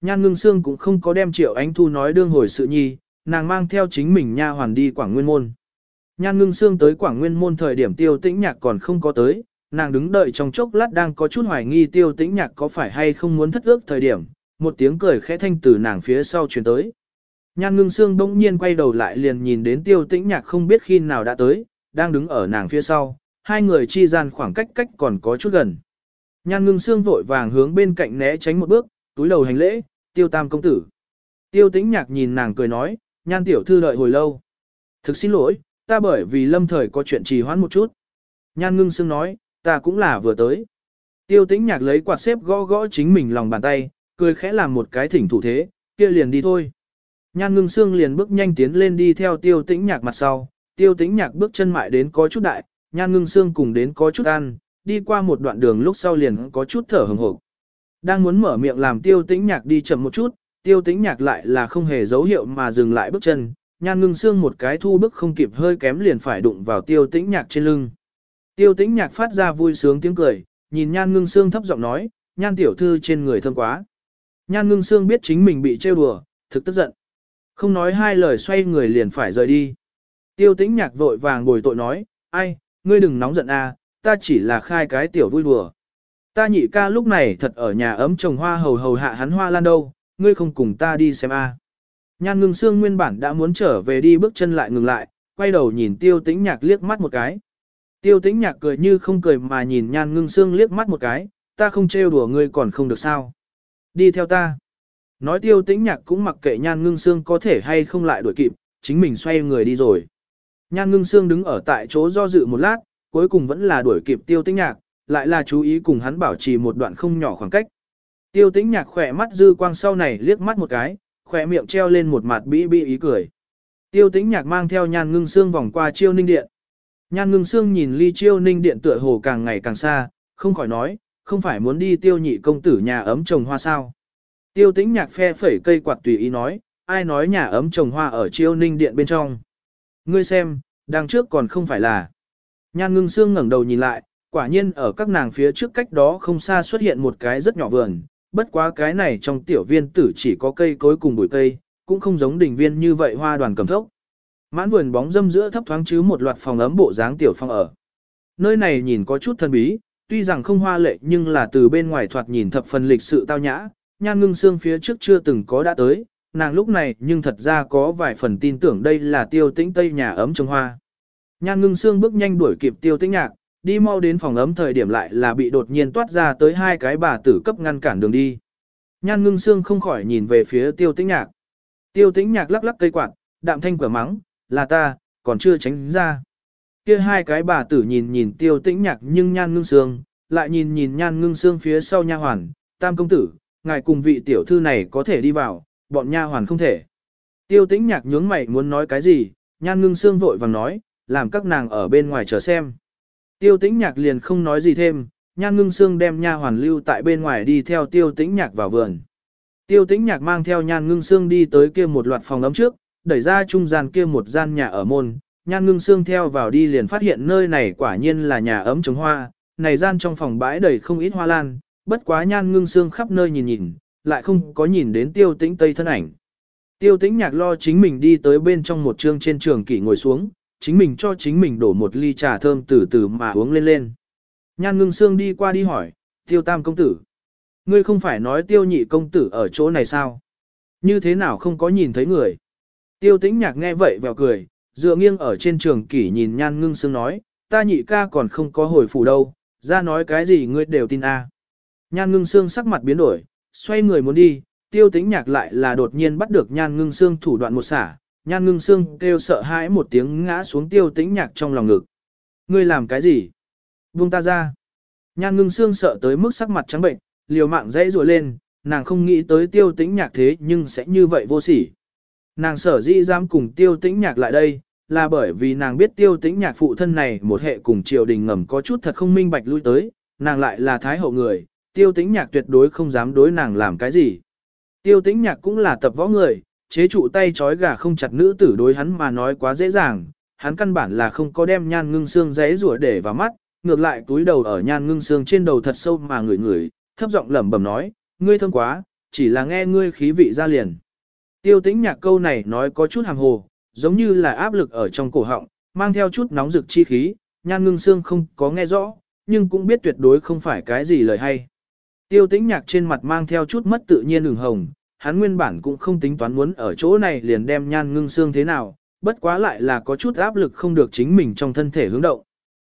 Nhan ngưng xương cũng không có đem triệu ánh thu nói đương hồi sự nhi, nàng mang theo chính mình nha hoàn đi quảng nguyên môn. Nhan ngưng xương tới quảng nguyên môn thời điểm tiêu tĩnh nhạc còn không có tới, nàng đứng đợi trong chốc lát đang có chút hoài nghi tiêu tĩnh nhạc có phải hay không muốn thất ước thời điểm, một tiếng cười khẽ thanh từ nàng phía sau truyền tới. Nhan ngưng xương bỗng nhiên quay đầu lại liền nhìn đến tiêu tĩnh nhạc không biết khi nào đã tới, đang đứng ở nàng phía sau, hai người chi gian khoảng cách cách còn có chút gần. Nhan ngưng xương vội vàng hướng bên cạnh né tránh một bước, túi đầu hành lễ, tiêu tam công tử. Tiêu tĩnh nhạc nhìn nàng cười nói, nhan tiểu thư đợi hồi lâu. Thực xin lỗi, ta bởi vì lâm thời có chuyện trì hoãn một chút. Nhan ngưng Sương nói, ta cũng là vừa tới. Tiêu tĩnh nhạc lấy quạt xếp gõ gõ chính mình lòng bàn tay, cười khẽ làm một cái thỉnh thủ thế, kia liền đi thôi. Nhan ngưng Sương liền bước nhanh tiến lên đi theo tiêu tĩnh nhạc mặt sau, tiêu tĩnh nhạc bước chân mại đến có chút đại, nhan ngưng Sương cùng đến có chút ăn, đi qua một đoạn đường lúc sau liền có chút thở hừng hộp. Đang muốn mở miệng làm tiêu tĩnh nhạc đi chậm một chút, tiêu tĩnh nhạc lại là không hề dấu hiệu mà dừng lại bước chân, nhan ngưng xương một cái thu bước không kịp hơi kém liền phải đụng vào tiêu tĩnh nhạc trên lưng. Tiêu tĩnh nhạc phát ra vui sướng tiếng cười, nhìn nhan ngưng xương thấp giọng nói, nhan tiểu thư trên người thơm quá. Nhan ngưng xương biết chính mình bị trêu đùa, thực tức giận. Không nói hai lời xoay người liền phải rời đi. Tiêu tĩnh nhạc vội vàng bồi tội nói, ai, ngươi đừng nóng giận a, ta chỉ là khai cái tiểu vui đùa. Ta nhị ca lúc này thật ở nhà ấm trồng hoa hầu hầu hạ hắn hoa lan đâu, ngươi không cùng ta đi xem a. Nhan ngưng xương nguyên bản đã muốn trở về đi bước chân lại ngừng lại, quay đầu nhìn tiêu tĩnh nhạc liếc mắt một cái. Tiêu tĩnh nhạc cười như không cười mà nhìn nhan ngưng xương liếc mắt một cái, ta không trêu đùa ngươi còn không được sao. Đi theo ta. Nói tiêu tĩnh nhạc cũng mặc kệ nhan ngưng xương có thể hay không lại đuổi kịp, chính mình xoay người đi rồi. Nhan ngưng xương đứng ở tại chỗ do dự một lát, cuối cùng vẫn là đuổi kịp tiêu tĩnh nhạc, lại là chú ý cùng hắn bảo trì một đoạn không nhỏ khoảng cách. Tiêu tĩnh nhạc khỏe mắt dư quang sau này liếc mắt một cái, khỏe miệng treo lên một mặt bĩ bĩ ý cười. Tiêu tĩnh nhạc mang theo nhan ngưng xương vòng qua chiêu ninh điện. Nhan ngưng xương nhìn ly chiêu ninh điện tựa hồ càng ngày càng xa, không khỏi nói, không phải muốn đi tiêu nhị công tử nhà ấm trồng hoa sao. Tiêu tĩnh nhạc phe phẩy cây quạt tùy ý nói, ai nói nhà ấm trồng hoa ở chiêu ninh điện bên trong. Ngươi xem, đằng trước còn không phải là. Nhan ngưng xương ngẩng đầu nhìn lại, quả nhiên ở các nàng phía trước cách đó không xa xuất hiện một cái rất nhỏ vườn, bất quá cái này trong tiểu viên tử chỉ có cây cối cùng bụi cây, cũng không giống đỉnh viên như vậy hoa đoàn cầm thốc. Mãn vườn bóng dâm giữa thấp thoáng chứ một loạt phòng ấm bộ dáng tiểu phong ở. Nơi này nhìn có chút thần bí, tuy rằng không hoa lệ nhưng là từ bên ngoài thoạt nhìn thập phần lịch sự tao nhã, nhan ngưng xương phía trước chưa từng có đã tới, nàng lúc này nhưng thật ra có vài phần tin tưởng đây là tiêu tĩnh tây nhà ấm trồng hoa. Nhan ngưng xương bước nhanh đuổi kịp tiêu tĩnh nhạc, đi mau đến phòng ấm thời điểm lại là bị đột nhiên toát ra tới hai cái bà tử cấp ngăn cản đường đi. Nhan ngưng xương không khỏi nhìn về phía tiêu tĩnh nhạc. Tiêu tĩnh nhạc lắc lắc cây quạt, đạm thanh quả mắng, là ta, còn chưa tránh ra. Kia hai cái bà tử nhìn nhìn tiêu tĩnh nhạc nhưng nhan ngưng xương, lại nhìn nhìn nhan ngưng xương phía sau nha hoàn, tam công tử, ngài cùng vị tiểu thư này có thể đi vào, bọn nha hoàn không thể. Tiêu tĩnh nhạc nhướng mày muốn nói cái gì, nhan ngưng xương vội vàng nói, làm các nàng ở bên ngoài chờ xem. Tiêu tĩnh nhạc liền không nói gì thêm, nhan ngưng xương đem nha hoàn lưu tại bên ngoài đi theo tiêu tĩnh nhạc vào vườn. Tiêu tĩnh nhạc mang theo nhan ngưng xương đi tới kia một loạt phòng ấm trước, đẩy ra trung gian kia một gian nhà ở môn, nhan ngưng xương theo vào đi liền phát hiện nơi này quả nhiên là nhà ấm trồng hoa, này gian trong phòng bãi đầy không ít hoa lan, bất quá nhan ngưng xương khắp nơi nhìn nhìn, lại không có nhìn đến tiêu tĩnh tây thân ảnh. Tiêu tĩnh nhạc lo chính mình đi tới bên trong một trương trên trường kỷ ngồi xuống, chính mình cho chính mình đổ một ly trà thơm từ từ mà uống lên lên. Nhan ngưng xương đi qua đi hỏi, tiêu tam công tử. Ngươi không phải nói tiêu nhị công tử ở chỗ này sao? Như thế nào không có nhìn thấy người? Tiêu tĩnh nhạc nghe vậy vèo cười, dựa nghiêng ở trên trường kỷ nhìn nhan ngưng xương nói, ta nhị ca còn không có hồi phủ đâu, ra nói cái gì ngươi đều tin a. Nhan ngưng xương sắc mặt biến đổi, xoay người muốn đi, tiêu tĩnh nhạc lại là đột nhiên bắt được nhan ngưng xương thủ đoạn một xả, nhan ngưng xương kêu sợ hãi một tiếng ngã xuống tiêu tĩnh nhạc trong lòng ngực. Ngươi làm cái gì? Buông ta ra. Nhan ngưng xương sợ tới mức sắc mặt trắng bệnh, liều mạng dãy rùa lên, nàng không nghĩ tới tiêu tĩnh nhạc thế nhưng sẽ như vậy vô sỉ. Nàng sở dĩ dám cùng tiêu tĩnh nhạc lại đây, là bởi vì nàng biết tiêu tĩnh nhạc phụ thân này một hệ cùng triều đình ngầm có chút thật không minh bạch lui tới, nàng lại là thái hậu người, tiêu tĩnh nhạc tuyệt đối không dám đối nàng làm cái gì. Tiêu tĩnh nhạc cũng là tập võ người, chế trụ tay trói gà không chặt nữ tử đối hắn mà nói quá dễ dàng, hắn căn bản là không có đem nhan ngưng xương dễ rủa để vào mắt, ngược lại túi đầu ở nhan ngưng xương trên đầu thật sâu mà ngửi ngửi, thấp giọng lẩm bẩm nói, ngươi thơm quá, chỉ là nghe ngươi khí vị ra liền. Tiêu tĩnh nhạc câu này nói có chút hàm hồ, giống như là áp lực ở trong cổ họng, mang theo chút nóng rực chi khí, nhan ngưng xương không có nghe rõ, nhưng cũng biết tuyệt đối không phải cái gì lời hay. Tiêu tĩnh nhạc trên mặt mang theo chút mất tự nhiên ửng hồng, hắn nguyên bản cũng không tính toán muốn ở chỗ này liền đem nhan ngưng xương thế nào, bất quá lại là có chút áp lực không được chính mình trong thân thể hướng động.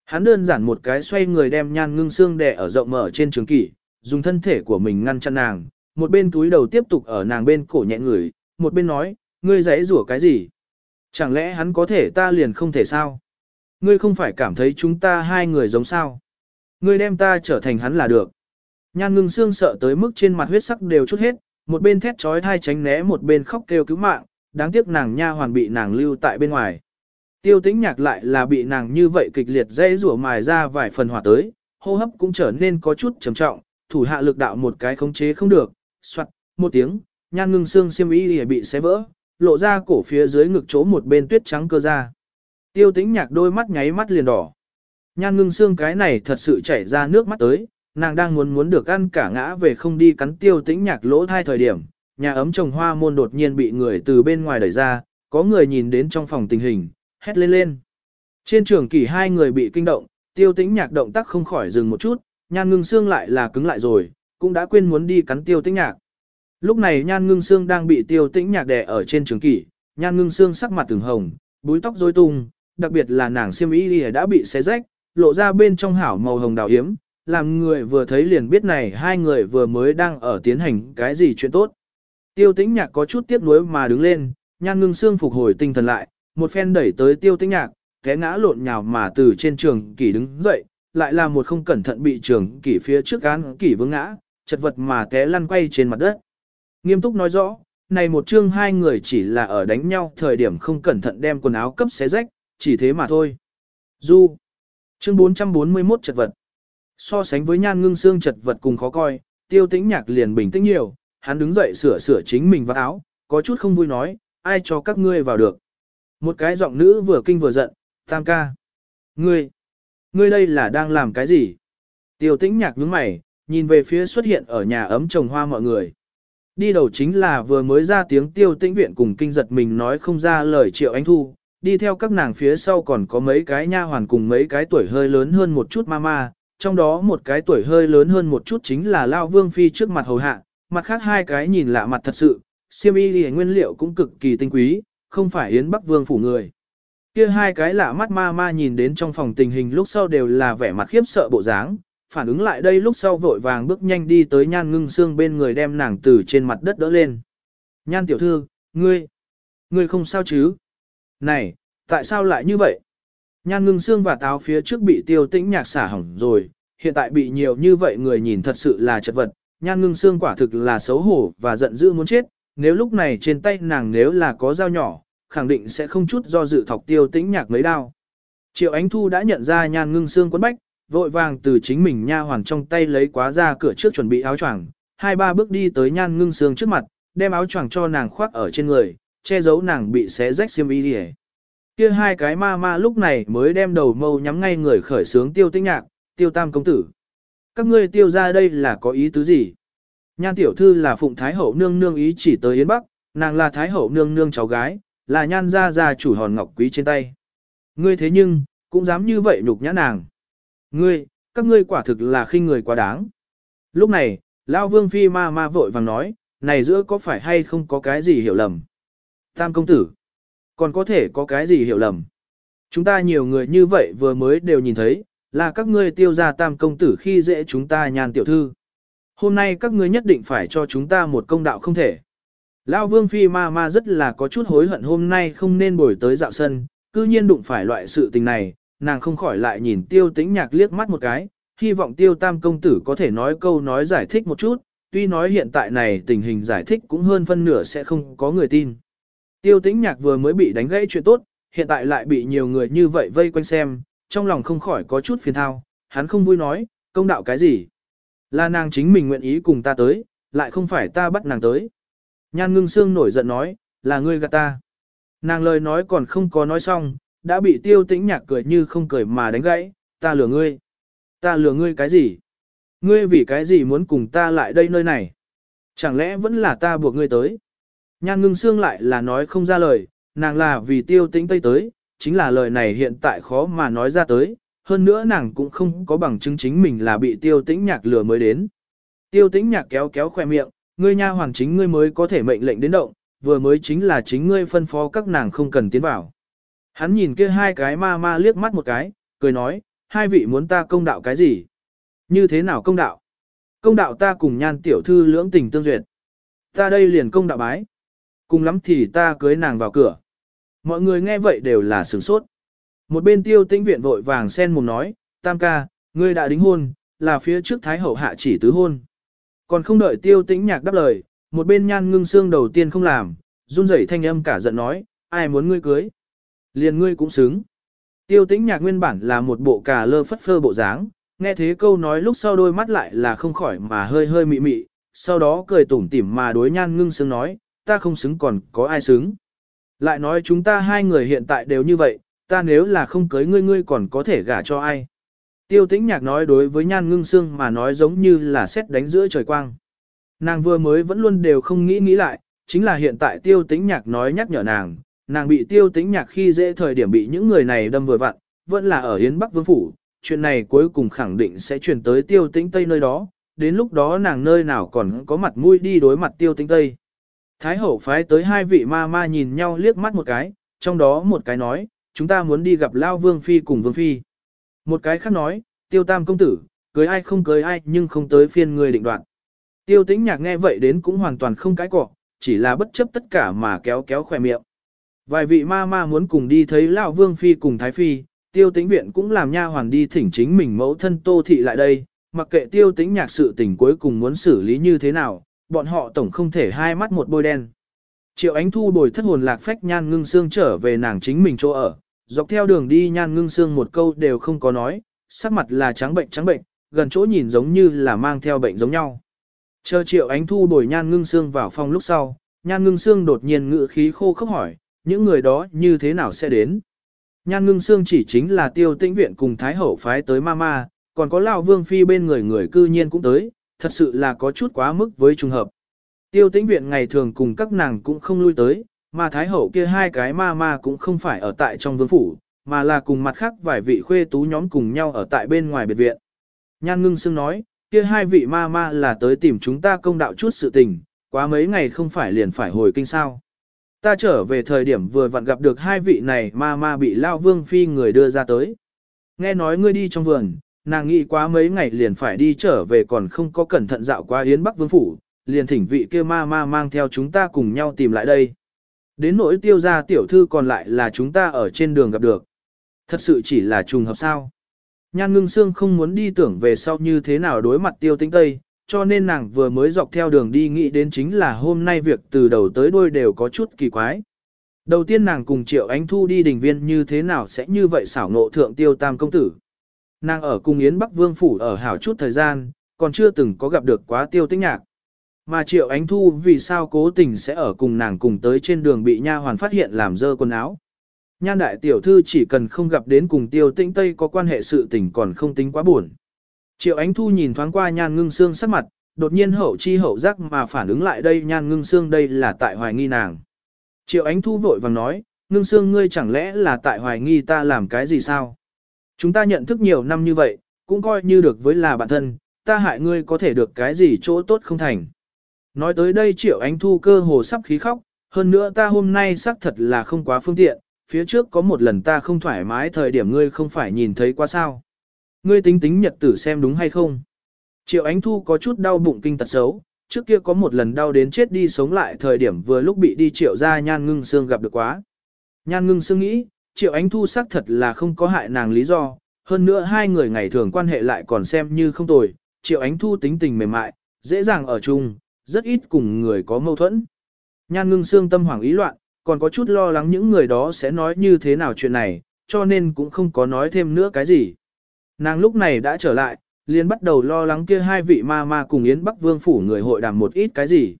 Hắn đơn giản một cái xoay người đem nhan ngưng xương đè ở rộng mở trên trường kỷ, dùng thân thể của mình ngăn chặn nàng, một bên túi đầu tiếp tục ở nàng bên cổ nhẹ người, một bên nói, ngươi giấy rủa cái gì? Chẳng lẽ hắn có thể ta liền không thể sao? Ngươi không phải cảm thấy chúng ta hai người giống sao? Ngươi đem ta trở thành hắn là được. Nhan ngưng xương sợ tới mức trên mặt huyết sắc đều chút hết, một bên thét trói thai tránh né một bên khóc kêu cứu mạng, đáng tiếc nàng nha hoàn bị nàng lưu tại bên ngoài. Tiêu tĩnh nhạc lại là bị nàng như vậy kịch liệt dây rủa mài ra vài phần hỏa tới, hô hấp cũng trở nên có chút trầm trọng, thủ hạ lực đạo một cái khống chế không được, soạt, một tiếng, nhan ngưng xương xiêm y bị xé vỡ, lộ ra cổ phía dưới ngực chỗ một bên tuyết trắng cơ ra. Tiêu tĩnh nhạc đôi mắt nháy mắt liền đỏ. Nhan ngưng xương cái này thật sự chảy ra nước mắt tới, nàng đang muốn muốn được ăn cả ngã về không đi cắn tiêu tĩnh nhạc lỗ thai thời điểm, nhà ấm trồng hoa môn đột nhiên bị người từ bên ngoài đẩy ra, có người nhìn đến trong phòng tình hình, hét lên lên. Trên trường kỷ hai người bị kinh động, tiêu tĩnh nhạc động tác không khỏi dừng một chút, nhan ngưng xương lại là cứng lại rồi, cũng đã quên muốn đi cắn tiêu tĩnh nhạc. Lúc này nhan ngưng xương đang bị tiêu tĩnh nhạc đè ở trên trường kỷ, nhan ngưng xương sắc mặt từng hồng, búi tóc rối tung, đặc biệt là nàng xiêm y đã bị xé rách, lộ ra bên trong hảo màu hồng đào hiếm, làm người vừa thấy liền biết này hai người vừa mới đang ở tiến hành cái gì chuyện tốt. Tiêu tĩnh nhạc có chút tiếc nuối mà đứng lên, nhan ngưng xương phục hồi tinh thần lại, một phen đẩy tới tiêu tĩnh nhạc, té ngã lộn nhào mà từ trên trường kỷ đứng dậy, lại là một không cẩn thận bị trường kỷ phía trước án kỷ vướng ngã, chật vật mà té lăn quay trên mặt đất. Nghiêm túc nói rõ, này một chương hai người chỉ là ở đánh nhau thời điểm không cẩn thận đem quần áo cấp xé rách, chỉ thế mà thôi. Du. Chương 441 chật vật. So sánh với nhan ngưng xương chật vật cùng khó coi, tiêu tĩnh nhạc liền bình tĩnh nhiều, hắn đứng dậy sửa sửa chính mình vào áo, có chút không vui nói, ai cho các ngươi vào được. Một cái giọng nữ vừa kinh vừa giận, tam ca. Ngươi, ngươi đây là đang làm cái gì? Tiêu tĩnh nhạc nhướng mày, nhìn về phía xuất hiện ở nhà ấm trồng hoa mọi người. Đi đầu chính là vừa mới ra tiếng tiêu tĩnh viện cùng kinh giật mình nói không ra lời triệu ánh thu, đi theo các nàng phía sau còn có mấy cái nha hoàn cùng mấy cái tuổi hơi lớn hơn một chút mama, trong đó một cái tuổi hơi lớn hơn một chút chính là Lao Vương Phi trước mặt hầu hạ, mặt khác hai cái nhìn lạ mặt thật sự, siêm y lì nguyên liệu cũng cực kỳ tinh quý, không phải Yến Bắc Vương phủ người. Kia hai cái lạ mắt ma ma nhìn đến trong phòng tình hình lúc sau đều là vẻ mặt khiếp sợ bộ dáng, phản ứng lại đây lúc sau vội vàng bước nhanh đi tới nhan ngưng xương bên người đem nàng từ trên mặt đất đỡ lên. Nhan tiểu thư, ngươi, ngươi không sao chứ? Này, tại sao lại như vậy? Nhan ngưng xương và táo phía trước bị tiêu tĩnh nhạc xả hỏng rồi, hiện tại bị nhiều như vậy người nhìn thật sự là chật vật. Nhan ngưng xương quả thực là xấu hổ và giận dữ muốn chết, nếu lúc này trên tay nàng nếu là có dao nhỏ, khẳng định sẽ không chút do dự thọc tiêu tĩnh nhạc mấy đao. Triệu Ánh Thu đã nhận ra nhan ngưng xương quấn bách, vội vàng từ chính mình nha hoàn trong tay lấy quá ra cửa trước chuẩn bị áo choàng, hai ba bước đi tới nhan ngưng xương trước mặt, đem áo choàng cho nàng khoác ở trên người, che giấu nàng bị xé rách xiêm y đi Kia hai cái ma ma lúc này mới đem đầu mâu nhắm ngay người khởi sướng tiêu tinh nhạc, tiêu tam công tử. Các ngươi tiêu ra đây là có ý tứ gì? Nhan tiểu thư là phụng thái hậu nương nương ý chỉ tới Yến Bắc, nàng là thái hậu nương nương cháu gái, là nhan gia gia chủ hòn ngọc quý trên tay. Ngươi thế nhưng, cũng dám như vậy nhục nhã nàng. Ngươi, các ngươi quả thực là khinh người quá đáng. Lúc này, Lao Vương Phi ma ma vội vàng nói, này giữa có phải hay không có cái gì hiểu lầm. Tam công tử, còn có thể có cái gì hiểu lầm. Chúng ta nhiều người như vậy vừa mới đều nhìn thấy, là các ngươi tiêu ra tam công tử khi dễ chúng ta nhàn tiểu thư. Hôm nay các ngươi nhất định phải cho chúng ta một công đạo không thể. Lão vương phi ma ma rất là có chút hối hận hôm nay không nên bồi tới dạo sân, cư nhiên đụng phải loại sự tình này, nàng không khỏi lại nhìn tiêu tĩnh nhạc liếc mắt một cái, hy vọng tiêu tam công tử có thể nói câu nói giải thích một chút, tuy nói hiện tại này tình hình giải thích cũng hơn phân nửa sẽ không có người tin. Tiêu tĩnh nhạc vừa mới bị đánh gãy chuyện tốt, hiện tại lại bị nhiều người như vậy vây quanh xem, trong lòng không khỏi có chút phiền thao, hắn không vui nói, công đạo cái gì. Là nàng chính mình nguyện ý cùng ta tới, lại không phải ta bắt nàng tới. Nhan ngưng xương nổi giận nói, là ngươi gạt ta. Nàng lời nói còn không có nói xong, đã bị tiêu tĩnh nhạc cười như không cười mà đánh gãy, ta lừa ngươi. Ta lừa ngươi cái gì? Ngươi vì cái gì muốn cùng ta lại đây nơi này? Chẳng lẽ vẫn là ta buộc ngươi tới? Nhan ngưng xương lại là nói không ra lời, nàng là vì tiêu tĩnh tây tới, chính là lời này hiện tại khó mà nói ra tới, hơn nữa nàng cũng không có bằng chứng chính mình là bị tiêu tĩnh nhạc lừa mới đến. Tiêu tĩnh nhạc kéo kéo khoe miệng, ngươi nha hoàng chính ngươi mới có thể mệnh lệnh đến động, vừa mới chính là chính ngươi phân phó các nàng không cần tiến vào. Hắn nhìn kia hai cái ma ma liếc mắt một cái, cười nói, hai vị muốn ta công đạo cái gì? Như thế nào công đạo? Công đạo ta cùng nhan tiểu thư lưỡng tình tương duyệt. Ta đây liền công đạo bái. Cùng lắm thì ta cưới nàng vào cửa. Mọi người nghe vậy đều là sửng sốt. Một bên tiêu tĩnh viện vội vàng sen mồm nói, tam ca, ngươi đã đính hôn, là phía trước thái hậu hạ chỉ tứ hôn. Còn không đợi tiêu tĩnh nhạc đáp lời, một bên nhan ngưng xương đầu tiên không làm, run rẩy thanh âm cả giận nói, ai muốn ngươi cưới. Liền ngươi cũng xứng. Tiêu tĩnh nhạc nguyên bản là một bộ cà lơ phất phơ bộ dáng, nghe thế câu nói lúc sau đôi mắt lại là không khỏi mà hơi hơi mị mị, sau đó cười tủm tỉm mà đối nhan ngưng xương nói, ta không xứng còn có ai xứng. Lại nói chúng ta hai người hiện tại đều như vậy, ta nếu là không cưới ngươi ngươi còn có thể gả cho ai. Tiêu tĩnh nhạc nói đối với nhan ngưng xương mà nói giống như là xét đánh giữa trời quang. Nàng vừa mới vẫn luôn đều không nghĩ nghĩ lại, chính là hiện tại tiêu tĩnh nhạc nói nhắc nhở nàng, nàng bị tiêu tĩnh nhạc khi dễ thời điểm bị những người này đâm vừa vặn, vẫn là ở Yến Bắc Vương Phủ, chuyện này cuối cùng khẳng định sẽ chuyển tới tiêu tĩnh Tây nơi đó, đến lúc đó nàng nơi nào còn có mặt mũi đi đối mặt tiêu tĩnh Tây. Thái hậu phái tới hai vị ma ma nhìn nhau liếc mắt một cái, trong đó một cái nói, chúng ta muốn đi gặp Lao Vương Phi cùng Vương Phi. Một cái khác nói, tiêu tam công tử, cưới ai không cưới ai nhưng không tới phiên người định đoạn. Tiêu tĩnh nhạc nghe vậy đến cũng hoàn toàn không cái cọ, chỉ là bất chấp tất cả mà kéo kéo khỏe miệng. Vài vị ma ma muốn cùng đi thấy Lão Vương Phi cùng Thái Phi, tiêu tĩnh viện cũng làm nha hoàn đi thỉnh chính mình mẫu thân tô thị lại đây, mặc kệ tiêu tĩnh nhạc sự tình cuối cùng muốn xử lý như thế nào, bọn họ tổng không thể hai mắt một bôi đen. Triệu Ánh Thu bồi thất hồn lạc phách nhan ngưng xương trở về nàng chính mình chỗ ở, dọc theo đường đi nhan ngưng xương một câu đều không có nói, sắc mặt là trắng bệnh trắng bệnh, gần chỗ nhìn giống như là mang theo bệnh giống nhau. Chờ Triệu Ánh Thu bồi nhan ngưng xương vào phòng lúc sau, nhan ngưng xương đột nhiên ngự khí khô khốc hỏi, những người đó như thế nào sẽ đến? Nhan ngưng xương chỉ chính là tiêu tĩnh viện cùng Thái Hậu phái tới Mama, còn có Lão Vương Phi bên người người cư nhiên cũng tới, thật sự là có chút quá mức với trùng hợp. Tiêu tĩnh viện ngày thường cùng các nàng cũng không lui tới, mà thái hậu kia hai cái ma ma cũng không phải ở tại trong vương phủ, mà là cùng mặt khác vài vị khuê tú nhóm cùng nhau ở tại bên ngoài biệt viện. Nhan ngưng xưng nói, kia hai vị ma ma là tới tìm chúng ta công đạo chút sự tình, quá mấy ngày không phải liền phải hồi kinh sao. Ta trở về thời điểm vừa vặn gặp được hai vị này ma ma bị lao vương phi người đưa ra tới. Nghe nói ngươi đi trong vườn, nàng nghĩ quá mấy ngày liền phải đi trở về còn không có cẩn thận dạo qua Yến Bắc Vương Phủ, liền thỉnh vị kia ma ma mang theo chúng ta cùng nhau tìm lại đây. Đến nỗi tiêu gia tiểu thư còn lại là chúng ta ở trên đường gặp được. Thật sự chỉ là trùng hợp sao. Nhan ngưng xương không muốn đi tưởng về sau như thế nào đối mặt tiêu tinh tây, cho nên nàng vừa mới dọc theo đường đi nghĩ đến chính là hôm nay việc từ đầu tới đuôi đều có chút kỳ quái. Đầu tiên nàng cùng Triệu Ánh Thu đi đình viên như thế nào sẽ như vậy xảo ngộ thượng tiêu tam công tử. Nàng ở cùng Yến Bắc Vương Phủ ở hảo chút thời gian, còn chưa từng có gặp được quá tiêu tĩnh nhạc. Mà Triệu Ánh Thu vì sao cố tình sẽ ở cùng nàng cùng tới trên đường bị nha hoàn phát hiện làm dơ quần áo. Nhan đại tiểu thư chỉ cần không gặp đến cùng tiêu tĩnh Tây có quan hệ sự tình còn không tính quá buồn. Triệu Ánh Thu nhìn thoáng qua nhan ngưng xương sắc mặt, đột nhiên hậu chi hậu giác mà phản ứng lại đây nhan ngưng xương đây là tại hoài nghi nàng. Triệu Ánh Thu vội vàng nói, ngưng xương ngươi chẳng lẽ là tại hoài nghi ta làm cái gì sao? Chúng ta nhận thức nhiều năm như vậy, cũng coi như được với là bản thân, ta hại ngươi có thể được cái gì chỗ tốt không thành. Nói tới đây triệu ánh thu cơ hồ sắp khí khóc, hơn nữa ta hôm nay xác thật là không quá phương tiện, phía trước có một lần ta không thoải mái thời điểm ngươi không phải nhìn thấy quá sao. Ngươi tính tính nhật tử xem đúng hay không. Triệu ánh thu có chút đau bụng kinh tật xấu, trước kia có một lần đau đến chết đi sống lại thời điểm vừa lúc bị đi triệu ra nhan ngưng xương gặp được quá. Nhan ngưng xương nghĩ, triệu ánh thu xác thật là không có hại nàng lý do, hơn nữa hai người ngày thường quan hệ lại còn xem như không tồi, triệu ánh thu tính tình mềm mại, dễ dàng ở chung, rất ít cùng người có mâu thuẫn. Nhan ngưng xương tâm hoảng ý loạn, còn có chút lo lắng những người đó sẽ nói như thế nào chuyện này, cho nên cũng không có nói thêm nữa cái gì. Nàng lúc này đã trở lại, liền bắt đầu lo lắng kia hai vị ma ma cùng Yến Bắc Vương phủ người hội đàm một ít cái gì.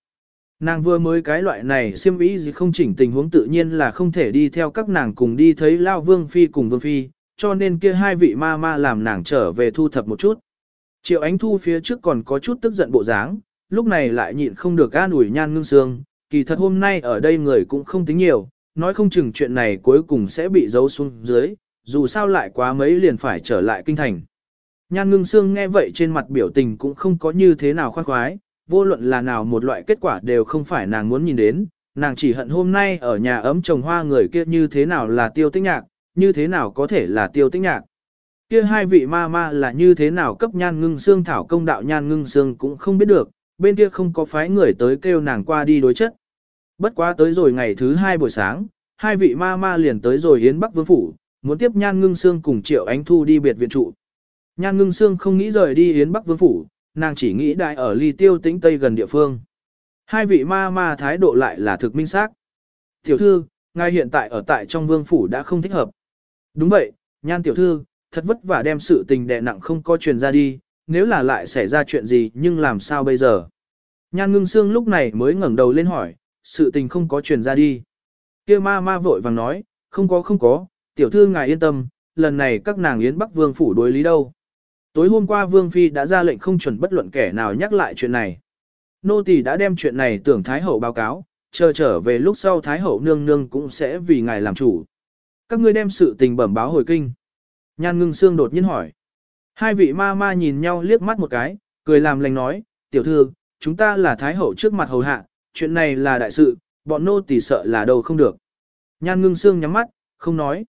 Nàng vừa mới cái loại này siêm ý gì không chỉnh tình huống tự nhiên là không thể đi theo các nàng cùng đi thấy Lao Vương Phi cùng Vương Phi, cho nên kia hai vị ma ma làm nàng trở về thu thập một chút. Triệu Ánh Thu phía trước còn có chút tức giận bộ dáng, lúc này lại nhịn không được an ủi nhan ngưng Sương. kỳ thật hôm nay ở đây người cũng không tính nhiều, nói không chừng chuyện này cuối cùng sẽ bị giấu xuống dưới, dù sao lại quá mấy liền phải trở lại kinh thành. Nhan ngưng Sương nghe vậy trên mặt biểu tình cũng không có như thế nào khoan khoái, vô luận là nào một loại kết quả đều không phải nàng muốn nhìn đến, nàng chỉ hận hôm nay ở nhà ấm trồng hoa người kia như thế nào là tiêu tích nhạc, như thế nào có thể là tiêu tích nhạc. Kia hai vị ma ma là như thế nào cấp nhan ngưng xương thảo công đạo nhan ngưng xương cũng không biết được, bên kia không có phái người tới kêu nàng qua đi đối chất. Bất quá tới rồi ngày thứ hai buổi sáng, hai vị ma ma liền tới rồi hiến Bắc Vương Phủ, muốn tiếp Nhan Ngưng xương cùng Triệu Ánh Thu đi biệt viện trụ. Nhan Ngưng xương không nghĩ rời đi hiến Bắc Vương Phủ, nàng chỉ nghĩ đại ở ly tiêu tĩnh Tây gần địa phương. Hai vị ma ma thái độ lại là thực minh xác. Tiểu thư, ngài hiện tại ở tại trong vương phủ đã không thích hợp. Đúng vậy, nhan tiểu thư, thật vất vả đem sự tình đè nặng không có truyền ra đi, nếu là lại xảy ra chuyện gì nhưng làm sao bây giờ. Nhan ngưng xương lúc này mới ngẩng đầu lên hỏi, sự tình không có truyền ra đi. kia ma ma vội vàng nói, không có không có, tiểu thư ngài yên tâm, lần này các nàng yến bắc vương phủ đối lý đâu. Tối hôm qua vương phi đã ra lệnh không chuẩn bất luận kẻ nào nhắc lại chuyện này. Nô tỳ đã đem chuyện này tưởng Thái Hậu báo cáo, chờ trở về lúc sau Thái Hậu nương nương cũng sẽ vì ngài làm chủ. Các ngươi đem sự tình bẩm báo hồi kinh. Nhan ngưng xương đột nhiên hỏi. Hai vị ma ma nhìn nhau liếc mắt một cái, cười làm lành nói, tiểu thư, chúng ta là Thái Hậu trước mặt hầu hạ, chuyện này là đại sự, bọn nô tỳ sợ là đâu không được. Nhan ngưng xương nhắm mắt, không nói.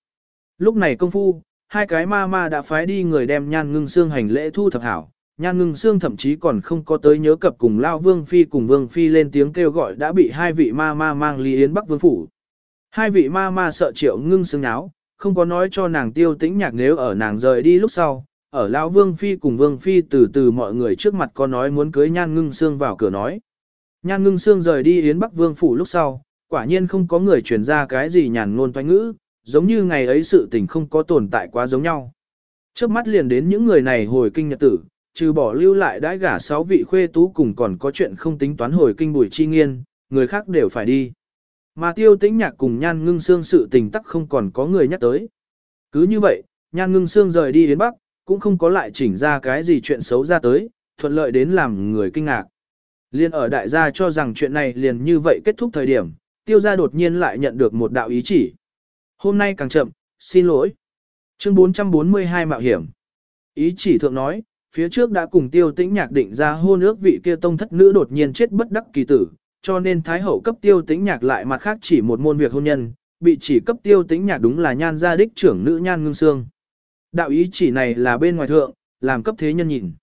Lúc này công phu, hai cái ma ma đã phái đi người đem nhan ngưng xương hành lễ thu thập hảo, Nhan ngưng xương thậm chí còn không có tới nhớ cập cùng Lao Vương Phi cùng Vương Phi lên tiếng kêu gọi đã bị hai vị ma ma mang ly yến Bắc Vương Phủ. Hai vị ma ma sợ triệu ngưng xương áo, không có nói cho nàng tiêu tĩnh nhạc nếu ở nàng rời đi lúc sau. Ở Lão Vương Phi cùng Vương Phi từ từ mọi người trước mặt có nói muốn cưới Nhan Ngưng Sương vào cửa nói. Nhan Ngưng Sương rời đi Yến Bắc Vương Phủ lúc sau, quả nhiên không có người truyền ra cái gì nhàn ngôn toanh ngữ, giống như ngày ấy sự tình không có tồn tại quá giống nhau. Trước mắt liền đến những người này hồi kinh nhật tử, trừ bỏ lưu lại đãi gả sáu vị khuê tú cùng còn có chuyện không tính toán hồi kinh bùi chi nghiên, người khác đều phải đi. Mà tiêu tĩnh nhạc cùng nhan ngưng xương sự tình tắc không còn có người nhắc tới. Cứ như vậy, nhan ngưng xương rời đi đến Bắc, cũng không có lại chỉnh ra cái gì chuyện xấu ra tới, thuận lợi đến làm người kinh ngạc. Liên ở đại gia cho rằng chuyện này liền như vậy kết thúc thời điểm, tiêu gia đột nhiên lại nhận được một đạo ý chỉ. Hôm nay càng chậm, xin lỗi. Chương 442 mạo hiểm. Ý chỉ thượng nói, phía trước đã cùng tiêu tĩnh nhạc định ra hôn ước vị kia tông thất nữ đột nhiên chết bất đắc kỳ tử, cho nên thái hậu cấp tiêu tĩnh nhạc lại mặt khác chỉ một môn việc hôn nhân, bị chỉ cấp tiêu tĩnh nhạc đúng là nhan gia đích trưởng nữ nhan ngưng xương. Đạo ý chỉ này là bên ngoài thượng, làm cấp thế nhân nhìn.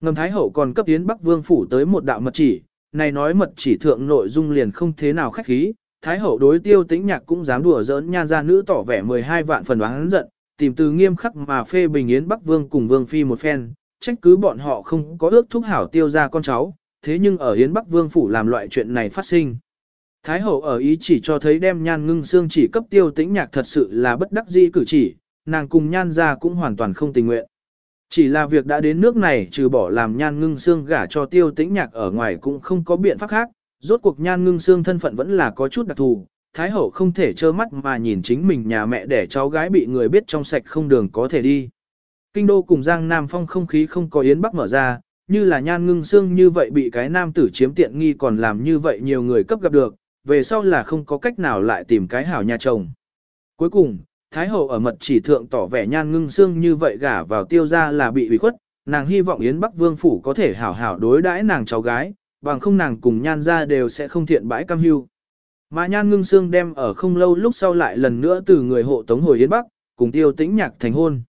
Ngầm thái hậu còn cấp tiến bắc vương phủ tới một đạo mật chỉ, này nói mật chỉ thượng nội dung liền không thế nào khách khí, thái hậu đối tiêu tĩnh nhạc cũng dám đùa giỡn nhan gia nữ tỏ vẻ 12 vạn phần đoán giận, tìm từ nghiêm khắc mà phê bình yến bắc vương cùng vương phi một phen, trách cứ bọn họ không có ước thúc hảo tiêu ra con cháu, thế nhưng ở Yến Bắc Vương Phủ làm loại chuyện này phát sinh. Thái hậu ở ý chỉ cho thấy đem nhan ngưng xương chỉ cấp tiêu tĩnh nhạc thật sự là bất đắc dĩ cử chỉ, nàng cùng nhan ra cũng hoàn toàn không tình nguyện. Chỉ là việc đã đến nước này trừ bỏ làm nhan ngưng xương gả cho tiêu tĩnh nhạc ở ngoài cũng không có biện pháp khác, rốt cuộc nhan ngưng xương thân phận vẫn là có chút đặc thù. Thái hậu không thể trơ mắt mà nhìn chính mình nhà mẹ để cháu gái bị người biết trong sạch không đường có thể đi. Kinh đô cùng Giang Nam Phong không khí không có yến bắc mở ra, như là nhan ngưng xương như vậy bị cái nam tử chiếm tiện nghi còn làm như vậy nhiều người cấp gặp được, về sau là không có cách nào lại tìm cái hảo nhà chồng. Cuối cùng, Thái hậu ở mật chỉ thượng tỏ vẻ nhan ngưng xương như vậy gả vào tiêu ra là bị ủy khuất, nàng hy vọng Yến Bắc Vương Phủ có thể hảo hảo đối đãi nàng cháu gái, bằng không nàng cùng nhan ra đều sẽ không thiện bãi cam hưu. Mà nhan ngưng xương đem ở không lâu lúc sau lại lần nữa từ người hộ tống hồi Yến Bắc, cùng tiêu tĩnh nhạc thành hôn.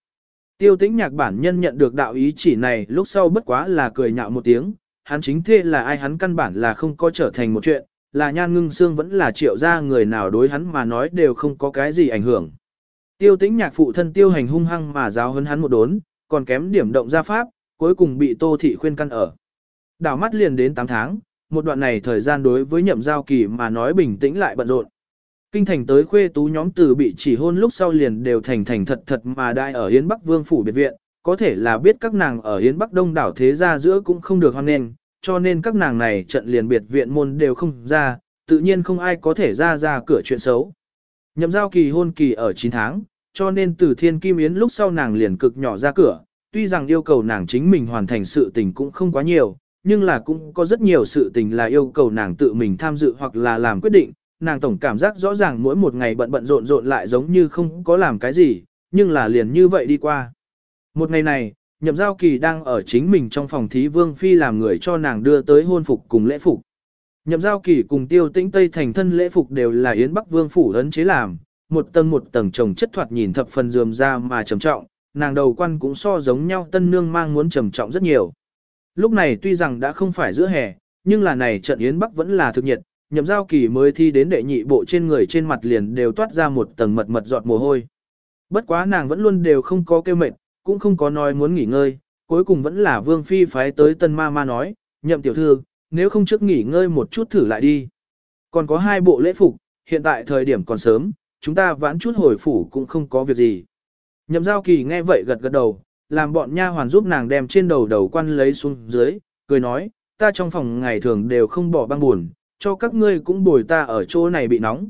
Tiêu tĩnh nhạc bản nhân nhận được đạo ý chỉ này lúc sau bất quá là cười nhạo một tiếng, hắn chính thê là ai hắn căn bản là không có trở thành một chuyện, là nhan ngưng xương vẫn là triệu ra người nào đối hắn mà nói đều không có cái gì ảnh hưởng. Tiêu tĩnh nhạc phụ thân tiêu hành hung hăng mà giáo hấn hắn một đốn, còn kém điểm động ra pháp, cuối cùng bị tô thị khuyên căn ở. Đảo mắt liền đến 8 tháng, một đoạn này thời gian đối với nhậm giao kỳ mà nói bình tĩnh lại bận rộn. Kinh thành tới khuê tú nhóm từ bị chỉ hôn lúc sau liền đều thành thành thật thật mà đại ở Yến Bắc Vương phủ biệt viện, có thể là biết các nàng ở Yến Bắc Đông đảo thế gia giữa cũng không được hoan nghênh, cho nên các nàng này trận liền biệt viện môn đều không ra, tự nhiên không ai có thể ra ra cửa chuyện xấu. Nhậm giao kỳ hôn kỳ ở 9 tháng, cho nên từ thiên kim yến lúc sau nàng liền cực nhỏ ra cửa, tuy rằng yêu cầu nàng chính mình hoàn thành sự tình cũng không quá nhiều, nhưng là cũng có rất nhiều sự tình là yêu cầu nàng tự mình tham dự hoặc là làm quyết định, nàng tổng cảm giác rõ ràng mỗi một ngày bận bận rộn rộn lại giống như không có làm cái gì, nhưng là liền như vậy đi qua. Một ngày này, nhậm giao kỳ đang ở chính mình trong phòng thí vương phi làm người cho nàng đưa tới hôn phục cùng lễ phục. Nhậm giao kỳ cùng tiêu tĩnh Tây thành thân lễ phục đều là Yến Bắc Vương phủ ấn chế làm, một tầng một tầng chồng chất thoạt nhìn thập phần dườm ra mà trầm trọng, nàng đầu quan cũng so giống nhau tân nương mang muốn trầm trọng rất nhiều. Lúc này tuy rằng đã không phải giữa hè, nhưng là này trận Yến Bắc vẫn là thực nhiệt, nhậm giao kỳ mới thi đến đệ nhị bộ trên người trên mặt liền đều toát ra một tầng mật mật giọt mồ hôi. Bất quá nàng vẫn luôn đều không có kêu mệt, cũng không có nói muốn nghỉ ngơi, cuối cùng vẫn là vương phi phái tới tân ma ma nói, nhậm tiểu thư, nếu không trước nghỉ ngơi một chút thử lại đi. Còn có hai bộ lễ phục, hiện tại thời điểm còn sớm, chúng ta vãn chút hồi phủ cũng không có việc gì. Nhậm giao kỳ nghe vậy gật gật đầu, làm bọn nha hoàn giúp nàng đem trên đầu đầu quan lấy xuống dưới, cười nói, ta trong phòng ngày thường đều không bỏ băng buồn, cho các ngươi cũng bồi ta ở chỗ này bị nóng.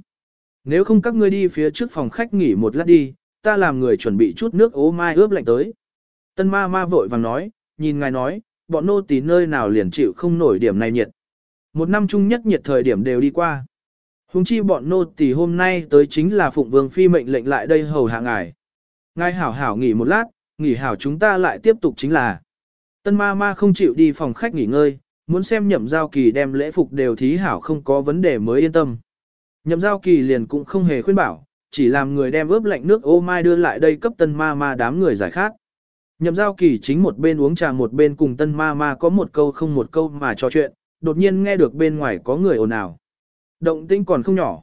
Nếu không các ngươi đi phía trước phòng khách nghỉ một lát đi, ta làm người chuẩn bị chút nước ố mai ướp lạnh tới. Tân ma ma vội vàng nói, nhìn ngài nói, bọn nô tỳ nơi nào liền chịu không nổi điểm này nhiệt. Một năm chung nhất nhiệt thời điểm đều đi qua. Hùng chi bọn nô tỳ hôm nay tới chính là Phụng Vương Phi mệnh lệnh lại đây hầu hạ ngài. Ngài hảo hảo nghỉ một lát, nghỉ hảo chúng ta lại tiếp tục chính là. Tân ma ma không chịu đi phòng khách nghỉ ngơi, muốn xem nhậm giao kỳ đem lễ phục đều thí hảo không có vấn đề mới yên tâm. Nhậm giao kỳ liền cũng không hề khuyên bảo, chỉ làm người đem ướp lạnh nước ô mai đưa lại đây cấp tân ma ma đám người giải khát. Nhậm giao kỳ chính một bên uống trà một bên cùng tân ma ma có một câu không một câu mà trò chuyện, đột nhiên nghe được bên ngoài có người ồn ào. Động tĩnh còn không nhỏ.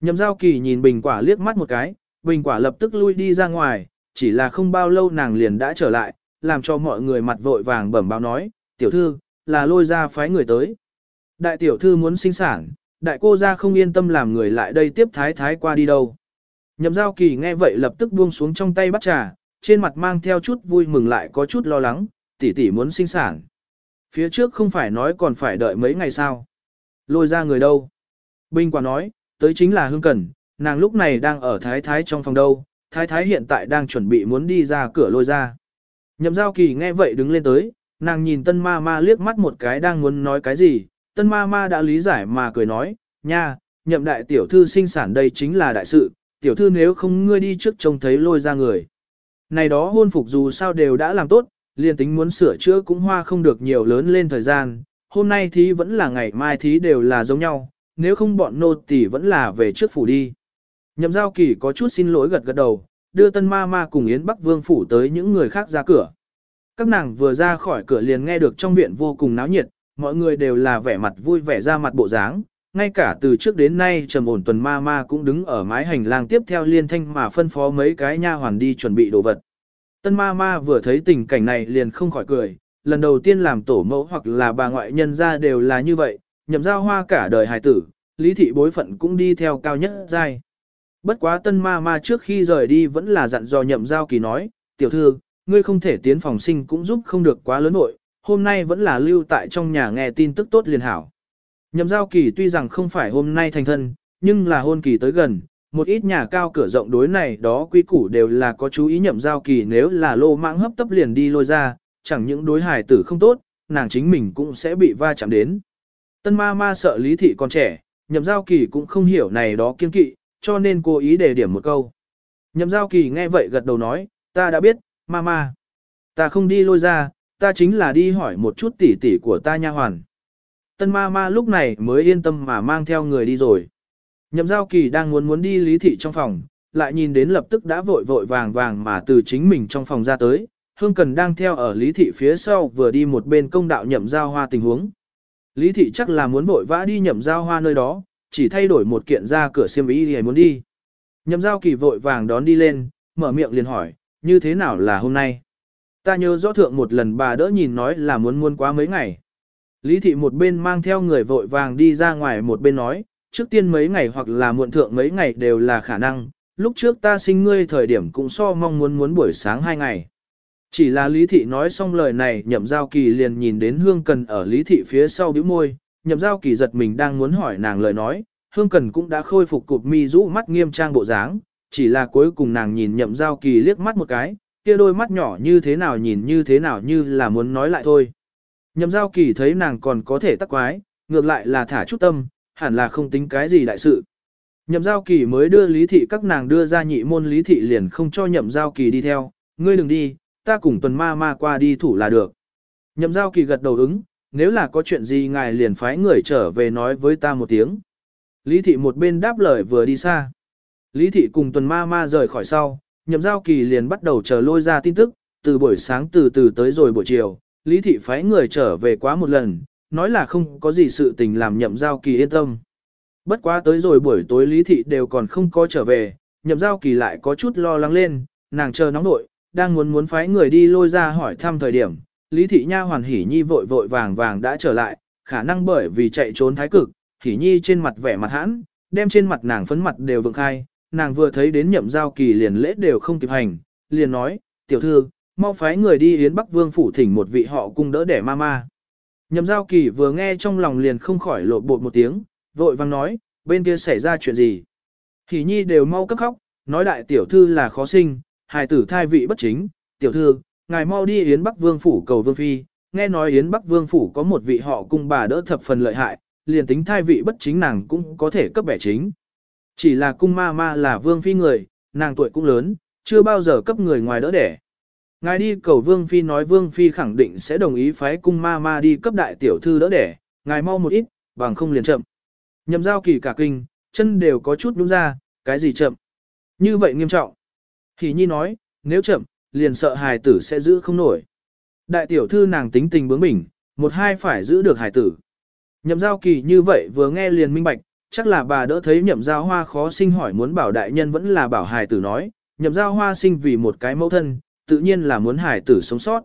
Nhậm giao kỳ nhìn bình quả liếc mắt một cái, bình quả lập tức lui đi ra ngoài, chỉ là không bao lâu nàng liền đã trở lại, làm cho mọi người mặt vội vàng bẩm báo nói, tiểu thư, là lôi ra phái người tới. Đại tiểu thư muốn sinh sản, đại cô ra không yên tâm làm người lại đây tiếp thái thái qua đi đâu. Nhậm giao kỳ nghe vậy lập tức buông xuống trong tay bắt trà, trên mặt mang theo chút vui mừng lại có chút lo lắng, tỷ tỷ muốn sinh sản. Phía trước không phải nói còn phải đợi mấy ngày sao. Lôi ra người đâu? Bình quả nói, tới chính là hương cần, nàng lúc này đang ở thái thái trong phòng đâu, thái thái hiện tại đang chuẩn bị muốn đi ra cửa lôi ra. Nhậm giao kỳ nghe vậy đứng lên tới, nàng nhìn tân ma ma liếc mắt một cái đang muốn nói cái gì, tân ma ma đã lý giải mà cười nói, nha, nhậm đại tiểu thư sinh sản đây chính là đại sự, tiểu thư nếu không ngươi đi trước trông thấy lôi ra người. Này đó hôn phục dù sao đều đã làm tốt, liền tính muốn sửa chữa cũng hoa không được nhiều lớn lên thời gian, hôm nay thí vẫn là ngày mai thí đều là giống nhau, nếu không bọn nô tỳ vẫn là về trước phủ đi. Nhậm giao kỳ có chút xin lỗi gật gật đầu, đưa tân ma ma cùng Yến Bắc Vương phủ tới những người khác ra cửa. Các nàng vừa ra khỏi cửa liền nghe được trong viện vô cùng náo nhiệt, mọi người đều là vẻ mặt vui vẻ ra mặt bộ dáng, ngay cả từ trước đến nay trầm ổn tuần ma ma cũng đứng ở mái hành lang tiếp theo liên thanh mà phân phó mấy cái nha hoàn đi chuẩn bị đồ vật. Tân ma ma vừa thấy tình cảnh này liền không khỏi cười, lần đầu tiên làm tổ mẫu hoặc là bà ngoại nhân ra đều là như vậy, nhậm giao hoa cả đời hài tử, lý thị bối phận cũng đi theo cao nhất giai. Bất quá tân ma ma trước khi rời đi vẫn là dặn dò nhậm giao kỳ nói, tiểu thư, ngươi không thể tiến phòng sinh cũng giúp không được quá lớn nội, hôm nay vẫn là lưu tại trong nhà nghe tin tức tốt liền hảo. Nhậm giao kỳ tuy rằng không phải hôm nay thành thân, nhưng là hôn kỳ tới gần, một ít nhà cao cửa rộng đối này đó quy củ đều là có chú ý nhậm giao kỳ nếu là lô mạng hấp tấp liền đi lôi ra, chẳng những đối hài tử không tốt, nàng chính mình cũng sẽ bị va chạm đến. Tân ma ma sợ lý thị còn trẻ, nhậm giao kỳ cũng không hiểu này đó kiên kỵ, cho nên cố ý để điểm một câu. Nhậm giao kỳ nghe vậy gật đầu nói, ta đã biết, Mama. Ta không đi lôi ra, ta chính là đi hỏi một chút tỉ tỉ của ta nha hoàn. Tân ma ma lúc này mới yên tâm mà mang theo người đi rồi. Nhậm giao kỳ đang muốn muốn đi lý thị trong phòng, lại nhìn đến lập tức đã vội vội vàng vàng mà từ chính mình trong phòng ra tới. Hương Cần đang theo ở lý thị phía sau vừa đi một bên công đạo nhậm giao hoa tình huống. Lý thị chắc là muốn vội vã đi nhậm giao hoa nơi đó, chỉ thay đổi một kiện ra cửa xiêm y thì muốn đi. Nhậm giao kỳ vội vàng đón đi lên, mở miệng liền hỏi, như thế nào là hôm nay? Ta nhớ rõ thượng một lần bà đỡ nhìn nói là muốn muôn quá mấy ngày. Lý thị một bên mang theo người vội vàng đi ra ngoài một bên nói, trước tiên mấy ngày hoặc là muộn thượng mấy ngày đều là khả năng, lúc trước ta sinh ngươi thời điểm cũng so mong muốn muốn buổi sáng hai ngày. Chỉ là Lý Thị nói xong lời này nhậm giao kỳ liền nhìn đến Hương Cần ở Lý Thị phía sau bĩu môi, nhậm giao kỳ giật mình đang muốn hỏi nàng lời nói, Hương Cần cũng đã khôi phục cụp mi rũ mắt nghiêm trang bộ dáng, chỉ là cuối cùng nàng nhìn nhậm giao kỳ liếc mắt một cái, kia đôi mắt nhỏ như thế nào nhìn như thế nào như là muốn nói lại thôi. Nhậm giao kỳ thấy nàng còn có thể tắc quái, ngược lại là thả chút tâm, hẳn là không tính cái gì đại sự. Nhậm giao kỳ mới đưa lý thị các nàng đưa ra nhị môn lý thị liền không cho nhậm giao kỳ đi theo, ngươi đừng đi, ta cùng tuần ma ma qua đi thủ là được. Nhậm giao kỳ gật đầu ứng, nếu là có chuyện gì ngài liền phái người trở về nói với ta một tiếng. Lý thị một bên đáp lời vừa đi xa. Lý thị cùng tuần ma ma rời khỏi sau, nhậm giao kỳ liền bắt đầu chờ lôi ra tin tức, từ buổi sáng từ từ tới rồi buổi chiều, Lý thị phái người trở về quá một lần, nói là không có gì sự tình làm nhậm giao kỳ yên tâm. Bất quá tới rồi buổi tối Lý thị đều còn không có trở về, nhậm giao kỳ lại có chút lo lắng lên, nàng chờ nóng nội, đang muốn muốn phái người đi lôi ra hỏi thăm thời điểm. Lý thị nha hoàn hỉ nhi vội vội vàng vàng đã trở lại, khả năng bởi vì chạy trốn thái cực, hỉ nhi trên mặt vẻ mặt hãn, đem trên mặt nàng phấn mặt đều vượng khai, nàng vừa thấy đến nhậm giao kỳ liền lễ đều không kịp hành, liền nói, tiểu thư, mau phái người đi Yến Bắc Vương phủ thỉnh một vị họ cung đỡ đẻ ma ma. Nhậm giao kỳ vừa nghe trong lòng liền không khỏi lộ bột một tiếng, vội vang nói, bên kia xảy ra chuyện gì. Hỉ nhi đều mau cấp khóc, nói đại tiểu thư là khó sinh, hài tử thai vị bất chính, tiểu thư, ngài mau đi Yến Bắc Vương phủ cầu Vương Phi, nghe nói Yến Bắc Vương phủ có một vị họ cung bà đỡ thập phần lợi hại, liền tính thai vị bất chính nàng cũng có thể cấp bẻ chính. Chỉ là cung ma ma là Vương Phi người, nàng tuổi cũng lớn, chưa bao giờ cấp người ngoài đỡ đẻ. Ngài đi cầu Vương Phi nói Vương Phi khẳng định sẽ đồng ý phái cung ma ma đi cấp đại tiểu thư đỡ đẻ, ngài mau một ít, bằng không liền chậm. Nhậm giao kỳ cả kinh, chân đều có chút đúng ra, cái gì chậm. Như vậy nghiêm trọng. Thì nhi nói, nếu chậm, liền sợ hài tử sẽ giữ không nổi. Đại tiểu thư nàng tính tình bướng bỉnh, một hai phải giữ được hài tử. Nhậm giao kỳ như vậy vừa nghe liền minh bạch, chắc là bà đỡ thấy nhậm giao hoa khó sinh hỏi muốn bảo đại nhân vẫn là bảo hài tử nói, nhậm giao hoa sinh vì một cái mẫu thân, tự nhiên là muốn hài tử sống sót.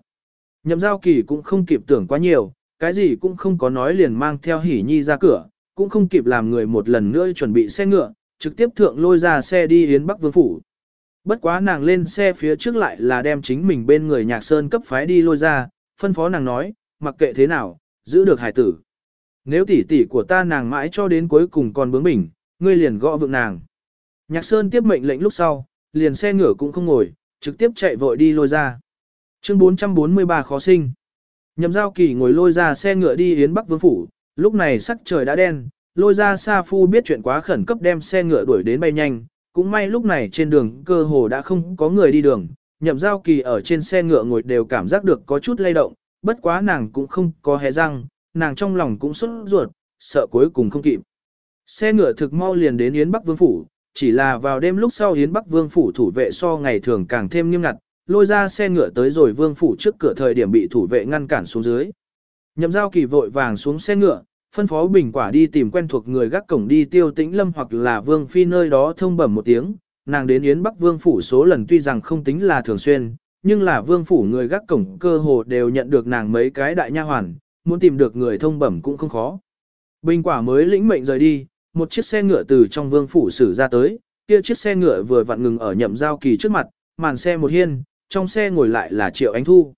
Nhậm giao kỳ cũng không kịp tưởng quá nhiều, cái gì cũng không có nói liền mang theo hỉ nhi ra cửa, cũng không kịp làm người một lần nữa chuẩn bị xe ngựa, trực tiếp thượng lôi ra xe đi Yến Bắc Vương Phủ. Bất quá nàng lên xe phía trước lại là đem chính mình bên người nhạc sơn cấp phái đi lôi ra, phân phó nàng nói, mặc kệ thế nào, giữ được hải tử. Nếu tỷ tỷ của ta nàng mãi cho đến cuối cùng còn bướng bỉnh, ngươi liền gõ vượng nàng. Nhạc sơn tiếp mệnh lệnh lúc sau, liền xe ngựa cũng không ngồi, trực tiếp chạy vội đi lôi ra. Chương 443 khó sinh. Nhậm giao kỳ ngồi lôi ra xe ngựa đi Yến Bắc Vương Phủ, lúc này sắc trời đã đen, lôi ra Sa Phu biết chuyện quá khẩn cấp đem xe ngựa đuổi đến bay nhanh, cũng may lúc này trên đường cơ hồ đã không có người đi đường, nhậm giao kỳ ở trên xe ngựa ngồi đều cảm giác được có chút lay động, bất quá nàng cũng không có hé răng, nàng trong lòng cũng xuất ruột, sợ cuối cùng không kịp. Xe ngựa thực mau liền đến Yến Bắc Vương Phủ, chỉ là vào đêm lúc sau Yến Bắc Vương Phủ thủ vệ so ngày thường càng thêm nghiêm ngặt, lôi ra xe ngựa tới rồi Vương Phủ trước cửa thời điểm bị thủ vệ ngăn cản xuống dưới. Nhậm giao kỳ vội vàng xuống xe ngựa, phân phó bình quả đi tìm quen thuộc người gác cổng đi tiêu tĩnh lâm hoặc là vương phi nơi đó thông bẩm một tiếng, nàng đến Yến Bắc Vương Phủ số lần tuy rằng không tính là thường xuyên, nhưng là Vương Phủ người gác cổng cơ hồ đều nhận được nàng mấy cái đại nha hoàn, muốn tìm được người thông bẩm cũng không khó. Bình quả mới lĩnh mệnh rời đi, một chiếc xe ngựa từ trong Vương Phủ xử ra tới, kia chiếc xe ngựa vừa vặn ngừng ở nhậm giao kỳ trước mặt, màn xe một hiên, trong xe ngồi lại là Triệu Ánh Thu.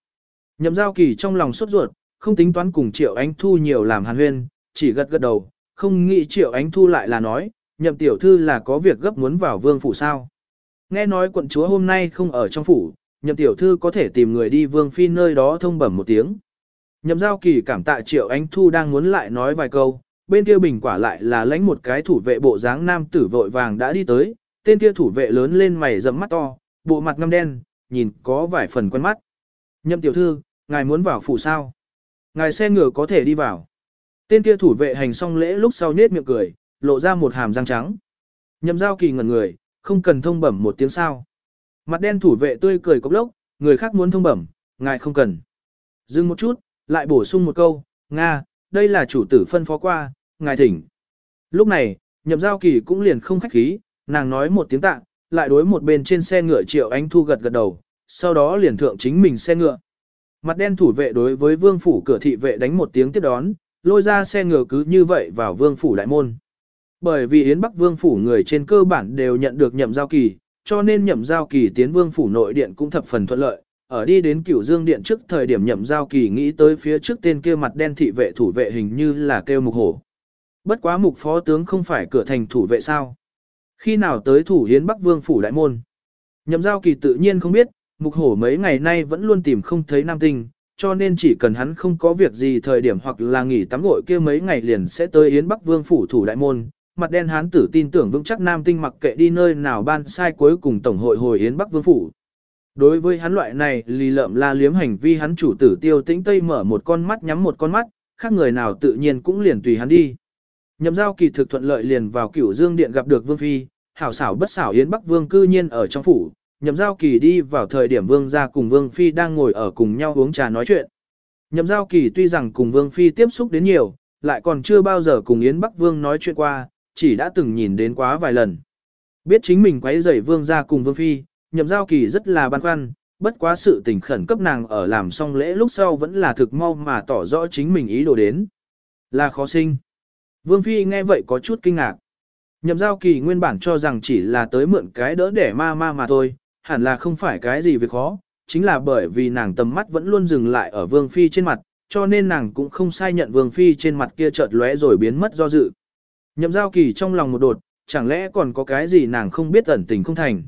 Nhậm giao kỳ trong lòng sốt ruột, không tính toán cùng Triệu Ánh Thu nhiều làm hàn huyên, chỉ gật gật đầu, không nghĩ Triệu Ánh Thu lại là nói, nhậm tiểu thư là có việc gấp muốn vào vương phủ sao. Nghe nói quận chúa hôm nay không ở trong phủ, nhậm tiểu thư có thể tìm người đi vương phi nơi đó thông bẩm một tiếng. Nhậm giao kỳ cảm tạ Triệu Ánh Thu đang muốn lại nói vài câu, bên kia bình quả lại là lãnh một cái thủ vệ bộ dáng nam tử vội vàng đã đi tới, tên kia thủ vệ lớn lên mày rậm mắt to, bộ mặt ngăm đen, nhìn có vài phần quen mắt. Nhậm tiểu thư, ngài muốn vào phủ sao? Ngài xe ngựa có thể đi vào. Tên kia thủ vệ hành xong lễ lúc sau nết miệng cười, lộ ra một hàm răng trắng. Nhậm giao kỳ ngẩn người, không cần thông bẩm một tiếng sao. Mặt đen thủ vệ tươi cười cốc lốc, người khác muốn thông bẩm, ngài không cần. Dừng một chút, lại bổ sung một câu, Nga, đây là chủ tử phân phó qua, ngài thỉnh. Lúc này, nhậm giao kỳ cũng liền không khách khí, nàng nói một tiếng tạ, lại đối một bên trên xe ngựa triệu ánh thu gật gật đầu, sau đó liền thượng chính mình xe ngựa. Mặt đen thủ vệ đối với vương phủ cửa thị vệ đánh một tiếng tiếp đón, lôi ra xe ngựa cứ như vậy vào vương phủ đại môn. Bởi vì Yến Bắc vương phủ người trên cơ bản đều nhận được nhậm giao kỳ, cho nên nhậm giao kỳ tiến vương phủ nội điện cũng thập phần thuận lợi. Ở đi đến cửu dương điện trước thời điểm nhậm giao kỳ nghĩ tới phía trước tên kia mặt đen thị vệ thủ vệ hình như là kêu mục hổ. Bất quá mục phó tướng không phải cửa thành thủ vệ sao. Khi nào tới thủ Yến Bắc vương phủ đại môn. Nhậm giao kỳ tự nhiên không biết, mục hổ mấy ngày nay vẫn luôn tìm không thấy nam tinh, cho nên chỉ cần hắn không có việc gì thời điểm hoặc là nghỉ tắm gội kia mấy ngày liền sẽ tới Yến Bắc Vương phủ thủ đại môn. Mặt đen hán tử tin tưởng vững chắc Nam Tinh mặc kệ đi nơi nào ban sai cuối cùng tổng hội hồi Yến Bắc Vương phủ. Đối với hắn loại này lì lợm la liếm hành vi hắn chủ tử tiêu tĩnh tây mở một con mắt nhắm một con mắt, khác người nào tự nhiên cũng liền tùy hắn đi. Nhậm giao kỳ thực thuận lợi liền vào cửu dương điện gặp được Vương Phi, hảo xảo bất xảo Yến Bắc Vương cư nhiên ở trong phủ, nhậm giao kỳ đi vào thời điểm Vương gia cùng Vương Phi đang ngồi ở cùng nhau uống trà nói chuyện. Nhậm giao kỳ tuy rằng cùng Vương Phi tiếp xúc đến nhiều, lại còn chưa bao giờ cùng Yến Bắc Vương nói chuyện qua, chỉ đã từng nhìn đến quá vài lần. Biết chính mình quấy rầy Vương gia cùng Vương Phi, nhậm giao kỳ rất là băn khoăn, bất quá sự tình khẩn cấp nàng ở làm xong lễ lúc sau vẫn là thực mau mà tỏ rõ chính mình ý đồ đến. Là khó sinh. Vương Phi nghe vậy có chút kinh ngạc. Nhậm giao kỳ nguyên bản cho rằng chỉ là tới mượn cái đỡ để ma ma mà thôi, hẳn là không phải cái gì việc khó, chính là bởi vì nàng tầm mắt vẫn luôn dừng lại ở Vương Phi trên mặt, cho nên nàng cũng không sai nhận Vương Phi trên mặt kia chợt lóe rồi biến mất do dự. Nhậm giao kỳ trong lòng một đột, chẳng lẽ còn có cái gì nàng không biết ẩn tình không thành.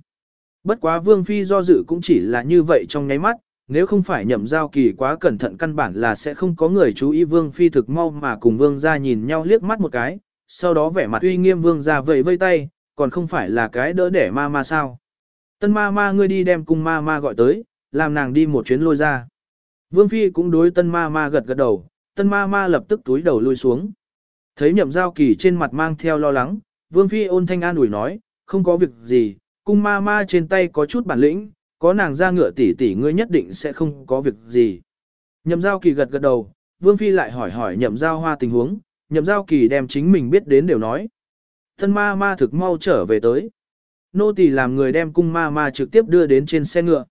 Bất quá Vương Phi do dự cũng chỉ là như vậy trong nháy mắt, nếu không phải nhậm giao kỳ quá cẩn thận căn bản là sẽ không có người chú ý Vương Phi thực mau mà cùng Vương ra nhìn nhau liếc mắt một cái, sau đó vẻ mặt uy nghiêm Vương ra vẫy vây tay, còn không phải là cái đỡ để ma ma sao. Tân ma ma ngươi đi đem cung ma ma gọi tới, làm nàng đi một chuyến lôi ra. Vương Phi cũng đối tân ma ma gật gật đầu, tân ma ma lập tức túi đầu lui xuống. Thấy nhậm giao kỳ trên mặt mang theo lo lắng, Vương Phi ôn thanh an ủi nói, không có việc gì, cung ma ma trên tay có chút bản lĩnh, có nàng ra ngựa tỷ tỷ ngươi nhất định sẽ không có việc gì. Nhậm giao kỳ gật gật đầu, Vương Phi lại hỏi hỏi nhậm giao hoa tình huống, nhậm giao kỳ đem chính mình biết đến đều nói. Tân ma ma thực mau trở về tới. Nô tỳ làm người đem cung ma ma trực tiếp đưa đến trên xe ngựa.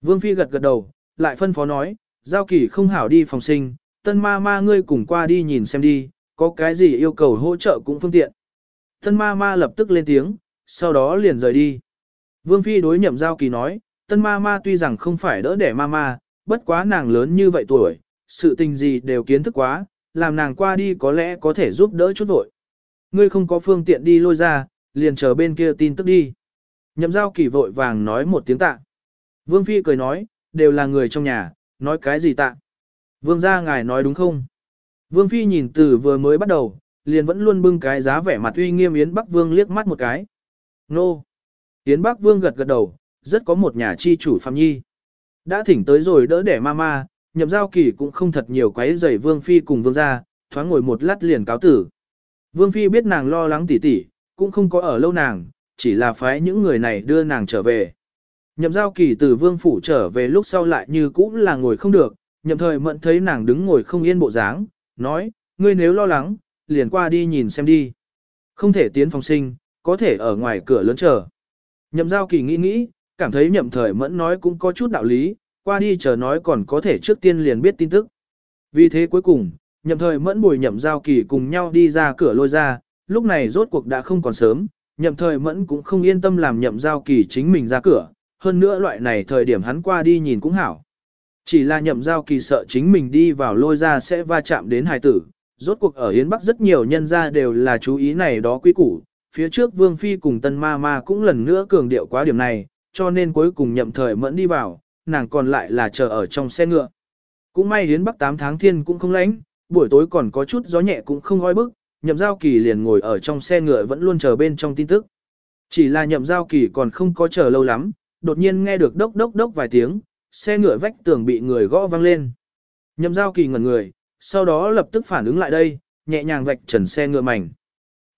Vương Phi gật gật đầu, lại phân phó nói, giao kỳ không hảo đi phòng sinh, tân ma ma ngươi cùng qua đi nhìn xem đi, có cái gì yêu cầu hỗ trợ cũng phương tiện. Tân ma ma lập tức lên tiếng, sau đó liền rời đi. Vương Phi đối nhậm giao kỳ nói, tân ma ma tuy rằng không phải đỡ đẻ ma ma, bất quá nàng lớn như vậy tuổi, sự tình gì đều kiến thức quá, làm nàng qua đi có lẽ có thể giúp đỡ chút vội. Ngươi không có phương tiện đi lôi ra, liền chờ bên kia tin tức đi. Nhậm giao kỳ vội vàng nói một tiếng tạ. Vương Phi cười nói, đều là người trong nhà, nói cái gì tạ. Vương gia ngài nói đúng không? Vương Phi nhìn từ vừa mới bắt đầu, liền vẫn luôn bưng cái giá vẻ mặt uy nghiêm Yến Bắc Vương liếc mắt một cái. Nô! Yến Bắc Vương gật gật đầu, rất có một nhà chi chủ Phạm Nhi. Đã thỉnh tới rồi đỡ đẻ mama, nhậm giao kỳ cũng không thật nhiều quấy rầy Vương Phi cùng Vương gia, thoáng ngồi một lát liền cáo tử. Vương Phi biết nàng lo lắng tỉ tỉ, cũng không có ở lâu nàng, chỉ là phái những người này đưa nàng trở về. Nhậm giao kỳ từ Vương Phủ trở về lúc sau lại như cũng là ngồi không được, nhậm thời mận thấy nàng đứng ngồi không yên bộ dáng, nói, ngươi nếu lo lắng, liền qua đi nhìn xem đi. Không thể tiến phòng sinh, có thể ở ngoài cửa lớn chờ. Nhậm giao kỳ nghĩ nghĩ, cảm thấy nhậm thời mẫn nói cũng có chút đạo lý, qua đi chờ nói còn có thể trước tiên liền biết tin tức. Vì thế cuối cùng, nhậm thời mẫn bồi nhậm giao kỳ cùng nhau đi ra cửa lôi ra, lúc này rốt cuộc đã không còn sớm, nhậm thời mẫn cũng không yên tâm làm nhậm giao kỳ chính mình ra cửa, hơn nữa loại này thời điểm hắn qua đi nhìn cũng hảo. Chỉ là nhậm giao kỳ sợ chính mình đi vào lôi ra sẽ va chạm đến hài tử, rốt cuộc ở Yến Bắc rất nhiều nhân gia đều là chú ý này đó quý củ, phía trước Vương Phi cùng Tân Ma Ma cũng lần nữa cường điệu quá điểm này, cho nên cuối cùng nhậm thời mẫn đi vào, nàng còn lại là chờ ở trong xe ngựa. Cũng may Yến Bắc 8 tháng thiên cũng không lạnh, buổi tối còn có chút gió nhẹ cũng không oi bức, nhậm giao kỳ liền ngồi ở trong xe ngựa vẫn luôn chờ bên trong tin tức. Chỉ là nhậm giao kỳ còn không có chờ lâu lắm, đột nhiên nghe được đốc đốc đốc vài tiếng, xe ngựa vách tường bị người gõ vang lên. Nhậm giao kỳ ngẩn người, sau đó lập tức phản ứng lại đây, nhẹ nhàng vạch trần xe ngựa mảnh.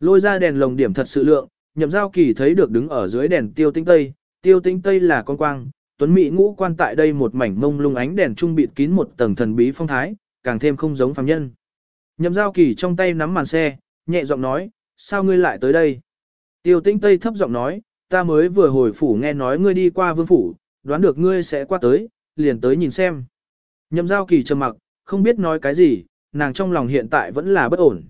Lôi ra đèn lồng điểm thật sự lượng, nhậm giao kỳ thấy được đứng ở dưới đèn tiêu tinh tây, tiêu tinh tây là con quang, tuấn mỹ ngũ quan tại đây một mảnh mông lung ánh đèn trung bịt kín một tầng thần bí phong thái, càng thêm không giống phàm nhân. Nhậm giao kỳ trong tay nắm màn xe, nhẹ giọng nói, sao ngươi lại tới đây? Tiêu tinh tây thấp giọng nói, ta mới vừa hồi phủ nghe nói ngươi đi qua vương phủ, đoán được ngươi sẽ qua tới, liền tới nhìn xem. Nhậm giao kỳ trầm mặc, không biết nói cái gì, nàng trong lòng hiện tại vẫn là bất ổn.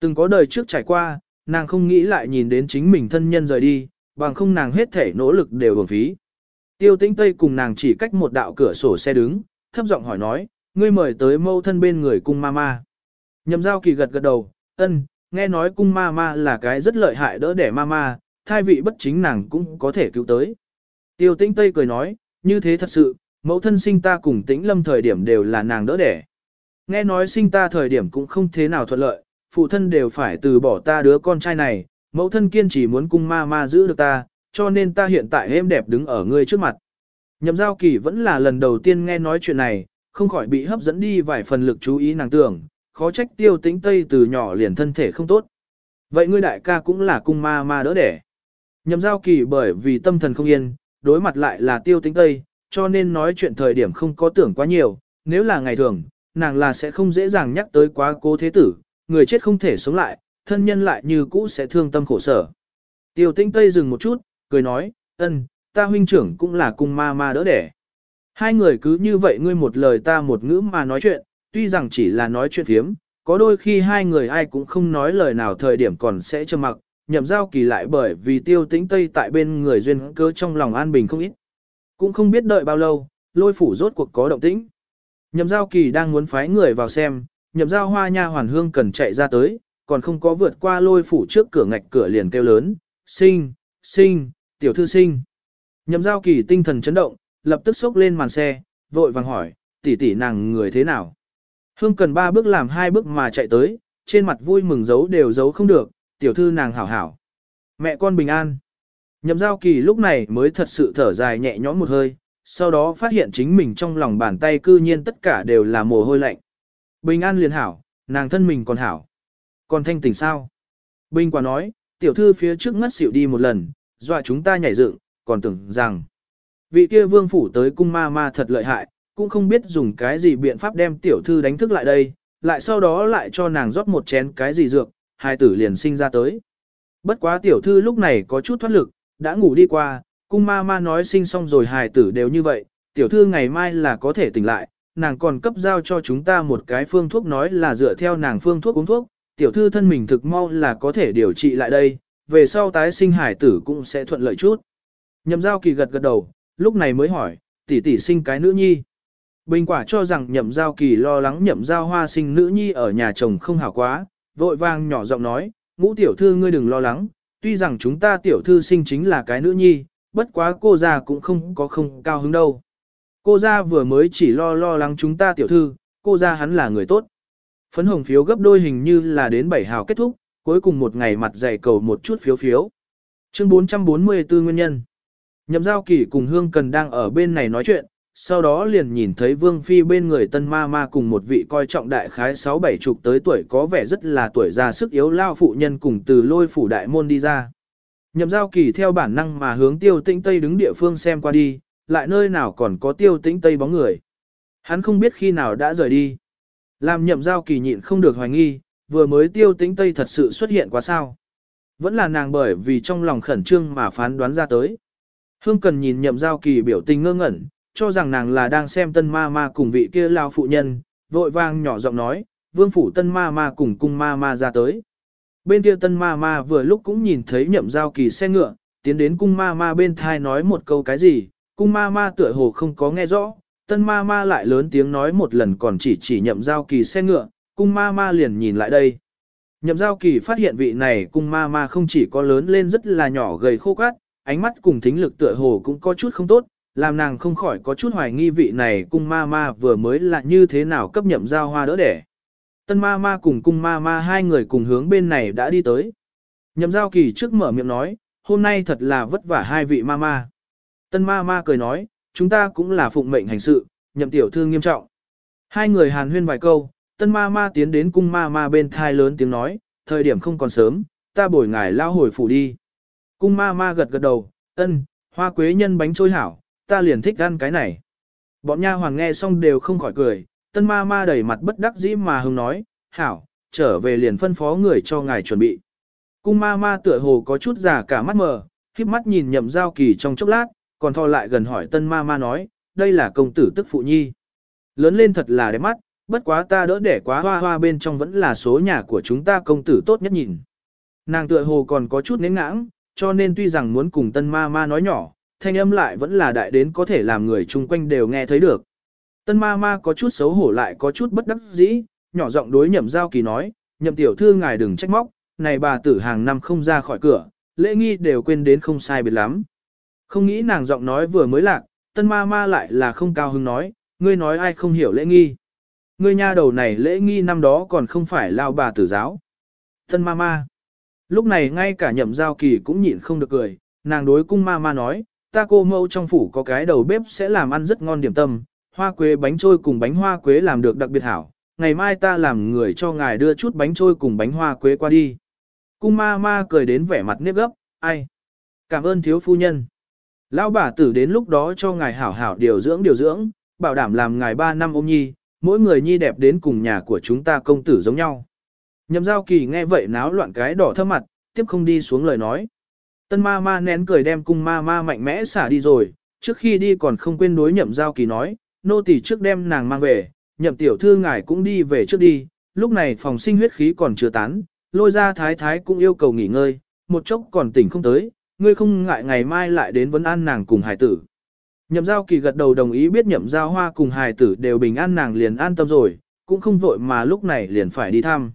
Từng có đời trước trải qua, nàng không nghĩ lại nhìn đến chính mình thân nhân rời đi, bằng không nàng hết thể nỗ lực đều uổng phí. Tiêu tĩnh Tây cùng nàng chỉ cách một đạo cửa sổ xe đứng, thấp giọng hỏi nói, ngươi mời tới mâu thân bên người cung mama." ma. Nhậm giao kỳ gật gật đầu, ân, nghe nói cung ma ma là cái rất lợi hại đỡ đẻ ma ma, thai vị bất chính nàng cũng có thể cứu tới. Tiêu tĩnh Tây cười nói, như thế thật sự, mẫu thân sinh ta cùng tĩnh lâm thời điểm đều là nàng đỡ đẻ. Nghe nói sinh ta thời điểm cũng không thế nào thuận lợi, phụ thân đều phải từ bỏ ta đứa con trai này, mẫu thân kiên trì muốn cung ma ma giữ được ta, cho nên ta hiện tại êm đẹp đứng ở ngươi trước mặt. Nhậm giao kỳ vẫn là lần đầu tiên nghe nói chuyện này, không khỏi bị hấp dẫn đi vài phần lực chú ý nàng tưởng, khó trách tiêu tĩnh tây từ nhỏ liền thân thể không tốt. Vậy ngươi đại ca cũng là cung ma ma đỡ đẻ. Nhậm giao kỳ bởi vì tâm thần không yên, đối mặt lại là tiêu tĩnh tây, cho nên nói chuyện thời điểm không có tưởng quá nhiều, nếu là ngày thường, nàng là sẽ không dễ dàng nhắc tới quá cố thế tử, người chết không thể sống lại, thân nhân lại như cũ sẽ thương tâm khổ sở. Tiêu tĩnh tây dừng một chút, cười nói, ân, ta huynh trưởng cũng là cung ma ma đỡ đẻ. Hai người cứ như vậy ngươi một lời ta một ngữ mà nói chuyện, tuy rằng chỉ là nói chuyện thiếm, có đôi khi hai người ai cũng không nói lời nào thời điểm còn sẽ trầm mặc, nhậm giao kỳ lại bởi vì tiêu tĩnh tây tại bên người duyên cơ trong lòng an bình không ít. Cũng không biết đợi bao lâu, lôi phủ rốt cuộc có động tĩnh. Nhậm giao kỳ đang muốn phái người vào xem, nhậm giao hoa nha hoàn hương cần chạy ra tới, còn không có vượt qua lôi phủ trước cửa ngạch cửa liền kêu lớn, sinh, sinh, tiểu thư sinh. Nhậm giao kỳ tinh thần chấn động, lập tức xốc lên màn xe, vội vàng hỏi, tỷ tỷ nàng người thế nào. Hương cần ba bước làm hai bước mà chạy tới, trên mặt vui mừng giấu đều giấu không được, tiểu thư nàng hảo hảo. Mẹ con bình an. Nhậm giao kỳ lúc này mới thật sự thở dài nhẹ nhõm một hơi, sau đó phát hiện chính mình trong lòng bàn tay cư nhiên tất cả đều là mồ hôi lạnh. Bình an liền hảo, nàng thân mình còn hảo. Còn thanh tỉnh sao? Bình quả nói, tiểu thư phía trước ngất xỉu đi một lần, dọa chúng ta nhảy dựng, còn tưởng rằng vị kia vương phủ tới cung ma ma thật lợi hại, cũng không biết dùng cái gì biện pháp đem tiểu thư đánh thức lại đây, lại sau đó lại cho nàng rót một chén cái gì dược, hai tử liền sinh ra tới. Bất quá tiểu thư lúc này có chút thoát lực, đã ngủ đi qua, cung ma ma nói sinh xong rồi hài tử đều như vậy, tiểu thư ngày mai là có thể tỉnh lại, nàng còn cấp giao cho chúng ta một cái phương thuốc nói là dựa theo nàng phương thuốc uống thuốc, tiểu thư thân mình thực mau là có thể điều trị lại đây, về sau tái sinh hài tử cũng sẽ thuận lợi chút. Nhậm giao kỳ gật gật đầu, lúc này mới hỏi, tỷ tỷ sinh cái nữ nhi. Bình quả cho rằng nhậm giao kỳ lo lắng nhậm giao hoa sinh nữ nhi ở nhà chồng không hảo quá, vội vang nhỏ giọng nói, ngũ tiểu thư ngươi đừng lo lắng, tuy rằng chúng ta tiểu thư sinh chính là cái nữ nhi, bất quá cô ra cũng không có không cao hứng đâu. Cô ra vừa mới chỉ lo lo lắng chúng ta tiểu thư, cô ra hắn là người tốt. Phấn hồng phiếu gấp đôi hình như là đến bảy hào kết thúc, cuối cùng một ngày mặt dày cầu một chút phiếu phiếu. Chương 444 nguyên nhân. Nhậm giao kỳ cùng Hương Cần đang ở bên này nói chuyện, sau đó liền nhìn thấy Vương Phi bên người tân ma ma cùng một vị coi trọng đại khái 6-7 chục tới tuổi có vẻ rất là tuổi già sức yếu lao phụ nhân cùng từ lôi phủ đại môn đi ra. Nhậm giao kỳ theo bản năng mà hướng tiêu tĩnh Tây đứng địa phương xem qua đi, lại nơi nào còn có tiêu tĩnh Tây bóng người. Hắn không biết khi nào đã rời đi. Làm nhậm giao kỳ nhịn không được hoài nghi, vừa mới tiêu tĩnh Tây thật sự xuất hiện quá sao. Vẫn là nàng bởi vì trong lòng khẩn trương mà phán đoán ra tới. Hương cần nhìn nhậm giao kỳ biểu tình ngơ ngẩn, cho rằng nàng là đang xem tân ma ma cùng vị kia lao phụ nhân, vội vang nhỏ giọng nói, vương phủ tân ma ma cùng cung ma ma ra tới. Bên kia tân ma ma vừa lúc cũng nhìn thấy nhậm giao kỳ xe ngựa, tiến đến cung ma ma bên thai nói một câu cái gì, cung ma ma tựa hồ không có nghe rõ, tân ma ma lại lớn tiếng nói một lần còn chỉ chỉ nhậm giao kỳ xe ngựa, cung ma ma liền nhìn lại đây. Nhậm giao kỳ phát hiện vị này cung ma ma không chỉ có lớn lên rất là nhỏ gầy khô cát, ánh mắt cùng thính lực tựa hồ cũng có chút không tốt, làm nàng không khỏi có chút hoài nghi vị này cung ma ma vừa mới là như thế nào cấp nhậm giao hoa đỡ đẻ. Tân ma ma cùng cung ma ma hai người cùng hướng bên này đã đi tới. Nhậm giao kỳ trước mở miệng nói, hôm nay thật là vất vả hai vị ma ma. Tân ma ma cười nói, chúng ta cũng là phụng mệnh hành sự, nhậm tiểu thư nghiêm trọng. Hai người hàn huyên vài câu, tân ma ma tiến đến cung ma ma bên thai lớn tiếng nói, thời điểm không còn sớm, ta bồi ngài lao hồi phủ đi. Cung ma ma gật gật đầu, ân, hoa quế nhân bánh trôi hảo, ta liền thích ăn cái này. Bọn nha hoàng nghe xong đều không khỏi cười, tân ma ma đầy mặt bất đắc dĩ mà hưng nói, hảo, trở về liền phân phó người cho ngài chuẩn bị. Cung ma ma tựa hồ có chút già cả mắt mờ, khiếp mắt nhìn nhậm giao kỳ trong chốc lát, còn thò lại gần hỏi tân ma ma nói, đây là công tử tức phụ nhi. Lớn lên thật là đẹp mắt, bất quá ta đỡ để quá hoa hoa bên trong vẫn là số nhà của chúng ta công tử tốt nhất nhìn. Nàng tựa hồ còn có chút nến ngãng, cho nên tuy rằng muốn cùng tân ma ma nói nhỏ, thanh âm lại vẫn là đại đến có thể làm người chung quanh đều nghe thấy được. Tân ma ma có chút xấu hổ lại có chút bất đắc dĩ, nhỏ giọng đối nhậm giao kỳ nói, nhậm tiểu thư ngài đừng trách móc, này bà tử hàng năm không ra khỏi cửa, lễ nghi đều quên đến không sai biệt lắm. Không nghĩ nàng giọng nói vừa mới lạc, Tân ma ma lại là không cao hứng nói, ngươi nói ai không hiểu lễ nghi. Ngươi nha đầu này lễ nghi năm đó còn không phải lao bà tử giáo. Tân ma ma. Lúc này ngay cả nhậm giao kỳ cũng nhịn không được cười, nàng đối cung ma ma nói, ta cô mẫu trong phủ có cái đầu bếp sẽ làm ăn rất ngon điểm tâm, hoa quế bánh trôi cùng bánh hoa quế làm được đặc biệt hảo, ngày mai ta làm người cho ngài đưa chút bánh trôi cùng bánh hoa quế qua đi. Cung ma ma cười đến vẻ mặt nếp gấp, ai? Cảm ơn thiếu phu nhân. Lão bà tử đến lúc đó cho ngài hảo hảo điều dưỡng điều dưỡng, bảo đảm làm ngài 3 năm ôm nhi, mỗi người nhi đẹp đến cùng nhà của chúng ta công tử giống nhau. Nhậm giao kỳ nghe vậy náo loạn cái đỏ thơm mặt, tiếp không đi xuống lời nói. Tân ma ma nén cười đem cung ma ma mạnh mẽ xả đi rồi, trước khi đi còn không quên đối nhậm giao kỳ nói, nô tỳ trước đem nàng mang về, nhậm tiểu thư ngài cũng đi về trước đi, lúc này phòng sinh huyết khí còn chưa tán, lôi ra thái thái cũng yêu cầu nghỉ ngơi, một chốc còn tỉnh không tới, ngươi không ngại ngày mai lại đến vấn an nàng cùng hài tử. Nhậm giao kỳ gật đầu đồng ý biết nhậm giao hoa cùng hài tử đều bình an nàng liền an tâm rồi, cũng không vội mà lúc này liền phải đi thăm.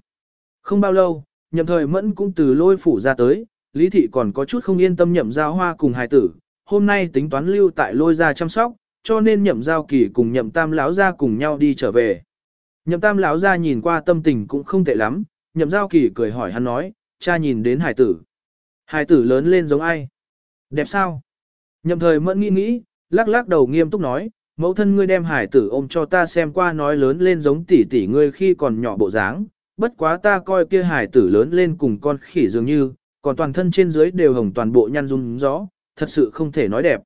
Không bao lâu, nhậm thời mẫn cũng từ lôi phủ ra tới, lý thị còn có chút không yên tâm nhậm giao hoa cùng hài tử, hôm nay tính toán lưu tại lôi ra chăm sóc, cho nên nhậm giao kỳ cùng nhậm tam lão ra cùng nhau đi trở về. Nhậm tam lão ra nhìn qua tâm tình cũng không tệ lắm, nhậm giao kỳ cười hỏi hắn nói, cha nhìn đến hải tử. Hải tử lớn lên giống ai? Đẹp sao? Nhậm thời mẫn nghĩ nghĩ, lắc lắc đầu nghiêm túc nói, mẫu thân ngươi đem hải tử ôm cho ta xem qua nói lớn lên giống tỷ tỷ ngươi khi còn nhỏ bộ dáng, bất quá ta coi kia hải tử lớn lên cùng con khỉ dường như, còn toàn thân trên dưới đều hồng toàn bộ nhăn rung rõ, thật sự không thể nói đẹp.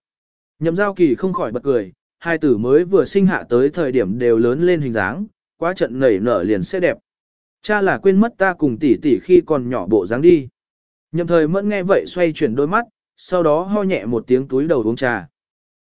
Nhậm giao kỳ không khỏi bật cười, hai tử mới vừa sinh hạ tới thời điểm đều lớn lên hình dáng, quá trận nảy nở liền sẽ đẹp. Cha là quên mất ta cùng tỷ tỷ khi còn nhỏ bộ dáng đi. Nhậm thời mẫn nghe vậy xoay chuyển đôi mắt, sau đó ho nhẹ một tiếng túi đầu uống trà.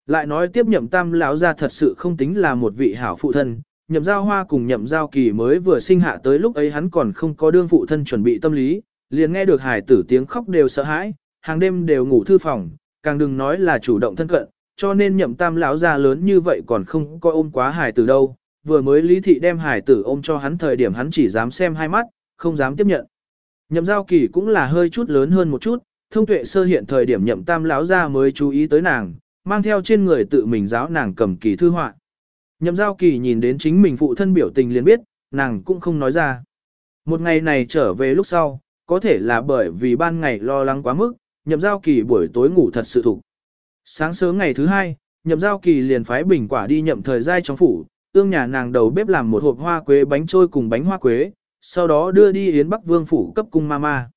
Lại nói tiếp nhậm tam lão ra thật sự không tính là một vị hảo phụ thân, nhậm giao hoa cùng nhậm giao kỳ mới vừa sinh hạ tới lúc ấy hắn còn không có đương phụ thân chuẩn bị tâm lý, liền nghe được hải tử tiếng khóc đều sợ hãi, hàng đêm đều ngủ thư phòng, càng đừng nói là chủ động thân cận, cho nên nhậm tam lão già lớn như vậy còn không coi ôm quá hải tử đâu. Vừa mới lý thị đem hải tử ôm cho hắn thời điểm hắn chỉ dám xem hai mắt, không dám tiếp nhận. Nhậm giao kỳ cũng là hơi chút lớn hơn một chút, thông tuệ sơ hiện thời điểm nhậm tam lão ra mới chú ý tới nàng, mang theo trên người tự mình giáo nàng cầm kỳ thư họa. Nhậm giao kỳ nhìn đến chính mình phụ thân biểu tình liền biết, nàng cũng không nói ra. Một ngày này trở về lúc sau, có thể là bởi vì ban ngày lo lắng quá mức, nhậm giao kỳ buổi tối ngủ thật sự thục. Sáng sớm ngày thứ hai, nhậm giao kỳ liền phái bình quả đi nhậm thời gian trong phủ, ương nhà nàng đầu bếp làm một hộp hoa quế bánh trôi cùng bánh hoa quế, sau đó đưa đi Yến Bắc Vương phủ cấp cung mama.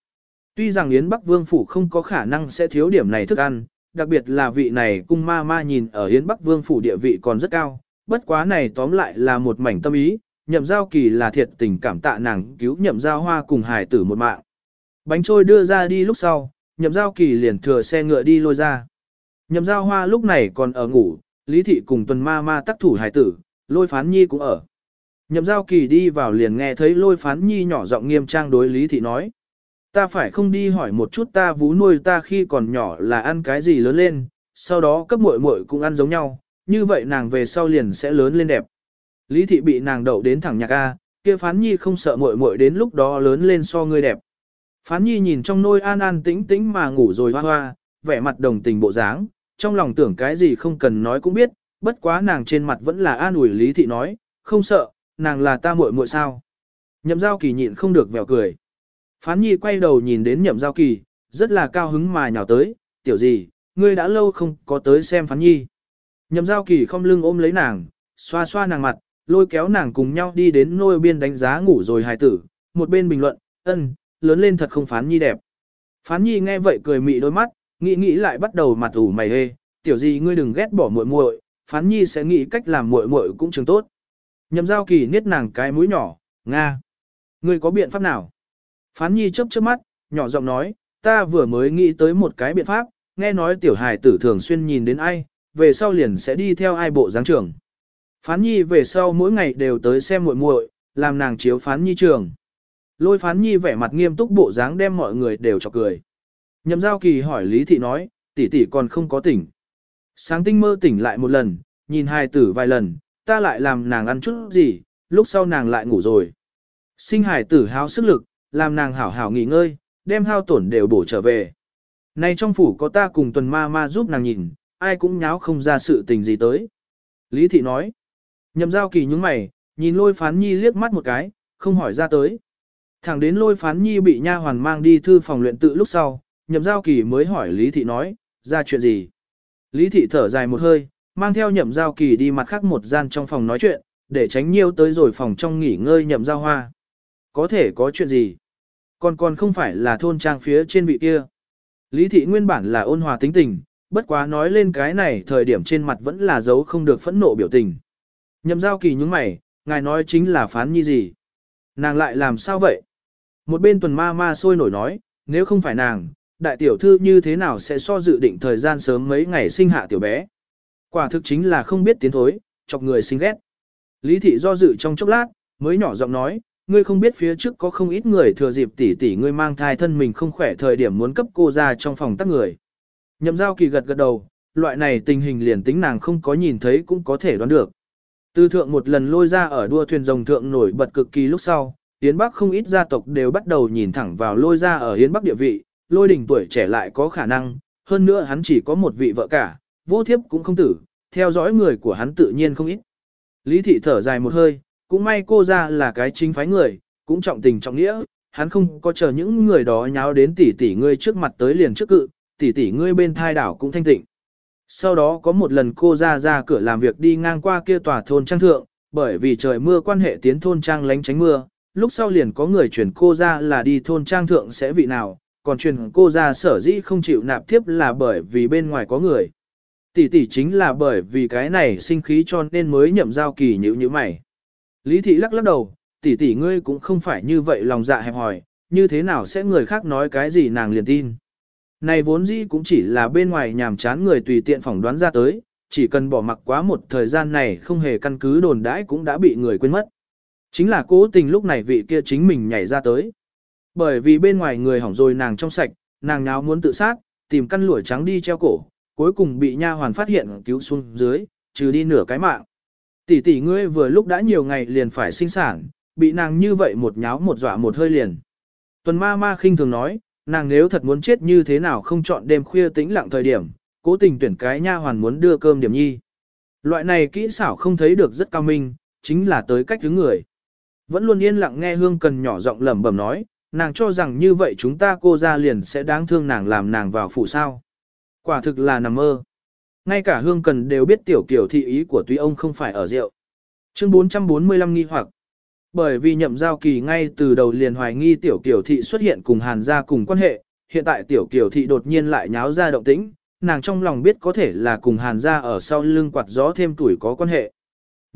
Tuy rằng Yến Bắc Vương phủ không có khả năng sẽ thiếu điểm này thức ăn, đặc biệt là vị này cung mama nhìn ở Yến Bắc Vương phủ địa vị còn rất cao, bất quá này tóm lại là một mảnh tâm ý, nhậm giao kỳ là thiệt tình cảm tạ nàng cứu nhậm giao hoa cùng hài tử một mạng. Bánh trôi đưa ra đi lúc sau, nhậm giao kỳ liền thừa xe ngựa đi lôi ra. Nhậm giao hoa lúc này còn ở ngủ, lý thị cùng tuần ma ma tác thủ hải tử, lôi phán nhi cũng ở. Nhậm giao kỳ đi vào liền nghe thấy lôi phán nhi nhỏ giọng nghiêm trang đối lý thị nói. Ta phải không đi hỏi một chút ta vú nuôi ta khi còn nhỏ là ăn cái gì lớn lên, sau đó cấp muội muội cũng ăn giống nhau, như vậy nàng về sau liền sẽ lớn lên đẹp. Lý thị bị nàng đậu đến thẳng nhạc A, kia phán nhi không sợ muội muội đến lúc đó lớn lên so ngươi đẹp. Phán nhi nhìn trong nôi an an tĩnh tĩnh mà ngủ rồi hoa hoa, vẻ mặt đồng tình bộ dáng, trong lòng tưởng cái gì không cần nói cũng biết, bất quá nàng trên mặt vẫn là an ủi lý thị nói, không sợ, nàng là ta muội muội sao. Nhậm giao kỳ nhịn không được vèo cười. Phán nhi quay đầu nhìn đến nhậm giao kỳ, rất là cao hứng mà nhào tới, tiểu gì, ngươi đã lâu không có tới xem phán nhi. Nhậm giao kỳ không lưng ôm lấy nàng, xoa xoa nàng mặt, lôi kéo nàng cùng nhau đi đến nôi biên đánh giá ngủ rồi hài tử, một bên bình luận, ân, lớn lên thật không phán nhi đẹp. Phán nhi nghe vậy cười mị đôi mắt, nghĩ nghĩ lại bắt đầu mặt ủ mày hê, tiểu gì ngươi đừng ghét bỏ muội muội, phán nhi sẽ nghĩ cách làm muội muội cũng trường tốt. Nhậm giao kỳ niết nàng cái mũi nhỏ, Nga. Ngươi có biện pháp nào? Phán nhi chớp chớp mắt, nhỏ giọng nói, ta vừa mới nghĩ tới một cái biện pháp, nghe nói tiểu hài tử thường xuyên nhìn đến ai, về sau liền sẽ đi theo ai bộ dáng trưởng. Phán nhi về sau mỗi ngày đều tới xem muội muội, làm nàng chiếu phán nhi trường. Lôi phán nhi vẻ mặt nghiêm túc bộ dáng đem mọi người đều chọc cười. Nhậm giao kỳ hỏi Lý Thị nói, tỷ tỷ còn không có tỉnh. Sáng tinh mơ tỉnh lại một lần, nhìn hai tử vài lần, ta lại làm nàng ăn chút gì, lúc sau nàng lại ngủ rồi. Sinh hải tử hao sức lực, làm nàng hảo hảo nghỉ ngơi, đem hao tổn đều bổ trở về. Này trong phủ có ta cùng tuần ma ma giúp nàng nhìn, ai cũng nháo không ra sự tình gì tới. Lý thị nói, nhậm giao kỳ nhúng mày, nhìn lôi phán nhi liếc mắt một cái, không hỏi ra tới. Thẳng đến lôi phán nhi bị nha hoàn mang đi thư phòng luyện tự lúc sau, nhậm giao kỳ mới hỏi Lý thị nói, ra chuyện gì. Lý thị thở dài một hơi, mang theo nhậm giao kỳ đi mặt khác một gian trong phòng nói chuyện, để tránh nhiêu tới rồi phòng trong nghỉ ngơi nhậm giao hoa. Có thể có chuyện gì? Còn còn không phải là thôn trang phía trên vị kia. Lý thị nguyên bản là ôn hòa tính tình, bất quá nói lên cái này thời điểm trên mặt vẫn là dấu không được phẫn nộ biểu tình. Nhậm giao kỳ nhúng mày, ngài nói chính là phán nhi gì? Nàng lại làm sao vậy? Một bên tuần ma ma sôi nổi nói, nếu không phải nàng, đại tiểu thư như thế nào sẽ so dự định thời gian sớm mấy ngày sinh hạ tiểu bé? Quả thực chính là không biết tiến thối, chọc người sinh ghét. Lý thị do dự trong chốc lát, mới nhỏ giọng nói, ngươi không biết phía trước có không ít người thừa dịp tỷ tỷ ngươi mang thai thân mình không khỏe thời điểm muốn cấp cô ra trong phòng tắc người. Nhậm giao kỳ gật gật đầu, loại này tình hình liền tính nàng không có nhìn thấy cũng có thể đoán được. tư thượng một lần lôi ra ở đua thuyền rồng thượng nổi bật cực kỳ lúc sau, Yến Bắc không ít gia tộc đều bắt đầu nhìn thẳng vào lôi ra ở Yến Bắc địa vị, lôi đình tuổi trẻ lại có khả năng, hơn nữa hắn chỉ có một vị vợ cả, vô thiếp cũng không tử, theo dõi người của hắn tự nhiên không ít. Lý thị thở dài một hơi, cũng may cô ra là cái chính phái người, cũng trọng tình trọng nghĩa, hắn không có chờ những người đó nháo đến tỷ tỷ ngươi trước mặt tới liền trước cự, tỷ tỷ ngươi bên thai đảo cũng thanh tịnh. Sau đó có một lần cô ra ra cửa làm việc đi ngang qua kia tòa thôn trang thượng, bởi vì trời mưa quan hệ tiến thôn trang lánh tránh mưa, lúc sau liền có người chuyển cô ra là đi thôn trang thượng sẽ vị nào, còn truyền cô ra sở dĩ không chịu nạp tiếp là bởi vì bên ngoài có người. Tỷ tỷ chính là bởi vì cái này sinh khí cho nên mới nhậm giao kỳ nhữ như mày. Lý thị lắc lắc đầu, tỷ tỷ ngươi cũng không phải như vậy lòng dạ hẹp hòi, như thế nào sẽ người khác nói cái gì nàng liền tin. Này vốn dĩ cũng chỉ là bên ngoài nhàm chán người tùy tiện phỏng đoán ra tới, chỉ cần bỏ mặc quá một thời gian này không hề căn cứ đồn đãi cũng đã bị người quên mất. Chính là cố tình lúc này vị kia chính mình nhảy ra tới. Bởi vì bên ngoài người hỏng rồi nàng trong sạch, nàng nháo muốn tự sát, tìm căn lũi trắng đi treo cổ, cuối cùng bị nha hoàn phát hiện cứu xuống dưới, trừ đi nửa cái mạng. Tỷ tỷ ngươi vừa lúc đã nhiều ngày liền phải sinh sản, bị nàng như vậy một nháo một dọa một hơi liền. Tuần ma ma khinh thường nói, nàng nếu thật muốn chết như thế nào không chọn đêm khuya tĩnh lặng thời điểm, cố tình tuyển cái nha hoàn muốn đưa cơm điểm nhi. Loại này kỹ xảo không thấy được rất cao minh, chính là tới cách thứ người. Vẫn luôn yên lặng nghe hương cần nhỏ giọng lẩm bẩm nói, nàng cho rằng như vậy chúng ta cô ra liền sẽ đáng thương nàng làm nàng vào phủ sao. Quả thực là nằm mơ. Ngay cả hương cần đều biết tiểu kiểu thị ý của tuy ông không phải ở rượu. Chương 445 nghi hoặc. Bởi vì nhậm giao kỳ ngay từ đầu liền hoài nghi tiểu kiểu thị xuất hiện cùng hàn gia cùng quan hệ, hiện tại tiểu kiểu thị đột nhiên lại nháo ra động tĩnh, nàng trong lòng biết có thể là cùng hàn gia ở sau lưng quạt gió thêm tuổi có quan hệ.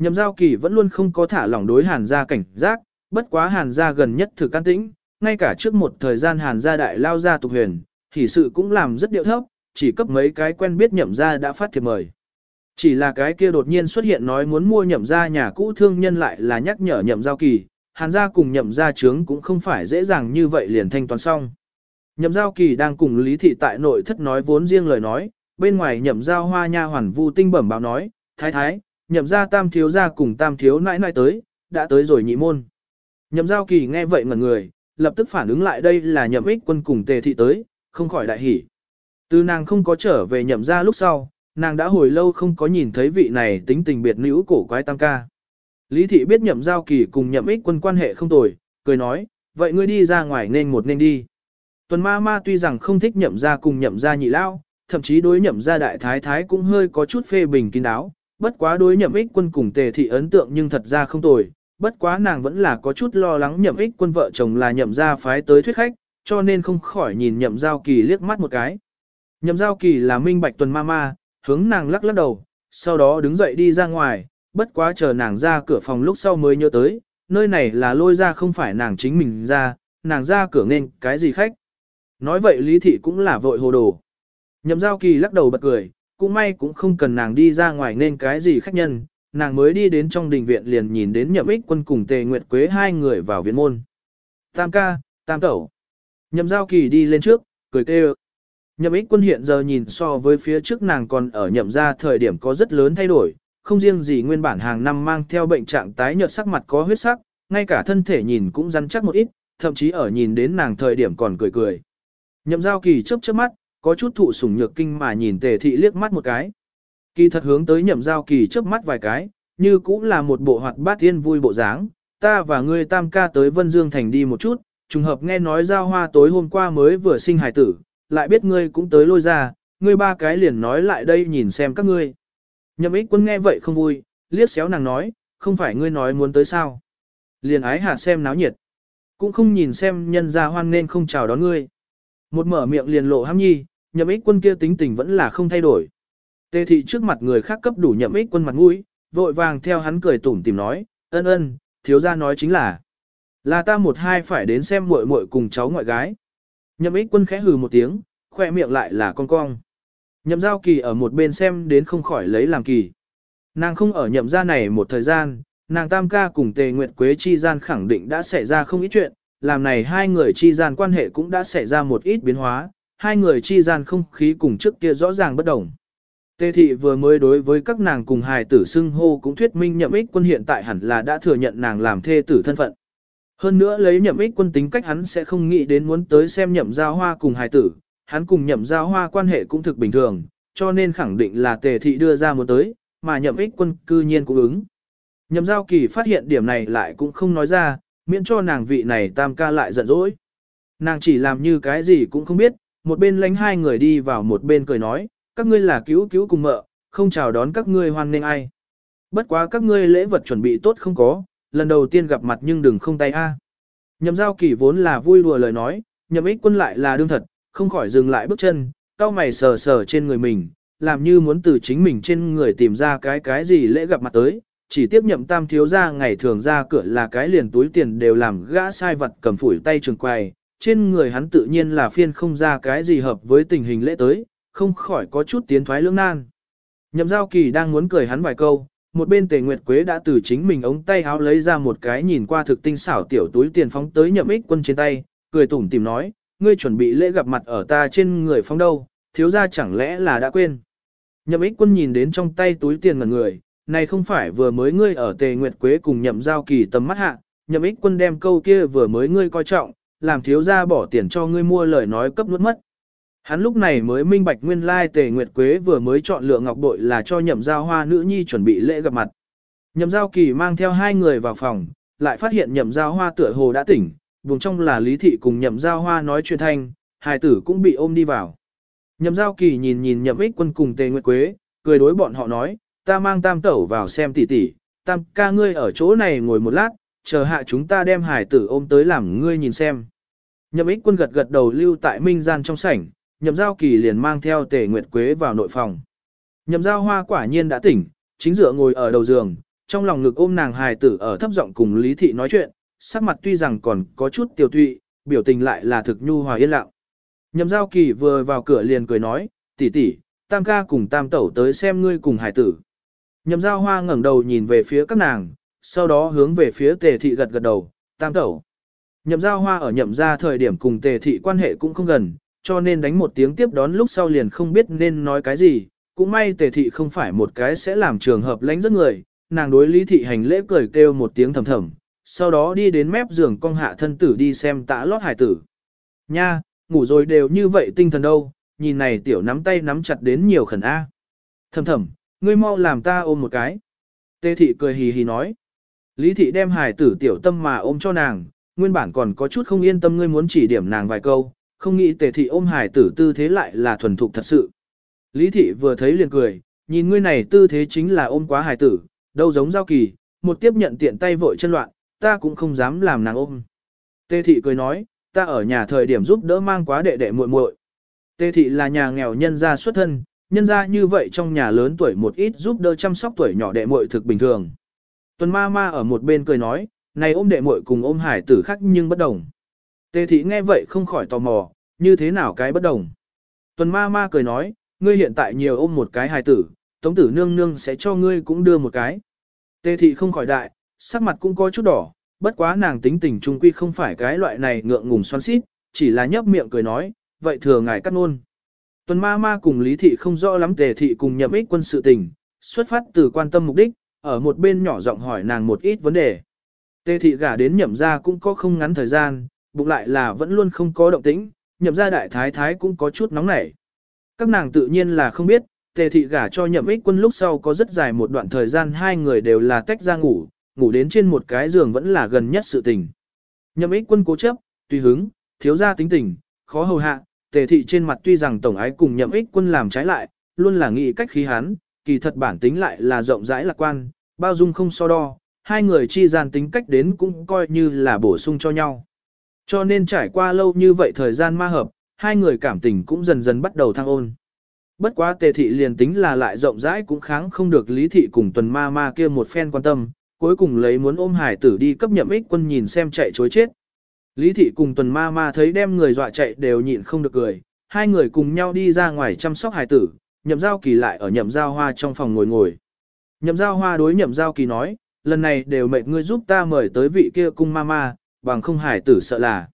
Nhậm giao kỳ vẫn luôn không có thả lỏng đối hàn gia cảnh giác, bất quá hàn gia gần nhất thử can tĩnh, ngay cả trước một thời gian hàn gia đại lao ra tục huyền, thì sự cũng làm rất điệu thấp, chỉ cấp mấy cái quen biết nhậm gia đã phát thiệp mời. Chỉ là cái kia đột nhiên xuất hiện nói muốn mua nhậm gia nhà cũ thương nhân lại là nhắc nhở nhậm giao kỳ, hàn gia cùng nhậm gia trướng cũng không phải dễ dàng như vậy liền thanh toán xong. Nhậm giao kỳ đang cùng lý thị tại nội thất nói vốn riêng lời nói, bên ngoài nhậm giao hoa nha hoàn vu tinh bẩm báo nói, thái thái, nhậm gia tam thiếu gia cùng tam thiếu nãi nãi tới, đã tới rồi nhị môn. Nhậm giao kỳ nghe vậy ngẩn người, lập tức phản ứng lại đây là nhậm ích quân cùng tề thị tới, không khỏi đại hỉ. Từ nàng không có trở về nhậm gia lúc sau, nàng đã hồi lâu không có nhìn thấy vị này tính tình biệt nữ cổ quái tam ca. Lý thị biết nhậm giao kỳ cùng nhậm ích quân quan hệ không tồi, cười nói, vậy ngươi đi ra ngoài nên một nên đi. Tuần ma ma tuy rằng không thích nhậm gia cùng nhậm gia nhị lao, thậm chí đối nhậm gia đại thái thái cũng hơi có chút phê bình kín đáo, bất quá đối nhậm ích quân cùng tề thị ấn tượng nhưng thật ra không tồi, bất quá nàng vẫn là có chút lo lắng nhậm ích quân vợ chồng là nhậm gia phái tới thuyết khách, cho nên không khỏi nhìn nhậm giao kỳ liếc mắt một cái. Nhậm giao kỳ là minh bạch tuần ma ma, hướng nàng lắc lắc đầu, sau đó đứng dậy đi ra ngoài, bất quá chờ nàng ra cửa phòng lúc sau mới nhớ tới, nơi này là lôi ra không phải nàng chính mình ra, nàng ra cửa nên cái gì khách. Nói vậy lý thị cũng là vội hồ đồ. Nhậm giao kỳ lắc đầu bật cười, cũng may cũng không cần nàng đi ra ngoài nên cái gì khách nhân, nàng mới đi đến trong đình viện liền nhìn đến nhậm ích quân cùng tề nguyệt quế hai người vào viện môn. Tam ca, tam tẩu. Nhậm giao kỳ đi lên trước, cười kêu. Nhậm ích quân hiện giờ nhìn so với phía trước nàng còn ở nhậm ra thời điểm có rất lớn thay đổi, không riêng gì nguyên bản hàng năm mang theo bệnh trạng tái nhợt sắc mặt có huyết sắc, ngay cả thân thể nhìn cũng rắn chắc một ít, thậm chí ở nhìn đến nàng thời điểm còn cười cười. Nhậm giao kỳ chớp chớp mắt, có chút thụ sủng nhược kinh mà nhìn tề thị liếc mắt một cái. Kỳ thật hướng tới nhậm giao kỳ chớp mắt vài cái, như cũng là một bộ hoạt bát tiên vui bộ dáng, ta và ngươi tam ca tới Vân Dương Thành đi một chút, trùng hợp nghe nói giao hoa tối hôm qua mới vừa sinh hài tử, lại biết ngươi cũng tới lôi ra, ngươi ba cái liền nói lại đây nhìn xem các ngươi. Nhậm ích quân nghe vậy không vui, liếc xéo nàng nói, không phải ngươi nói muốn tới sao. Liền ái hạt xem náo nhiệt, cũng không nhìn xem nhân gia hoan nên không chào đón ngươi. Một mở miệng liền lộ ham nhi, nhậm ích quân kia tính tình vẫn là không thay đổi. Tề thị trước mặt người khác cấp đủ nhậm ích quân mặt mũi, vội vàng theo hắn cười tủm tìm nói, ân ân, thiếu gia nói chính là, là ta một hai phải đến xem muội muội cùng cháu ngoại gái. Nhậm ích quân khẽ hừ một tiếng, khoe miệng lại là con cong. Nhậm giao kỳ ở một bên xem đến không khỏi lấy làm kỳ. Nàng không ở nhậm gia này một thời gian, nàng tam ca cùng tề nguyệt quế chi gian khẳng định đã xảy ra không ít chuyện, làm này hai người chi gian quan hệ cũng đã xảy ra một ít biến hóa, hai người chi gian không khí cùng trước kia rõ ràng bất đồng. Tề thị vừa mới đối với các nàng cùng hài tử xưng hô cũng thuyết minh nhậm ích quân hiện tại hẳn là đã thừa nhận nàng làm thê tử thân phận. Hơn nữa lấy nhậm ích quân tính cách hắn sẽ không nghĩ đến muốn tới xem nhậm giao hoa cùng hài tử, hắn cùng nhậm giao hoa quan hệ cũng thực bình thường, cho nên khẳng định là tề thị đưa ra muốn tới, mà nhậm ích quân cư nhiên cũng ứng. Nhậm giao kỳ phát hiện điểm này lại cũng không nói ra, miễn cho nàng vị này tam ca lại giận dỗi. Nàng chỉ làm như cái gì cũng không biết, một bên lánh hai người đi vào một bên cười nói, các ngươi là cứu cứu cùng mợ, không chào đón các ngươi hoan nghênh ai. Bất quá các ngươi lễ vật chuẩn bị tốt không có, lần đầu tiên gặp mặt nhưng đừng không tay a. Nhậm giao kỳ vốn là vui đùa lời nói, nhậm ích quân lại là đương thật, không khỏi dừng lại bước chân, cao mày sờ sờ trên người mình, làm như muốn từ chính mình trên người tìm ra cái cái gì lễ gặp mặt tới, chỉ tiếp nhậm tam thiếu ra ngày thường ra cửa là cái liền túi tiền đều làm gã sai vật cầm phủi tay trường quầy, trên người hắn tự nhiên là phiên không ra cái gì hợp với tình hình lễ tới, không khỏi có chút tiến thoái lưỡng nan. Nhậm giao kỳ đang muốn cười hắn vài câu, một bên tề nguyệt quế đã từ chính mình ống tay háo lấy ra một cái nhìn qua thực tinh xảo tiểu túi tiền phóng tới nhậm ích quân trên tay, cười tủm tìm nói, ngươi chuẩn bị lễ gặp mặt ở ta trên người phóng đâu, thiếu ra chẳng lẽ là đã quên. Nhậm ích quân nhìn đến trong tay túi tiền ngần người, này không phải vừa mới ngươi ở tề nguyệt quế cùng nhậm giao kỳ tầm mắt hạ, nhậm ích quân đem câu kia vừa mới ngươi coi trọng, làm thiếu gia bỏ tiền cho ngươi mua lời nói cấp nuốt mất. Hắn lúc này mới minh bạch nguyên lai tề nguyệt quế vừa mới chọn lựa ngọc bội là cho nhậm giao hoa nữ nhi chuẩn bị lễ gặp mặt. Nhậm giao kỳ mang theo hai người vào phòng, lại phát hiện nhậm giao hoa tựa hồ đã tỉnh, vùng trong là lý thị cùng nhậm giao hoa nói chuyện thanh, hài tử cũng bị ôm đi vào. Nhậm giao kỳ nhìn nhìn nhậm ích quân cùng tề nguyệt quế, cười đối bọn họ nói, ta mang tam tẩu vào xem tỷ tỷ, tam ca ngươi ở chỗ này ngồi một lát, chờ hạ chúng ta đem hải tử ôm tới làm ngươi nhìn xem. Nhậm ích quân gật gật đầu lưu tại minh gian trong sảnh, nhậm giao kỳ liền mang theo tề nguyệt quế vào nội phòng. Nhậm giao hoa quả nhiên đã tỉnh, chính dựa ngồi ở đầu giường, trong lòng ngực ôm nàng hài tử ở thấp giọng cùng Lý Thị nói chuyện, sắc mặt tuy rằng còn có chút tiêu tụy, biểu tình lại là thực nhu hòa yên lặng. Nhậm giao kỳ vừa vào cửa liền cười nói, tỷ tỷ, tam ca cùng tam tẩu tới xem ngươi cùng hài tử. Nhậm giao hoa ngẩng đầu nhìn về phía các nàng, sau đó hướng về phía tề thị gật gật đầu, tam tẩu. Nhậm giao hoa ở nhậm ra thời điểm cùng tề thị quan hệ cũng không gần, cho nên đánh một tiếng tiếp đón lúc sau liền không biết nên nói cái gì, cũng may tề thị không phải một cái sẽ làm trường hợp lánh rất người, nàng đối lý thị hành lễ cười kêu một tiếng thầm thầm, sau đó đi đến mép giường cong hạ thân tử đi xem tã lót hải tử. Nha, ngủ rồi đều như vậy tinh thần đâu, nhìn này tiểu nắm tay nắm chặt đến nhiều khẩn A. Thầm thầm, ngươi mau làm ta ôm một cái. Tề thị cười hì hì nói. Lý thị đem hải tử tiểu tâm mà ôm cho nàng, nguyên bản còn có chút không yên tâm ngươi muốn chỉ điểm nàng vài câu, không nghĩ tề thị ôm hải tử tư thế lại là thuần thục thật sự. Lý thị vừa thấy liền cười, nhìn ngươi này tư thế chính là ôm quá hải tử, đâu giống giao kỳ, một tiếp nhận tiện tay vội chân loạn, ta cũng không dám làm nàng ôm. Tề thị cười nói, ta ở nhà thời điểm giúp đỡ mang quá đệ đệ muội muội. Tề thị là nhà nghèo nhân gia xuất thân, nhân gia như vậy trong nhà lớn tuổi một ít giúp đỡ chăm sóc tuổi nhỏ đệ muội thực bình thường. Tuần ma ma ở một bên cười nói, này ôm đệ muội cùng ôm hải tử khác nhưng bất đồng. Tề thị nghe vậy không khỏi tò mò, như thế nào cái bất đồng. Tuần ma ma cười nói, ngươi hiện tại nhiều ôm một cái hài tử, tống tử nương nương sẽ cho ngươi cũng đưa một cái. Tề thị không khỏi đại, sắc mặt cũng có chút đỏ, bất quá nàng tính tình trung quy không phải cái loại này ngượng ngùng xoắn xít, chỉ là nhấp miệng cười nói, vậy thừa ngài cắt nôn. Tuần ma ma cùng lý thị không rõ lắm tề thị cùng nhậm ích quân sự tình, xuất phát từ quan tâm mục đích, ở một bên nhỏ giọng hỏi nàng một ít vấn đề. Tề thị gả đến nhậm ra cũng có không ngắn thời gian, bụng lại là vẫn luôn không có động tĩnh, nhậm ra đại thái thái cũng có chút nóng nảy. Các nàng tự nhiên là không biết, tề thị gả cho nhậm ích quân lúc sau có rất dài một đoạn thời gian hai người đều là tách ra ngủ, ngủ đến trên một cái giường vẫn là gần nhất sự tình. Nhậm ích quân cố chấp, tùy hứng, thiếu gia tính tình, khó hầu hạ, tề thị trên mặt tuy rằng tổng ái cùng nhậm ích quân làm trái lại, luôn là nghĩ cách khí hắn, kỳ thật bản tính lại là rộng rãi lạc quan, bao dung không so đo, hai người chi gian tính cách đến cũng coi như là bổ sung cho nhau. Cho nên trải qua lâu như vậy thời gian ma hợp, hai người cảm tình cũng dần dần bắt đầu thăng ôn. Bất quá tề thị liền tính là lại rộng rãi cũng kháng không được lý thị cùng tuần ma ma kia một phen quan tâm, cuối cùng lấy muốn ôm hải tử đi cấp nhậm ích quân nhìn xem chạy chối chết. Lý thị cùng tuần ma ma thấy đem người dọa chạy đều nhịn không được cười, hai người cùng nhau đi ra ngoài chăm sóc hải tử, nhậm giao kỳ lại ở nhậm giao hoa trong phòng ngồi ngồi. Nhậm giao hoa đối nhậm giao kỳ nói, lần này đều mệt ngươi giúp ta mời tới vị kia cung ma ma, bằng không hải tử sợ là.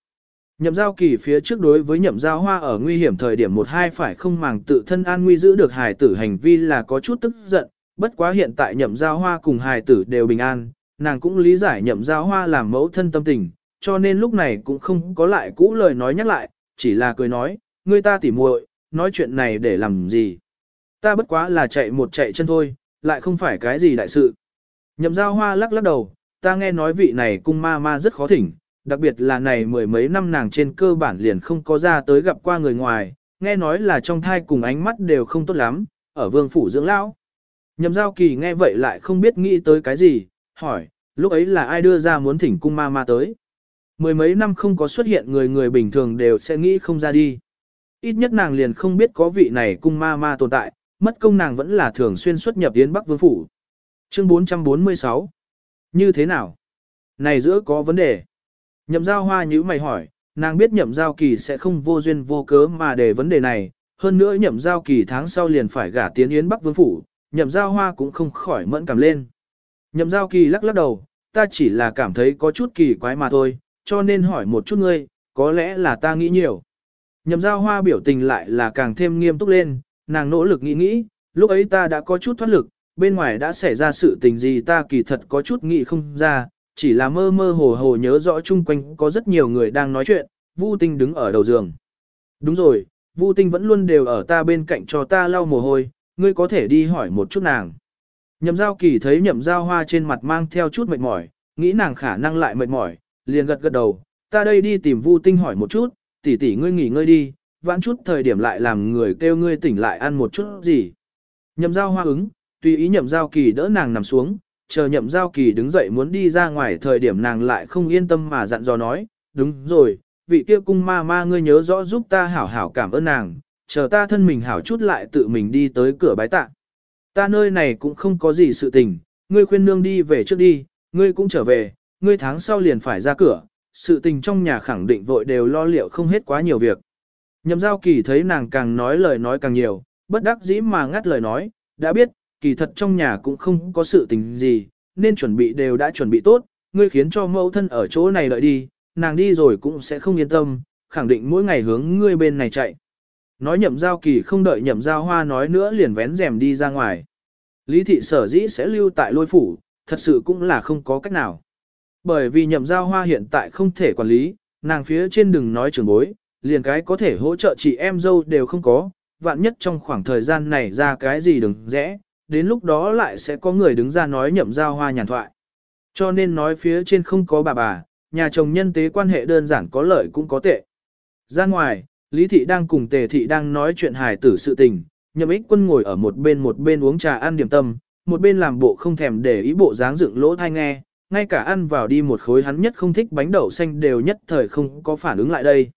Nhậm giao kỳ phía trước đối với nhậm giao hoa ở nguy hiểm thời điểm một hai phải không màng tự thân an nguy giữ được hải tử hành vi là có chút tức giận, bất quá hiện tại nhậm giao hoa cùng hải tử đều bình an, nàng cũng lý giải nhậm giao hoa làm mẫu thân tâm tình, cho nên lúc này cũng không có lại cũ lời nói nhắc lại, chỉ là cười nói, ngươi ta tỉ muội, nói chuyện này để làm gì. Ta bất quá là chạy một chạy chân thôi, lại không phải cái gì đại sự. Nhậm giao hoa lắc lắc đầu, ta nghe nói vị này cung ma ma rất khó thỉnh, đặc biệt là này mười mấy năm nàng trên cơ bản liền không có ra tới gặp qua người ngoài, nghe nói là trong thai cùng ánh mắt đều không tốt lắm, ở vương phủ dưỡng lão. Nhậm giao kỳ nghe vậy lại không biết nghĩ tới cái gì, hỏi, lúc ấy là ai đưa ra muốn thỉnh cung ma ma tới. Mười mấy năm không có xuất hiện người người bình thường đều sẽ nghĩ không ra đi. Ít nhất nàng liền không biết có vị này cung ma ma tồn tại, mất công nàng vẫn là thường xuyên xuất nhập tiến Bắc Vương Phủ. Chương 446 Như thế nào? Này giữa có vấn đề. Nhậm giao hoa nhữ mày hỏi, nàng biết nhậm giao kỳ sẽ không vô duyên vô cớ mà để vấn đề này, hơn nữa nhậm giao kỳ tháng sau liền phải gả tiến Yến Bắc Vương Phủ, nhậm giao hoa cũng không khỏi mẫn cảm lên. Nhậm giao kỳ lắc lắc đầu, ta chỉ là cảm thấy có chút kỳ quái mà thôi, cho nên hỏi một chút ngươi, có lẽ là ta nghĩ nhiều. Nhậm giao hoa biểu tình lại là càng thêm nghiêm túc lên, nàng nỗ lực nghĩ nghĩ, lúc ấy ta đã có chút thoát lực, bên ngoài đã xảy ra sự tình gì ta kỳ thật có chút nghĩ không ra, chỉ là mơ mơ hồ hồ nhớ rõ chung quanh có rất nhiều người đang nói chuyện, Vu Tinh đứng ở đầu giường. Đúng rồi, Vu Tinh vẫn luôn đều ở ta bên cạnh cho ta lau mồ hôi, ngươi có thể đi hỏi một chút nàng. Nhậm giao kỳ thấy nhậm giao hoa trên mặt mang theo chút mệt mỏi, nghĩ nàng khả năng lại mệt mỏi, liền gật gật đầu, ta đây đi tìm Vu Tinh hỏi một chút, tỷ tỷ ngươi nghỉ ngơi đi, vãn chút thời điểm lại làm người kêu ngươi tỉnh lại ăn một chút gì. Nhậm giao hoa ứng, tùy ý nhậm giao kỳ đỡ nàng nằm xuống, chờ nhậm giao kỳ đứng dậy muốn đi ra ngoài thời điểm nàng lại không yên tâm mà dặn dò nói, đúng rồi, vị kia cung ma ma ngươi nhớ rõ giúp ta hảo hảo cảm ơn nàng, chờ ta thân mình hảo chút lại tự mình đi tới cửa bái tạ. Ta nơi này cũng không có gì sự tình, ngươi khuyên nương đi về trước đi, ngươi cũng trở về, ngươi tháng sau liền phải ra cửa, sự tình trong nhà khẳng định vội đều lo liệu không hết quá nhiều việc. Nhậm giao kỳ thấy nàng càng nói lời nói càng nhiều, bất đắc dĩ mà ngắt lời nói, đã biết, kỳ thật trong nhà cũng không có sự tình gì, nên chuẩn bị đều đã chuẩn bị tốt, ngươi khiến cho mẫu thân ở chỗ này đợi đi, nàng đi rồi cũng sẽ không yên tâm, khẳng định mỗi ngày hướng ngươi bên này chạy. Nói nhậm giao kỳ không đợi nhậm giao hoa nói nữa liền vén rèm đi ra ngoài. Lý thị sở dĩ sẽ lưu tại lôi phủ, thật sự cũng là không có cách nào. Bởi vì nhậm giao hoa hiện tại không thể quản lý, nàng phía trên đừng nói trường bối, liền cái có thể hỗ trợ chị em dâu đều không có, vạn nhất trong khoảng thời gian này ra cái gì đừng rẽ, đến lúc đó lại sẽ có người đứng ra nói nhậm giao hoa nhàn thoại. Cho nên nói phía trên không có bà bà, nhà chồng nhân tế quan hệ đơn giản có lợi cũng có tệ. Ra ngoài, Lý Thị đang cùng Tề Thị đang nói chuyện hài tử sự tình, nhậm ích quân ngồi ở một bên một bên uống trà ăn điểm tâm, một bên làm bộ không thèm để ý bộ dáng dựng lỗ thai nghe, ngay cả ăn vào đi một khối hắn nhất không thích bánh đậu xanh đều nhất thời không có phản ứng lại đây.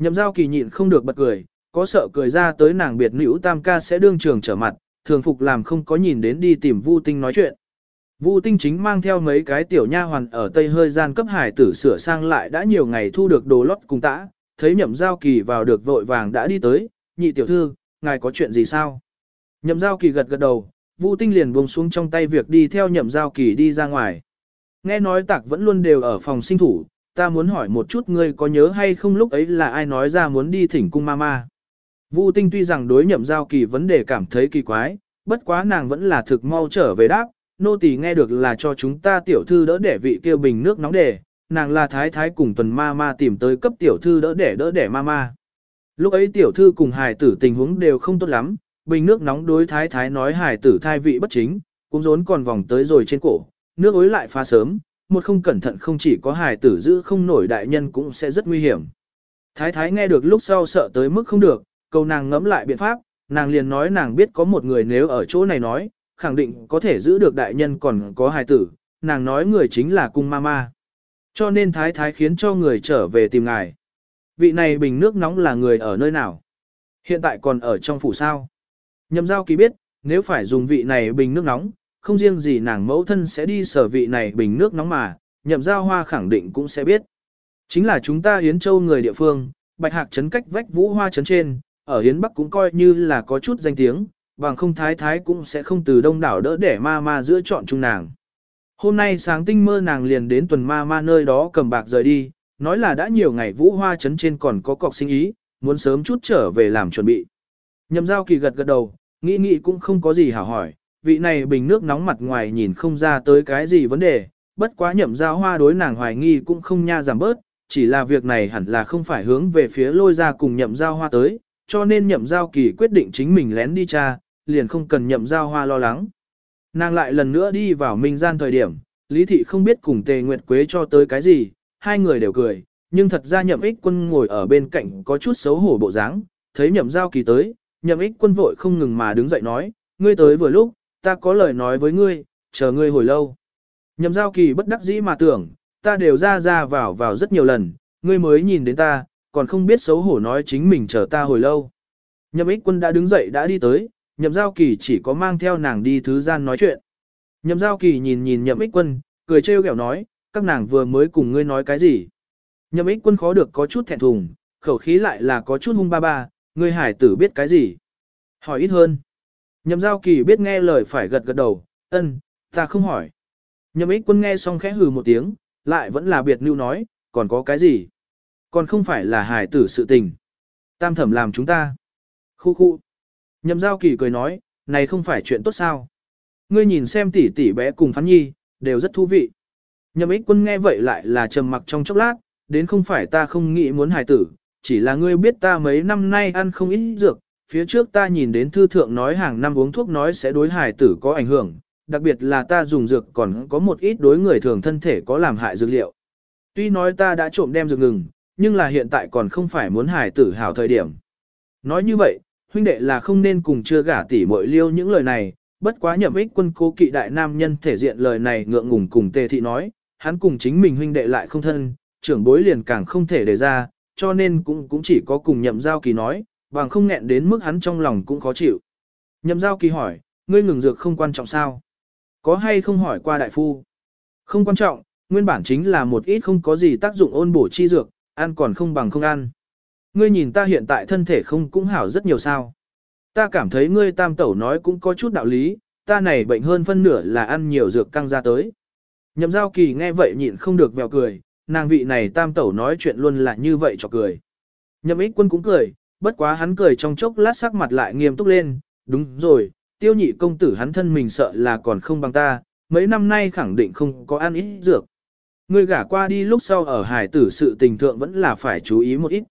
Nhậm giao kỳ nhịn không được bật cười, có sợ cười ra tới nàng biệt nữ tam ca sẽ đương trường trở mặt, thường phục làm không có nhìn đến đi tìm Vu Tinh nói chuyện. Vu Tinh chính mang theo mấy cái tiểu nha hoàn ở Tây hơi gian cấp hải tử sửa sang lại đã nhiều ngày thu được đồ lót cùng tã, thấy nhậm giao kỳ vào được vội vàng đã đi tới, nhị tiểu thư, ngài có chuyện gì sao? Nhậm giao kỳ gật gật đầu, Vu Tinh liền buông xuống trong tay việc đi theo nhậm giao kỳ đi ra ngoài. Nghe nói tạc vẫn luôn đều ở phòng sinh thủ, ta muốn hỏi một chút ngươi có nhớ hay không lúc ấy là ai nói ra muốn đi thỉnh cung mama. Vu Tinh tuy rằng đối nhậm giao kỳ vấn đề cảm thấy kỳ quái, bất quá nàng vẫn là thực mau trở về đáp, nô tỳ nghe được là cho chúng ta tiểu thư đỡ để vị kêu bình nước nóng để, nàng là thái thái cùng tuần ma ma tìm tới cấp tiểu thư đỡ để đỡ để ma ma. Lúc ấy tiểu thư cùng hài tử tình huống đều không tốt lắm, bình nước nóng đối thái thái nói hài tử thai vị bất chính, cũng rốn còn vòng tới rồi trên cổ, nước ối lại phá sớm, một không cẩn thận không chỉ có hài tử giữ không nổi đại nhân cũng sẽ rất nguy hiểm. Thái thái nghe được lúc sau sợ tới mức không được, cầu nàng ngẫm lại biện pháp, nàng liền nói nàng biết có một người nếu ở chỗ này nói, khẳng định có thể giữ được đại nhân còn có hài tử, nàng nói người chính là cung mama. Cho nên thái thái khiến cho người trở về tìm ngài. Vị này bình nước nóng là người ở nơi nào? Hiện tại còn ở trong phủ sao? Nhậm giao kỳ biết, nếu phải dùng vị này bình nước nóng, không riêng gì nàng mẫu thân sẽ đi sở vị này bình nước nóng mà, nhậm giao hoa khẳng định cũng sẽ biết. Chính là chúng ta yến Châu người địa phương, bạch hạc trấn cách vách vũ hoa trấn trên, ở yến Bắc cũng coi như là có chút danh tiếng, bằng không thái thái cũng sẽ không từ đông đảo đỡ để ma ma giữa chọn chung nàng. Hôm nay sáng tinh mơ nàng liền đến tuần ma ma nơi đó cầm bạc rời đi, nói là đã nhiều ngày vũ hoa trấn trên còn có cọc sinh ý, muốn sớm chút trở về làm chuẩn bị. Nhậm giao kỳ gật gật đầu, nghĩ nghĩ cũng không có gì hảo hỏi, vị này bình nước nóng mặt ngoài nhìn không ra tới cái gì vấn đề, bất quá nhậm giao hoa đối nàng hoài nghi cũng không nha giảm bớt, chỉ là việc này hẳn là không phải hướng về phía lôi ra cùng nhậm giao hoa tới, cho nên nhậm giao kỳ quyết định chính mình lén đi cha, liền không cần nhậm giao hoa lo lắng. Nàng lại lần nữa đi vào minh gian thời điểm, Lý Thị không biết cùng Tề Nguyệt Quế cho tới cái gì, hai người đều cười, nhưng thật ra nhậm ích quân ngồi ở bên cạnh có chút xấu hổ bộ dáng, thấy nhậm giao kỳ tới, nhậm ích quân vội không ngừng mà đứng dậy nói, ngươi tới vừa lúc, ta có lời nói với ngươi, chờ ngươi hồi lâu. Nhậm giao kỳ bất đắc dĩ mà tưởng, ta đều ra ra vào vào rất nhiều lần, ngươi mới nhìn đến ta, còn không biết xấu hổ nói chính mình chờ ta hồi lâu. Nhậm ích quân đã đứng dậy đã đi tới, nhậm giao kỳ chỉ có mang theo nàng đi thứ gian nói chuyện. Nhậm giao kỳ nhìn nhìn nhậm ích quân, cười trêu ghẹo nói, các nàng vừa mới cùng ngươi nói cái gì. Nhậm ích quân khó được có chút thẹn thùng, khẩu khí lại là có chút hung ba ba, ngươi hải tử biết cái gì. Hỏi ít hơn. Nhậm giao kỳ biết nghe lời phải gật gật đầu, ân, ta không hỏi. Nhậm ích quân nghe xong khẽ hừ một tiếng, lại vẫn là biệt lưu nói, còn có cái gì? Còn không phải là hải tử sự tình. Tam thẩm làm chúng ta. Khu khu. Nhậm giao kỳ cười nói, này không phải chuyện tốt sao. Ngươi nhìn xem tỷ tỷ bé cùng phán nhi, đều rất thú vị. Nhậm ích quân nghe vậy lại là trầm mặc trong chốc lát, đến không phải ta không nghĩ muốn hài tử, chỉ là ngươi biết ta mấy năm nay ăn không ít dược, phía trước ta nhìn đến thư thượng nói hàng năm uống thuốc nói sẽ đối hài tử có ảnh hưởng, đặc biệt là ta dùng dược còn có một ít đối người thường thân thể có làm hại dược liệu. Tuy nói ta đã trộm đem dược ngừng, nhưng là hiện tại còn không phải muốn hài tử hảo thời điểm. Nói như vậy, huynh đệ là không nên cùng chưa gả tỷ muội liêu những lời này, bất quá nhậm ích quân cố kỵ đại nam nhân thể diện lời này ngượng ngùng cùng tề thị nói, hắn cùng chính mình huynh đệ lại không thân, trưởng bối liền càng không thể đề ra, cho nên cũng cũng chỉ có cùng nhậm giao kỳ nói, bằng không nghẹn đến mức hắn trong lòng cũng khó chịu. Nhậm giao kỳ hỏi, ngươi ngừng dược không quan trọng sao? Có hay không hỏi qua đại phu? Không quan trọng, nguyên bản chính là một ít không có gì tác dụng ôn bổ chi dược, ăn còn không bằng không ăn. Ngươi nhìn ta hiện tại thân thể không cũng hảo rất nhiều sao. Ta cảm thấy ngươi tam tẩu nói cũng có chút đạo lý, ta này bệnh hơn phân nửa là ăn nhiều dược căng ra tới. Nhậm giao kỳ nghe vậy nhịn không được vèo cười, nàng vị này tam tẩu nói chuyện luôn là như vậy cho cười. Nhậm ích quân cũng cười, bất quá hắn cười trong chốc lát sắc mặt lại nghiêm túc lên, đúng rồi, tiêu nhị công tử hắn thân mình sợ là còn không bằng ta, mấy năm nay khẳng định không có ăn ít dược. Ngươi gả qua đi lúc sau ở hải tử sự tình thượng vẫn là phải chú ý một ít.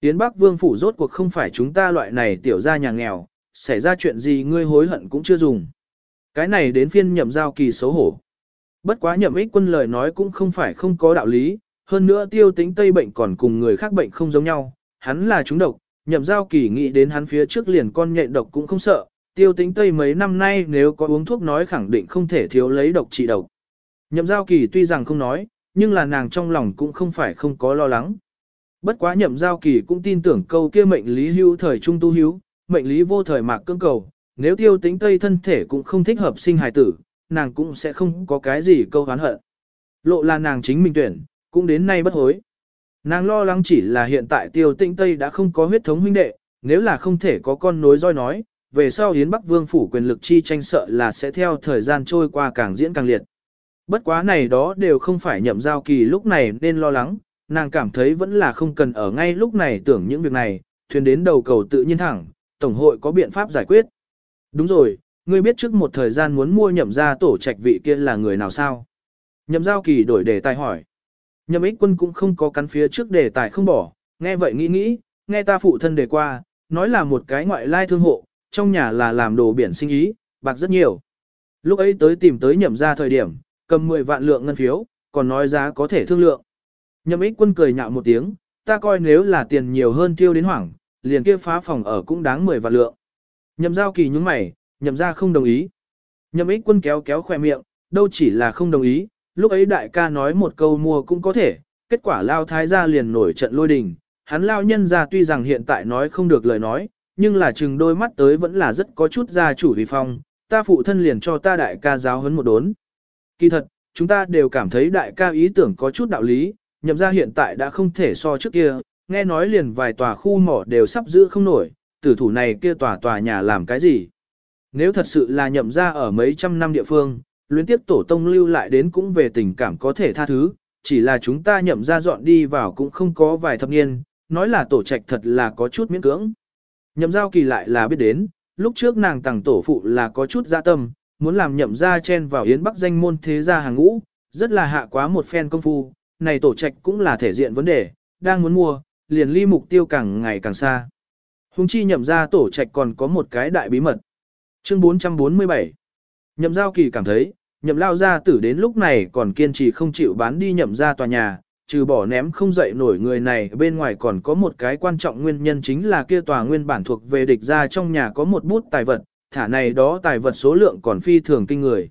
tiến Bắc Vương phủ rốt cuộc không phải chúng ta loại này tiểu ra nhà nghèo, xảy ra chuyện gì ngươi hối hận cũng chưa dùng. Cái này đến phiên nhậm giao kỳ xấu hổ. Bất quá nhậm ích quân lời nói cũng không phải không có đạo lý, hơn nữa tiêu tính tây bệnh còn cùng người khác bệnh không giống nhau, hắn là chúng độc, nhậm giao kỳ nghĩ đến hắn phía trước liền con nhện độc cũng không sợ, tiêu tính tây mấy năm nay nếu có uống thuốc nói khẳng định không thể thiếu lấy độc trị độc. Nhậm giao kỳ tuy rằng không nói, nhưng là nàng trong lòng cũng không phải không có lo lắng. Bất quá nhậm giao kỳ cũng tin tưởng câu kia mệnh lý hữu thời trung tu hữu, mệnh lý vô thời mạc cưỡng cầu, nếu tiêu tính tây thân thể cũng không thích hợp sinh hài tử, nàng cũng sẽ không có cái gì câu hán hận. Lộ là nàng chính mình tuyển, cũng đến nay bất hối. Nàng lo lắng chỉ là hiện tại tiêu tĩnh Tây đã không có huyết thống huynh đệ, nếu là không thể có con nối roi nói, về sau Yến Bắc Vương phủ quyền lực chi tranh sợ là sẽ theo thời gian trôi qua càng diễn càng liệt. Bất quá này đó đều không phải nhậm giao kỳ lúc này nên lo lắng, nàng cảm thấy vẫn là không cần ở ngay lúc này tưởng những việc này, thuyền đến đầu cầu tự nhiên thẳng, Tổng hội có biện pháp giải quyết. Đúng rồi, ngươi biết trước một thời gian muốn mua nhậm ra tổ trạch vị kia là người nào sao? Nhậm giao kỳ đổi đề tài hỏi. Nhậm ích quân cũng không có cắn phía trước đề tài không bỏ, nghe vậy nghĩ nghĩ, nghe ta phụ thân đề qua, nói là một cái ngoại lai thương hộ, trong nhà là làm đồ biển sinh ý, bạc rất nhiều. Lúc ấy tới tìm tới nhậm ra thời điểm, cầm 10 vạn lượng ngân phiếu, còn nói giá có thể thương lượng. Nhậm ích quân cười nhạo một tiếng, ta coi nếu là tiền nhiều hơn tiêu đến hoảng, liền kia phá phòng ở cũng đáng 10 vạn lượng. Nhậm giao kỳ nhúng mày, nhậm ra không đồng ý. Nhậm ích quân kéo kéo khoe miệng, đâu chỉ là không đồng ý, lúc ấy đại ca nói một câu mua cũng có thể, kết quả lao thái gia liền nổi trận lôi đình, hắn lao nhân ra tuy rằng hiện tại nói không được lời nói, nhưng là chừng đôi mắt tới vẫn là rất có chút gia chủ vi phong, ta phụ thân liền cho ta đại ca giáo huấn một đốn. Kỳ thật, chúng ta đều cảm thấy đại ca ý tưởng có chút đạo lý, nhậm ra hiện tại đã không thể so trước kia, nghe nói liền vài tòa khu mỏ đều sắp giữ không nổi, tử thủ này kia tòa tòa nhà làm cái gì. Nếu thật sự là nhậm ra ở mấy trăm năm địa phương, luyến tiếp tổ tông lưu lại đến cũng về tình cảm có thể tha thứ, chỉ là chúng ta nhậm ra dọn đi vào cũng không có vài thập niên, nói là tổ trạch thật là có chút miễn cưỡng. Nhậm giao kỳ lại là biết đến, lúc trước nàng tặng tổ phụ là có chút dạ tâm, muốn làm nhậm ra chen vào yến bắc danh môn thế gia hàng ngũ, rất là hạ quá một phen công phu, này tổ trạch cũng là thể diện vấn đề, đang muốn mua, liền ly mục tiêu càng ngày càng xa. Hùng chi nhậm ra tổ trạch còn có một cái đại bí mật. Chương 447 Nhậm giao kỳ cảm thấy, nhậm lao gia tử đến lúc này còn kiên trì không chịu bán đi nhậm ra tòa nhà, trừ bỏ ném không dậy nổi người này bên ngoài còn có một cái quan trọng nguyên nhân chính là kia tòa nguyên bản thuộc về địch ra trong nhà có một bút tài vật, thả này đó tài vật số lượng còn phi thường kinh người.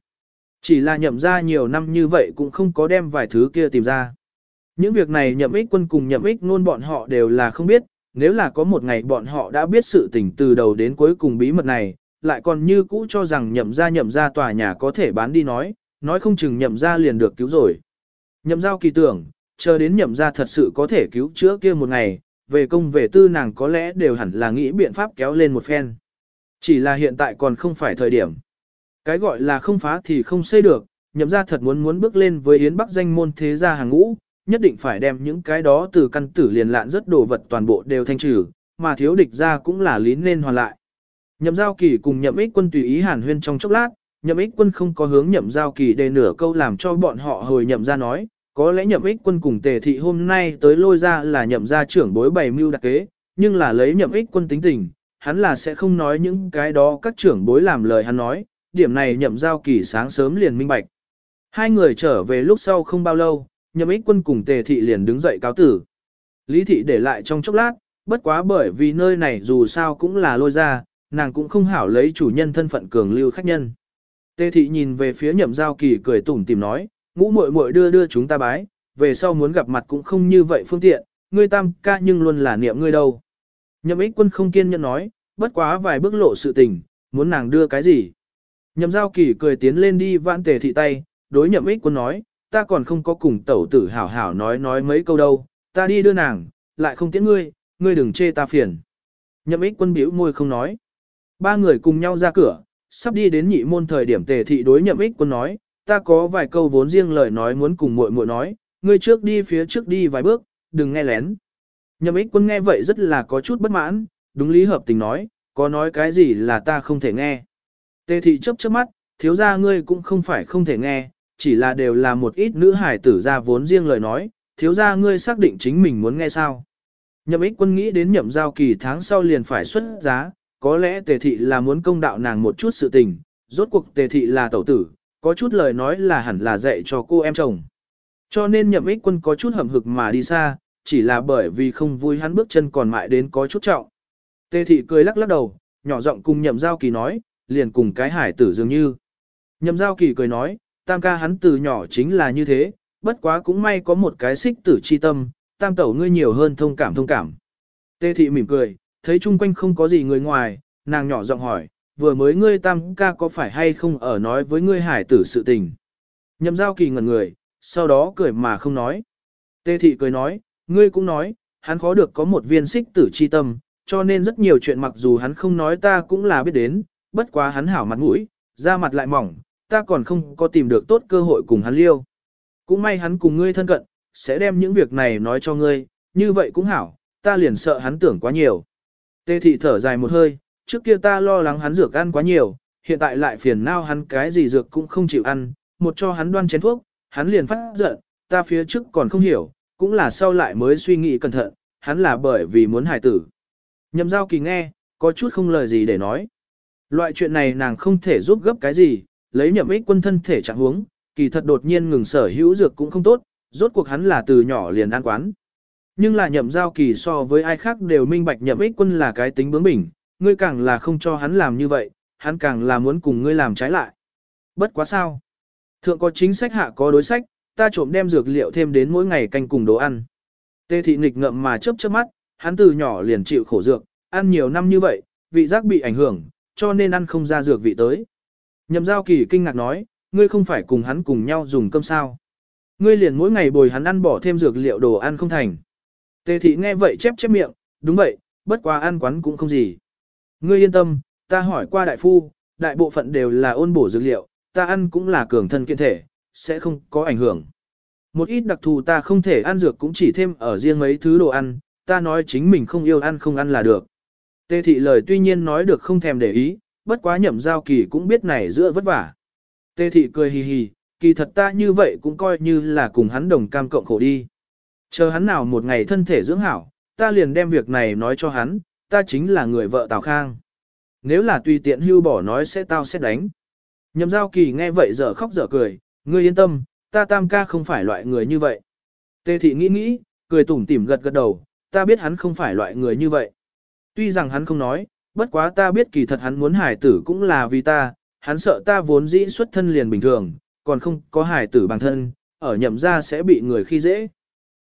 Chỉ là nhậm ra nhiều năm như vậy cũng không có đem vài thứ kia tìm ra. Những việc này nhậm ích quân cùng nhậm ích nôn bọn họ đều là không biết, nếu là có một ngày bọn họ đã biết sự tình từ đầu đến cuối cùng bí mật này, lại còn như cũ cho rằng nhậm ra nhậm ra tòa nhà có thể bán đi nói, nói không chừng nhậm ra liền được cứu rồi. Nhậm giao kỳ tưởng, chờ đến nhậm ra thật sự có thể cứu chữa kia một ngày, về công về tư nàng có lẽ đều hẳn là nghĩ biện pháp kéo lên một phen. Chỉ là hiện tại còn không phải thời điểm. Cái gọi là không phá thì không xây được, nhậm ra thật muốn muốn bước lên với Yến Bắc danh môn thế gia hàng ngũ, nhất định phải đem những cái đó từ căn tử liền lạn rất đồ vật toàn bộ đều thanh trừ, mà thiếu địch ra cũng là lý nên hoàn lại. Nhậm giao kỳ cùng nhậm ích quân tùy ý hàn huyên trong chốc lát, nhậm ích quân không có hướng nhậm giao kỳ đề nửa câu làm cho bọn họ hồi nhậm ra nói, có lẽ nhậm ích quân cùng tề thị hôm nay tới lôi ra là nhậm gia trưởng bối bày mưu đặc kế, nhưng là lấy nhậm ích quân tính tình, hắn là sẽ không nói những cái đó các trưởng bối làm lời hắn nói, điểm này nhậm giao kỳ sáng sớm liền minh bạch. Hai người trở về lúc sau không bao lâu, nhậm ích quân cùng tề thị liền đứng dậy cáo tử. Lý thị để lại trong chốc lát, bất quá bởi vì nơi này dù sao cũng là lôi ra, nàng cũng không hảo lấy chủ nhân thân phận cường lưu khách nhân. tê thị nhìn về phía nhậm giao kỳ cười tủm tìm nói, ngũ muội muội đưa đưa chúng ta bái, về sau muốn gặp mặt cũng không như vậy phương tiện, ngươi tam ca nhưng luôn là niệm ngươi đâu. Nhậm ích quân không kiên nhẫn nói, bất quá vài bước lộ sự tình, muốn nàng đưa cái gì. Nhậm giao kỳ cười tiến lên đi vãn tề thị tay, đối nhậm ích quân nói, ta còn không có cùng tẩu tử hảo hảo nói nói mấy câu đâu, ta đi đưa nàng, lại không tiễn ngươi, ngươi đừng chê ta phiền. Nhậm ích quân biểu môi không nói. Ba người cùng nhau ra cửa, sắp đi đến nhị môn thời điểm tề thị đối nhậm ích quân nói, ta có vài câu vốn riêng lời nói muốn cùng muội muội nói, ngươi trước đi phía trước đi vài bước, đừng nghe lén. Nhậm ích quân nghe vậy rất là có chút bất mãn, đúng lý hợp tình nói, có nói cái gì là ta không thể nghe. Tề thị chấp chớp mắt, thiếu ra ngươi cũng không phải không thể nghe, chỉ là đều là một ít nữ hải tử ra vốn riêng lời nói, thiếu ra ngươi xác định chính mình muốn nghe sao. Nhậm ích quân nghĩ đến nhậm giao kỳ tháng sau liền phải xuất giá, có lẽ tề thị là muốn công đạo nàng một chút sự tình, rốt cuộc tề thị là tẩu tử, có chút lời nói là hẳn là dạy cho cô em chồng. Cho nên nhậm ích quân có chút hậm hực mà đi xa, chỉ là bởi vì không vui hắn bước chân còn mại đến có chút trọng. Tề thị cười lắc lắc đầu, nhỏ giọng cùng nhậm giao kỳ nói, liền cùng cái hải tử dường như. Nhậm giao kỳ cười nói, tam ca hắn từ nhỏ chính là như thế, bất quá cũng may có một cái xích tử chi tâm, tam tẩu ngươi nhiều hơn thông cảm thông cảm. Tề thị mỉm cười, thấy chung quanh không có gì người ngoài, nàng nhỏ giọng hỏi, vừa mới ngươi tam ca có phải hay không ở nói với ngươi hải tử sự tình. Nhậm giao kỳ ngẩn người, sau đó cười mà không nói. Tê thị cười nói, ngươi cũng nói, hắn khó được có một viên xích tử chi tâm, cho nên rất nhiều chuyện mặc dù hắn không nói ta cũng là biết đến, bất quá hắn hảo mặt mũi, da mặt lại mỏng, ta còn không có tìm được tốt cơ hội cùng hắn liêu. Cũng may hắn cùng ngươi thân cận, sẽ đem những việc này nói cho ngươi, như vậy cũng hảo, ta liền sợ hắn tưởng quá nhiều. Tê thị thở dài một hơi, trước kia ta lo lắng hắn dược ăn quá nhiều, hiện tại lại phiền nao hắn cái gì dược cũng không chịu ăn, một cho hắn đoan chén thuốc, hắn liền phát giận, ta phía trước còn không hiểu, cũng là sau lại mới suy nghĩ cẩn thận, hắn là bởi vì muốn hài tử. Nhậm giao kỳ nghe, có chút không lời gì để nói. Loại chuyện này nàng không thể giúp gấp cái gì, lấy nhậm ích quân thân thể trạng huống, kỳ thật đột nhiên ngừng sở hữu dược cũng không tốt, rốt cuộc hắn là từ nhỏ liền ăn quán. Nhưng là nhậm giao kỳ so với ai khác đều minh bạch nhậm ích quân là cái tính bướng bỉnh, ngươi càng là không cho hắn làm như vậy, hắn càng là muốn cùng ngươi làm trái lại. Bất quá sao? Thượng có chính sách hạ có đối sách, ta trộm đem dược liệu thêm đến mỗi ngày canh cùng đồ ăn. Tê thị nghịch ngậm mà chớp chớp mắt, hắn từ nhỏ liền chịu khổ dược, ăn nhiều năm như vậy, vị giác bị ảnh hưởng, cho nên ăn không ra dược vị tới. Nhậm giao kỳ kinh ngạc nói, ngươi không phải cùng hắn cùng nhau dùng cơm sao. Ngươi liền mỗi ngày bồi hắn ăn bỏ thêm dược liệu đồ ăn không thành. Tề thị nghe vậy chép chép miệng, đúng vậy, bất quá ăn quán cũng không gì. Ngươi yên tâm, ta hỏi qua đại phu, đại bộ phận đều là ôn bổ dược liệu, ta ăn cũng là cường thân kiện thể, sẽ không có ảnh hưởng. Một ít đặc thù ta không thể ăn dược cũng chỉ thêm ở riêng mấy thứ đồ ăn, ta nói chính mình không yêu ăn không ăn là được. Tê thị lời tuy nhiên nói được không thèm để ý, bất quá nhậm giao kỳ cũng biết này giữa vất vả. Tê thị cười hì hì, kỳ thật ta như vậy cũng coi như là cùng hắn đồng cam cộng khổ đi. Chờ hắn nào một ngày thân thể dưỡng hảo, ta liền đem việc này nói cho hắn, ta chính là người vợ Tào Khang. Nếu là tùy tiện hưu bỏ nói sẽ tao sẽ đánh. Nhậm giao kỳ nghe vậy dở khóc dở cười, ngươi yên tâm, ta tam ca không phải loại người như vậy. Tê thị nghĩ nghĩ, cười tủm tỉm gật gật đầu, ta biết hắn không phải loại người như vậy. Tuy rằng hắn không nói, bất quá ta biết kỳ thật hắn muốn hải tử cũng là vì ta, hắn sợ ta vốn dĩ xuất thân liền bình thường, còn không có hải tử bằng thân, ở nhậm ra sẽ bị người khi dễ.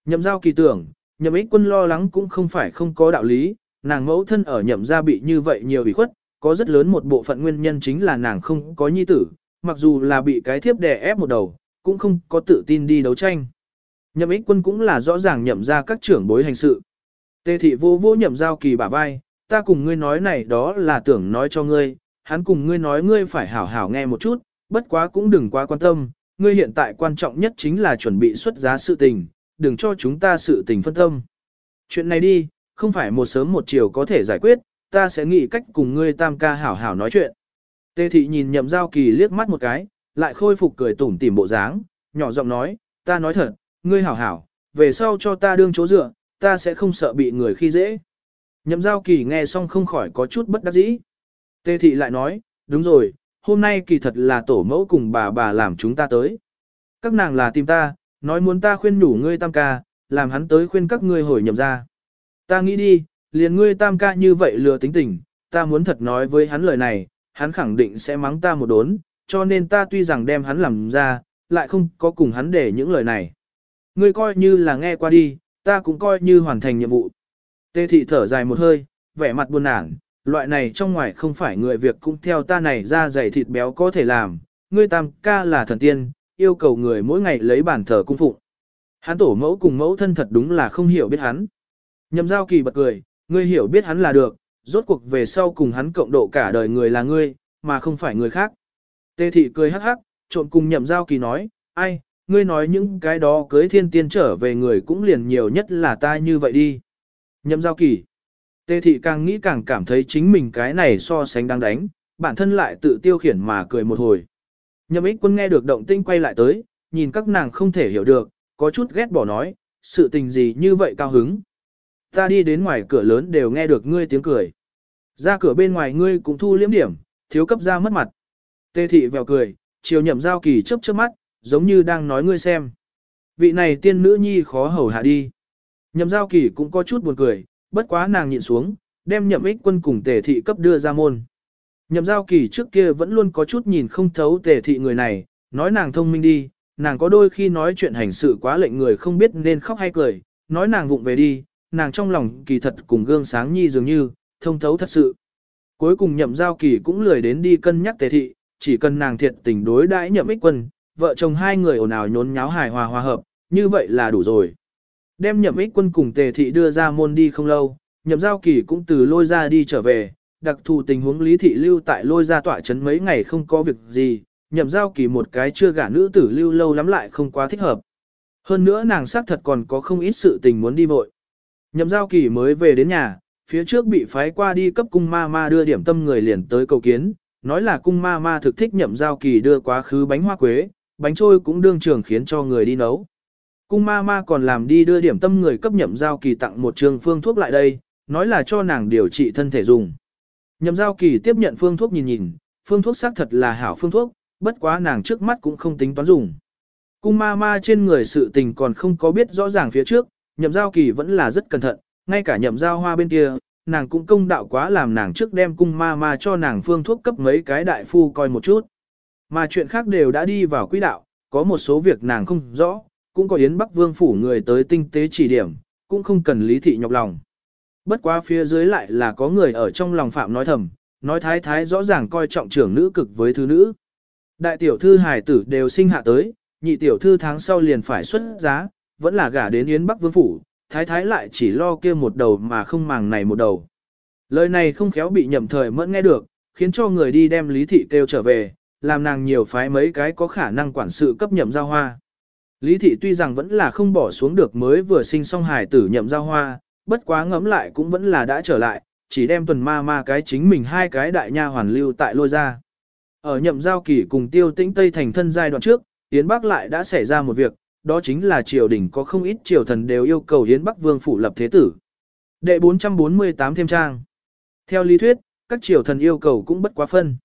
Nhậm giao kỳ tưởng, nhậm ích quân lo lắng cũng không phải không có đạo lý, nàng mẫu thân ở nhậm Gia bị như vậy nhiều ủy khuất, có rất lớn một bộ phận nguyên nhân chính là nàng không có nhi tử, mặc dù là bị cái thiếp đè ép một đầu, cũng không có tự tin đi đấu tranh. Nhậm ích quân cũng là rõ ràng nhậm ra các trưởng bối hành sự. Tề thị vô vô nhậm giao kỳ bả vai, ta cùng ngươi nói này đó là tưởng nói cho ngươi, hắn cùng ngươi nói ngươi phải hảo hảo nghe một chút, bất quá cũng đừng quá quan tâm, ngươi hiện tại quan trọng nhất chính là chuẩn bị xuất giá sự tình, đừng cho chúng ta sự tình phân tâm. Chuyện này đi, không phải một sớm một chiều có thể giải quyết, ta sẽ nghĩ cách cùng ngươi tam ca hảo hảo nói chuyện. Tê thị nhìn nhậm giao kỳ liếc mắt một cái, lại khôi phục cười tủm tỉm bộ dáng, nhỏ giọng nói, ta nói thật, ngươi hảo hảo, về sau cho ta đương chỗ dựa, ta sẽ không sợ bị người khi dễ. Nhậm giao kỳ nghe xong không khỏi có chút bất đắc dĩ. Tê thị lại nói, đúng rồi, hôm nay kỳ thật là tổ mẫu cùng bà bà làm chúng ta tới. Các nàng là tìm ta, nói muốn ta khuyên nhủ ngươi tam ca, làm hắn tới khuyên các ngươi hồi nhậm ra. Ta nghĩ đi, liền ngươi tam ca như vậy lừa tính tình, ta muốn thật nói với hắn lời này, hắn khẳng định sẽ mắng ta một đốn, cho nên ta tuy rằng đem hắn làm ra, lại không có cùng hắn để những lời này. Ngươi coi như là nghe qua đi, ta cũng coi như hoàn thành nhiệm vụ. Tê thị thở dài một hơi, vẻ mặt buồn nản, loại này trong ngoài không phải người việc cũng theo ta này ra dày thịt béo có thể làm, ngươi tam ca là thần tiên, yêu cầu người mỗi ngày lấy bản thờ cung phụng. Hắn tổ mẫu cùng mẫu thân thật đúng là không hiểu biết hắn. Nhậm giao kỳ bật cười, ngươi hiểu biết hắn là được, rốt cuộc về sau cùng hắn cộng độ cả đời người là ngươi, mà không phải người khác. Tê thị cười hắc hắc, trộn cùng nhậm giao kỳ nói, ai, ngươi nói những cái đó cưới thiên tiên trở về người cũng liền nhiều nhất là ta như vậy đi. Nhậm giao kỳ. Tê thị càng nghĩ càng cảm thấy chính mình cái này so sánh đang đánh, bản thân lại tự tiêu khiển mà cười một hồi. Nhậm ích quân nghe được động tinh quay lại tới, nhìn các nàng không thể hiểu được, có chút ghét bỏ nói, sự tình gì như vậy cao hứng. Ta đi đến ngoài cửa lớn đều nghe được ngươi tiếng cười. Ra cửa bên ngoài ngươi cũng thu liếm điểm, thiếu cấp ra mất mặt. Tê thị vèo cười, chiều nhậm giao kỳ chớp chớp mắt, giống như đang nói ngươi xem. Vị này tiên nữ nhi khó hầu hạ đi. Nhậm giao kỳ cũng có chút buồn cười, bất quá nàng nhịn xuống, đem nhậm ích quân cùng tề thị cấp đưa ra môn. Nhậm giao kỳ trước kia vẫn luôn có chút nhìn không thấu tề thị người này, nói nàng thông minh đi, nàng có đôi khi nói chuyện hành sự quá lệnh người không biết nên khóc hay cười, nói nàng vụng về đi, nàng trong lòng kỳ thật cùng gương sáng nhi dường như, thông thấu thật sự. Cuối cùng nhậm giao kỳ cũng lười đến đi cân nhắc tề thị, chỉ cần nàng thiệt tình đối đãi nhậm ích quân, vợ chồng hai người ồn ào nhốn nháo hài hòa hòa hợp, như vậy là đủ rồi. Đem nhậm ích quân cùng tề thị đưa ra môn đi không lâu, nhậm giao kỳ cũng từ lôi ra đi trở về, đặc thù tình huống lý thị lưu tại lôi ra tỏa chấn mấy ngày không có việc gì, nhậm giao kỳ một cái chưa gả nữ tử lưu lâu lắm lại không quá thích hợp. Hơn nữa nàng xác thật còn có không ít sự tình muốn đi vội. Nhậm giao kỳ mới về đến nhà, phía trước bị phái qua đi cấp cung ma ma đưa điểm tâm người liền tới cầu kiến, nói là cung ma ma thực thích nhậm giao kỳ đưa quá khứ bánh hoa quế, bánh trôi cũng đương trường khiến cho người đi nấu. cung ma ma còn làm đi đưa điểm tâm người cấp nhậm giao kỳ tặng một trường phương thuốc lại đây, nói là cho nàng điều trị thân thể dùng. Nhậm giao kỳ tiếp nhận phương thuốc nhìn nhìn, phương thuốc xác thật là hảo phương thuốc, bất quá nàng trước mắt cũng không tính toán dùng. Cung ma ma trên người sự tình còn không có biết rõ ràng phía trước, nhậm giao kỳ vẫn là rất cẩn thận, ngay cả nhậm giao hoa bên kia, nàng cũng công đạo quá làm nàng trước đem cung ma ma cho nàng phương thuốc cấp mấy cái đại phu coi một chút. Mà chuyện khác đều đã đi vào quỹ đạo, có một số việc nàng không rõ, cũng có Yến Bắc Vương phủ người tới tinh tế chỉ điểm, cũng không cần lý thị nhọc lòng. Bất quá phía dưới lại là có người ở trong lòng phạm nói thầm, nói thái thái rõ ràng coi trọng trưởng nữ cực với thứ nữ. Đại tiểu thư hài tử đều sinh hạ tới, nhị tiểu thư tháng sau liền phải xuất giá, vẫn là gả đến Yến Bắc Vương phủ, thái thái lại chỉ lo kia một đầu mà không màng này một đầu. Lời này không khéo bị nhậm thời mẫn nghe được, khiến cho người đi đem lý thị kêu trở về, làm nàng nhiều phái mấy cái có khả năng quản sự cấp nhậm giao hoa. Lý thị tuy rằng vẫn là không bỏ xuống được mới vừa sinh xong hài tử nhậm giao hoa, bất quá ngấm lại cũng vẫn là đã trở lại, chỉ đem tuần ma ma cái chính mình hai cái đại nha hoàn lưu tại lôi ra. Ở nhậm giao kỳ cùng tiêu tĩnh Tây thành thân giai đoạn trước, Yến Bắc lại đã xảy ra một việc, đó chính là triều đình có không ít triều thần đều yêu cầu Yến Bắc Vương phủ lập thế tử. Đệ 448 thêm trang. Theo lý thuyết, các triều thần yêu cầu cũng bất quá phân.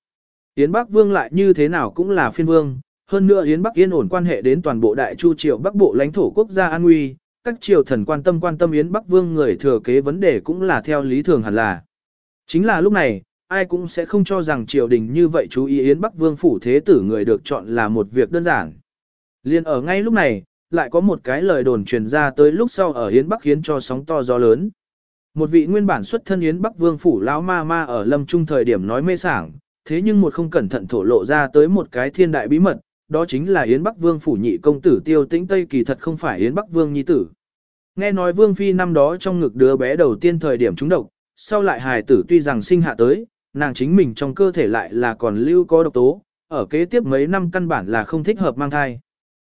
Yến Bắc Vương lại như thế nào cũng là phiên vương, hơn nữa Yến Bắc yên ổn quan hệ đến toàn bộ đại chu triều Bắc bộ lãnh thổ quốc gia an nguy, các triều thần quan tâm quan tâm Yến Bắc Vương người thừa kế vấn đề cũng là theo lý thường hẳn là. Chính là lúc này, ai cũng sẽ không cho rằng triều đình như vậy chú ý Yến Bắc Vương phủ thế tử người được chọn là một việc đơn giản. Liên ở ngay lúc này, lại có một cái lời đồn truyền ra tới lúc sau ở Yến Bắc khiến cho sóng to gió lớn. Một vị nguyên bản xuất thân Yến Bắc Vương phủ lão ma ma ở lâm trung thời điểm nói mê sảng, thế nhưng một không cẩn thận thổ lộ ra tới một cái thiên đại bí mật, đó chính là Yến Bắc Vương phủ nhị công tử Tiêu Tĩnh Tây kỳ thật không phải Yến Bắc Vương nhi tử. Nghe nói Vương phi năm đó trong ngực đứa bé đầu tiên thời điểm trúng độc, sau lại hài tử tuy rằng sinh hạ tới, nàng chính mình trong cơ thể lại là còn lưu có độc tố, ở kế tiếp mấy năm căn bản là không thích hợp mang thai.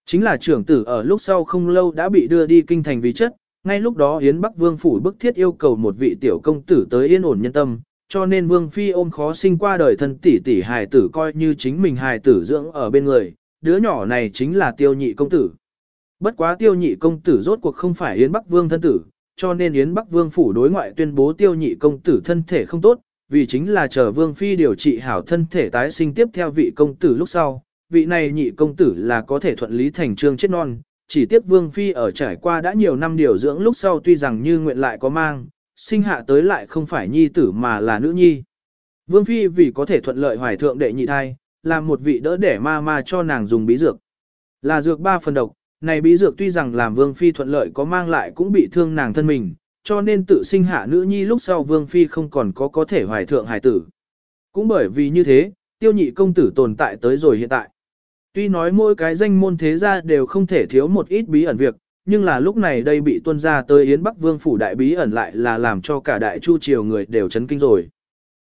Chính là trưởng tử ở lúc sau không lâu đã bị đưa đi kinh thành vì chất, ngay lúc đó Yến Bắc Vương phủ bức thiết yêu cầu một vị tiểu công tử tới yên ổn nhân tâm, cho nên Vương Phi ôm khó sinh qua đời thân tỷ tỷ hài tử coi như chính mình hài tử dưỡng ở bên người, đứa nhỏ này chính là tiêu nhị công tử. Bất quá tiêu nhị công tử rốt cuộc không phải Yến Bắc Vương thân tử, cho nên Yến Bắc Vương phủ đối ngoại tuyên bố tiêu nhị công tử thân thể không tốt, vì chính là chờ Vương Phi điều trị hảo thân thể tái sinh tiếp theo vị công tử lúc sau, vị này nhị công tử là có thể thuận lý thành trương chết non, chỉ tiếc Vương Phi ở trải qua đã nhiều năm điều dưỡng lúc sau tuy rằng như nguyện lại có mang, sinh hạ tới lại không phải nhi tử mà là nữ nhi. Vương Phi vì có thể thuận lợi hoài thượng đệ nhị thai, làm một vị đỡ để ma ma cho nàng dùng bí dược. Là dược ba phần độc, này bí dược tuy rằng làm Vương Phi thuận lợi có mang lại cũng bị thương nàng thân mình, cho nên tự sinh hạ nữ nhi lúc sau Vương Phi không còn có có thể hoài thượng hài tử. Cũng bởi vì như thế, tiêu nhị công tử tồn tại tới rồi hiện tại. Tuy nói mỗi cái danh môn thế gia đều không thể thiếu một ít bí ẩn việc, nhưng là lúc này đây bị tuân ra tới Yến Bắc Vương phủ đại bí ẩn lại là làm cho cả đại chu triều người đều chấn kinh rồi.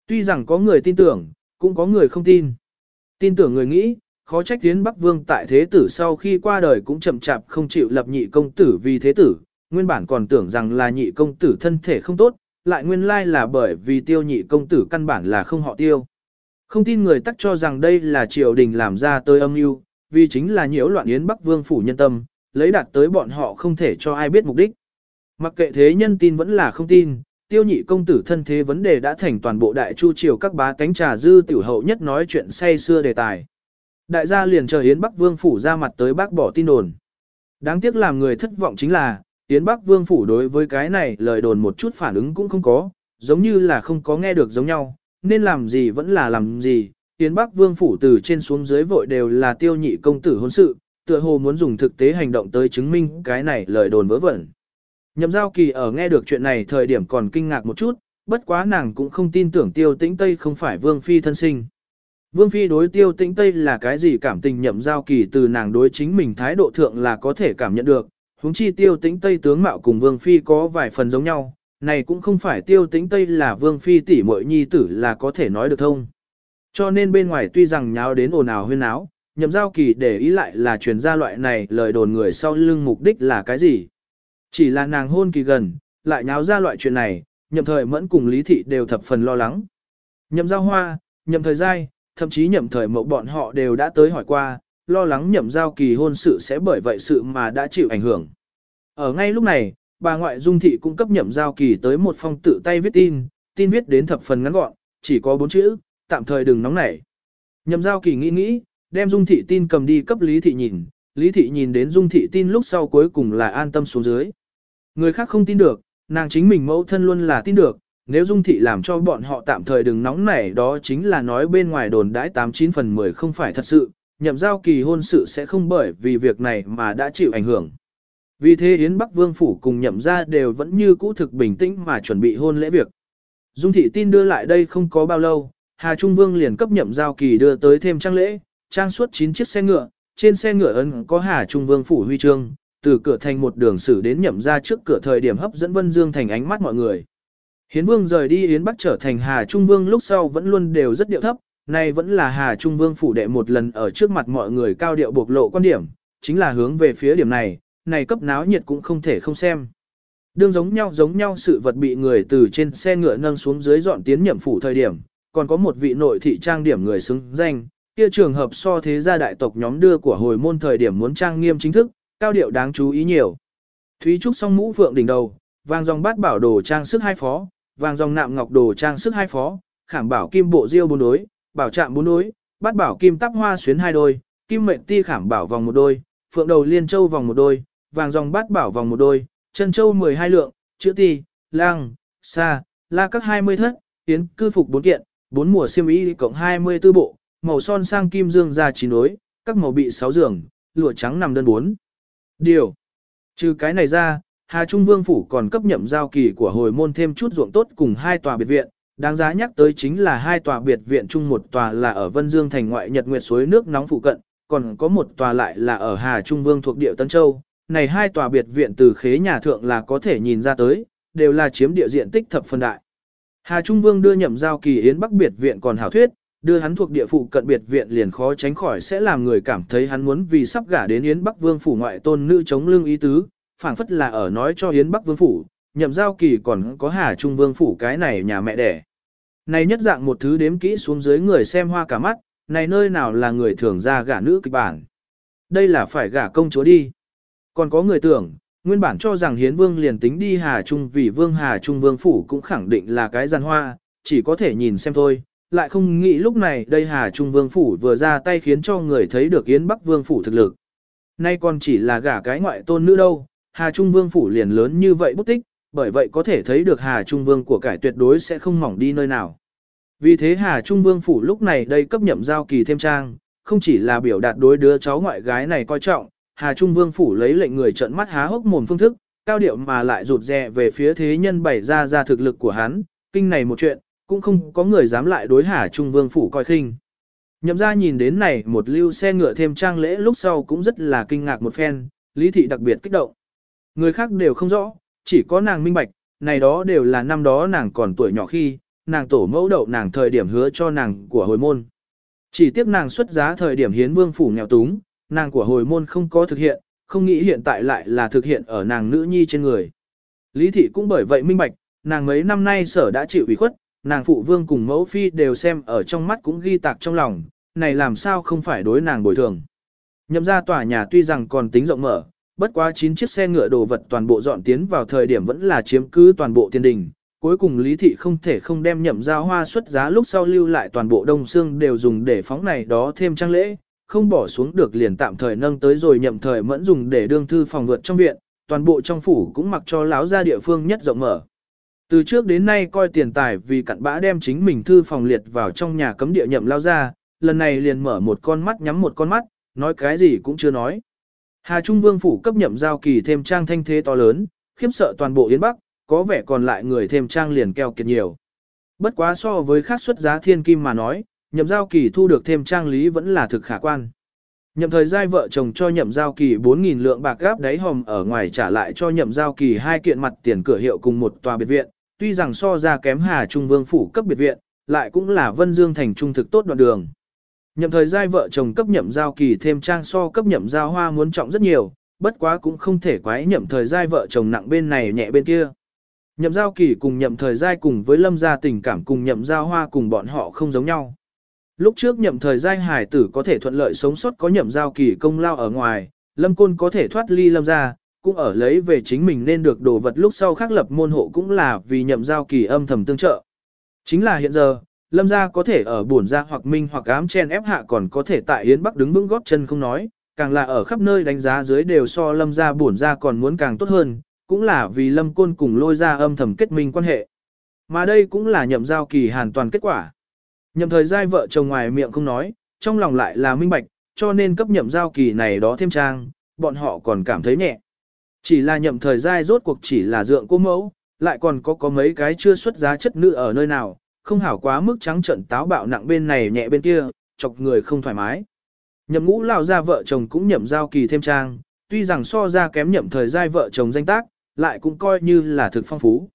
Tuy rằng có người tin tưởng, cũng có người không tin. Tin tưởng người nghĩ, khó trách Yến Bắc Vương tại thế tử sau khi qua đời cũng chậm chạp không chịu lập nhị công tử vì thế tử, nguyên bản còn tưởng rằng là nhị công tử thân thể không tốt, lại nguyên lai là bởi vì tiêu nhị công tử căn bản là không họ tiêu. Không tin người tắc cho rằng đây là triều đình làm ra tới âm mưu, vì chính là nhiễu loạn Yến Bắc Vương phủ nhân tâm, lấy đạt tới bọn họ không thể cho ai biết mục đích. Mặc kệ thế nhân tin vẫn là không tin, tiêu nhị công tử thân thế vấn đề đã thành toàn bộ đại chu triều các bá tánh trà dư tiểu hậu nhất nói chuyện say xưa đề tài. Đại gia liền chờ Yến Bắc Vương phủ ra mặt tới bác bỏ tin đồn. Đáng tiếc làm người thất vọng chính là, Yến Bắc Vương phủ đối với cái này lời đồn một chút phản ứng cũng không có, giống như là không có nghe được giống nhau, nên làm gì vẫn là làm gì. Yến Bắc Vương phủ từ trên xuống dưới vội đều là tiêu nhị công tử hôn sự, tựa hồ muốn dùng thực tế hành động tới chứng minh cái này lời đồn vớ vẩn. Nhậm giao kỳ ở nghe được chuyện này thời điểm còn kinh ngạc một chút, bất quá nàng cũng không tin tưởng tiêu tĩnh Tây không phải Vương Phi thân sinh. Vương Phi đối tiêu tĩnh Tây là cái gì cảm tình nhậm giao kỳ từ nàng đối chính mình thái độ thượng là có thể cảm nhận được, huống chi tiêu tĩnh Tây tướng mạo cùng Vương Phi có vài phần giống nhau, này cũng không phải tiêu tĩnh Tây là Vương Phi tỷ muội nhi tử là có thể nói được thông. Cho nên bên ngoài tuy rằng nháo đến ồn ào huyên áo, nhậm giao kỳ để ý lại là truyền ra loại này lời đồn người sau lưng mục đích là cái gì. Chỉ là nàng hôn kỳ gần, lại nháo ra loại chuyện này, nhậm thời mẫn cùng lý thị đều thập phần lo lắng. Nhậm giao hoa, nhậm thời giai, thậm chí nhậm thời mộ bọn họ đều đã tới hỏi qua, lo lắng nhậm giao kỳ hôn sự sẽ bởi vậy sự mà đã chịu ảnh hưởng. Ở ngay lúc này, bà ngoại dung thị cũng cấp nhậm giao kỳ tới một phong tự tay viết tin, tin viết đến thập phần ngắn gọn, chỉ có bốn chữ, tạm thời đừng nóng nảy. Nhậm giao kỳ nghĩ nghĩ, đem dung thị tin cầm đi cấp lý thị nhìn, lý thị nhìn đến dung thị tin lúc sau cuối cùng là an tâm xuống dưới. Người khác không tin được, nàng chính mình mẫu thân luôn là tin được, nếu dung thị làm cho bọn họ tạm thời đừng nóng nảy đó chính là nói bên ngoài đồn đãi 89 phần 10 không phải thật sự, nhậm giao kỳ hôn sự sẽ không bởi vì việc này mà đã chịu ảnh hưởng. Vì thế Yến Bắc Vương Phủ cùng nhậm ra đều vẫn như cũ thực bình tĩnh mà chuẩn bị hôn lễ việc. Dung thị tin đưa lại đây không có bao lâu, Hà Trung Vương liền cấp nhậm giao kỳ đưa tới thêm trang lễ, trang suốt 9 chiếc xe ngựa, trên xe ngựa ấn có Hà Trung Vương Phủ huy chương, từ cửa thành một đường xử đến nhậm ra trước cửa thời điểm hấp dẫn Vân Dương thành ánh mắt mọi người. Hiến Vương rời đi Yến Bắc trở thành Hà Trung Vương lúc sau vẫn luôn đều rất điệu thấp, này vẫn là Hà Trung Vương phủ đệ một lần ở trước mặt mọi người cao điệu bộc lộ quan điểm, chính là hướng về phía điểm này, này cấp náo nhiệt cũng không thể không xem. Đương giống nhau giống nhau sự vật bị người từ trên xe ngựa nâng xuống dưới dọn tiến nhậm phủ thời điểm, còn có một vị nội thị trang điểm người xứng danh, kia trường hợp so thế gia đại tộc nhóm đưa của hồi môn thời điểm muốn trang nghiêm chính thức, cao điệu đáng chú ý nhiều. Thúy Trúc song mũ phượng đỉnh đầu, vàng dòng bát bảo đồ trang sức hai phó, vàng dòng nạm ngọc đồ trang sức hai phó, khảm bảo kim bộ diêu bốn đối, bảo trạm bốn đối, bát bảo kim tắp hoa xuyến hai đôi, kim mệnh ti khảm bảo vòng một đôi, phượng đầu liên châu vòng một đôi, vàng dòng bát bảo vòng một đôi, chân châu 12 lượng, chữ ti, lang, sa, la các 20 thất, tiến cư phục bốn kiện, bốn mùa xiêm y cộng 24 bộ, màu son sang kim dương ra chín đối, các màu bị 6 giường, lụa trắng nằm đơn bốn. Điều. Trừ cái này ra, Hà Trung Vương Phủ còn cấp nhậm giao kỳ của hồi môn thêm chút ruộng tốt cùng hai tòa biệt viện, đáng giá nhắc tới chính là hai tòa biệt viện chung một tòa là ở Vân Dương thành ngoại Nhật Nguyệt suối nước nóng phụ cận, còn có một tòa lại là ở Hà Trung Vương thuộc địa Tân Châu. Này hai tòa biệt viện từ khế nhà thượng là có thể nhìn ra tới, đều là chiếm địa diện tích thập phân đại. Hà Trung Vương đưa nhậm giao kỳ yến Bắc biệt viện còn hảo thuyết, đưa hắn thuộc địa phụ cận biệt viện liền khó tránh khỏi sẽ làm người cảm thấy hắn muốn vì sắp gả đến yến Bắc Vương phủ ngoại tôn nữ chống lưng ý tứ, phảng phất là ở nói cho yến Bắc Vương phủ, nhậm giao kỳ còn có Hà Trung Vương phủ cái này nhà mẹ đẻ. Này nhất dạng một thứ đếm kỹ xuống dưới người xem hoa cả mắt, này nơi nào là người thường ra gả nữ kịch bản. Đây là phải gả công chúa đi. Còn có người tưởng, nguyên bản cho rằng hiến vương liền tính đi Hà Trung vì vương Hà Trung vương phủ cũng khẳng định là cái gian hoa, chỉ có thể nhìn xem thôi, lại không nghĩ lúc này đây Hà Trung vương phủ vừa ra tay khiến cho người thấy được Yến Bắc vương phủ thực lực. Nay còn chỉ là gả cái ngoại tôn nữ đâu, Hà Trung vương phủ liền lớn như vậy bút tích, bởi vậy có thể thấy được Hà Trung Vương của cải tuyệt đối sẽ không mỏng đi nơi nào. Vì thế Hà Trung Vương phủ lúc này đây cấp nhậm giao kỳ thêm trang, không chỉ là biểu đạt đối đứa cháu ngoại gái này coi trọng, Hà Trung Vương phủ lấy lệnh người trợn mắt há hốc mồm phương thức, cao điệu mà lại rụt rè về phía thế nhân bày ra ra thực lực của hắn, kinh này một chuyện, cũng không có người dám lại đối Hà Trung Vương phủ coi khinh. Nhậm ra nhìn đến này một lưu xe ngựa thêm trang lễ lúc sau cũng rất là kinh ngạc một phen, lý thị đặc biệt kích động. Người khác đều không rõ, chỉ có nàng minh bạch, này đó đều là năm đó nàng còn tuổi nhỏ khi, nàng tổ mẫu đậu nàng thời điểm hứa cho nàng của hồi môn. Chỉ tiếc nàng xuất giá thời điểm hiến vương phủ nghèo túng, nàng của hồi môn không có thực hiện, không nghĩ hiện tại lại là thực hiện ở nàng nữ nhi trên người. Lý thị cũng bởi vậy minh bạch, nàng mấy năm nay sở đã chịu ủy khuất, nàng phụ vương cùng mẫu phi đều xem ở trong mắt cũng ghi tạc trong lòng, này làm sao không phải đối nàng bồi thường. Nhậm ra tòa nhà tuy rằng còn tính rộng mở, bất quá 9 chiếc xe ngựa đồ vật toàn bộ dọn tiến vào thời điểm vẫn là chiếm cứ toàn bộ tiền đình. Cuối cùng Lý Thị không thể không đem nhậm giao hoa xuất giá lúc sau lưu lại toàn bộ đông xương đều dùng để phóng này đó thêm trang lễ, không bỏ xuống được liền tạm thời nâng tới rồi nhậm thời mẫn dùng để đương thư phòng vượt trong viện, toàn bộ trong phủ cũng mặc cho láo ra địa phương nhất rộng mở. Từ trước đến nay coi tiền tài vì cặn bã đem chính mình thư phòng liệt vào trong nhà cấm địa nhậm lao ra, lần này liền mở một con mắt nhắm một con mắt, nói cái gì cũng chưa nói. Hà Trung Vương phủ cấp nhậm giao kỳ thêm trang thanh thế to lớn, khiếp sợ toàn bộ Yến Bắc, có vẻ còn lại người thêm trang liền keo kiệt nhiều. Bất quá so với khác xuất giá thiên kim mà nói, nhậm giao kỳ thu được thêm trang lý vẫn là thực khả quan. Nhậm thời giai vợ chồng cho nhậm giao kỳ 4.000 lượng bạc gáp đáy hòm ở ngoài trả lại cho nhậm giao kỳ hai kiện mặt tiền cửa hiệu cùng một tòa biệt viện, tuy rằng so ra kém Hà Trung Vương phủ cấp biệt viện, lại cũng là Vân Dương thành trung thực tốt đoạn đường. Nhậm thời giai vợ chồng cấp nhậm giao kỳ thêm trang so cấp nhậm giao hoa muốn trọng rất nhiều, bất quá cũng không thể quái nhậm thời giai vợ chồng nặng bên này nhẹ bên kia. Nhậm giao kỳ cùng nhậm thời giai cùng với lâm gia tình cảm cùng nhậm giao hoa cùng bọn họ không giống nhau. Lúc trước nhậm thời giai hải tử có thể thuận lợi sống sót có nhậm giao kỳ công lao ở ngoài, lâm côn có thể thoát ly lâm gia, cũng ở lấy về chính mình nên được đồ vật lúc sau khắc lập môn hộ cũng là vì nhậm giao kỳ âm thầm tương trợ. Chính là hiện giờ, lâm gia có thể ở bổn gia hoặc minh hoặc ám chen ép hạ còn có thể tại Yến Bắc đứng vững góp chân không nói, càng là ở khắp nơi đánh giá dưới đều so lâm gia bổn gia còn muốn càng tốt hơn, cũng là vì lâm côn cùng lôi ra âm thầm kết minh quan hệ. Mà đây cũng là nhậm giao kỳ hoàn toàn kết quả. Nhậm thời giai vợ chồng ngoài miệng không nói, trong lòng lại là minh bạch, cho nên cấp nhậm giao kỳ này đó thêm trang, bọn họ còn cảm thấy nhẹ. Chỉ là nhậm thời giai rốt cuộc chỉ là dượng cô mẫu, lại còn có có mấy cái chưa xuất giá chất nữ ở nơi nào, không hảo quá mức trắng trận táo bạo nặng bên này nhẹ bên kia, chọc người không thoải mái. Nhậm ngũ lao ra vợ chồng cũng nhậm giao kỳ thêm trang, tuy rằng so ra kém nhậm thời giai vợ chồng danh tác, lại cũng coi như là thực phong phú.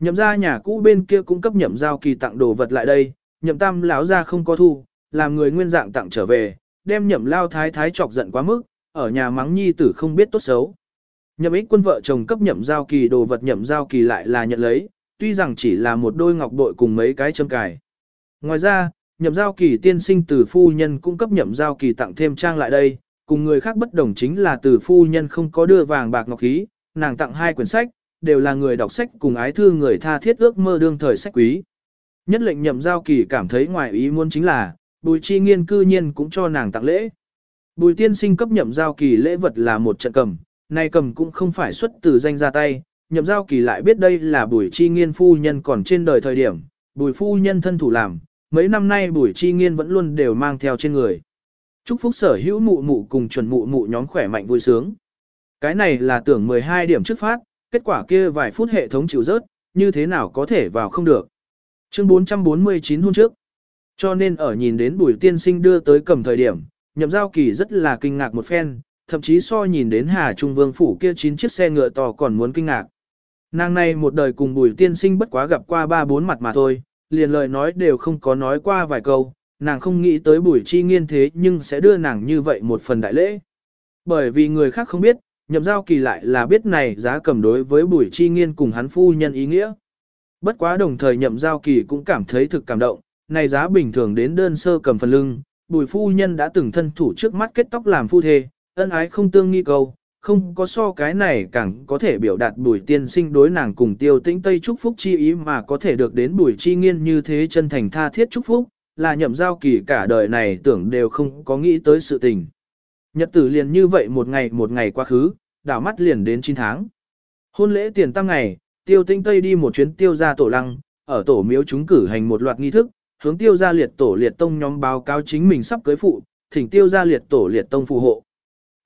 Nhậm ra nhà cũ bên kia cũng cấp nhậm giao kỳ tặng đồ vật lại đây, nhậm tam lão ra không có thu, làm người nguyên dạng tặng trở về, đem nhậm lao thái thái chọc giận quá mức, ở nhà mắng nhi tử không biết tốt xấu. Nhậm ích quân vợ chồng cấp nhậm giao kỳ đồ vật nhậm giao kỳ lại là nhận lấy, tuy rằng chỉ là một đôi ngọc bội cùng mấy cái châm cài. Ngoài ra, nhậm giao kỳ tiên sinh từ phu nhân cũng cấp nhậm giao kỳ tặng thêm trang lại đây, cùng người khác bất đồng chính là từ phu nhân không có đưa vàng bạc ngọc khí, nàng tặng hai quyển sách, đều là người đọc sách cùng ái thư người tha thiết ước mơ đương thời sách quý. Nhất lệnh nhậm giao kỳ cảm thấy ngoài ý muốn chính là, bùi chi nghiên cư nhiên cũng cho nàng tặng lễ. Bùi tiên sinh cấp nhậm giao kỳ lễ vật là một trận cầm, nay cầm cũng không phải xuất từ danh ra tay, nhậm giao kỳ lại biết đây là bùi chi nghiên phu nhân còn trên đời thời điểm, bùi phu nhân thân thủ làm, mấy năm nay bùi chi nghiên vẫn luôn đều mang theo trên người. Chúc phúc sở hữu mụ mụ cùng chuẩn mụ mụ nhóm khỏe mạnh vui sướng. Cái này là tưởng 12 điểm trước phát, kết quả kia vài phút hệ thống chịu rớt, như thế nào có thể vào không được. Chương 449 hôm trước. Cho nên ở nhìn đến bùi tiên sinh đưa tới cầm thời điểm, nhậm giao kỳ rất là kinh ngạc một phen, thậm chí so nhìn đến Hà Trung Vương phủ kia chín chiếc xe ngựa to còn muốn kinh ngạc. Nàng này một đời cùng bùi tiên sinh bất quá gặp qua ba bốn mặt mà thôi, liền lời nói đều không có nói qua vài câu, nàng không nghĩ tới bùi chi nghiên thế nhưng sẽ đưa nàng như vậy một phần đại lễ. Bởi vì người khác không biết, nhậm giao kỳ lại là biết này giá cầm đối với bùi chi nghiên cùng hắn phu nhân ý nghĩa. Bất quá đồng thời nhậm giao kỳ cũng cảm thấy thực cảm động, này giá bình thường đến đơn sơ cầm phần lưng, bùi phu nhân đã từng thân thủ trước mắt kết tóc làm phu thê, ân ái không tương nghi cầu không có so cái này càng có thể biểu đạt bùi tiên sinh đối nàng cùng tiêu tĩnh Tây chúc phúc chi ý mà có thể được đến bùi chi nghiên như thế chân thành tha thiết chúc phúc, là nhậm giao kỳ cả đời này tưởng đều không có nghĩ tới sự tình. Nhật tử liền như vậy một ngày một ngày quá khứ, đảo mắt liền đến 9 tháng. Hôn lễ tiền tăng ngày, tiêu tĩnh Tây đi một chuyến tiêu ra tổ lăng, ở tổ miếu chúng cử hành một loạt nghi thức, hướng tiêu ra liệt tổ liệt tông nhóm báo cáo chính mình sắp cưới phụ, thỉnh tiêu ra liệt tổ liệt tông phù hộ.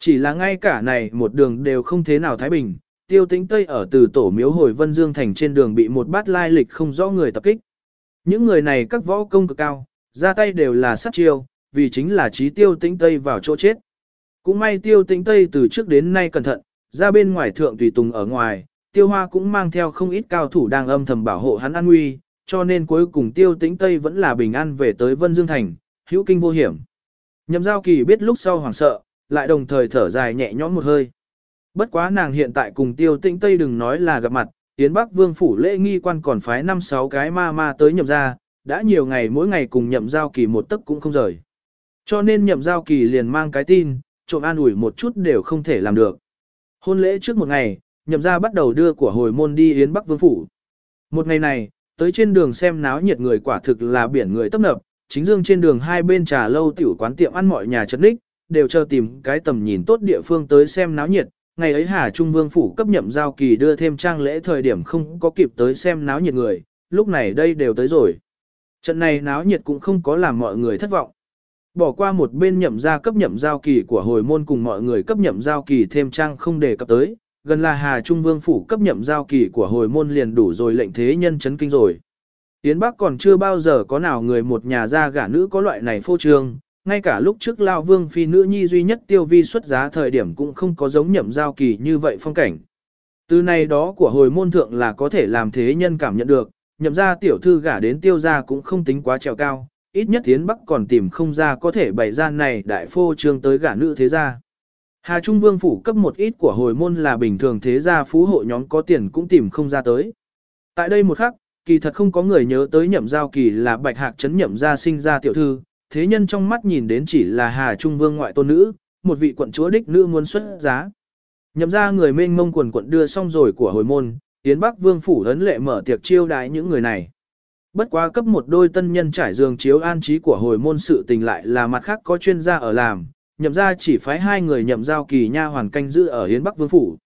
Chỉ là ngay cả này một đường đều không thế nào thái bình, tiêu tĩnh Tây ở từ tổ miếu hồi Vân Dương Thành trên đường bị một bát lai lịch không rõ người tập kích. Những người này các võ công cực cao, ra tay đều là sát chiêu, vì chính là trí tiêu tĩnh Tây vào chỗ chết. Cũng may tiêu tĩnh Tây từ trước đến nay cẩn thận, ra bên ngoài thượng tùy tùng ở ngoài, tiêu hoa cũng mang theo không ít cao thủ đang âm thầm bảo hộ hắn an nguy, cho nên cuối cùng tiêu tĩnh Tây vẫn là bình an về tới Vân Dương Thành, hữu kinh vô hiểm. Nhậm giao kỳ biết lúc sau hoảng sợ, lại đồng thời thở dài nhẹ nhõm một hơi. Bất quá nàng hiện tại cùng tiêu tĩnh Tây đừng nói là gặp mặt, Yến Bắc Vương phủ lễ nghi quan còn phái năm sáu cái ma ma tới nhậm ra, đã nhiều ngày mỗi ngày cùng nhậm giao kỳ một tấc cũng không rời. Cho nên nhậm giao kỳ liền mang cái tin, trộm an ủi một chút đều không thể làm được. Hôn lễ trước một ngày, nhậm ra bắt đầu đưa của hồi môn đi Yến Bắc Vương phủ. Một ngày này, tới trên đường xem náo nhiệt người quả thực là biển người tấp nập, chính dương trên đường hai bên trà lâu tiểu quán tiệm ăn mọi nhà chất ních, đều chờ tìm cái tầm nhìn tốt địa phương tới xem náo nhiệt. Ngày ấy Hà Trung Vương phủ cấp nhậm giao kỳ đưa thêm trang lễ thời điểm không có kịp tới xem náo nhiệt người, lúc này đây đều tới rồi. Trận này náo nhiệt cũng không có làm mọi người thất vọng. Bỏ qua một bên nhậm gia cấp nhậm giao kỳ của hồi môn cùng mọi người cấp nhậm giao kỳ thêm trang không đề cập tới, gần là Hà Trung Vương phủ cấp nhậm giao kỳ của hồi môn liền đủ rồi lệnh thế nhân chấn kinh rồi. Tiến Bắc còn chưa bao giờ có nào người một nhà gia gả nữ có loại này phô trương, ngay cả lúc trước Lao Vương phi nữ nhi duy nhất tiêu vi xuất giá thời điểm cũng không có giống nhậm giao kỳ như vậy phong cảnh. Từ này đó của hồi môn thượng là có thể làm thế nhân cảm nhận được, nhậm ra tiểu thư gả đến tiêu gia cũng không tính quá trèo cao, ít nhất tiến Bắc còn tìm không ra có thể bày gian này đại phô trương tới gả nữ thế gia. Hà Trung Vương phủ cấp một ít của hồi môn là bình thường thế gia phú hộ nhóm có tiền cũng tìm không ra tới. Tại đây một khắc, kỳ thật không có người nhớ tới nhậm giao kỳ là bạch hạc chấn nhậm gia sinh ra tiểu thư, thế nhân trong mắt nhìn đến chỉ là Hà Trung Vương ngoại tôn nữ, một vị quận chúa đích nữ muốn xuất giá. Nhậm ra người mênh mông quần quận đưa xong rồi của hồi môn, Yến Bắc Vương phủ ấn lệ mở tiệc chiêu đái những người này. Bất quá cấp một đôi tân nhân trải giường chiếu an trí của hồi môn sự tình lại là mặt khác có chuyên gia ở làm, nhậm ra chỉ phái hai người nhậm giao kỳ nha hoàn canh giữ ở Yến Bắc Vương phủ.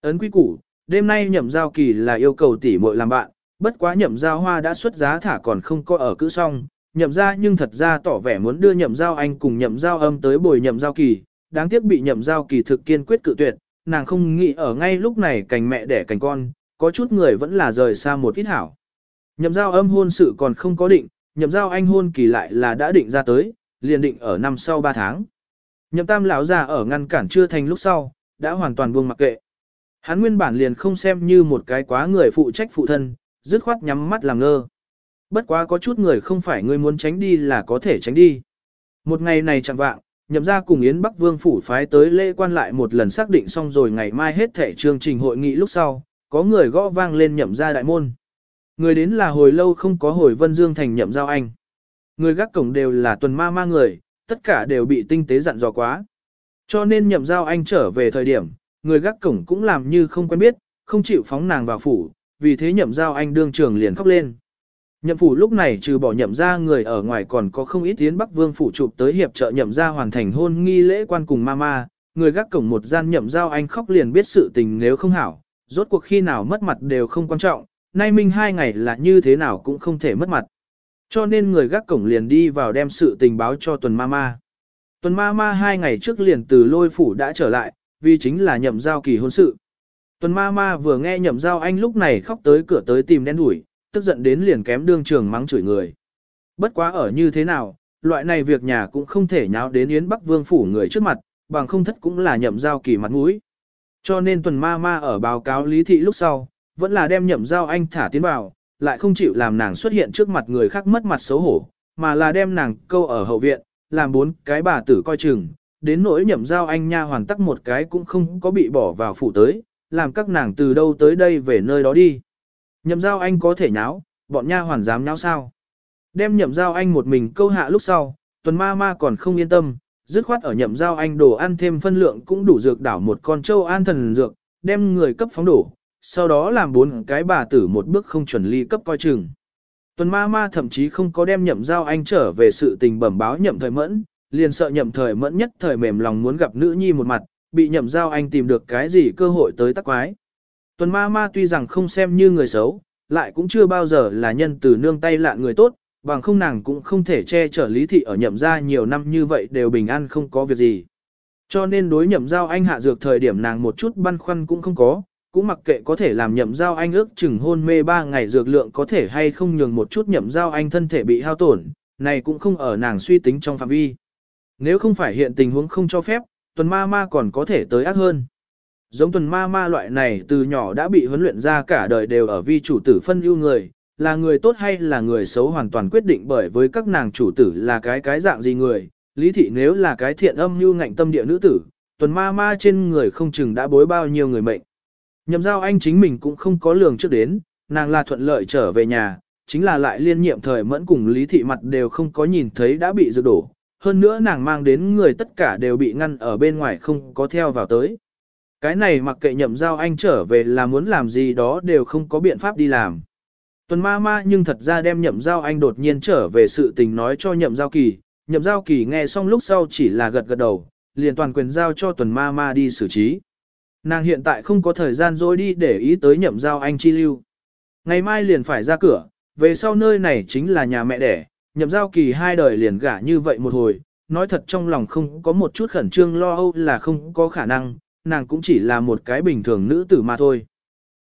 Ấn quý củ, đêm nay nhậm giao kỳ là yêu cầu tỷ muội làm bạn, bất quá nhậm giao hoa đã xuất giá thả còn không có ở cữ xong, nhậm ra nhưng thật ra tỏ vẻ muốn đưa nhậm giao anh cùng nhậm giao âm tới bồi nhậm giao kỳ, đáng tiếc bị nhậm giao kỳ thực kiên quyết cự tuyệt, nàng không nghĩ ở ngay lúc này cành mẹ đẻ cành con, có chút người vẫn là rời xa một ít hảo. Nhậm giao âm hôn sự còn không có định, nhậm giao anh hôn kỳ lại là đã định ra tới, liền định ở năm sau 3 tháng. Nhậm tam lão già ở ngăn cản chưa thành lúc sau, đã hoàn toàn buông mặc kệ. Hắn nguyên bản liền không xem như một cái quá người phụ trách phụ thân, dứt khoát nhắm mắt làm ngơ. Bất quá có chút người không phải người muốn tránh đi là có thể tránh đi. Một ngày này chẳng vạng, nhậm ra cùng Yến Bắc Vương phủ phái tới lễ quan lại một lần xác định xong rồi ngày mai hết thể chương trình hội nghị lúc sau, có người gõ vang lên nhậm ra đại môn. Người đến là hồi lâu không có hồi Vân Dương thành nhậm giao anh. Người gác cổng đều là tuần ma ma người, tất cả đều bị tinh tế dặn dò quá. Cho nên nhậm giao anh trở về thời điểm, người gác cổng cũng làm như không quen biết, không chịu phóng nàng vào phủ, vì thế nhậm giao anh đương trường liền khóc lên. Nhậm phủ lúc này trừ bỏ nhậm ra người ở ngoài còn có không ít tiến Bắc Vương phủ chụp tới hiệp trợ nhậm ra hoàn thành hôn nghi lễ quan cùng mama, người gác cổng một gian nhậm giao anh khóc liền biết sự tình nếu không hảo, rốt cuộc khi nào mất mặt đều không quan trọng, nay minh hai ngày là như thế nào cũng không thể mất mặt. Cho nên người gác cổng liền đi vào đem sự tình báo cho tuần mama. Tuần mama hai ngày trước liền từ lôi phủ đã trở lại, vì chính là nhậm giao kỳ hôn sự. Tuần mama vừa nghe nhậm giao anh lúc này khóc tới cửa tới tìm đen đuổi, tức giận đến liền kém đương trường mắng chửi người. Bất quá ở như thế nào, loại này việc nhà cũng không thể nháo đến Yến Bắc Vương phủ người trước mặt, bằng không thất cũng là nhậm giao kỳ mặt mũi. Cho nên tuần ma ma ở báo cáo lý thị lúc sau, vẫn là đem nhậm giao anh thả tiến vào, lại không chịu làm nàng xuất hiện trước mặt người khác mất mặt xấu hổ, mà là đem nàng câu ở hậu viện, làm bốn cái bà tử coi chừng, đến nỗi nhậm giao anh nha hoàn tắc một cái cũng không có bị bỏ vào phủ tới, làm các nàng từ đâu tới đây về nơi đó đi. Nhậm giao anh có thể nháo, bọn nha hoàn dám nháo sao. Đem nhậm giao anh một mình câu hạ lúc sau, tuần ma ma còn không yên tâm, dứt khoát ở nhậm giao anh đồ ăn thêm phân lượng cũng đủ dược đảo một con trâu an thần dược, đem người cấp phóng đổ, sau đó làm bốn cái bà tử một bước không chuẩn ly cấp coi chừng. Tuần ma ma thậm chí không có đem nhậm giao anh trở về sự tình bẩm báo nhậm thời mẫn, liền sợ nhậm thời mẫn nhất thời mềm lòng muốn gặp nữ nhi một mặt, bị nhậm giao anh tìm được cái gì cơ hội tới tắc quái. Tuần ma ma tuy rằng không xem như người xấu, lại cũng chưa bao giờ là nhân từ nương tay lạ người tốt, bằng không nàng cũng không thể che chở lý thị ở nhậm gia nhiều năm như vậy đều bình an không có việc gì. Cho nên đối nhậm giao anh hạ dược thời điểm nàng một chút băn khoăn cũng không có, cũng mặc kệ có thể làm nhậm giao anh ước chừng hôn mê 3 ngày dược lượng có thể hay không nhường một chút nhậm giao anh thân thể bị hao tổn, này cũng không ở nàng suy tính trong phạm vi. Nếu không phải hiện tình huống không cho phép, tuần ma ma còn có thể tới ác hơn. Giống tuần ma ma loại này từ nhỏ đã bị huấn luyện ra cả đời đều ở vi chủ tử phân ưu người, là người tốt hay là người xấu hoàn toàn quyết định bởi với các nàng chủ tử là cái cái dạng gì người. Lý thị nếu là cái thiện âm như ngạnh tâm địa nữ tử, tuần ma ma trên người không chừng đã bối bao nhiêu người mệnh. Nhậm giao anh chính mình cũng không có lường trước đến, nàng là thuận lợi trở về nhà, chính là lại liên nhiệm thời mẫn cùng lý thị mặt đều không có nhìn thấy đã bị dự đổ. Hơn nữa nàng mang đến người tất cả đều bị ngăn ở bên ngoài không có theo vào tới. Cái này mặc kệ nhậm giao anh trở về là muốn làm gì đó đều không có biện pháp đi làm. Tuần ma ma nhưng thật ra đem nhậm giao anh đột nhiên trở về sự tình nói cho nhậm giao kỳ, nhậm giao kỳ nghe xong lúc sau chỉ là gật gật đầu, liền toàn quyền giao cho tuần ma ma đi xử trí. Nàng hiện tại không có thời gian dối đi để ý tới nhậm giao anh chi lưu. Ngày mai liền phải ra cửa, về sau nơi này chính là nhà mẹ đẻ, nhậm giao kỳ hai đời liền gả như vậy một hồi, nói thật trong lòng không có một chút khẩn trương lo âu là không có khả năng, nàng cũng chỉ là một cái bình thường nữ tử mà thôi.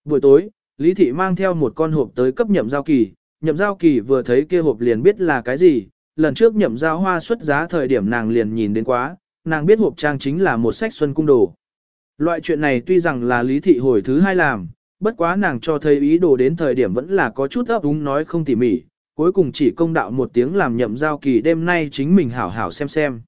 Buổi tối, Lý Thị mang theo một con hộp tới cấp nhậm giao kỳ, nhậm giao kỳ vừa thấy kia hộp liền biết là cái gì, lần trước nhậm giao hoa xuất giá thời điểm nàng liền nhìn đến quá, nàng biết hộp trang chính là một sách xuân cung đồ. Loại chuyện này tuy rằng là Lý Thị hồi thứ hai làm, bất quá nàng cho thấy ý đồ đến thời điểm vẫn là có chút ấp úng nói không tỉ mỉ, cuối cùng chỉ công đạo một tiếng làm nhậm giao kỳ đêm nay chính mình hảo hảo xem xem.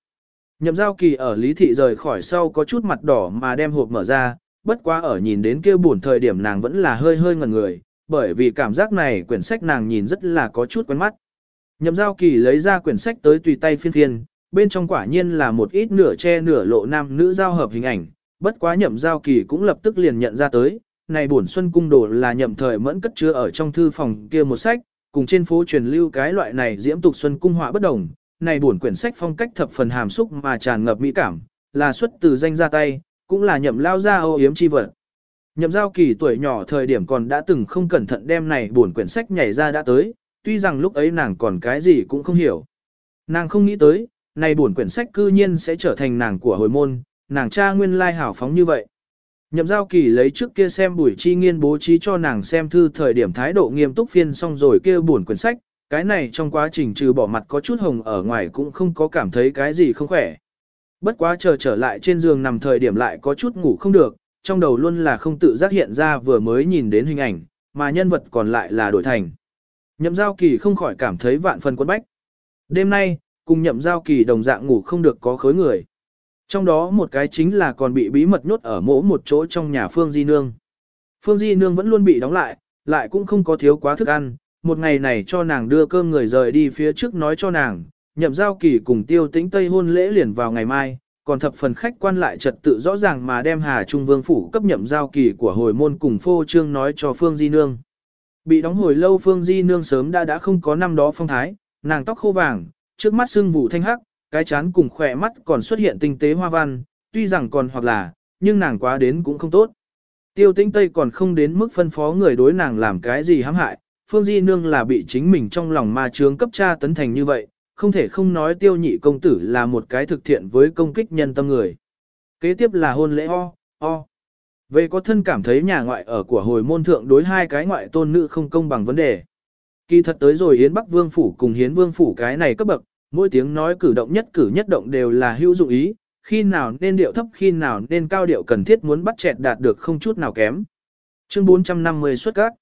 Nhậm giao kỳ ở Lý Thị rời khỏi sau có chút mặt đỏ mà đem hộp mở ra, bất quá ở nhìn đến kia buồn thời điểm nàng vẫn là hơi hơi ngẩn người, bởi vì cảm giác này quyển sách nàng nhìn rất là có chút quen mắt. Nhậm giao kỳ lấy ra quyển sách tới tùy tay phiên phiên, bên trong quả nhiên là một ít nửa che nửa lộ nam nữ giao hợp hình ảnh, bất quá nhậm giao kỳ cũng lập tức liền nhận ra tới, này buồn xuân cung đồ là nhậm thời mẫn cất chứa ở trong thư phòng kia một sách, cùng trên phố truyền lưu cái loại này diễm tục xuân cung họa bất đồng, này buồn quyển sách phong cách thập phần hàm xúc mà tràn ngập mỹ cảm, là xuất từ danh ra tay, cũng là nhậm lao ra ô yếm chi vật. Nhậm giao kỳ tuổi nhỏ thời điểm còn đã từng không cẩn thận đem này buồn quyển sách nhảy ra đã tới, tuy rằng lúc ấy nàng còn cái gì cũng không hiểu. Nàng không nghĩ tới, này buồn quyển sách cư nhiên sẽ trở thành nàng của hồi môn, nàng cha nguyên lai hảo phóng như vậy. Nhậm giao kỳ lấy trước kia xem buổi chi nghiên bố trí cho nàng xem thư thời điểm thái độ nghiêm túc phiên xong rồi kia buồn quyển sách, cái này trong quá trình trừ bỏ mặt có chút hồng ở ngoài cũng không có cảm thấy cái gì không khỏe. Bất quá chờ trở lại trên giường nằm thời điểm lại có chút ngủ không được, trong đầu luôn là không tự giác hiện ra vừa mới nhìn đến hình ảnh, mà nhân vật còn lại là đổi thành. Nhậm giao kỳ không khỏi cảm thấy vạn phần quân bách. Đêm nay, cùng nhậm giao kỳ đồng dạng ngủ không được có khối người. Trong đó một cái chính là còn bị bí mật nhốt ở mỗi một chỗ trong nhà Phương Di Nương. Phương Di Nương vẫn luôn bị đóng lại, lại cũng không có thiếu quá thức ăn. Một ngày này cho nàng đưa cơm người rời đi phía trước nói cho nàng, nhậm giao kỳ cùng tiêu tĩnh Tây hôn lễ liền vào ngày mai, còn thập phần khách quan lại trật tự rõ ràng mà đem Hà Trung Vương Phủ cấp nhậm giao kỳ của hồi môn cùng phô trương nói cho Phương Di Nương. Bị đóng hồi lâu Phương Di Nương sớm đã đã không có năm đó phong thái, nàng tóc khô vàng, trước mắt sưng vụ thanh hắc, cái chán cùng khỏe mắt còn xuất hiện tinh tế hoa văn, tuy rằng còn hoặc là, nhưng nàng quá đến cũng không tốt. Tiêu tĩnh Tây còn không đến mức phân phó người đối nàng làm cái gì hãm hại, Phương Di Nương là bị chính mình trong lòng ma trướng cấp tra tấn thành như vậy, không thể không nói tiêu nhị công tử là một cái thực thiện với công kích nhân tâm người. Kế tiếp là hôn lễ ho, ho. Về có thân cảm thấy nhà ngoại ở của hồi môn thượng đối hai cái ngoại tôn nữ không công bằng vấn đề. Kỳ thật tới rồi Yến Bắc Vương Phủ cùng Hiến Vương Phủ cái này cấp bậc, mỗi tiếng nói cử động nhất cử nhất động đều là hữu dụng ý, khi nào nên điệu thấp khi nào nên cao điệu cần thiết muốn bắt chẹt đạt được không chút nào kém. Chương 450 xuất các.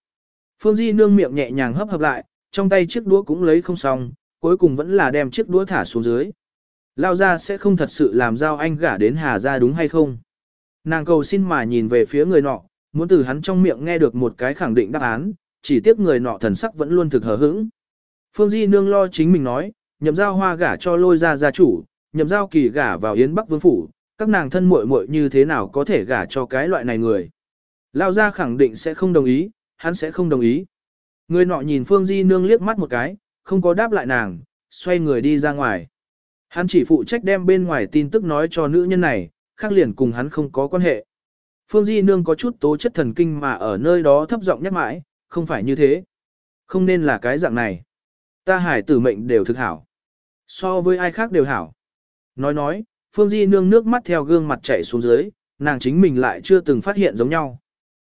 Phương Di nương miệng nhẹ nhàng hấp hợp lại, trong tay chiếc đũa cũng lấy không xong, cuối cùng vẫn là đem chiếc đũa thả xuống dưới. Lao ra sẽ không thật sự làm giao anh gả đến Hà ra đúng hay không? Nàng cầu xin mà nhìn về phía người nọ, muốn từ hắn trong miệng nghe được một cái khẳng định đáp án, chỉ tiếc người nọ thần sắc vẫn luôn thực hờ hững. Phương Di nương lo chính mình nói, nhậm giao hoa gả cho lôi ra gia chủ, nhậm giao kỳ gả vào Yến Bắc Vương Phủ, các nàng thân muội muội như thế nào có thể gả cho cái loại này người. Lao gia khẳng định sẽ không đồng ý, hắn sẽ không đồng ý. Người nọ nhìn Phương Di Nương liếc mắt một cái, không có đáp lại nàng, xoay người đi ra ngoài. Hắn chỉ phụ trách đem bên ngoài tin tức nói cho nữ nhân này, khác liền cùng hắn không có quan hệ. Phương Di Nương có chút tố chất thần kinh mà ở nơi đó thấp giọng nhắc mãi, không phải như thế. Không nên là cái dạng này. Ta hải tử mệnh đều thực hảo. So với ai khác đều hảo. Nói nói, Phương Di nương nước mắt theo gương mặt chảy xuống dưới, nàng chính mình lại chưa từng phát hiện giống nhau.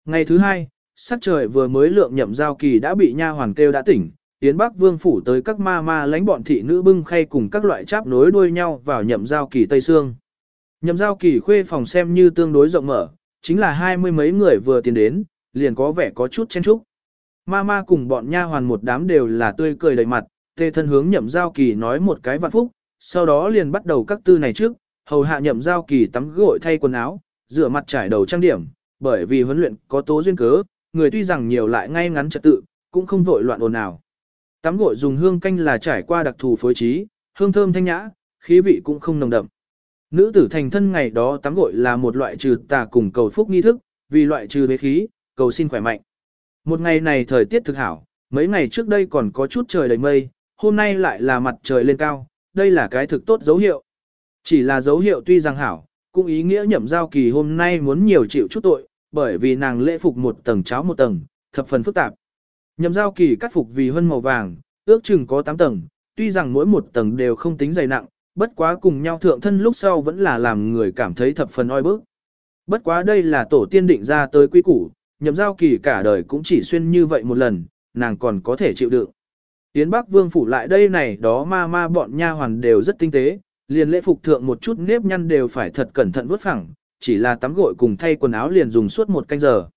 Ngày thứ hai, sắc trời vừa mới lượng nhậm giao kỳ đã bị nha hoàng kêu đã tỉnh, Yến Bắc Vương phủ tới các ma ma lãnh bọn thị nữ bưng khay cùng các loại cháp nối đuôi nhau vào nhậm giao kỳ Tây Sương. Nhậm giao kỳ khuê phòng xem như tương đối rộng mở, chính là hai mươi mấy người vừa tiến đến, liền có vẻ có chút chen chúc. Ma ma cùng bọn nha hoàn một đám đều là tươi cười đầy mặt, tê thân hướng nhậm giao kỳ nói một cái vạn phúc, sau đó liền bắt đầu các tư này trước, hầu hạ nhậm giao kỳ tắm gội thay quần áo, rửa mặt trải đầu trang điểm, bởi vì huấn luyện có tố duyên cớ, người tuy rằng nhiều lại ngay ngắn trật tự, cũng không vội loạn ồn nào. Tắm gội dùng hương canh là trải qua đặc thù phối trí, hương thơm thanh nhã, khí vị cũng không nồng đậm. Nữ tử thành thân ngày đó tắm gội là một loại trừ tà cùng cầu phúc nghi thức, vì loại trừ bế khí, cầu xin khỏe mạnh. Một ngày này thời tiết thực hảo, mấy ngày trước đây còn có chút trời đầy mây, hôm nay lại là mặt trời lên cao, đây là cái thực tốt dấu hiệu. Chỉ là dấu hiệu tuy rằng hảo, cũng ý nghĩa nhậm giao kỳ hôm nay muốn nhiều chịu chút tội, bởi vì nàng lễ phục một tầng cháo một tầng, thập phần phức tạp. Nhậm giao kỳ cắt phục vì hơn màu vàng, ước chừng có 8 tầng, tuy rằng mỗi một tầng đều không tính dày nặng, bất quá cùng nhau thượng thân lúc sau vẫn là làm người cảm thấy thập phần oi bức. Bất quá đây là tổ tiên định ra tới quy củ, nhậm giao kỳ cả đời cũng chỉ xuyên như vậy một lần, nàng còn có thể chịu đựng. Tiến Bắc Vương phủ lại đây này đó ma ma bọn nha hoàn đều rất tinh tế, liền lễ phục thượng một chút nếp nhăn đều phải thật cẩn thận vuốt phẳng, chỉ là tắm gội cùng thay quần áo liền dùng suốt một canh giờ.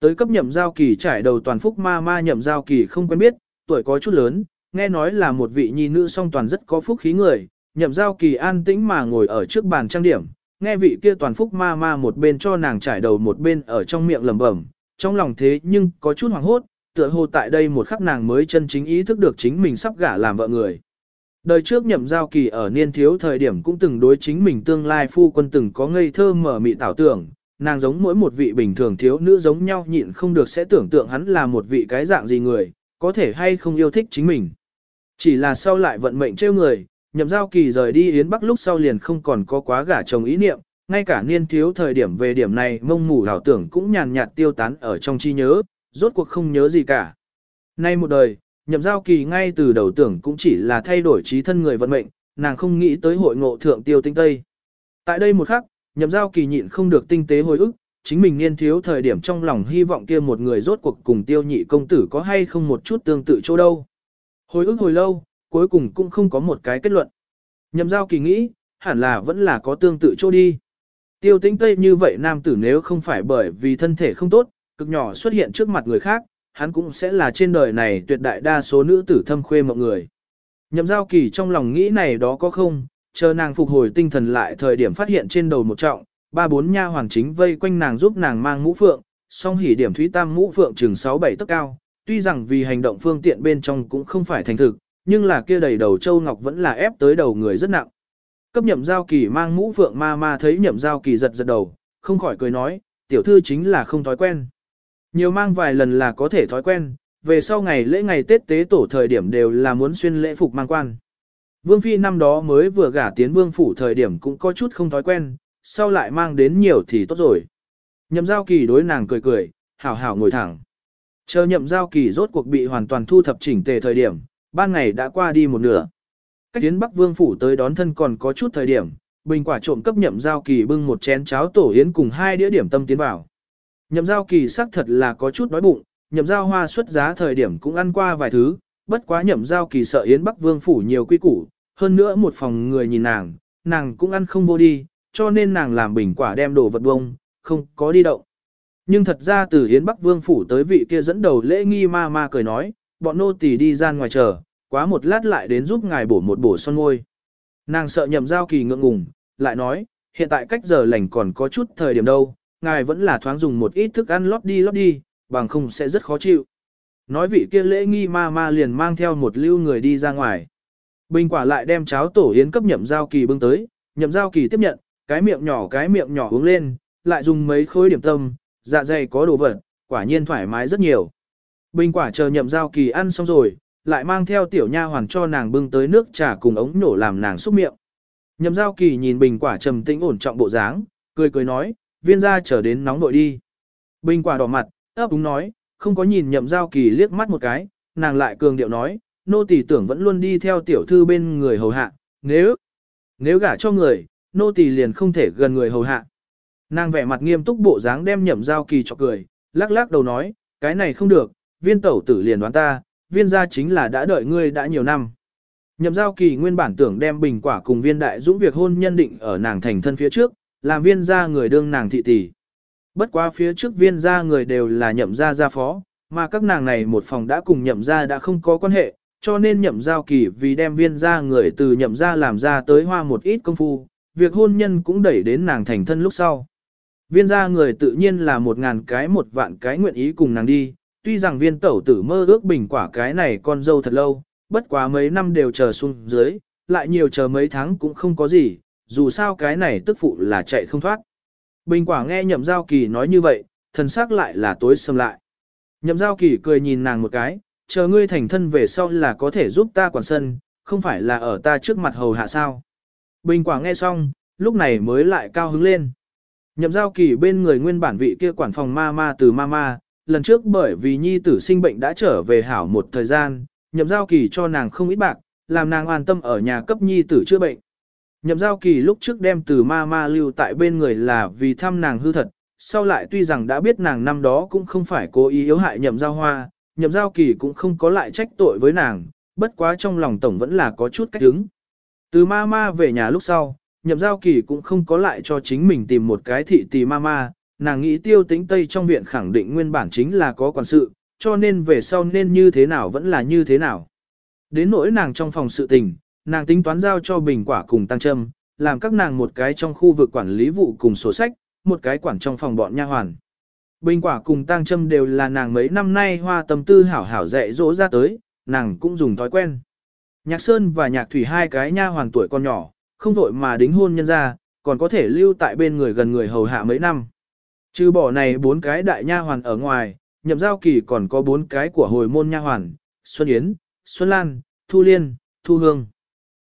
Tới cấp nhậm giao kỳ trải đầu toàn phúc ma ma nhậm giao kỳ không quen biết, tuổi có chút lớn, nghe nói là một vị nhi nữ song toàn rất có phúc khí người, nhậm giao kỳ an tĩnh mà ngồi ở trước bàn trang điểm, nghe vị kia toàn phúc ma ma một bên cho nàng trải đầu một bên ở trong miệng lẩm bẩm, trong lòng thế nhưng có chút hoảng hốt, tựa hồ tại đây một khắc nàng mới chân chính ý thức được chính mình sắp gả làm vợ người. Đời trước nhậm giao kỳ ở niên thiếu thời điểm cũng từng đối chính mình tương lai phu quân từng có ngây thơ mở mị tảo tưởng, nàng giống mỗi một vị bình thường thiếu nữ giống nhau nhịn không được sẽ tưởng tượng hắn là một vị cái dạng gì người, có thể hay không yêu thích chính mình. Chỉ là sau lại vận mệnh trêu người, nhậm giao kỳ rời đi Yến Bắc lúc sau liền không còn có quá gả chồng ý niệm, ngay cả niên thiếu thời điểm về điểm này mông mù hảo tưởng cũng nhàn nhạt tiêu tán ở trong chi nhớ, rốt cuộc không nhớ gì cả. Nay một đời, nhậm giao kỳ ngay từ đầu tưởng cũng chỉ là thay đổi trí thân người vận mệnh, nàng không nghĩ tới hội ngộ thượng tiêu tinh tây. Tại đây một khắc, nhậm giao kỳ nhịn không được tinh tế hồi ức, chính mình niên thiếu thời điểm trong lòng hy vọng kia một người rốt cuộc cùng tiêu nhị công tử có hay không một chút tương tự chỗ đâu. Hồi ức hồi lâu, cuối cùng cũng không có một cái kết luận. Nhậm giao kỳ nghĩ, hẳn là vẫn là có tương tự chỗ đi. Tiêu Tinh tây như vậy nam tử nếu không phải bởi vì thân thể không tốt, cực nhỏ xuất hiện trước mặt người khác, hắn cũng sẽ là trên đời này tuyệt đại đa số nữ tử thâm khuê mọi người. Nhậm giao kỳ trong lòng nghĩ này đó có không, chờ nàng phục hồi tinh thần lại thời điểm phát hiện trên đầu một trọng, ba bốn nha hoàng chính vây quanh nàng giúp nàng mang mũ phượng, song hỉ điểm thúy tam mũ phượng chừng 6-7 tấc cao, tuy rằng vì hành động phương tiện bên trong cũng không phải thành thực, nhưng là kia đầy đầu châu ngọc vẫn là ép tới đầu người rất nặng. Cấp nhậm giao kỳ mang mũ phượng ma ma thấy nhậm giao kỳ giật giật đầu, không khỏi cười nói, tiểu thư chính là không thói quen. Nhiều mang vài lần là có thể thói quen, về sau ngày lễ ngày Tết tế tổ thời điểm đều là muốn xuyên lễ phục mang quan. Vương Phi năm đó mới vừa gả tiến vương phủ thời điểm cũng có chút không thói quen, sau lại mang đến nhiều thì tốt rồi. Nhậm giao kỳ đối nàng cười cười, hảo hảo ngồi thẳng. Chờ nhậm giao kỳ rốt cuộc bị hoàn toàn thu thập chỉnh tề thời điểm, ban ngày đã qua đi một nửa. Cách tiến Bắc Vương phủ tới đón thân còn có chút thời điểm, bình quả trộm cấp nhậm giao kỳ bưng một chén cháo tổ yến cùng hai đĩa điểm tâm tiến vào. Nhậm giao kỳ xác thật là có chút đói bụng, nhậm giao hoa xuất giá thời điểm cũng ăn qua vài thứ, bất quá nhậm giao kỳ sợ yến Bắc Vương phủ nhiều quy củ, hơn nữa một phòng người nhìn nàng, nàng cũng ăn không vô đi, cho nên nàng làm bình quả đem đồ vật bông, không có đi động. Nhưng thật ra từ Yến Bắc Vương phủ tới vị kia dẫn đầu lễ nghi ma ma cười nói, bọn nô tỳ đi ra ngoài chờ, quá một lát lại đến giúp ngài bổ một bổ son môi. Nàng sợ nhậm giao kỳ ngượng ngùng, lại nói, hiện tại cách giờ lành còn có chút thời điểm đâu, ngài vẫn là thoáng dùng một ít thức ăn lót đi lót đi, bằng không sẽ rất khó chịu. Nói vị kia lễ nghi ma ma liền mang theo một lưu người đi ra ngoài. Bình quả lại đem cháo tổ yến cấp nhậm giao kỳ bưng tới, nhậm giao kỳ tiếp nhận, cái miệng nhỏ cái miệng nhỏ uống lên, lại dùng mấy khối điểm tâm, dạ dày có đồ vật, quả nhiên thoải mái rất nhiều. Bình quả chờ nhậm giao kỳ ăn xong rồi, lại mang theo tiểu nha hoàn cho nàng bưng tới nước trà cùng ống nổ làm nàng xúc miệng. Nhậm giao kỳ nhìn bình quả trầm tĩnh ổn trọng bộ dáng, cười cười nói, viên ra trở đến nóng nội đi. Bình quả đỏ mặt, ấp úng nói, không có nhìn nhậm giao kỳ liếc mắt một cái, nàng lại cường điệu nói, nô tỳ tưởng vẫn luôn đi theo tiểu thư bên người hầu hạ, nếu, nếu gả cho người, nô tỳ liền không thể gần người hầu hạ. Nàng vẻ mặt nghiêm túc bộ dáng đem nhậm giao kỳ cho cười, lắc lắc đầu nói, cái này không được, viên tẩu tử liền đoán ta, viên gia chính là đã đợi ngươi đã nhiều năm. Nhậm giao kỳ nguyên bản tưởng đem bình quả cùng viên đại dũng việc hôn nhân định ở nàng thành thân phía trước, làm viên gia người đương nàng thị tỷ. Bất quá phía trước viên gia người đều là nhậm gia gia phó, mà các nàng này một phòng đã cùng nhậm gia đã không có quan hệ, cho nên nhậm giao kỳ vì đem viên gia người từ nhậm gia làm ra tới hoa một ít công phu, việc hôn nhân cũng đẩy đến nàng thành thân lúc sau. Viên gia người tự nhiên là một ngàn cái một vạn cái nguyện ý cùng nàng đi, tuy rằng viên tẩu tử mơ ước bình quả cái này con dâu thật lâu, bất quá mấy năm đều chờ xuống dưới, lại nhiều chờ mấy tháng cũng không có gì, dù sao cái này tức phụ là chạy không thoát. Bình quả nghe nhậm giao kỳ nói như vậy, thần sắc lại là tối sầm lại. Nhậm giao kỳ cười nhìn nàng một cái, chờ ngươi thành thân về sau là có thể giúp ta quản sân, không phải là ở ta trước mặt hầu hạ sao. Bình quả nghe xong, lúc này mới lại cao hứng lên. Nhậm giao kỳ bên người nguyên bản vị kia quản phòng ma ma từ ma ma, lần trước bởi vì nhi tử sinh bệnh đã trở về hảo một thời gian, nhậm giao kỳ cho nàng không ít bạc, làm nàng an tâm ở nhà cấp nhi tử chữa bệnh. Nhậm giao kỳ lúc trước đem từ ma ma lưu tại bên người là vì thăm nàng hư thật, sau lại tuy rằng đã biết nàng năm đó cũng không phải cố ý yếu hại nhậm giao hoa, nhậm giao kỳ cũng không có lại trách tội với nàng, bất quá trong lòng tổng vẫn là có chút cách đứng. Từ ma ma về nhà lúc sau, nhậm giao kỳ cũng không có lại cho chính mình tìm một cái thị tì ma ma, nàng nghĩ tiêu tính Tây trong viện khẳng định nguyên bản chính là có quản sự, cho nên về sau nên như thế nào vẫn là như thế nào. Đến nỗi nàng trong phòng sự tình, nàng tính toán giao cho bình quả cùng tăng trâm, làm các nàng một cái trong khu vực quản lý vụ cùng sổ sách, một cái quản trong phòng bọn nha hoàn. Bình quả cùng tăng trâm đều là nàng mấy năm nay hoa tâm tư hảo hảo dạy dỗ ra tới, nàng cũng dùng thói quen. Nhạc Sơn và Nhạc Thủy hai cái nha hoàn tuổi còn nhỏ, không vội mà đính hôn nhân ra, còn có thể lưu tại bên người gần người hầu hạ mấy năm. Trừ bỏ này bốn cái đại nha hoàn ở ngoài, nhậm giao kỳ còn có bốn cái của hồi môn nha hoàn, Xuân Yến, Xuân Lan, Thu Liên, Thu Hương.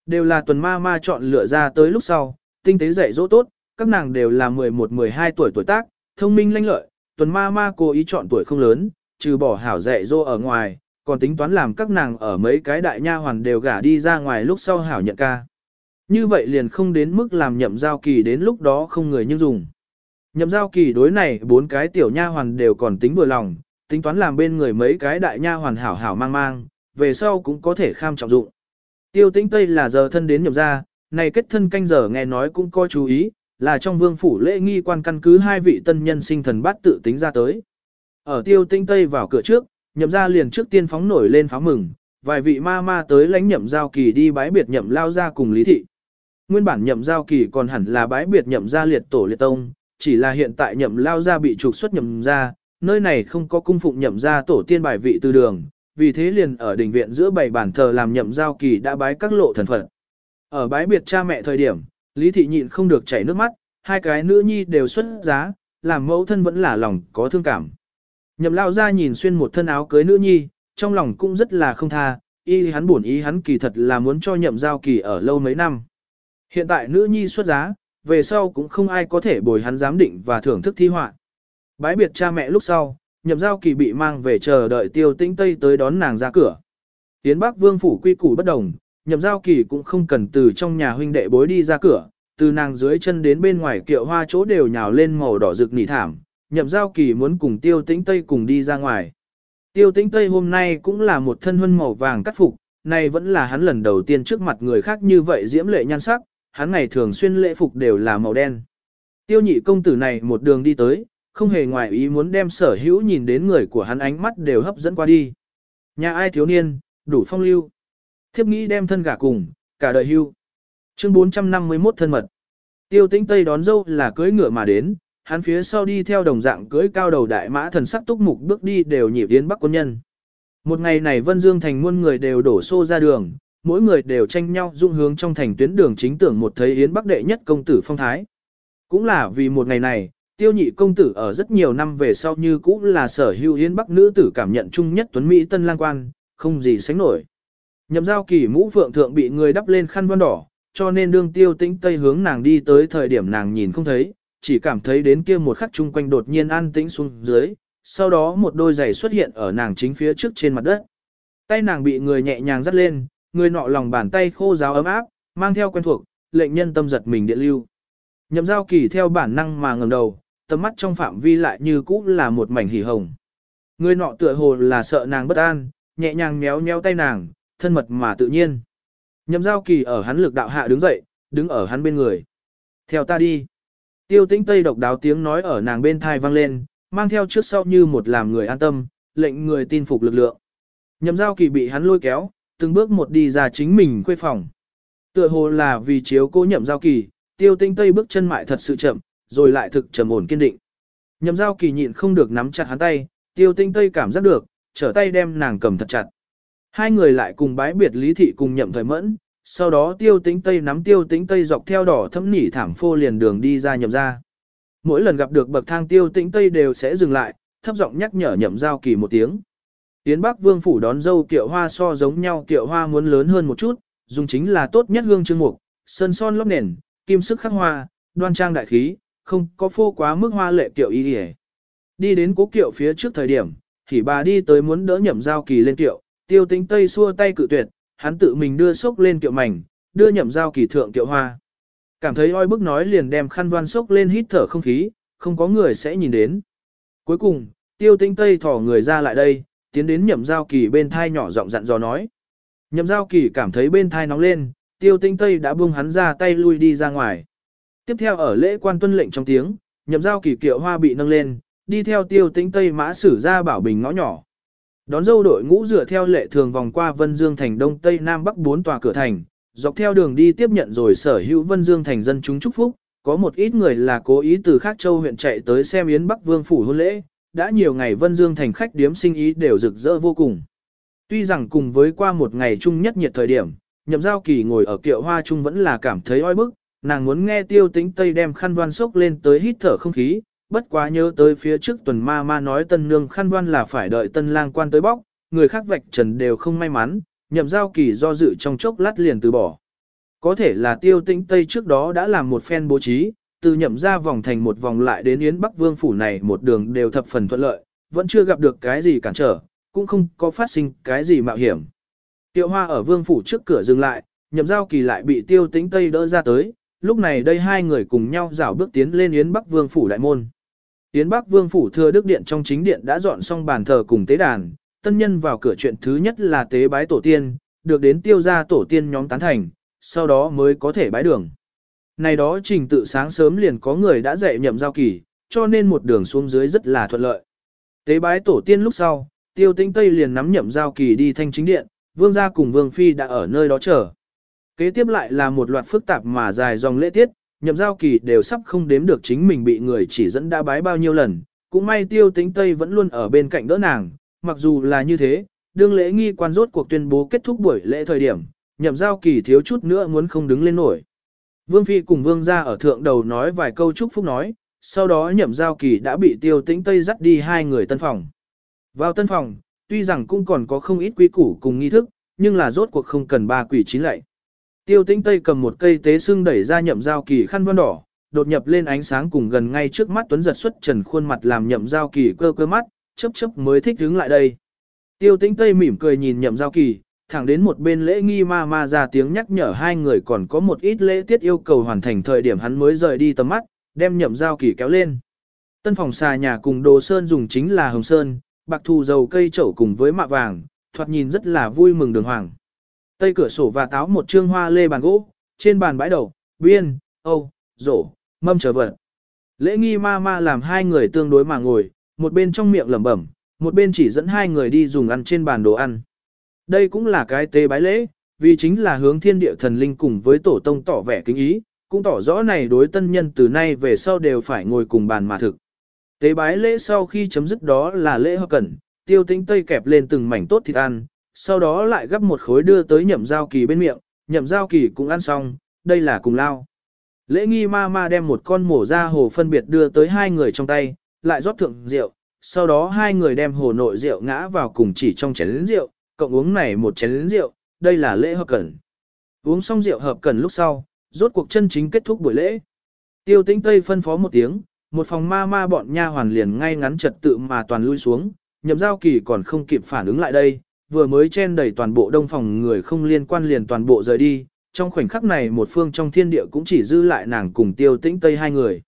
Đều là tuần ma ma chọn lựa ra tới lúc sau, tinh tế dạy dỗ tốt, các nàng đều là 11-12 tuổi tuổi tác, thông minh lanh lợi, tuần ma ma cố ý chọn tuổi không lớn, trừ bỏ hảo dạy dỗ ở ngoài, còn tính toán làm các nàng ở mấy cái đại nha hoàn đều gả đi ra ngoài lúc sau hảo nhận ca. Như vậy liền không đến mức làm nhậm giao kỳ đến lúc đó không người như dùng. Nhậm giao kỳ đối này bốn cái tiểu nha hoàn đều còn tính vừa lòng, tính toán làm bên người mấy cái đại nha hoàn hảo hảo mang mang, về sau cũng có thể kham trọng dụng. Tiêu tĩnh Tây là giờ thân đến nhậm ra, này kết thân canh giờ nghe nói cũng có chú ý, là trong vương phủ lễ nghi quan căn cứ hai vị tân nhân sinh thần bát tự tính ra tới. Ở tiêu tĩnh Tây vào cửa trước, nhậm ra liền trước tiên phóng nổi lên pháo mừng, vài vị ma ma tới lãnh nhậm giao kỳ đi bái biệt nhậm lao ra cùng lý thị. Nguyên bản nhậm giao kỳ còn hẳn là bái biệt nhậm gia liệt tổ liệt tông, chỉ là hiện tại nhậm lao ra bị trục xuất nhậm ra, nơi này không có cung phụng nhậm gia tổ tiên bài vị từ đường, vì thế liền ở đình viện giữa bảy bản thờ làm nhậm giao kỳ đã bái các lộ thần phật. Ở bái biệt cha mẹ thời điểm, Lý Thị nhịn không được chảy nước mắt, hai cái nữ nhi đều xuất giá, làm mẫu thân vẫn là lòng có thương cảm. Nhậm lao ra nhìn xuyên một thân áo cưới nữ nhi, trong lòng cũng rất là không tha, y hắn buồn ý hắn kỳ thật là muốn cho nhậm giao kỳ ở lâu mấy năm. Hiện tại nữ nhi xuất giá, về sau cũng không ai có thể bồi hắn giám định và thưởng thức thi họa. Bái biệt cha mẹ lúc sau, nhậm giao kỳ bị mang về chờ đợi tiêu tĩnh Tây tới đón nàng ra cửa. Tiến Bắc Vương phủ quy củ bất đồng, nhậm giao kỳ cũng không cần từ trong nhà huynh đệ bối đi ra cửa, từ nàng dưới chân đến bên ngoài kiệu hoa chỗ đều nhào lên màu đỏ rực nỉ thảm, nhậm giao kỳ muốn cùng tiêu tĩnh Tây cùng đi ra ngoài. Tiêu tĩnh Tây hôm nay cũng là một thân huân màu vàng cắt phục, này vẫn là hắn lần đầu tiên trước mặt người khác như vậy diễm lệ nhan sắc, hắn ngày thường xuyên lễ phục đều là màu đen. Tiêu nhị công tử này một đường đi tới, không hề ngoài ý muốn đem sở hữu nhìn đến người của hắn ánh mắt đều hấp dẫn qua đi. Nhà ai thiếu niên, đủ phong lưu. Thiếp nghĩ đem thân gả cùng, cả đời hưu. Chương 451 thân mật. Tiêu tĩnh Tây đón dâu là cưới ngựa mà đến, hắn phía sau đi theo đồng dạng cưới cao đầu đại mã thần sắc túc mục bước đi đều nhịp tiến bắc quân nhân. Một ngày này Vân Dương thành muôn người đều đổ xô ra đường, mỗi người đều tranh nhau dung hướng trong thành tuyến đường chính tưởng một thấy Yến Bắc đệ nhất công tử phong thái. Cũng là vì một ngày này, tiêu nhị công tử ở rất nhiều năm về sau như cũ là sở hữu Yến Bắc nữ tử cảm nhận chung nhất tuấn Mỹ tân lang quan, không gì sánh nổi. Nhậm giao kỳ mũ phượng thượng bị người đắp lên khăn vân đỏ, cho nên đương tiêu tĩnh tây hướng nàng đi tới thời điểm nàng nhìn không thấy, chỉ cảm thấy đến kia một khắc chung quanh đột nhiên an tĩnh xuống dưới, sau đó một đôi giày xuất hiện ở nàng chính phía trước trên mặt đất. Tay nàng bị người nhẹ nhàng dắt lên, người nọ lòng bàn tay khô ráo ấm áp, mang theo quen thuộc, lệnh nhân tâm giật mình điện lưu. Nhậm giao kỳ theo bản năng mà ngẩng đầu, tầm mắt trong phạm vi lại như cũ là một mảnh hỉ hồng. Người nọ tựa hồ là sợ nàng bất an, nhẹ nhàng méo méo tay nàng, thân mật mà tự nhiên. Nhậm giao kỳ ở hắn lực đạo hạ đứng dậy, đứng ở hắn bên người. Theo ta đi. Tiêu tĩnh tây độc đáo tiếng nói ở nàng bên thai vang lên, mang theo trước sau như một làm người an tâm, lệnh người tin phục lực lượng. Nhậm giao kỳ bị hắn lôi kéo, từng bước một đi ra chính mình khuê phòng. Tựa hồ là vì chiếu cố nhậm giao kỳ, tiêu tinh tây bước chân mại thật sự chậm, rồi lại thực trầm ổn kiên định. Nhậm giao kỳ nhịn không được nắm chặt hắn tay, tiêu tinh tây cảm giác được, trở tay đem nàng cầm thật chặt. Hai người lại cùng bái biệt lý thị cùng nhậm thời mẫn, sau đó tiêu tĩnh tây nắm tiêu tĩnh tây dọc theo đỏ thấm nỉ thảm phô liền đường đi ra nhậm ra. Mỗi lần gặp được bậc thang tiêu tĩnh tây đều sẽ dừng lại, thấp giọng nhắc nhở nhậm giao kỳ một tiếng. tiến Bắc Vương phủ đón dâu kiệu hoa so giống nhau kiệu hoa muốn lớn hơn một chút, dùng chính là tốt nhất hương trưng mục, sơn son lót nền, kim sức khắc hoa, đoan trang đại khí, không có phô quá mức hoa lệ kiệu y đi Đi đến cố kiệu phía trước thời điểm, thì bà đi tới muốn đỡ nhậm giao kỳ lên kiệu, tiêu tính tây xua tay cự tuyệt, hắn tự mình đưa sốc lên kiệu mảnh, đưa nhậm giao kỳ thượng kiệu hoa. Cảm thấy oi bức nói liền đem khăn đoan sốc lên hít thở không khí, không có người sẽ nhìn đến. Cuối cùng, tiêu tinh tây thỏ người ra lại đây, tiến đến nhậm giao kỳ bên thai nhỏ giọng dặn dò nói. Nhậm giao kỳ cảm thấy bên thai nóng lên, tiêu tinh tây đã buông hắn ra tay lui đi ra ngoài. Tiếp theo ở lễ quan tuân lệnh trong tiếng, nhậm giao kỳ kiệu hoa bị nâng lên, đi theo tiêu tinh tây mã sử ra bảo bình ngõ nhỏ. Đón dâu đội ngũ dựa theo lệ thường vòng qua Vân Dương thành Đông Tây Nam Bắc bốn tòa cửa thành, dọc theo đường đi tiếp nhận rồi sở hữu Vân Dương thành dân chúng chúc phúc, có một ít người là cố ý từ khác châu huyện chạy tới xem Yến Bắc Vương phủ hôn lễ, đã nhiều ngày Vân Dương thành khách điếm sinh ý đều rực rỡ vô cùng. Tuy rằng cùng với qua một ngày chung nhất nhiệt thời điểm, nhậm giao kỳ ngồi ở kiệu hoa chung vẫn là cảm thấy oi bức, nàng muốn nghe tiêu tĩnh Tây đem khăn đoan sốc lên tới hít thở không khí, bất quá nhớ tới phía trước tuần ma ma nói tân nương khăn đoan là phải đợi tân lang quan tới bóc, người khác vạch trần đều không may mắn, nhậm giao kỳ do dự trong chốc lát liền từ bỏ. Có thể là tiêu tĩnh Tây trước đó đã làm một phen bố trí, từ nhậm ra vòng thành một vòng lại đến Yến Bắc Vương Phủ này một đường đều thập phần thuận lợi, vẫn chưa gặp được cái gì cản trở, cũng không có phát sinh cái gì mạo hiểm. Tiêu hoa ở Vương Phủ trước cửa dừng lại, nhậm giao kỳ lại bị tiêu tĩnh Tây đỡ ra tới, lúc này đây hai người cùng nhau rảo bước tiến lên Yến Bắc Vương Phủ đại môn. Yến Bắc Vương Phủ thừa đức điện trong chính điện đã dọn xong bàn thờ cùng tế đàn, tân nhân vào cửa chuyện thứ nhất là tế bái tổ tiên, được đến tiêu gia tổ tiên nhóm tán thành, sau đó mới có thể bái đường. Này đó trình tự sáng sớm liền có người đã dạy nhậm giao kỳ, cho nên một đường xuống dưới rất là thuận lợi. Tế bái tổ tiên lúc sau, tiêu tĩnh Tây liền nắm nhậm giao kỳ đi thanh chính điện, vương gia cùng vương phi đã ở nơi đó chờ. Kế tiếp lại là một loạt phức tạp mà dài dòng lễ tiết, nhậm giao kỳ đều sắp không đếm được chính mình bị người chỉ dẫn đã bái bao nhiêu lần, cũng may tiêu tĩnh Tây vẫn luôn ở bên cạnh đỡ nàng, mặc dù là như thế, đương lễ nghi quan rốt cuộc tuyên bố kết thúc buổi lễ thời điểm, nhậm giao kỳ thiếu chút nữa muốn không đứng lên nổi. Vương Phi cùng Vương gia ở thượng đầu nói vài câu chúc phúc nói, sau đó nhậm giao kỳ đã bị tiêu tĩnh Tây dắt đi hai người tân phòng. Vào tân phòng, tuy rằng cũng còn có không ít quy củ cùng nghi thức, nhưng là rốt cuộc không cần ba quỷ chín lệ. Tiêu tĩnh Tây cầm một cây tế xương đẩy ra nhậm giao kỳ khăn vân đỏ, đột nhập lên ánh sáng cùng gần ngay trước mắt tuấn giật xuất trần khuôn mặt làm nhậm giao kỳ cơ cơ mắt, chấp chấp mới thích đứng lại đây. Tiêu tĩnh Tây mỉm cười nhìn nhậm giao kỳ, thẳng đến một bên lễ nghi ma ma ra tiếng nhắc nhở hai người còn có một ít lễ tiết yêu cầu hoàn thành thời điểm hắn mới rời đi tầm mắt, đem nhậm giao kỳ kéo lên. Tân phòng xà nhà cùng đồ sơn dùng chính là hồng sơn, bạc thù dầu cây trậu cùng với mạ vàng, thoạt nhìn rất là vui mừng đường hoàng. Tây cửa sổ và táo một trương hoa lê bàn gỗ, trên bàn bãi đầu, biên, âu, rổ, mâm trở vật. Lễ nghi ma ma làm hai người tương đối mà ngồi, một bên trong miệng lẩm bẩm, một bên chỉ dẫn hai người đi dùng ăn trên bàn đồ ăn. Đây cũng là cái tế bái lễ, vì chính là hướng thiên địa thần linh cùng với tổ tông tỏ vẻ kính ý, cũng tỏ rõ này đối tân nhân từ nay về sau đều phải ngồi cùng bàn mà thực. Tế bái lễ sau khi chấm dứt đó là lễ hợp cẩn, tiêu tĩnh tây kẹp lên từng mảnh tốt thịt ăn, sau đó lại gấp một khối đưa tới nhậm giao kỳ bên miệng, nhậm giao kỳ cũng ăn xong, đây là cùng lao. Lễ nghi ma ma đem một con mổ ra hồ phân biệt đưa tới hai người trong tay, lại rót thượng rượu, sau đó hai người đem hồ nội rượu ngã vào cùng chỉ trong chén rượu, cộng uống này một chén rượu, đây là lễ hợp cẩn. Uống xong rượu hợp cẩn lúc sau, rốt cuộc chân chính kết thúc buổi lễ. Tiêu tĩnh Tây phân phó một tiếng, một phòng ma ma bọn nha hoàn liền ngay ngắn trật tự mà toàn lui xuống, nhậm giao kỳ còn không kịp phản ứng lại đây, vừa mới chen đầy toàn bộ đông phòng người không liên quan liền toàn bộ rời đi, trong khoảnh khắc này một phương trong thiên địa cũng chỉ dư lại nàng cùng tiêu tĩnh Tây hai người.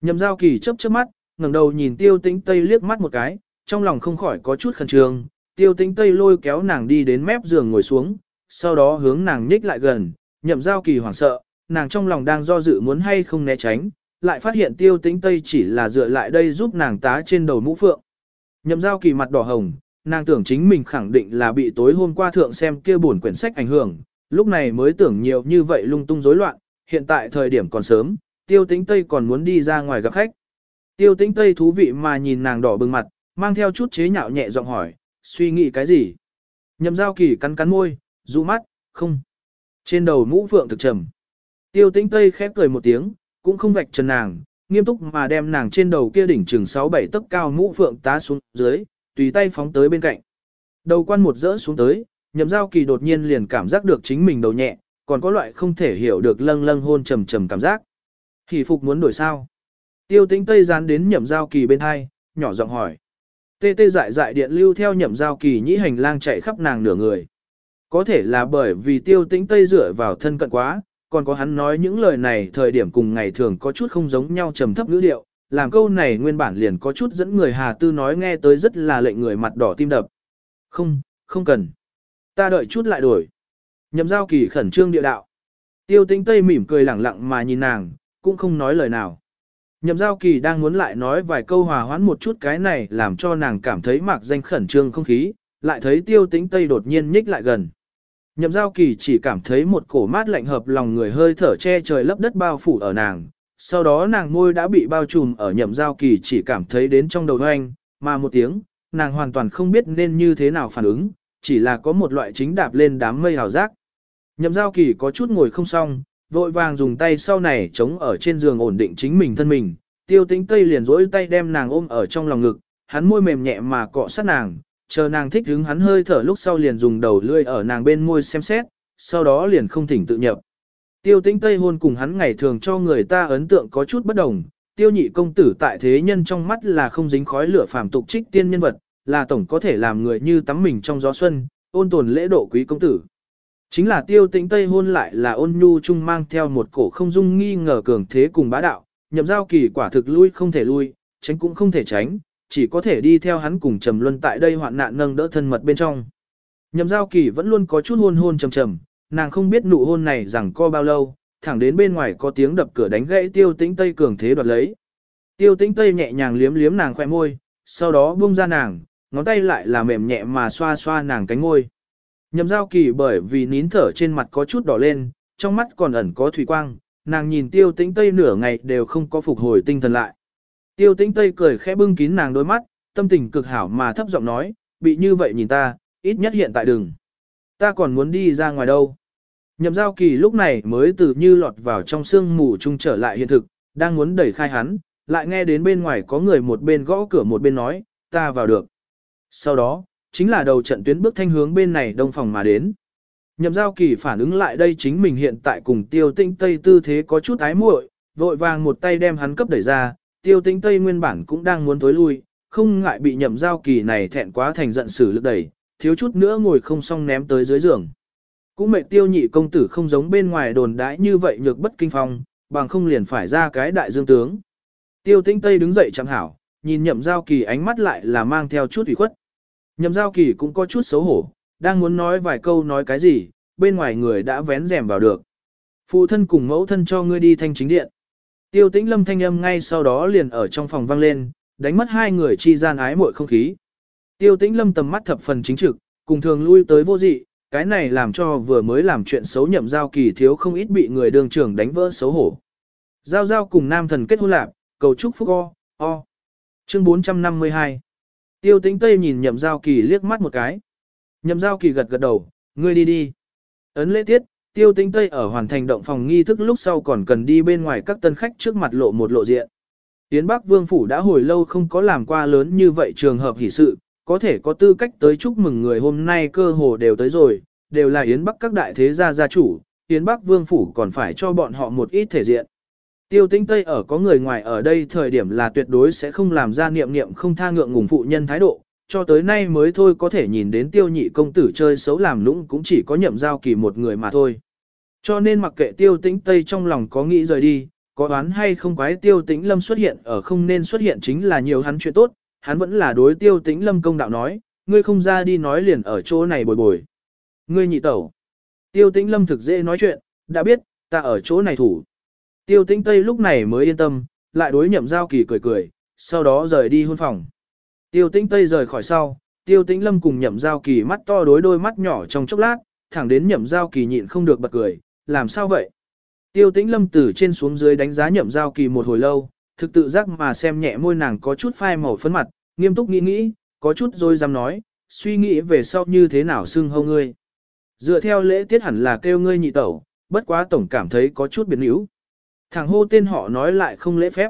Nhậm giao kỳ chớp chớp mắt, ngẩng đầu nhìn tiêu tĩnh Tây liếc mắt một cái, trong lòng không khỏi có chút khẩn trương, tiêu tĩnh Tây lôi kéo nàng đi đến mép giường ngồi xuống, sau đó hướng nàng nhích lại gần, nhậm giao kỳ hoảng sợ, nàng trong lòng đang do dự muốn hay không né tránh, lại phát hiện tiêu tĩnh Tây chỉ là dựa lại đây giúp nàng tá trên đầu mũ phượng. Nhậm giao kỳ mặt đỏ hồng, nàng tưởng chính mình khẳng định là bị tối hôm qua thượng xem kia buồn quyển sách ảnh hưởng, lúc này mới tưởng nhiều như vậy lung tung rối loạn, hiện tại thời điểm còn sớm, tiêu tĩnh Tây còn muốn đi ra ngoài gặp khách. Tiêu tĩnh Tây thú vị mà nhìn nàng đỏ bừng mặt, mang theo chút chế nhạo nhẹ giọng hỏi, suy nghĩ cái gì? Nhậm giao kỳ cắn cắn môi, dụ mắt, không. Trên đầu mũ phượng thực trầm. Tiêu tĩnh Tây khép cười một tiếng, cũng không vạch trần nàng, nghiêm túc mà đem nàng trên đầu kia đỉnh chừng 6-7 tấc cao mũ phượng tá xuống dưới, tùy tay phóng tới bên cạnh. Đầu quan một rỡ xuống tới, nhậm giao kỳ đột nhiên liền cảm giác được chính mình đầu nhẹ, còn có loại không thể hiểu được lâng lâng hôn trầm trầm cảm giác. Hỷ phục muốn đổi sao? Tiêu tĩnh Tây dán đến nhậm giao kỳ bên hai, nhỏ giọng hỏi. Tê tê dại dại điện lưu theo nhậm giao kỳ nhĩ hành lang chạy khắp nàng nửa người. Có thể là bởi vì tiêu tĩnh Tây dựa vào thân cận quá, còn có hắn nói những lời này thời điểm cùng ngày thường có chút không giống nhau trầm thấp ngữ điệu, làm câu này nguyên bản liền có chút dẫn người Hà Tư nói nghe tới rất là lệnh người mặt đỏ tim đập. Không, không cần. Ta đợi chút lại đổi. Nhậm giao kỳ khẩn trương địa đạo. Tiêu Tinh Tây mỉm cười lẳng lặng mà nhìn nàng, cũng không nói lời nào. Nhậm giao kỳ đang muốn lại nói vài câu hòa hoãn một chút cái này làm cho nàng cảm thấy mạc danh khẩn trương không khí, lại thấy tiêu tĩnh Tây đột nhiên nhích lại gần. Nhậm giao kỳ chỉ cảm thấy một cổ mát lạnh hợp lòng người hơi thở che trời lấp đất bao phủ ở nàng, sau đó nàng môi đã bị bao trùm ở nhậm giao kỳ chỉ cảm thấy đến trong đầu hoanh, mà một tiếng, nàng hoàn toàn không biết nên như thế nào phản ứng, chỉ là có một loại chính đạp lên đám mây hào giác. Nhậm giao kỳ có chút ngồi không xong, vội vàng dùng tay sau này chống ở trên giường ổn định chính mình thân mình. Tiêu tĩnh Tây liền rỗi tay đem nàng ôm ở trong lòng ngực, hắn môi mềm nhẹ mà cọ sát nàng, chờ nàng thích hứng hắn hơi thở lúc sau liền dùng đầu lươi ở nàng bên môi xem xét, sau đó liền không thỉnh tự nhập. Tiêu tĩnh Tây hôn cùng hắn ngày thường cho người ta ấn tượng có chút bất đồng, tiêu nhị công tử tại thế nhân trong mắt là không dính khói lửa phàm tục trích tiên nhân vật, là tổng có thể làm người như tắm mình trong gió xuân, ôn tồn lễ độ quý công tử. Chính là tiêu tĩnh Tây hôn lại là ôn nhu chung mang theo một cổ không dung nghi ngờ cường thế cùng bá đạo, nhậm giao kỳ quả thực lui không thể lui, tránh cũng không thể tránh, chỉ có thể đi theo hắn cùng trầm luân tại đây hoạn nạn nâng đỡ thân mật bên trong. Nhậm giao kỳ vẫn luôn có chút hôn hôn trầm trầm, nàng không biết nụ hôn này rằng co bao lâu, thẳng đến bên ngoài có tiếng đập cửa đánh gãy tiêu tĩnh Tây cường thế đoạt lấy. Tiêu tĩnh Tây nhẹ nhàng liếm liếm nàng khoẻ môi, sau đó buông ra nàng, ngón tay lại là mềm nhẹ mà xoa xoa nàng cánh môi. Nhậm giao kỳ bởi vì nín thở trên mặt có chút đỏ lên, trong mắt còn ẩn có thủy quang, nàng nhìn tiêu tĩnh tây nửa ngày đều không có phục hồi tinh thần lại. Tiêu tĩnh tây cười khẽ bưng kín nàng đôi mắt, tâm tình cực hảo mà thấp giọng nói, bị như vậy nhìn ta, ít nhất hiện tại đừng. Ta còn muốn đi ra ngoài đâu. Nhậm giao kỳ lúc này mới từ như lọt vào trong sương mù chung trở lại hiện thực, đang muốn đẩy khai hắn, lại nghe đến bên ngoài có người một bên gõ cửa một bên nói, ta vào được. Sau đó, chính là đầu trận tuyến bước thanh hướng bên này đông phòng mà đến. Nhậm giao kỳ phản ứng lại đây chính mình hiện tại cùng tiêu tinh tây tư thế có chút ái muội, vội vàng một tay đem hắn cấp đẩy ra, tiêu tinh tây nguyên bản cũng đang muốn tối lui, không ngại bị nhậm giao kỳ này thẹn quá thành giận xử lực đẩy, thiếu chút nữa ngồi không xong ném tới dưới giường. Cũng mệt tiêu nhị công tử không giống bên ngoài đồn đãi như vậy nhược bất kinh phong, bằng không liền phải ra cái đại dương tướng. Tiêu tinh tây đứng dậy chẳng hảo, nhìn nhậm giao kỳ ánh mắt lại là mang theo chút ủy khuất. Nhậm giao kỳ cũng có chút xấu hổ, đang muốn nói vài câu nói cái gì, bên ngoài người đã vén rèm vào được. Phụ thân cùng mẫu thân cho ngươi đi thanh chính điện. Tiêu tĩnh lâm thanh âm ngay sau đó liền ở trong phòng vang lên, đánh mất hai người chi gian ái muội không khí. Tiêu tĩnh lâm tầm mắt thập phần chính trực, cùng thường lui tới vô dị, cái này làm cho vừa mới làm chuyện xấu nhậm giao kỳ thiếu không ít bị người đường trưởng đánh vỡ xấu hổ. Giao giao cùng nam thần kết hôn lạc, cầu chúc phúc o, o. Chương 452 Tiêu tĩnh Tây nhìn nhậm giao kỳ liếc mắt một cái. Nhậm giao kỳ gật gật đầu, ngươi đi đi. Ấn lễ tiết, tiêu tĩnh Tây ở hoàn thành động phòng nghi thức lúc sau còn cần đi bên ngoài các tân khách trước mặt lộ một lộ diện. Tiến Bắc Vương Phủ đã hồi lâu không có làm qua lớn như vậy trường hợp hỷ sự, có thể có tư cách tới chúc mừng người hôm nay cơ hồ đều tới rồi, đều là Yến Bắc các đại thế gia gia chủ, Yến Bắc Vương Phủ còn phải cho bọn họ một ít thể diện. Tiêu tĩnh Tây ở có người ngoài ở đây thời điểm là tuyệt đối sẽ không làm ra niệm niệm không tha ngượng ngùng phụ nhân thái độ, cho tới nay mới thôi có thể nhìn đến tiêu nhị công tử chơi xấu làm lũng cũng chỉ có nhậm giao kỳ một người mà thôi. Cho nên mặc kệ tiêu tĩnh Tây trong lòng có nghĩ rời đi, có đoán hay không quái tiêu tĩnh lâm xuất hiện ở không nên xuất hiện chính là nhiều hắn chuyện tốt, hắn vẫn là đối tiêu tĩnh lâm công đạo nói, ngươi không ra đi nói liền ở chỗ này bồi bồi. Ngươi nhị tẩu. Tiêu tĩnh lâm thực dễ nói chuyện, đã biết, ta ở chỗ này thủ. Tiêu tĩnh Tây lúc này mới yên tâm, lại đối nhậm giao kỳ cười cười, sau đó rời đi hôn phòng. Tiêu tĩnh Tây rời khỏi sau, tiêu tĩnh Lâm cùng nhậm giao kỳ mắt to đối đôi mắt nhỏ trong chốc lát, thẳng đến nhậm giao kỳ nhịn không được bật cười, làm sao vậy? Tiêu tĩnh Lâm từ trên xuống dưới đánh giá nhậm giao kỳ một hồi lâu, thực tự giác mà xem nhẹ môi nàng có chút phai màu phấn mặt, nghiêm túc nghĩ nghĩ, có chút rồi dám nói, suy nghĩ về sau như thế nào xưng hâu ngươi. Dựa theo lễ tiết hẳn là kêu ngươi nhị tẩu, bất quá tổng cảm thấy có chút biến yếu. Thằng hô tên họ nói lại không lễ phép.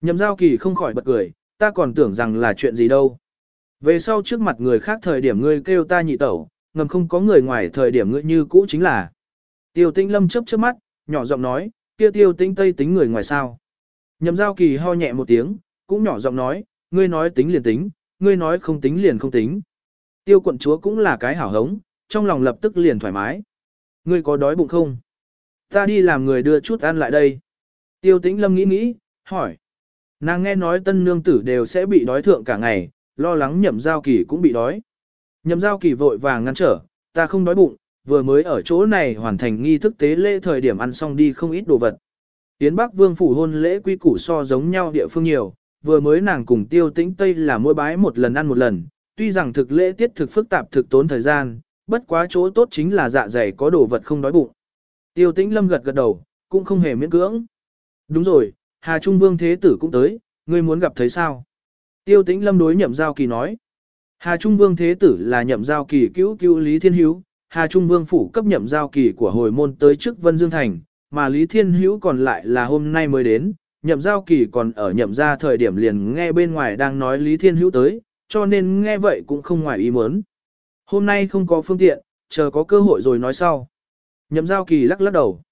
Nhậm giao kỳ không khỏi bật cười, ta còn tưởng rằng là chuyện gì đâu. Về sau trước mặt người khác thời điểm ngươi kêu ta nhị tẩu, ngầm không có người ngoài thời điểm ngươi như cũ chính là. Tiêu tinh lâm chấp chớp mắt, nhỏ giọng nói, kia tiêu tinh tây tính người ngoài sao. Nhậm giao kỳ ho nhẹ một tiếng, cũng nhỏ giọng nói, ngươi nói tính liền tính, ngươi nói không tính liền không tính. Tiêu quận chúa cũng là cái hảo hống, trong lòng lập tức liền thoải mái. Ngươi có đói bụng không? Ta đi làm người đưa chút ăn lại đây. Tiêu tĩnh lâm nghĩ nghĩ, hỏi. Nàng nghe nói tân nương tử đều sẽ bị đói thượng cả ngày, lo lắng nhậm giao kỳ cũng bị đói. Nhậm giao kỳ vội vàng ngăn trở, ta không đói bụng, vừa mới ở chỗ này hoàn thành nghi thức tế lễ thời điểm ăn xong đi không ít đồ vật. Tiến Bắc Vương phủ hôn lễ quy củ so giống nhau địa phương nhiều, vừa mới nàng cùng tiêu tĩnh Tây là mỗi bái một lần ăn một lần, tuy rằng thực lễ tiết thực phức tạp thực tốn thời gian, bất quá chỗ tốt chính là dạ dày có đồ vật không đói bụng. Tiêu tĩnh lâm gật gật đầu, cũng không hề miễn cưỡng. Đúng rồi, Hà Trung Vương Thế Tử cũng tới, ngươi muốn gặp thấy sao? Tiêu tĩnh lâm đối nhậm giao kỳ nói. Hà Trung Vương Thế Tử là nhậm giao kỳ cứu cứu Lý Thiên Hiếu, Hà Trung Vương phủ cấp nhậm giao kỳ của hồi môn tới trước Vân Dương Thành, mà Lý Thiên Hữu còn lại là hôm nay mới đến, nhậm giao kỳ còn ở nhậm ra thời điểm liền nghe bên ngoài đang nói Lý Thiên Hữu tới, cho nên nghe vậy cũng không ngoài ý muốn. Hôm nay không có phương tiện, chờ có cơ hội rồi nói sau. Nhậm giao kỳ lắc lắc đầu.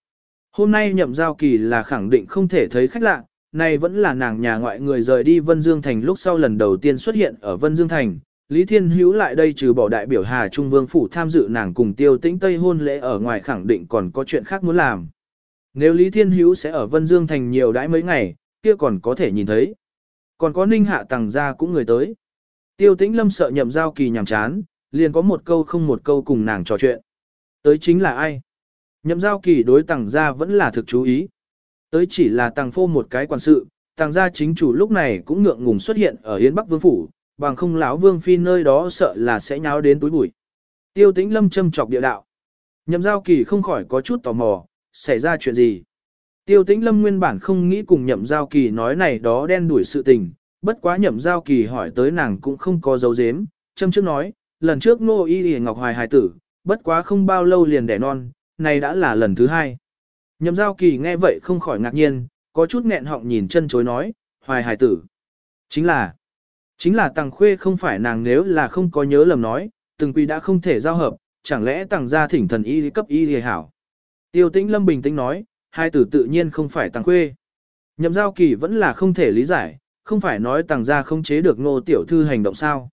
Hôm nay nhậm giao kỳ là khẳng định không thể thấy khách lạ, này vẫn là nàng nhà ngoại người rời đi Vân Dương Thành lúc sau lần đầu tiên xuất hiện ở Vân Dương Thành. Lý Thiên Hữu lại đây trừ bỏ đại biểu Hà Trung Vương Phủ tham dự nàng cùng tiêu tĩnh Tây hôn lễ ở ngoài khẳng định còn có chuyện khác muốn làm. Nếu Lý Thiên Hữu sẽ ở Vân Dương Thành nhiều đãi mấy ngày, kia còn có thể nhìn thấy. Còn có Ninh Hạ Tằng gia cũng người tới. Tiêu tĩnh lâm sợ nhậm giao kỳ nhàm chán, liền có một câu không một câu cùng nàng trò chuyện. Tới chính là ai? Nhậm giao kỳ đối Tằng gia vẫn là thực chú ý. Tới chỉ là Tằng phô một cái quản sự, Tằng gia chính chủ lúc này cũng ngượng ngùng xuất hiện ở Yến Bắc Vương Phủ, bằng không lão Vương Phi nơi đó sợ là sẽ nháo đến túi bụi. Tiêu tĩnh lâm châm chọc địa đạo. Nhậm giao kỳ không khỏi có chút tò mò, xảy ra chuyện gì. Tiêu tĩnh lâm nguyên bản không nghĩ cùng nhậm giao kỳ nói này đó đen đuổi sự tình, bất quá nhậm giao kỳ hỏi tới nàng cũng không có dấu dếm, châm trước nói, lần trước nô y y ngọc hoài hài tử, bất quá không bao lâu liền đẻ non, này đã là lần thứ hai. Nhậm giao kỳ nghe vậy không khỏi ngạc nhiên, có chút nghẹn họng nhìn chân chối nói, hoài hài tử. Chính là, chính là tàng khuê không phải nàng nếu là không có nhớ lầm nói, từng quy đã không thể giao hợp, chẳng lẽ tàng gia thỉnh thần y cấp y hảo. Tiêu tĩnh lâm bình tĩnh nói, hai tử tự nhiên không phải tàng khuê. Nhậm giao kỳ vẫn là không thể lý giải, không phải nói tàng gia không chế được ngô tiểu thư hành động sao.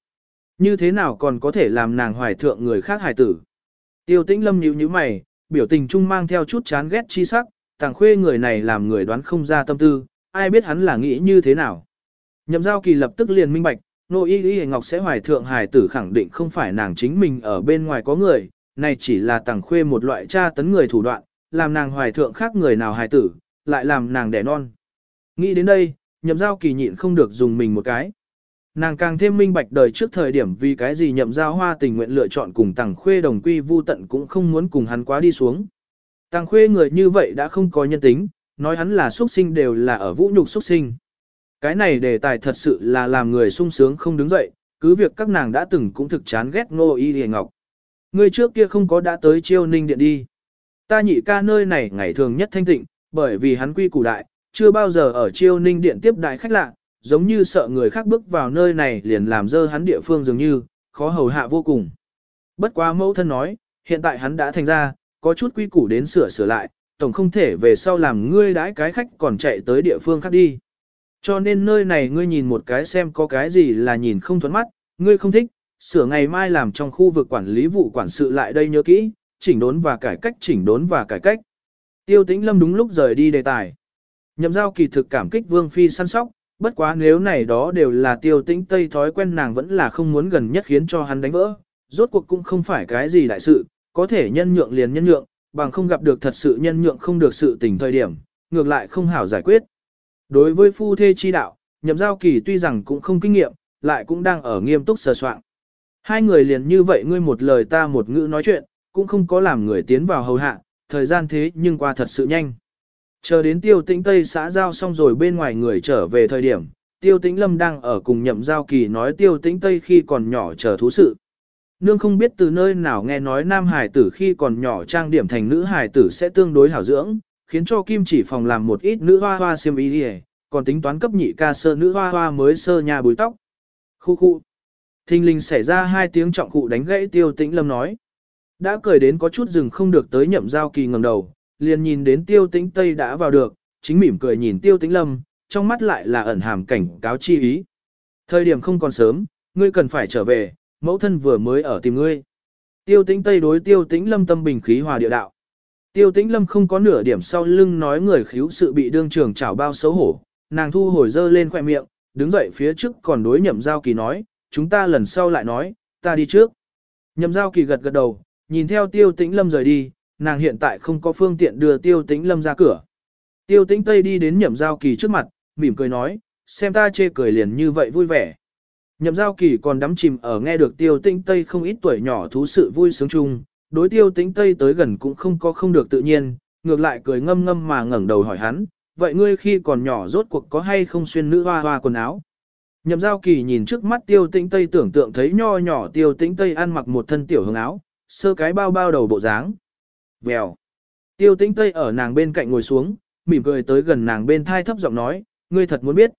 Như thế nào còn có thể làm nàng hoài thượng người khác hài tử. Tiêu tĩnh lâm nhíu nhíu mày, biểu tình trung mang theo chút chán ghét chi sắc, tàng khuê người này làm người đoán không ra tâm tư, ai biết hắn là nghĩ như thế nào. Nhậm giao kỳ lập tức liền minh bạch, nô y y ngọc sẽ hoài thượng hài tử khẳng định không phải nàng chính mình ở bên ngoài có người, này chỉ là tàng khuê một loại tra tấn người thủ đoạn, làm nàng hoài thượng khác người nào hài tử, lại làm nàng đẻ non. Nghĩ đến đây, nhậm giao kỳ nhịn không được dùng mình một cái. Nàng càng thêm minh bạch đời trước thời điểm vì cái gì nhậm giao hoa tình nguyện lựa chọn cùng tàng khuê đồng quy vu tận cũng không muốn cùng hắn quá đi xuống. Tàng khuê người như vậy đã không có nhân tính, nói hắn là xuất sinh đều là ở vũ nhục xuất sinh. Cái này đề tài thật sự là làm người sung sướng không đứng dậy, cứ việc các nàng đã từng cũng thực chán ghét ngô y hề ngọc. Người trước kia không có đã tới chiêu ninh điện đi. Ta nhị ca nơi này ngày thường nhất thanh tịnh, bởi vì hắn quy củ đại, chưa bao giờ ở chiêu ninh điện tiếp đại khách lạ, giống như sợ người khác bước vào nơi này liền làm dơ hắn địa phương dường như, khó hầu hạ vô cùng. Bất quá mẫu thân nói, hiện tại hắn đã thành ra, có chút quy củ đến sửa sửa lại, tổng không thể về sau làm ngươi đãi cái khách còn chạy tới địa phương khác đi. Cho nên nơi này ngươi nhìn một cái xem có cái gì là nhìn không thuẫn mắt, ngươi không thích, sửa ngày mai làm trong khu vực quản lý vụ quản sự lại đây nhớ kỹ, chỉnh đốn và cải cách chỉnh đốn và cải cách. Tiêu tĩnh lâm đúng lúc rời đi đề tài. Nhậm giao kỳ thực cảm kích vương phi săn sóc, bất quá nếu này đó đều là tiêu tĩnh tây thói quen nàng vẫn là không muốn gần nhất khiến cho hắn đánh vỡ, rốt cuộc cũng không phải cái gì đại sự, có thể nhân nhượng liền nhân nhượng, bằng không gặp được thật sự nhân nhượng không được sự tình thời điểm, ngược lại không hảo giải quyết. Đối với phu thê chi đạo, nhậm giao kỳ tuy rằng cũng không kinh nghiệm, lại cũng đang ở nghiêm túc sờ soạn. Hai người liền như vậy ngươi một lời ta một ngữ nói chuyện, cũng không có làm người tiến vào hầu hạ, thời gian thế nhưng qua thật sự nhanh. Chờ đến tiêu tĩnh Tây xã giao xong rồi bên ngoài người trở về thời điểm, tiêu tĩnh Lâm đang ở cùng nhậm giao kỳ nói tiêu tĩnh Tây khi còn nhỏ chờ thú sự. Nương không biết từ nơi nào nghe nói nam hải tử khi còn nhỏ trang điểm thành nữ hải tử sẽ tương đối hảo dưỡng, khiến cho kim chỉ phòng làm một ít nữ hoa hoa xiêm y đi còn tính toán cấp nhị ca sơ nữ hoa hoa mới sơ nhà bùi tóc. Khu khu. Thình linh xảy ra hai tiếng trọng cụ đánh gãy tiêu tĩnh lâm nói. Đã cười đến có chút rừng không được tới nhậm giao kỳ ngẩng đầu, liền nhìn đến tiêu tĩnh Tây đã vào được, chính mỉm cười nhìn tiêu tĩnh Lâm, trong mắt lại là ẩn hàm cảnh cáo chi ý. Thời điểm không còn sớm, ngươi cần phải trở về, mẫu thân vừa mới ở tìm ngươi. Tiêu tĩnh Tây đối tiêu tĩnh Lâm tâm bình khí hòa địa đạo. Tiêu tĩnh Lâm không có nửa điểm sau lưng nói người khíu sự bị đương trường chảo bao xấu hổ, nàng thu hồi dơ lên khoẻ miệng, đứng dậy phía trước còn đối nhậm giao kỳ nói, chúng ta lần sau lại nói, ta đi trước. Nhậm giao kỳ gật gật đầu, nhìn theo tiêu tĩnh lâm rời đi, nàng hiện tại không có phương tiện đưa tiêu tĩnh lâm ra cửa. Tiêu tĩnh Tây đi đến nhậm giao kỳ trước mặt, mỉm cười nói, xem ta chê cười liền như vậy vui vẻ. Nhậm giao kỳ còn đắm chìm ở nghe được tiêu tĩnh Tây không ít tuổi nhỏ thú sự vui sướng chung, đối tiêu tĩnh Tây tới gần cũng không có không được tự nhiên, ngược lại cười ngâm ngâm mà ngẩng đầu hỏi hắn, vậy ngươi khi còn nhỏ rốt cuộc có hay không xuyên nữ hoa hoa quần áo? Nhậm giao kỳ nhìn trước mắt tiêu tĩnh Tây tưởng tượng thấy nho nhỏ tiêu tĩnh Tây ăn mặc một thân tiểu hương áo, sơ cái bao bao đầu bộ dáng. Vèo. Tiêu tĩnh Tây ở nàng bên cạnh ngồi xuống, mỉm cười tới gần nàng bên thai thấp giọng nói, ngươi thật muốn biết.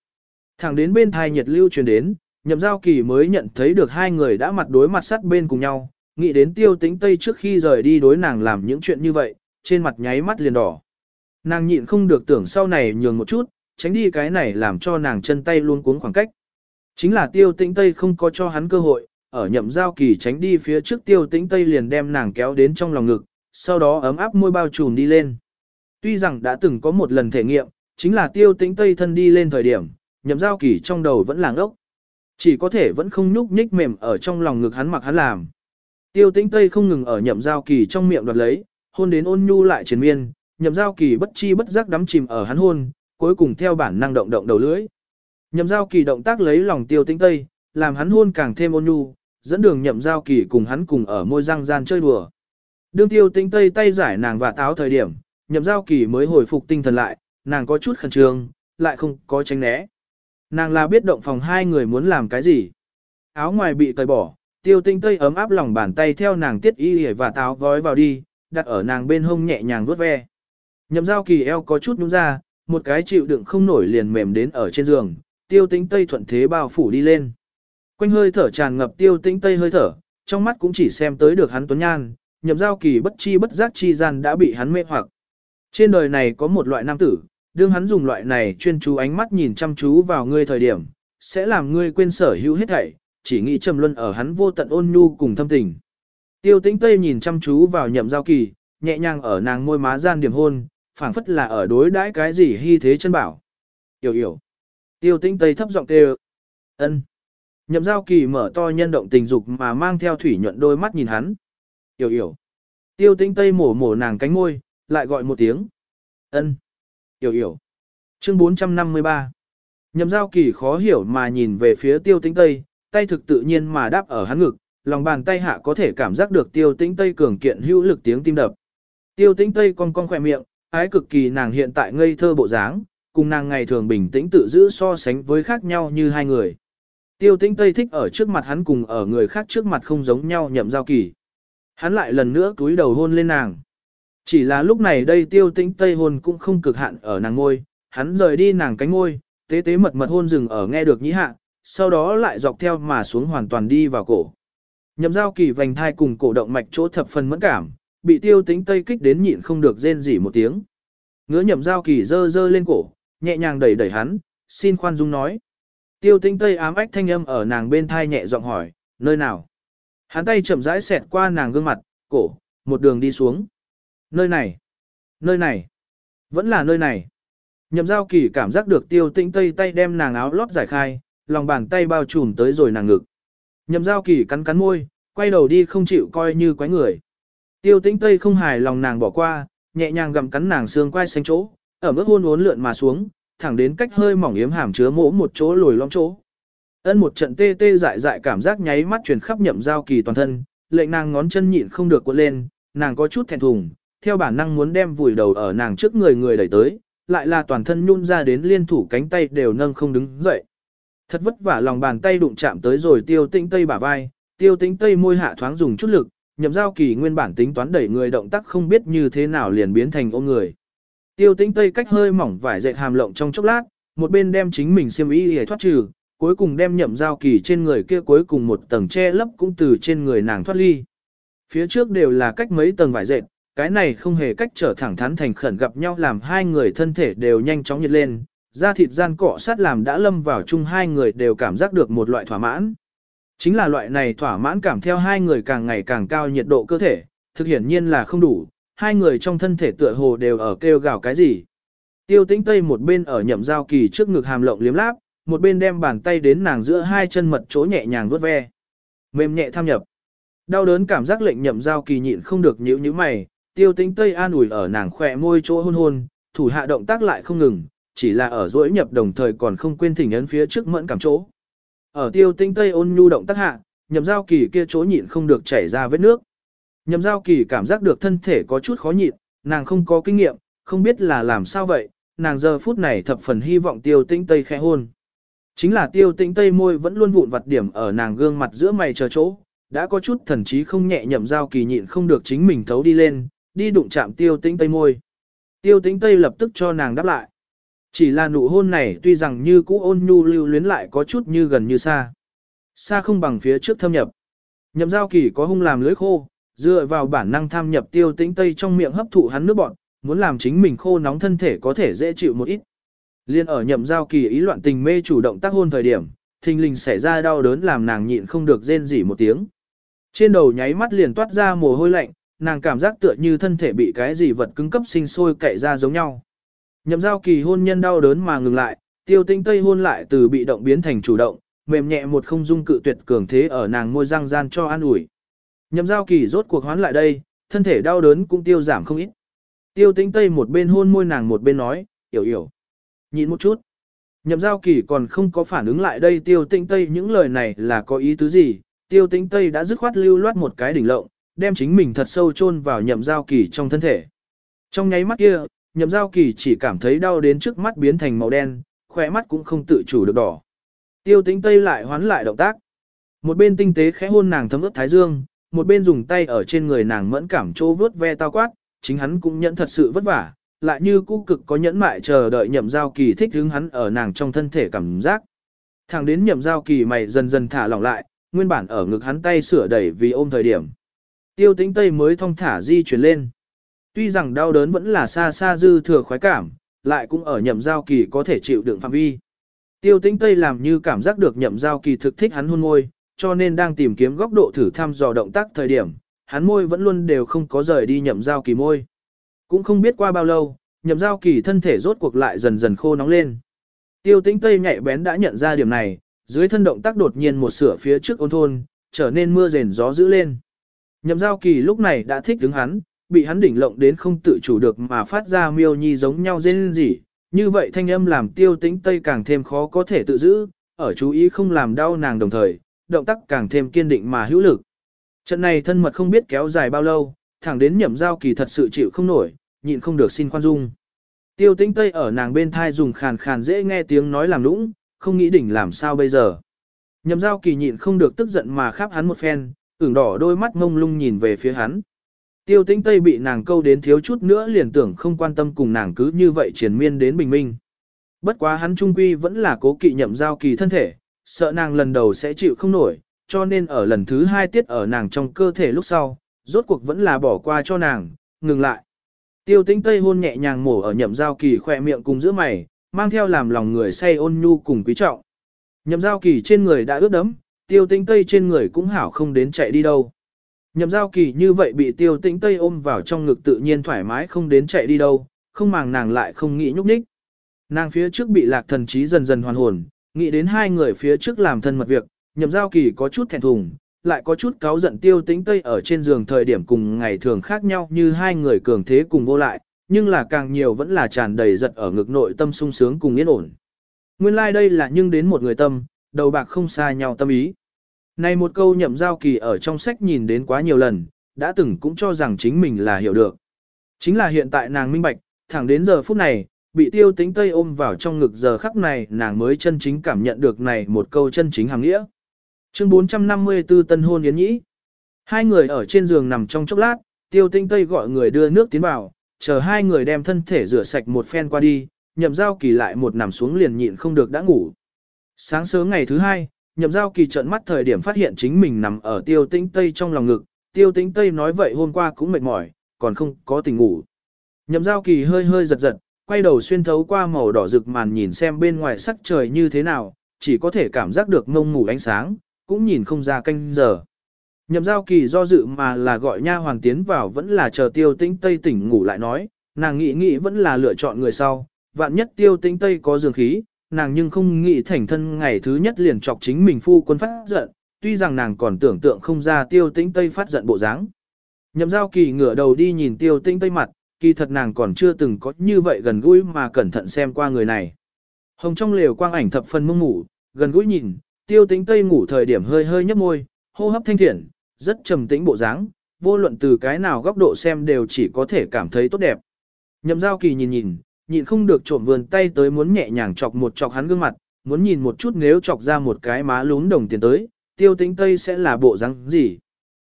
Thẳng đến bên thai nhiệt lưu truyền đến, nhậm giao kỳ mới nhận thấy được hai người đã mặt đối mặt sát bên cùng nhau, nghĩ đến tiêu tĩnh Tây trước khi rời đi đối nàng làm những chuyện như vậy, trên mặt nháy mắt liền đỏ. Nàng nhịn không được tưởng sau này nhường một chút, tránh đi cái này làm cho nàng chân tay luôn cuống khoảng cách. Chính là tiêu tĩnh Tây không có cho hắn cơ hội, ở nhậm giao kỳ tránh đi phía trước tiêu tĩnh Tây liền đem nàng kéo đến trong lòng ngực, sau đó ấm áp môi bao trùm đi lên. Tuy rằng đã từng có một lần thể nghiệm, chính là tiêu tĩnh Tây thân đi lên thời điểm, nhậm giao kỳ trong đầu vẫn làng ốc. Chỉ có thể vẫn không nhúc nhích mềm ở trong lòng ngực hắn mặc hắn làm. Tiêu tĩnh Tây không ngừng ở nhậm giao kỳ trong miệng đoạt lấy, hôn đến ôn nhu lại triền miên, nhậm giao kỳ bất chi bất giác đắm chìm ở hắn hôn, cuối cùng theo bản năng động động đầu lưỡi. Nhậm giao kỳ động tác lấy lòng tiêu tĩnh Tây, làm hắn hôn càng thêm ôn nhu, dẫn đường nhậm giao kỳ cùng hắn cùng ở môi răng gian chơi đùa. Đương tiêu Tinh Tây tay giải nàng và táo thời điểm, nhậm giao kỳ mới hồi phục tinh thần lại, nàng có chút khẩn trương, lại không có tránh né. Nàng là biết động phòng hai người muốn làm cái gì. Áo ngoài bị tơi bỏ, tiêu tinh tây ấm áp lòng bàn tay theo nàng tiết y và táo vói vào đi, đặt ở nàng bên hông nhẹ nhàng vuốt ve. Nhậm giao kỳ eo có chút nhúng ra, một cái chịu đựng không nổi liền mềm đến ở trên giường, tiêu tinh tây thuận thế bao phủ đi lên. Quanh hơi thở tràn ngập tiêu Tĩnh tây hơi thở, trong mắt cũng chỉ xem tới được hắn tuấn nhan, nhậm giao kỳ bất chi bất giác chi gian đã bị hắn mê hoặc. Trên đời này có một loại nam tử, đương hắn dùng loại này chuyên chú ánh mắt nhìn chăm chú vào ngươi thời điểm, sẽ làm ngươi quên sở hữu hết thảy, chỉ nghĩ trầm luân ở hắn vô tận ôn nhu cùng thâm tình. Tiêu tĩnh Tây nhìn chăm chú vào nhậm giao kỳ, nhẹ nhàng ở nàng môi má gian điểm hôn, phảng phất là ở đối đãi cái gì hy thế chân bảo. Yểu yểu. Tiêu tĩnh Tây thấp giọng kêu. ân. Nhậm giao kỳ mở to nhân động tình dục mà mang theo thủy nhuận đôi mắt nhìn hắn. Yểu yểu. Tiêu tĩnh Tây mổ mổ nàng cánh môi, lại gọi một tiếng. ân. Yểu yểu. Chương 453. Nhậm giao kỳ khó hiểu mà nhìn về phía tiêu tĩnh Tây, tay thực tự nhiên mà đáp ở hắn ngực, lòng bàn tay hạ có thể cảm giác được tiêu tĩnh Tây cường kiện hữu lực tiếng tim đập. Tiêu tĩnh Tây cong cong khỏe miệng, ái cực kỳ nàng hiện tại ngây thơ bộ dáng, cùng nàng ngày thường bình tĩnh tự giữ so sánh với khác nhau như hai người. Tiêu tĩnh Tây thích ở trước mặt hắn cùng ở người khác trước mặt không giống nhau nhậm giao kỳ. Hắn lại lần nữa túi đầu hôn lên nàng. Chỉ là lúc này đây tiêu tĩnh Tây hôn cũng không cực hạn ở nàng ngôi, hắn rời đi nàng cánh ngôi, tế tế mật mật hôn rừng ở nghe được nhĩ hạ, sau đó lại dọc theo mà xuống hoàn toàn đi vào cổ. Nhậm giao kỳ vành thai cùng cổ động mạch chỗ thập phần mẫn cảm, bị tiêu tĩnh tây kích đến nhịn không được rên rỉ một tiếng. Ngứa nhậm giao kỳ dơ dơ lên cổ, nhẹ nhàng đẩy đẩy hắn, xin khoan dung nói. Tiêu Tinh tây ám ách thanh âm ở nàng bên thai nhẹ giọng hỏi, nơi nào? Hắn tay chậm rãi xẹt qua nàng gương mặt, cổ, một đường đi xuống. Nơi này, nơi này, vẫn là nơi này. Nhậm giao kỳ cảm giác được tiêu Tinh tây tay đem nàng áo lót giải khai, lòng bàn tay bao trùm tới rồi nàng ngực. Nhậm giao kỳ cắn cắn môi, quay đầu đi không chịu coi như quái người. Tiêu Tinh tây không hài lòng nàng bỏ qua, nhẹ nhàng gặm cắn nàng xương quai xanh chỗ, ở mức hôn uốn lượn mà xuống, thẳng đến cách hơi mỏng yếm hàm chứa mỗ một chỗ lồi lõm chỗ. Ân một trận tê tê dại dại cảm giác nháy mắt truyền khắp nhậm giao kỳ toàn thân, lệnh nàng ngón chân nhịn không được cuộn lên, nàng có chút thẹn thùng, theo bản năng muốn đem vùi đầu ở nàng trước người người đẩy tới, lại là toàn thân nhún ra đến liên thủ cánh tay đều nâng không đứng dậy. Thật vất vả lòng bàn tay đụng chạm tới rồi tiêu tĩnh tây bả vai, tiêu tĩnh tây môi hạ thoáng dùng chút lực, nhậm giao kỳ nguyên bản tính toán đẩy người động tác không biết như thế nào liền biến thành ôm người. Tiêu tĩnh tây cách hơi mỏng vải dệt hàm lộng trong chốc lát, một bên đem chính mình xiêm y để thoát trừ, cuối cùng đem nhậm giao kỳ trên người kia cuối cùng một tầng che lấp cũng từ trên người nàng thoát ly. Phía trước đều là cách mấy tầng vải dệt, cái này không hề cách trở thẳng thắn thành khẩn gặp nhau làm hai người thân thể đều nhanh chóng nhiệt lên, da thịt gian cọ sát làm đã lâm vào chung hai người đều cảm giác được một loại thỏa mãn. Chính là loại này thỏa mãn cảm theo hai người càng ngày càng cao nhiệt độ cơ thể, thực hiển nhiên là không đủ, hai người trong thân thể tựa hồ đều ở kêu gào cái gì. Tiêu tĩnh tây một bên ở nhậm giao kỳ trước ngực hàm lộng liếm láp, một bên đem bàn tay đến nàng giữa hai chân mật chỗ nhẹ nhàng vuốt ve. Mềm nhẹ tham nhập. Đau đớn cảm giác lệnh nhậm giao kỳ nhịn không được nhíu nhíu mày, tiêu tĩnh tây an ủi ở nàng khỏe môi chỗ hôn hôn, thủ hạ động tác lại không ngừng, chỉ là ở dỗi nhập đồng thời còn không quên thỉnh ấn phía trước mẫn cảm chỗ. Ở tiêu tinh tây ôn nhu động tác hạ, nhậm giao kỳ kia chỗ nhịn không được chảy ra vết nước. Nhậm giao kỳ cảm giác được thân thể có chút khó nhịn, nàng không có kinh nghiệm, không biết là làm sao vậy, nàng giờ phút này thập phần hy vọng tiêu tinh tây khẽ hôn. Chính là tiêu tinh tây môi vẫn luôn vụn vặt điểm ở nàng gương mặt giữa mày chờ chỗ, đã có chút thần trí không nhẹ nhậm giao kỳ nhịn không được chính mình thấu đi lên, đi đụng chạm tiêu tĩnh tây môi. Tiêu tĩnh tây lập tức cho nàng đáp lại. Chỉ là nụ hôn này tuy rằng như cũ ôn nhu lưu luyến lại có chút như gần như xa. Xa không bằng phía trước thâm nhập. Nhậm giao kỳ có hung làm lưới khô, dựa vào bản năng tham nhập tiêu tĩnh tây trong miệng hấp thụ hắn nước bọn, muốn làm chính mình khô nóng thân thể có thể dễ chịu một ít. Liên ở nhậm giao kỳ ý loạn tình mê chủ động tác hôn thời điểm, thình lình xảy ra đau đớn làm nàng nhịn không được rên rỉ một tiếng. Trên đầu nháy mắt liền toát ra mồ hôi lạnh, nàng cảm giác tựa như thân thể bị cái gì vật cứng cấp sinh sôi cậy ra giống nhau. Nhậm giao kỳ hôn nhân đau đớn mà ngừng lại, tiêu tinh tây hôn lại từ bị động biến thành chủ động, mềm nhẹ một không dung cự tuyệt cường thế ở nàng môi răng gian cho an ủi. Nhậm giao kỳ rốt cuộc hoán lại đây, thân thể đau đớn cũng tiêu giảm không ít. Tiêu tinh tây một bên hôn môi nàng một bên nói, hiểu hiểu. Nhịn một chút. Nhậm giao kỳ còn không có phản ứng lại đây tiêu tinh tây những lời này là có ý tứ gì. Tiêu tinh tây đã dứt khoát lưu loát một cái đỉnh lộng, đem chính mình thật sâu chôn vào nhậm giao kỳ trong thân thể. Trong nháy mắt kia, nhậm giao kỳ chỉ cảm thấy đau đến trước mắt biến thành màu đen, khỏe mắt cũng không tự chủ được đỏ. Tiêu tĩnh tây lại hoán lại động tác. Một bên tinh tế khẽ hôn nàng thấm ướt thái dương, một bên dùng tay ở trên người nàng mẫn cảm chỗ vướt ve tao quát, chính hắn cũng nhẫn thật sự vất vả, lại như cũ cực có nhẫn mại chờ đợi nhậm giao kỳ thích hứng hắn ở nàng trong thân thể cảm giác. Thẳng đến nhậm giao kỳ mày dần dần thả lỏng lại, nguyên bản ở ngực hắn tay sửa đẩy vì ôm thời điểm. Tiêu tĩnh tây mới thong thả di chuyển lên. Tuy rằng đau đớn vẫn là xa xa dư thừa khoái cảm, lại cũng ở nhậm giao kỳ có thể chịu đựng phạm vi. Tiêu tĩnh Tây làm như cảm giác được nhậm giao kỳ thực thích hắn hôn môi, cho nên đang tìm kiếm góc độ thử thăm dò động tác thời điểm, hắn môi vẫn luôn đều không có rời đi nhậm giao kỳ môi. Cũng không biết qua bao lâu, nhậm giao kỳ thân thể rốt cuộc lại dần dần khô nóng lên. Tiêu tĩnh Tây nhạy bén đã nhận ra điểm này, dưới thân động tác đột nhiên một sửa phía trước ôn thôn, trở nên mưa rền gió dữ lên. Nhậm giao kỳ lúc này đã thích đứng hắn, bị hắn đỉnh lộng đến không tự chủ được mà phát ra miêu nhi giống nhau dên gì, Như vậy thanh âm làm tiêu tĩnh tây càng thêm khó có thể tự giữ, ở chú ý không làm đau nàng đồng thời, động tác càng thêm kiên định mà hữu lực. Trận này thân mật không biết kéo dài bao lâu, thẳng đến nhậm giao kỳ thật sự chịu không nổi, nhịn không được xin khoan dung. Tiêu tĩnh tây ở nàng bên thai dùng khàn khàn dễ nghe tiếng nói làm lũng, không nghĩ đỉnh làm sao bây giờ. Nhậm giao kỳ nhịn không được tức giận mà khắp hắn một phen, ửng đỏ đôi mắt ngông lung nhìn về phía hắn. Tiêu tĩnh Tây bị nàng câu đến thiếu chút nữa liền tưởng không quan tâm cùng nàng cứ như vậy triển miên đến bình minh. Bất quá hắn trung quy vẫn là cố kỵ nhậm giao kỳ thân thể, sợ nàng lần đầu sẽ chịu không nổi, cho nên ở lần thứ hai tiết ở nàng trong cơ thể lúc sau, rốt cuộc vẫn là bỏ qua cho nàng, ngừng lại. Tiêu tĩnh Tây hôn nhẹ nhàng mổ ở nhậm giao kỳ khỏe miệng cùng giữa mày, mang theo làm lòng người say ôn nhu cùng quý trọng. Nhậm giao kỳ trên người đã ướt đấm, tiêu tĩnh Tây trên người cũng hảo không đến chạy đi đâu. Nhậm giao kỳ như vậy bị tiêu tĩnh tây ôm vào trong ngực tự nhiên thoải mái không đến chạy đi đâu, không màng nàng lại không nghĩ nhúc nhích. Nàng phía trước bị lạc thần trí dần dần hoàn hồn, nghĩ đến hai người phía trước làm thân mật việc, nhậm giao kỳ có chút thẹn thùng, lại có chút cáo giận tiêu tĩnh tây ở trên giường thời điểm cùng ngày thường khác nhau như hai người cường thế cùng vô lại, nhưng là càng nhiều vẫn là tràn đầy giật ở ngực nội tâm sung sướng cùng yên ổn. Nguyên lai like đây là nhưng đến một người tâm, đầu bạc không xa nhau tâm ý. Này một câu nhậm giao kỳ ở trong sách nhìn đến quá nhiều lần, đã từng cũng cho rằng chính mình là hiểu được. Chính là hiện tại nàng minh bạch, thẳng đến giờ phút này, bị tiêu tính tây ôm vào trong ngực giờ khắc này nàng mới chân chính cảm nhận được này một câu chân chính hàng nghĩa. Chương 454 Tân hôn yến nhĩ. Hai người ở trên giường nằm trong chốc lát, tiêu tinh tây gọi người đưa nước tiến vào, chờ hai người đem thân thể rửa sạch một phen qua đi, nhậm giao kỳ lại một nằm xuống liền nhịn không được đã ngủ. Sáng sớm ngày thứ hai, nhậm giao kỳ trợn mắt thời điểm phát hiện chính mình nằm ở tiêu tinh tây trong lòng ngực, tiêu tinh tây nói vậy hôm qua cũng mệt mỏi, còn không có tình ngủ. Nhậm giao kỳ hơi hơi giật giật, quay đầu xuyên thấu qua màu đỏ rực màn nhìn xem bên ngoài sắc trời như thế nào, chỉ có thể cảm giác được ngông ngủ ánh sáng, cũng nhìn không ra canh giờ. Nhậm giao kỳ do dự mà là gọi nha hoàng tiến vào vẫn là chờ tiêu tĩnh tây tỉnh ngủ lại nói, nàng nghĩ nghĩ vẫn là lựa chọn người sau, vạn nhất tiêu tĩnh tây có dường khí, nàng nhưng không nghĩ thành thân ngày thứ nhất liền chọc chính mình phu quân phát giận, tuy rằng nàng còn tưởng tượng không ra tiêu tĩnh tây phát giận bộ dáng. Nhậm giao kỳ ngửa đầu đi nhìn tiêu tĩnh tây mặt, kỳ thật nàng còn chưa từng có như vậy gần gũi mà cẩn thận xem qua người này. Hồng trong lều quang ảnh thập phần mông ngủ, gần gũi nhìn, tiêu tính tây ngủ thời điểm hơi hơi nhấp môi, hô hấp thanh thiện, rất trầm tĩnh bộ dáng, vô luận từ cái nào góc độ xem đều chỉ có thể cảm thấy tốt đẹp. Nhậm giao kỳ nhìn nhìn, nhìn không được trộm vườn tay tới muốn nhẹ nhàng chọc một chọc hắn gương mặt, muốn nhìn một chút nếu chọc ra một cái má lún đồng tiền tới, tiêu tĩnh tây sẽ là bộ răng gì.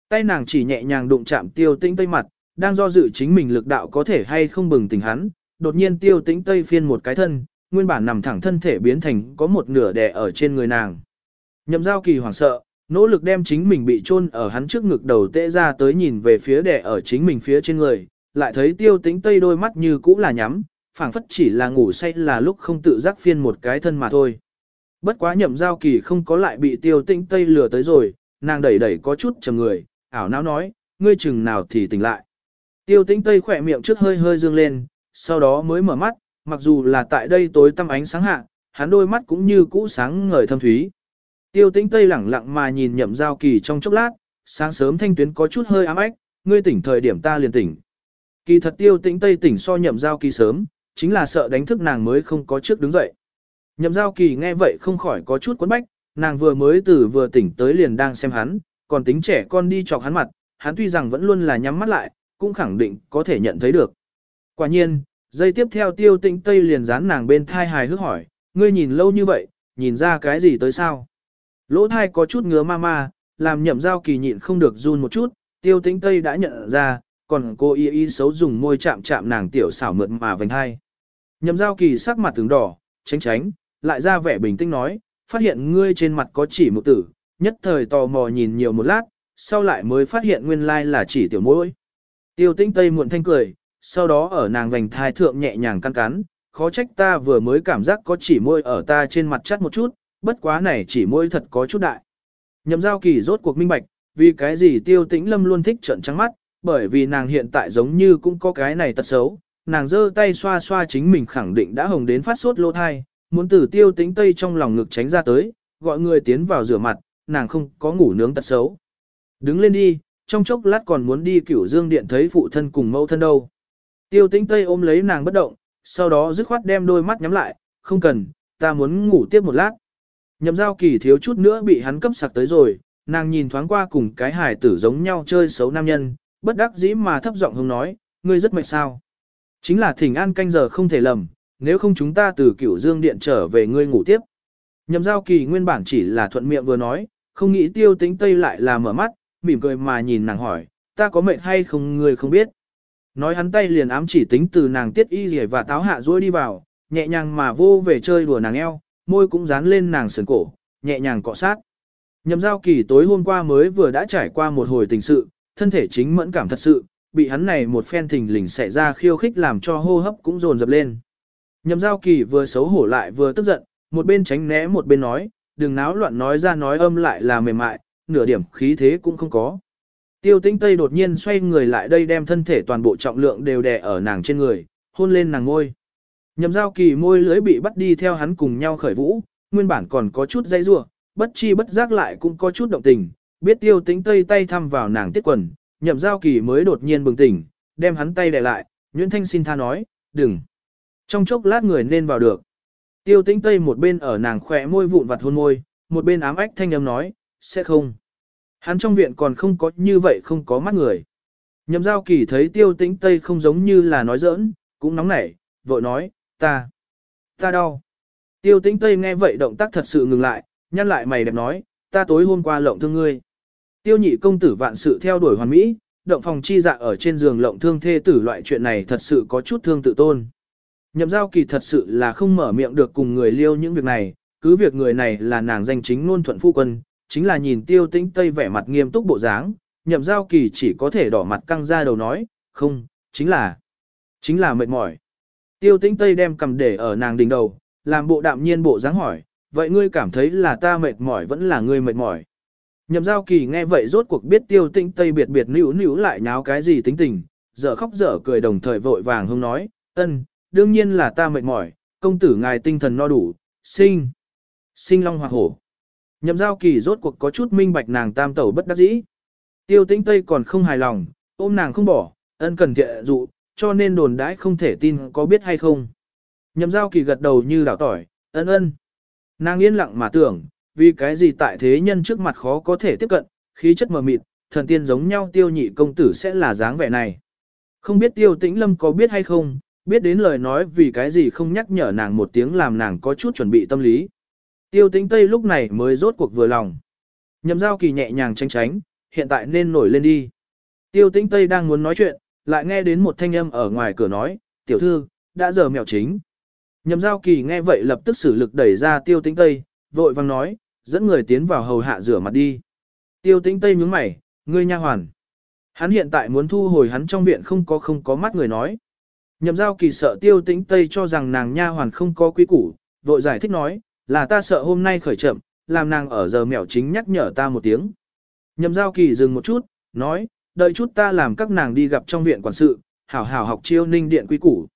tay nàng chỉ nhẹ nhàng đụng chạm tiêu tĩnh tây mặt, đang do dự chính mình lực đạo có thể hay không bừng tỉnh hắn, đột nhiên tiêu tĩnh tây phiên một cái thân, nguyên bản nằm thẳng thân thể biến thành có một nửa đè ở trên người nàng. Nhậm giao kỳ hoảng sợ, nỗ lực đem chính mình bị chôn ở hắn trước ngực đầu tệ ra tới nhìn về phía đè ở chính mình phía trên người, lại thấy tiêu tĩnh tây đôi mắt như cũ là nhắm, phảng phất chỉ là ngủ say là lúc không tự giác phiên một cái thân mà thôi. Bất quá nhậm giao kỳ không có lại bị tiêu tĩnh tây lừa tới rồi, nàng đẩy đẩy có chút chầm người, ảo não nói, ngươi chừng nào thì tỉnh lại. Tiêu tĩnh tây khỏe miệng trước hơi hơi dương lên, sau đó mới mở mắt, mặc dù là tại đây tối tăm ánh sáng hạ, hắn đôi mắt cũng như cũ sáng ngời thâm thúy. Tiêu tĩnh tây lẳng lặng mà nhìn nhậm giao kỳ trong chốc lát, sáng sớm thanh tuyến có chút hơi ám ếch, ngươi tỉnh thời điểm ta liền tỉnh. Kỳ thật tiêu tĩnh tây tỉnh so nhậm giao kỳ sớm, chính là sợ đánh thức nàng mới không có trước đứng dậy. Nhậm giao kỳ nghe vậy không khỏi có chút quấn bách, nàng vừa mới từ vừa tỉnh tới liền đang xem hắn, còn tính trẻ con đi chọc hắn mặt, hắn tuy rằng vẫn luôn là nhắm mắt lại, cũng khẳng định có thể nhận thấy được. Quả nhiên, giây tiếp theo tiêu tĩnh tây liền dán nàng bên thai hài hước hỏi, ngươi nhìn lâu như vậy, nhìn ra cái gì tới sao? Lỗ thai có chút ngứa ma ma, làm nhậm giao kỳ nhịn không được run một chút, tiêu tĩnh tây đã nhận ra, còn cô y y xấu dùng môi chạm chạm nàng tiểu xảo mượt mà vành hai. Nhậm giao kỳ sắc mặt tướng đỏ, tránh tránh, lại ra vẻ bình tĩnh nói, phát hiện ngươi trên mặt có chỉ một tử, nhất thời tò mò nhìn nhiều một lát, sau lại mới phát hiện nguyên lai là chỉ tiểu môi. Tiêu tĩnh tây muộn thanh cười, sau đó ở nàng vành thai thượng nhẹ nhàng căn cắn, khó trách ta vừa mới cảm giác có chỉ môi ở ta trên mặt chắt một chút, bất quá này chỉ môi thật có chút đại. Nhậm giao kỳ rốt cuộc minh bạch, vì cái gì tiêu tĩnh lâm luôn thích trận trắng mắt, bởi vì nàng hiện tại giống như cũng có cái này tật xấu, nàng giơ tay xoa xoa chính mình khẳng định đã hồng đến phát sốt lô thai, muốn từ tiêu tĩnh tây trong lòng ngực tránh ra tới, gọi người tiến vào rửa mặt, nàng không có ngủ nướng tật xấu. Đứng lên đi, trong chốc lát còn muốn đi cửu dương điện thấy phụ thân cùng mẫu thân đâu. Tiêu tĩnh tây ôm lấy nàng bất động, sau đó dứt khoát đem đôi mắt nhắm lại, không cần, ta muốn ngủ tiếp một lát. Nhậm giao kỳ thiếu chút nữa bị hắn cấp sặc tới rồi, nàng nhìn thoáng qua cùng cái hài tử giống nhau chơi xấu nam nhân, bất đắc dĩ mà thấp giọng hông nói, ngươi rất mệt sao. Chính là thỉnh an canh giờ không thể lầm, nếu không chúng ta từ cửu dương điện trở về ngươi ngủ tiếp. Nhậm giao kỳ nguyên bản chỉ là thuận miệng vừa nói, không nghĩ tiêu tính tây lại là mở mắt, mỉm cười mà nhìn nàng hỏi, ta có mệt hay không người không biết. Nói hắn tay liền ám chỉ tính từ nàng tiết y rỉa và táo hạ dối đi vào, nhẹ nhàng mà vô về chơi đùa nàng eo, môi cũng dán lên nàng sườn cổ, nhẹ nhàng cọ sát. Nhậm giao kỳ tối hôm qua mới vừa đã trải qua một hồi tình sự, thân thể chính mẫn cảm thật sự, bị hắn này một phen thình lình xảy ra khiêu khích làm cho hô hấp cũng dồn dập lên. Nhậm giao kỳ vừa xấu hổ lại vừa tức giận, một bên tránh né một bên nói, đừng náo loạn nói ra nói âm lại là mềm mại, nửa điểm khí thế cũng không có. Tiêu tinh tây đột nhiên xoay người lại đây đem thân thể toàn bộ trọng lượng đều đè ở nàng trên người, hôn lên nàng ngôi. Nhậm giao kỳ môi lưới bị bắt đi theo hắn cùng nhau khởi vũ, nguyên bản còn có chút dây rua, bất chi bất giác lại cũng có chút động tình, biết tiêu Tinh tây tay thăm vào nàng tiết quần, nhậm giao kỳ mới đột nhiên bừng tỉnh, đem hắn tay đè lại, Nguyễn Thanh xin tha nói, đừng. Trong chốc lát người nên vào được. Tiêu tĩnh tây một bên ở nàng khỏe môi vụn vặt hôn môi, một bên ám ách thanh âm nói, sẽ không. Hắn trong viện còn không có như vậy không có mắt người. Nhậm giao kỳ thấy tiêu tĩnh tây không giống như là nói giỡn, cũng nóng nảy, vội nói, ta, ta đau. Tiêu tĩnh tây nghe vậy động tác thật sự ngừng lại, nhăn lại mày đẹp nói, ta tối hôm qua lộng thương ngươi. Tiêu nhị công tử vạn sự theo đuổi hoàn mỹ, động phòng chi dạ ở trên giường lộng thương thê tử loại chuyện này thật sự có chút thương tự tôn. Nhậm giao kỳ thật sự là không mở miệng được cùng người liêu những việc này, cứ việc người này là nàng danh chính ngôn thuận phu quân, chính là nhìn tiêu tĩnh tây vẻ mặt nghiêm túc bộ dáng, nhậm giao kỳ chỉ có thể đỏ mặt căng ra đầu nói, không, chính là, chính là mệt mỏi. Tiêu tĩnh tây đem cầm để ở nàng đỉnh đầu, làm bộ đạm nhiên bộ dáng hỏi, vậy ngươi cảm thấy là ta mệt mỏi vẫn là ngươi mệt mỏi. Nhậm giao kỳ nghe vậy rốt cuộc biết tiêu tĩnh tây biệt biệt nữ nữ lại nháo cái gì tính tình, dở khóc dở cười đồng thời vội vàng hông nói, ân, đương nhiên là ta mệt mỏi, công tử ngài tinh thần no đủ, sinh, sinh long hoặc hổ. Nhậm giao kỳ rốt cuộc có chút minh bạch nàng tam tẩu bất đắc dĩ. Tiêu tĩnh tây còn không hài lòng, ôm nàng không bỏ, ân cần thiện dụ, cho nên đồn đãi không thể tin có biết hay không. Nhậm giao kỳ gật đầu như đảo tỏi, ân ân. Nàng yên lặng mà tưởng, vì cái gì tại thế nhân trước mặt khó có thể tiếp cận, khí chất mờ mịt, thần tiên giống nhau tiêu nhị công tử sẽ là dáng vẻ này. Không biết tiêu tĩnh lâm có biết hay không, biết đến lời nói vì cái gì không nhắc nhở nàng một tiếng làm nàng có chút chuẩn bị tâm lý. Tiêu tĩnh Tây lúc này mới rốt cuộc vừa lòng. Nhậm giao kỳ nhẹ nhàng tránh tránh, hiện tại nên nổi lên đi. Tiêu tĩnh Tây đang muốn nói chuyện, lại nghe đến một thanh âm ở ngoài cửa nói, tiểu thư, đã giờ mèo chính. Nhậm giao kỳ nghe vậy lập tức sử lực đẩy ra tiêu tĩnh Tây, vội vang nói, dẫn người tiến vào hầu hạ rửa mặt đi. Tiêu tĩnh Tây nhướng mày, ngươi nha hoàn. Hắn hiện tại muốn thu hồi hắn trong viện không có không có mắt người nói. Nhậm giao kỳ sợ tiêu tĩnh Tây cho rằng nàng nha hoàn không có quý củ, vội giải thích nói, là ta sợ hôm nay khởi chậm, làm nàng ở giờ mèo chính nhắc nhở ta một tiếng. Nhậm giao kỳ dừng một chút, nói, đợi chút ta làm các nàng đi gặp trong viện quản sự, hảo hảo học chiêu ninh điện quy củ.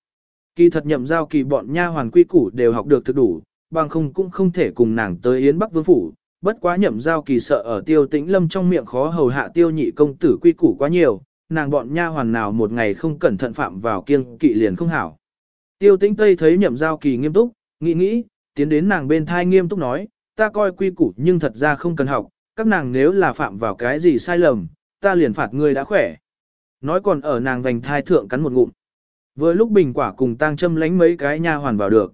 Kỳ thật nhậm giao kỳ bọn nha hoàn quy củ đều học được thực đủ, bằng không cũng không thể cùng nàng tới Yến Bắc Vương Phủ. Bất quá nhậm giao kỳ sợ ở tiêu tĩnh lâm trong miệng khó hầu hạ tiêu nhị công tử quy củ quá nhiều, nàng bọn nha hoàn nào một ngày không cẩn thận phạm vào kiêng kỵ liền không hảo. Tiêu tĩnh Tây thấy nhậm giao kỳ nghiêm túc, nghĩ nghĩ, tiến đến nàng bên thai nghiêm túc nói, ta coi quy củ nhưng thật ra không cần học, các nàng nếu là phạm vào cái gì sai lầm, ta liền phạt ngươi đã khỏe. Nói còn ở nàng vành thai thượng cắn một ngụm. Vừa lúc bình quả cùng tang châm lánh mấy cái nha hoàn vào được.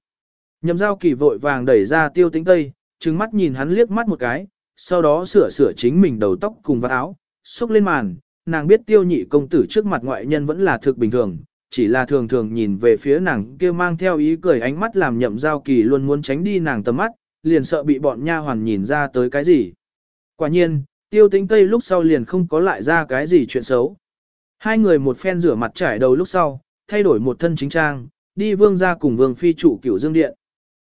Nhậm giao kỳ vội vàng đẩy ra tiêu tính tây, trừng mắt nhìn hắn liếc mắt một cái, sau đó sửa sửa chính mình đầu tóc cùng vạt áo, xúc lên màn, nàng biết tiêu nhị công tử trước mặt ngoại nhân vẫn là thực bình thường, chỉ là thường thường nhìn về phía nàng kia mang theo ý cười ánh mắt làm nhậm giao kỳ luôn muốn tránh đi nàng tầm mắt, liền sợ bị bọn nha hoàn nhìn ra tới cái gì. Quả nhiên, tiêu tĩnh tây lúc sau liền không có lại ra cái gì chuyện xấu. Hai người một phen rửa mặt trải đầu lúc sau, thay đổi một thân chính trang, đi vương ra cùng vương phi trụ cửu dương điện.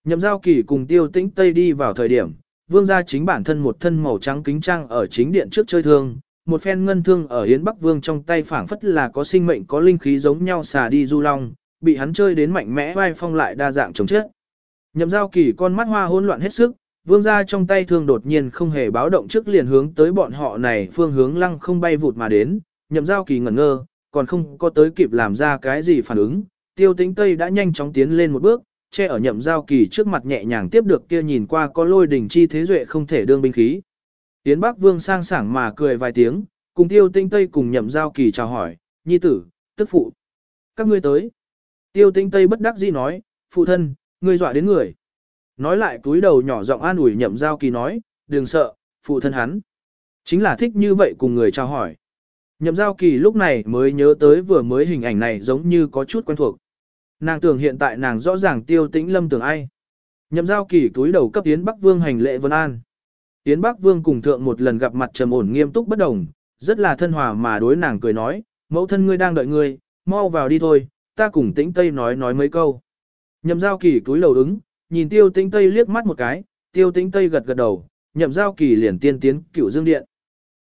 Nhậm giao kỳ cùng tiêu tĩnh tây đi vào thời điểm, vương gia chính bản thân một thân màu trắng kính trang ở chính điện trước chơi thương, một phen ngân thương ở Yến Bắc Vương trong tay phảng phất là có sinh mệnh có linh khí giống nhau xà đi du long, bị hắn chơi đến mạnh mẽ vai phong lại đa dạng chống chết. Nhậm giao kỳ con mắt hoa hỗn loạn hết sức, vương gia trong tay thương đột nhiên không hề báo động trước liền hướng tới bọn họ này phương hướng lăng không bay vụt mà đến, nhậm giao kỳ ngẩn ngơ, còn không có tới kịp làm ra cái gì phản ứng, tiêu tĩnh Tây đã nhanh chóng tiến lên một bước, che ở nhậm giao kỳ trước mặt nhẹ nhàng tiếp được kia nhìn qua có lôi đỉnh chi thế duệ không thể đương binh khí. Yến Bắc Vương sang sảng mà cười vài tiếng, cùng tiêu tinh tây cùng nhậm giao kỳ chào hỏi, nhi tử, tức phụ. Các ngươi tới. Tiêu tinh tây bất đắc dĩ nói, phụ thân, ngươi dọa đến người. Nói lại túi đầu nhỏ giọng an ủi nhậm giao kỳ nói, đừng sợ, phụ thân hắn. Chính là thích như vậy cùng người chào hỏi. Nhậm giao kỳ lúc này mới nhớ tới vừa mới hình ảnh này giống như có chút quen thuộc. Nàng tưởng hiện tại nàng rõ ràng tiêu tĩnh lâm tưởng ai. Nhậm giao kỳ túi đầu cấp tiến Bắc Vương hành lệ vân an. Yến Bắc Vương cùng thượng một lần gặp mặt trầm ổn nghiêm túc bất đồng, rất là thân hòa mà đối nàng cười nói, mẫu thân ngươi đang đợi ngươi, mau vào đi thôi, ta cùng tĩnh Tây nói nói mấy câu. Nhậm giao kỳ túi đầu ứng, nhìn tiêu tĩnh Tây liếc mắt một cái, tiêu tĩnh Tây gật gật đầu, nhậm giao kỳ liền tiên tiến cựu dương điện.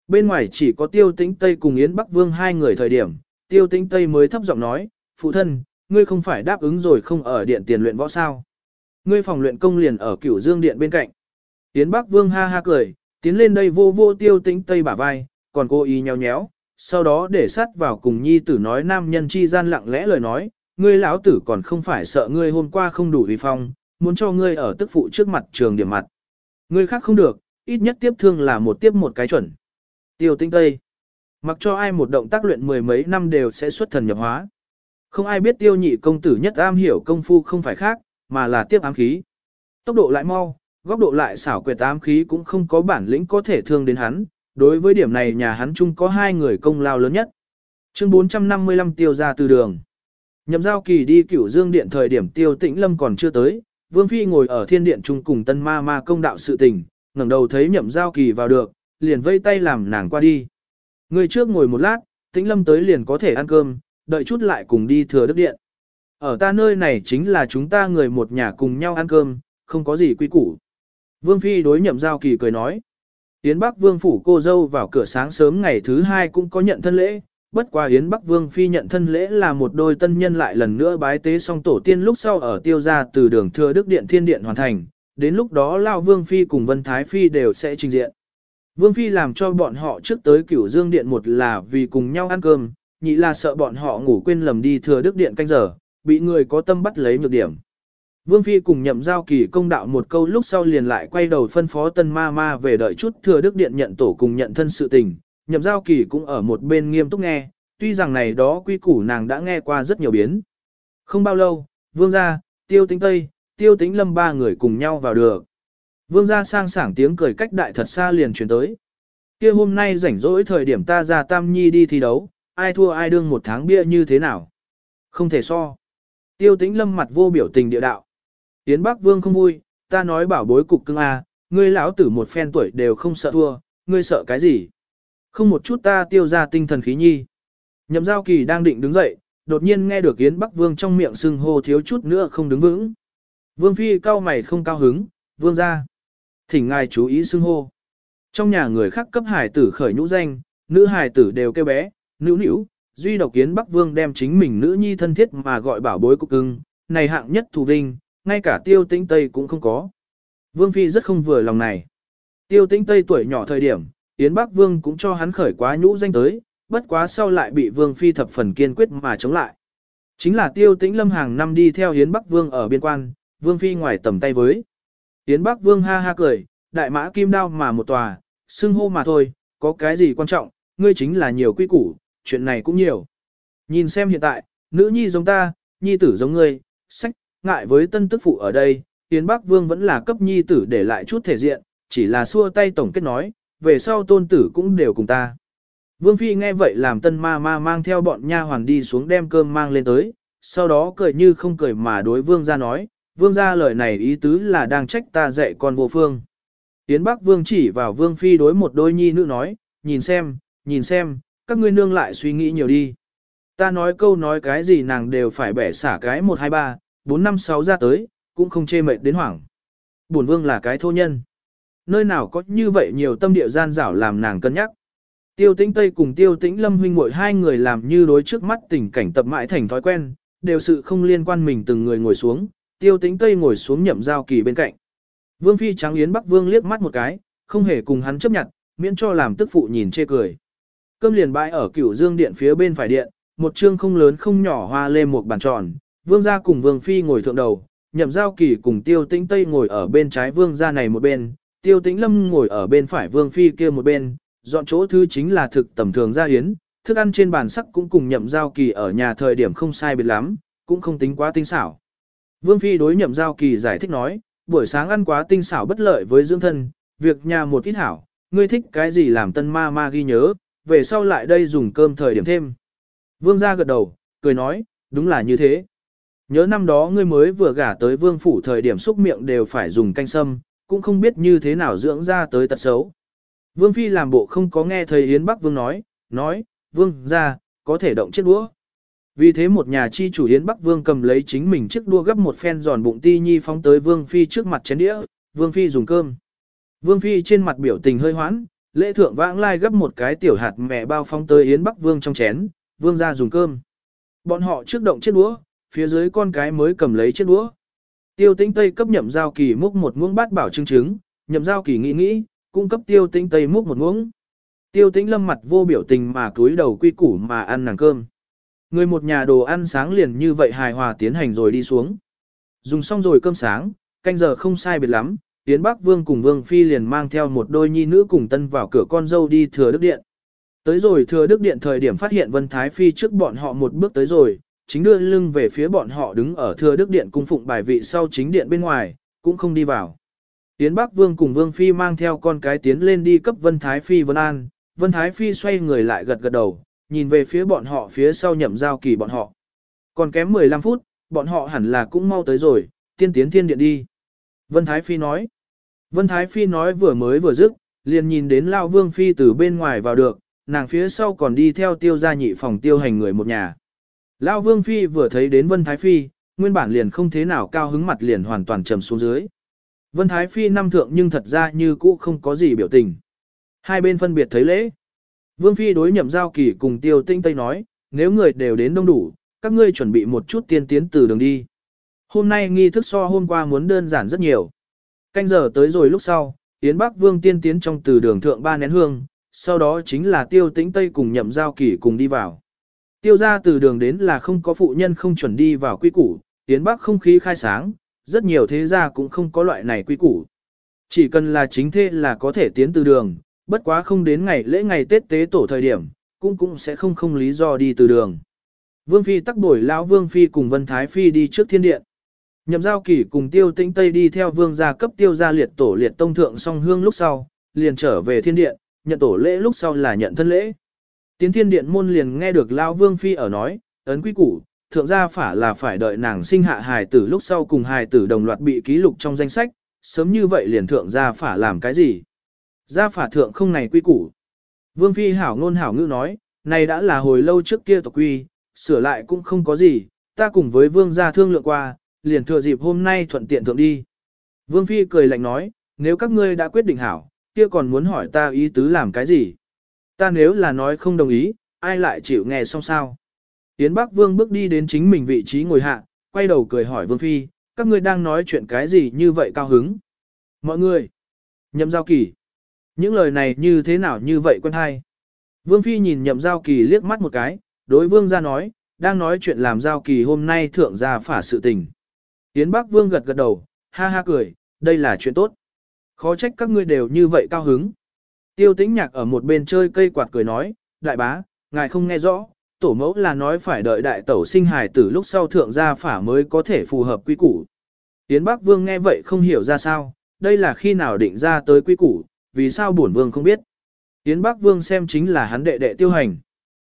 Bên ngoài chỉ có tiêu tĩnh Tây cùng Yến Bắc Vương hai người thời điểm, tiêu tĩnh Tây mới thấp giọng nói, phụ thân, ngươi không phải đáp ứng rồi không ở điện tiền luyện võ sao. Ngươi phòng luyện công liền ở cửu dương điện bên cạnh. Tiến Bắc Vương ha ha cười, tiến lên đây vô vô tiêu tĩnh tây bả vai, còn cô ý nhéo nhéo, sau đó để sát vào cùng nhi tử nói nam nhân chi gian lặng lẽ lời nói, ngươi lão tử còn không phải sợ ngươi hôm qua không đủ uy phong, muốn cho ngươi ở tức phụ trước mặt trường điểm mặt. Ngươi khác không được, ít nhất tiếp thương là một tiếp một cái chuẩn. Tiêu tĩnh tây. Mặc cho ai một động tác luyện mười mấy năm đều sẽ xuất thần nhập hóa. Không ai biết tiêu nhị công tử nhất am hiểu công phu không phải khác, mà là tiếp ám khí. Tốc độ lại mau, góc độ lại xảo quyệt ám khí cũng không có bản lĩnh có thể thương đến hắn. Đối với điểm này nhà hắn chung có hai người công lao lớn nhất. Chương 455 tiêu ra từ đường. Nhậm giao kỳ đi cửu dương điện thời điểm tiêu tĩnh lâm còn chưa tới, Vương Phi ngồi ở thiên điện chung cùng tân ma ma công đạo sự tình, ngẩng đầu thấy nhậm giao kỳ vào được, liền vây tay làm nàng qua đi. Người trước ngồi một lát, tĩnh lâm tới liền có thể ăn cơm, đợi chút lại cùng đi thừa đức điện. Ở ta nơi này chính là chúng ta người một nhà cùng nhau ăn cơm, không có gì quy củ. Vương Phi đối nhậm giao kỳ cười nói. Yến Bắc Vương phủ cô dâu vào cửa sáng sớm ngày thứ hai cũng có nhận thân lễ, bất qua Yến Bắc Vương Phi nhận thân lễ là một đôi tân nhân lại lần nữa bái tế xong tổ tiên lúc sau ở tiêu gia từ đường thừa đức điện thiên điện hoàn thành, đến lúc đó Lao Vương Phi cùng Vân Thái Phi đều sẽ trình diện. Vương Phi làm cho bọn họ trước tới cửu dương điện một là vì cùng nhau ăn cơm, nhị là sợ bọn họ ngủ quên lầm đi thừa đức điện canh giờ, bị người có tâm bắt lấy nhược điểm. Vương Phi cùng nhậm giao kỳ công đạo một câu lúc sau liền lại quay đầu phân phó tân ma ma về đợi chút thừa đức điện nhận tổ cùng nhận thân sự tình, nhậm giao kỳ cũng ở một bên nghiêm túc nghe, tuy rằng này đó quy củ nàng đã nghe qua rất nhiều biến. Không bao lâu, vương gia, tiêu tính tây, tiêu tính lâm ba người cùng nhau vào được. Vương gia sang sảng tiếng cười cách đại thật xa liền chuyển tới. kia hôm nay rảnh rỗi thời điểm ta ra Tam Nhi đi thi đấu, ai thua ai đương một tháng bia như thế nào? Không thể so. Tiêu tĩnh lâm mặt vô biểu tình địa đạo. Yến Bắc Vương không vui, ta nói bảo bối cục cưng A, ngươi lão tử một phen tuổi đều không sợ thua, ngươi sợ cái gì? Không một chút ta tiêu ra tinh thần khí nhi. Nhậm giao kỳ đang định đứng dậy, đột nhiên nghe được Yến Bắc Vương trong miệng sưng hô thiếu chút nữa không đứng vững. Vương Phi cao mày không cao hứng, Vương ra. Thỉnh ngài chú ý sưng hô. Trong nhà người khác cấp hải tử khởi nhũ danh, nữ hải tử đều kêu bé, nữ nữ, duy độc Yến Bắc Vương đem chính mình nữ nhi thân thiết mà gọi bảo bối cục cưng, này hạng nhất thù vinh, ngay cả tiêu tĩnh Tây cũng không có. Vương Phi rất không vừa lòng này. Tiêu tĩnh Tây tuổi nhỏ thời điểm, Yến Bắc Vương cũng cho hắn khởi quá nhũ danh tới, bất quá sau lại bị Vương Phi thập phần kiên quyết mà chống lại. Chính là tiêu tĩnh lâm hàng năm đi theo Yến Bắc Vương ở biên quan, Vương Phi ngoài tầm tay với. Yến Bắc Vương ha ha cười, đại mã kim đao mà một tòa, xưng hô mà thôi, có cái gì quan trọng, ngươi chính là nhiều quy củ, chuyện này cũng nhiều. Nhìn xem hiện tại, nữ nhi giống ta, nhi tử giống ngươi, sách, ngại với tân tức phụ ở đây, Yến Bắc Vương vẫn là cấp nhi tử để lại chút thể diện, chỉ là xua tay tổng kết nói, về sau tôn tử cũng đều cùng ta. Vương Phi nghe vậy làm tân ma ma mang theo bọn nha hoàn đi xuống đem cơm mang lên tới, sau đó cười như không cười mà đối Vương ra nói, Vương ra lời này ý tứ là đang trách ta dạy con vô phương. Yến Bắc Vương chỉ vào Vương Phi đối một đôi nhi nữ nói, nhìn xem, nhìn xem, các ngươi nương lại suy nghĩ nhiều đi. Ta nói câu nói cái gì nàng đều phải bẻ xả cái 1 bốn năm sáu ra tới, cũng không chê mệt đến hoảng. Bổn vương là cái thô nhân. Nơi nào có như vậy nhiều tâm địa gian rảo làm nàng cân nhắc. Tiêu tĩnh Tây cùng tiêu tĩnh Lâm huynh muội hai người làm như đối trước mắt tình cảnh tập mãi thành thói quen, đều sự không liên quan mình từng người ngồi xuống, tiêu tĩnh Tây ngồi xuống nhậm giao kỳ bên cạnh. Vương Phi trắng yến Bắc Vương liếc mắt một cái, không hề cùng hắn chấp nhận, miễn cho làm tức phụ nhìn chê cười. Cơm liền bãi ở cửu dương điện phía bên phải điện, một chương không lớn không nhỏ hoa lê một bàn tròn, vương gia cùng vương phi ngồi thượng đầu, nhậm giao kỳ cùng tiêu tĩnh tây ngồi ở bên trái vương gia này một bên, tiêu tĩnh lâm ngồi ở bên phải vương phi kia một bên, dọn chỗ thứ chính là thực tầm thường gia hiến, thức ăn trên bàn sắc cũng cùng nhậm giao kỳ ở nhà thời điểm không sai biệt lắm, cũng không tính quá tinh xảo. Vương phi đối nhậm giao kỳ giải thích nói, buổi sáng ăn quá tinh xảo bất lợi với dưỡng thân, việc nhà một ít hảo, ngươi thích cái gì làm tân ma ma ghi nhớ, về sau lại đây dùng cơm thời điểm thêm. Vương gia gật đầu, cười nói, đúng là như thế. Nhớ năm đó ngươi mới vừa gả tới vương phủ thời điểm xúc miệng đều phải dùng canh sâm, cũng không biết như thế nào dưỡng ra tới tật xấu. Vương Phi làm bộ không có nghe thầy Yến Bắc Vương nói, nói, Vương ra, có thể động chiếc đũa. Vì thế một nhà chi chủ Yến Bắc Vương cầm lấy chính mình chiếc đũa gấp một phen giòn bụng ti nhi phóng tới Vương Phi trước mặt chén đĩa, Vương Phi dùng cơm. Vương Phi trên mặt biểu tình hơi hoãn, lễ thượng vãng lai gấp một cái tiểu hạt mẹ bao phóng tới Yến Bắc Vương trong chén, Vương ra dùng cơm. Bọn họ trước động chiếc đũa, phía dưới con cái mới cầm lấy chiếc đũa. Tiêu tĩnh Tây cấp nhậm giao kỳ múc một muỗng bát bảo trứng trứng, nhậm giao kỳ nghĩ nghĩ, cung cấp tiêu tĩnh Tây múc một muỗng. Tiêu tĩnh lâm mặt vô biểu tình mà cúi đầu quy củ mà ăn nàng cơm. Người một nhà đồ ăn sáng liền như vậy hài hòa tiến hành rồi đi xuống. Dùng xong rồi cơm sáng, canh giờ không sai biệt lắm, Tiến Bắc Vương cùng Vương Phi liền mang theo một đôi nhi nữ cùng tân vào cửa con dâu đi thừa đức điện. Tới rồi thừa đức điện thời điểm phát hiện Vân Thái Phi trước bọn họ một bước tới rồi, chính đưa lưng về phía bọn họ đứng ở thừa đức điện cung phụng bài vị sau chính điện bên ngoài, cũng không đi vào. Tiến Bắc Vương cùng Vương Phi mang theo con cái tiến lên đi cấp Vân Thái Phi Vân An, Vân Thái Phi xoay người lại gật gật đầu, nhìn về phía bọn họ phía sau nhậm giao kỳ bọn họ. Còn kém 15 phút, bọn họ hẳn là cũng mau tới rồi, tiên tiến thiên điện đi. Vân Thái Phi nói. Vân Thái Phi nói vừa mới vừa dứt, liền nhìn đến Lao Vương Phi từ bên ngoài vào được, nàng phía sau còn đi theo tiêu gia nhị phòng tiêu hành người một nhà. Lao Vương Phi vừa thấy đến Vân Thái Phi, nguyên bản liền không thế nào cao hứng mặt liền hoàn toàn trầm xuống dưới. Vân Thái Phi năm thượng nhưng thật ra như cũ không có gì biểu tình. Hai bên phân biệt thấy lễ. Vương Phi đối nhậm giao kỳ cùng tiêu tinh tây nói, nếu người đều đến đông đủ, các ngươi chuẩn bị một chút tiên tiến từ đường đi. Hôm nay nghi thức so hôm qua muốn đơn giản rất nhiều. Canh giờ tới rồi lúc sau, Yến Bắc Vương tiên tiến trong từ đường thượng ba nén hương, sau đó chính là tiêu tĩnh Tây cùng nhậm giao kỳ cùng đi vào. Tiêu ra từ đường đến là không có phụ nhân không chuẩn đi vào quy củ, tiến Bắc không khí khai sáng, rất nhiều thế gia cũng không có loại này quy củ. Chỉ cần là chính thế là có thể tiến từ đường, bất quá không đến ngày lễ ngày Tết tế tổ thời điểm, cũng cũng sẽ không không lý do đi từ đường. Vương Phi tắc bổi lão Vương Phi cùng Vân Thái Phi đi trước thiên điện. Nhậm giao kỷ cùng tiêu tĩnh Tây đi theo vương gia cấp tiêu gia liệt tổ liệt tông thượng song hương lúc sau, liền trở về thiên điện, nhận tổ lễ lúc sau là nhận thân lễ. Tiến thiên điện môn liền nghe được Lao Vương Phi ở nói, ấn quy củ, thượng gia phả là phải đợi nàng sinh hạ hài tử lúc sau cùng hài tử đồng loạt bị ký lục trong danh sách, sớm như vậy liền thượng gia phả làm cái gì. Gia phả thượng không này quy củ. Vương Phi hảo ngôn hảo ngữ nói, này đã là hồi lâu trước kia tộc quy, sửa lại cũng không có gì, ta cùng với vương gia thương lượng qua, liền thừa dịp hôm nay thuận tiện thượng đi. Vương Phi cười lạnh nói, nếu các ngươi đã quyết định hảo, kia còn muốn hỏi ta ý tứ làm cái gì? Ta nếu là nói không đồng ý, ai lại chịu nghe xong sao? Yến Bắc Vương bước đi đến chính mình vị trí ngồi hạ, quay đầu cười hỏi Vương Phi, các ngươi đang nói chuyện cái gì như vậy cao hứng? Mọi người, nhậm giao kỳ, những lời này như thế nào như vậy quen hay? Vương Phi nhìn nhậm giao kỳ liếc mắt một cái, đối Vương ra nói, đang nói chuyện làm giao kỳ hôm nay thượng ra phả sự tình. Yến Bắc Vương gật gật đầu, ha ha cười, đây là chuyện tốt. Khó trách các ngươi đều như vậy cao hứng. Tiêu tĩnh nhạc ở một bên chơi cây quạt cười nói, đại bá, ngài không nghe rõ, tổ mẫu là nói phải đợi đại tẩu sinh hài tử lúc sau thượng gia phả mới có thể phù hợp quy củ. Tiến Bắc Vương nghe vậy không hiểu ra sao, đây là khi nào định ra tới quy củ, vì sao bổn vương không biết. Tiến Bắc Vương xem chính là hắn đệ đệ tiêu hành.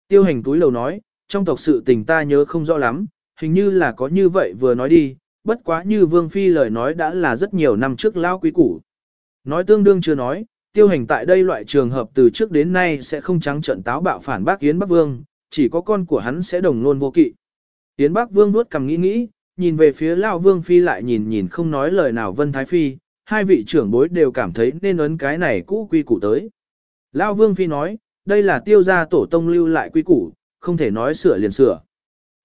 Tiêu hành túi lầu nói, trong tộc sự tình ta nhớ không rõ lắm, hình như là có như vậy vừa nói đi, bất quá như Vương Phi lời nói đã là rất nhiều năm trước lao quý củ. Nói tương đương chưa nói, tiêu hành tại đây loại trường hợp từ trước đến nay sẽ không trắng trận táo bạo phản bác Yến Bắc Vương, chỉ có con của hắn sẽ đồng nôn vô kỵ. Yến Bắc Vương nuốt cầm nghĩ nghĩ, nhìn về phía Lao Vương Phi lại nhìn nhìn không nói lời nào Vân Thái Phi, hai vị trưởng bối đều cảm thấy nên ấn cái này cũ quy củ tới. Lao Vương Phi nói, đây là tiêu gia tổ tông lưu lại quy củ, không thể nói sửa liền sửa.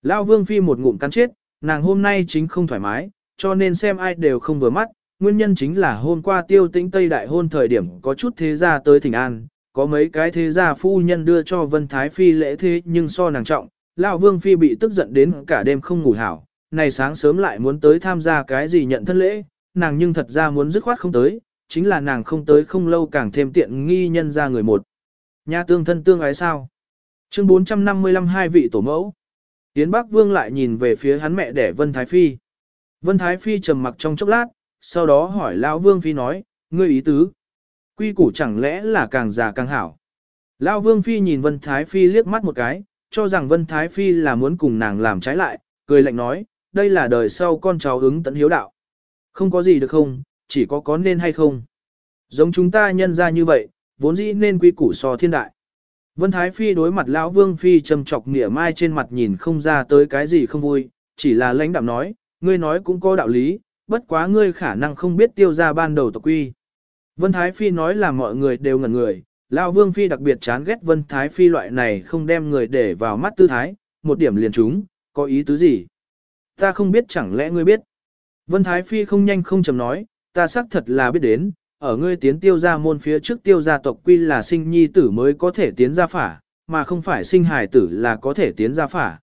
Lao Vương Phi một ngụm cắn chết, nàng hôm nay chính không thoải mái, cho nên xem ai đều không vừa mắt. Nguyên nhân chính là hôm qua tiêu tĩnh Tây Đại hôn thời điểm có chút thế gia tới thỉnh an, có mấy cái thế gia phu nhân đưa cho Vân Thái Phi lễ thế nhưng so nàng trọng, Lão Vương Phi bị tức giận đến cả đêm không ngủ hảo, này sáng sớm lại muốn tới tham gia cái gì nhận thân lễ, nàng nhưng thật ra muốn dứt khoát không tới, chính là nàng không tới không lâu càng thêm tiện nghi nhân ra người một. Nhà tương thân tương ái sao? Chương 455 hai vị tổ mẫu. Yến Bắc Vương lại nhìn về phía hắn mẹ đẻ Vân Thái Phi. Vân Thái Phi trầm mặc trong chốc lát, sau đó hỏi Lão Vương Phi nói, ngươi ý tứ. Quy củ chẳng lẽ là càng già càng hảo. Lão Vương Phi nhìn Vân Thái Phi liếc mắt một cái, cho rằng Vân Thái Phi là muốn cùng nàng làm trái lại, cười lạnh nói, đây là đời sau con cháu ứng tận hiếu đạo. Không có gì được không, chỉ có có nên hay không. Giống chúng ta nhân ra như vậy, vốn dĩ nên quy củ so thiên đại. Vân Thái Phi đối mặt Lão Vương Phi trầm chọc nghĩa mai trên mặt nhìn không ra tới cái gì không vui, chỉ là lãnh đạm nói, ngươi nói cũng có đạo lý, bất quá ngươi khả năng không biết tiêu ra ban đầu tộc quy. Vân Thái Phi nói là mọi người đều ngẩn người, Lão Vương Phi đặc biệt chán ghét Vân Thái Phi loại này không đem người để vào mắt tư thái, một điểm liền chúng, có ý tứ gì? Ta không biết chẳng lẽ ngươi biết? Vân Thái Phi không nhanh không chậm nói, ta xác thật là biết đến, ở ngươi tiến tiêu gia môn phía trước tiêu gia tộc quy là sinh nhi tử mới có thể tiến ra phả, mà không phải sinh hài tử là có thể tiến ra phả.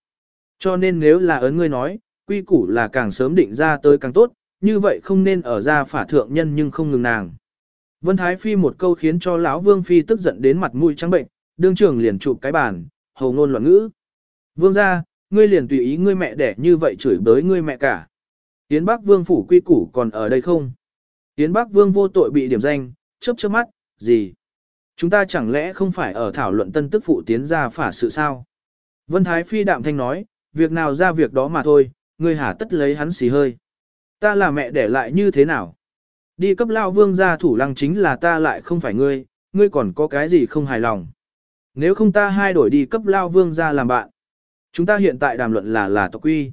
Cho nên nếu là ấn ngươi nói, quy củ là càng sớm định ra tới càng tốt, như vậy không nên ở ra phả thượng nhân nhưng không ngừng nàng. Vân Thái Phi một câu khiến cho lão Vương Phi tức giận đến mặt mũi trắng bệnh, đương trưởng liền chụp cái bàn, hầu ngôn loạn ngữ. Vương gia ngươi liền tùy ý ngươi mẹ đẻ như vậy chửi bới ngươi mẹ cả. tiến Bắc Vương phủ quy củ còn ở đây không? tiến Bắc Vương vô tội bị điểm danh, chớp chớp mắt, gì? Chúng ta chẳng lẽ không phải ở thảo luận tân tức phụ tiến ra phả sự sao? Vân Thái Phi đạm thanh nói, việc nào ra việc đó mà thôi, ngươi hả tất lấy hắn xì hơi. Ta là mẹ để lại như thế nào? Đi cấp lao vương gia thủ lăng chính là ta lại không phải ngươi, ngươi còn có cái gì không hài lòng. Nếu không ta hai đổi đi cấp lao vương gia làm bạn. Chúng ta hiện tại đàm luận là là tộc quy.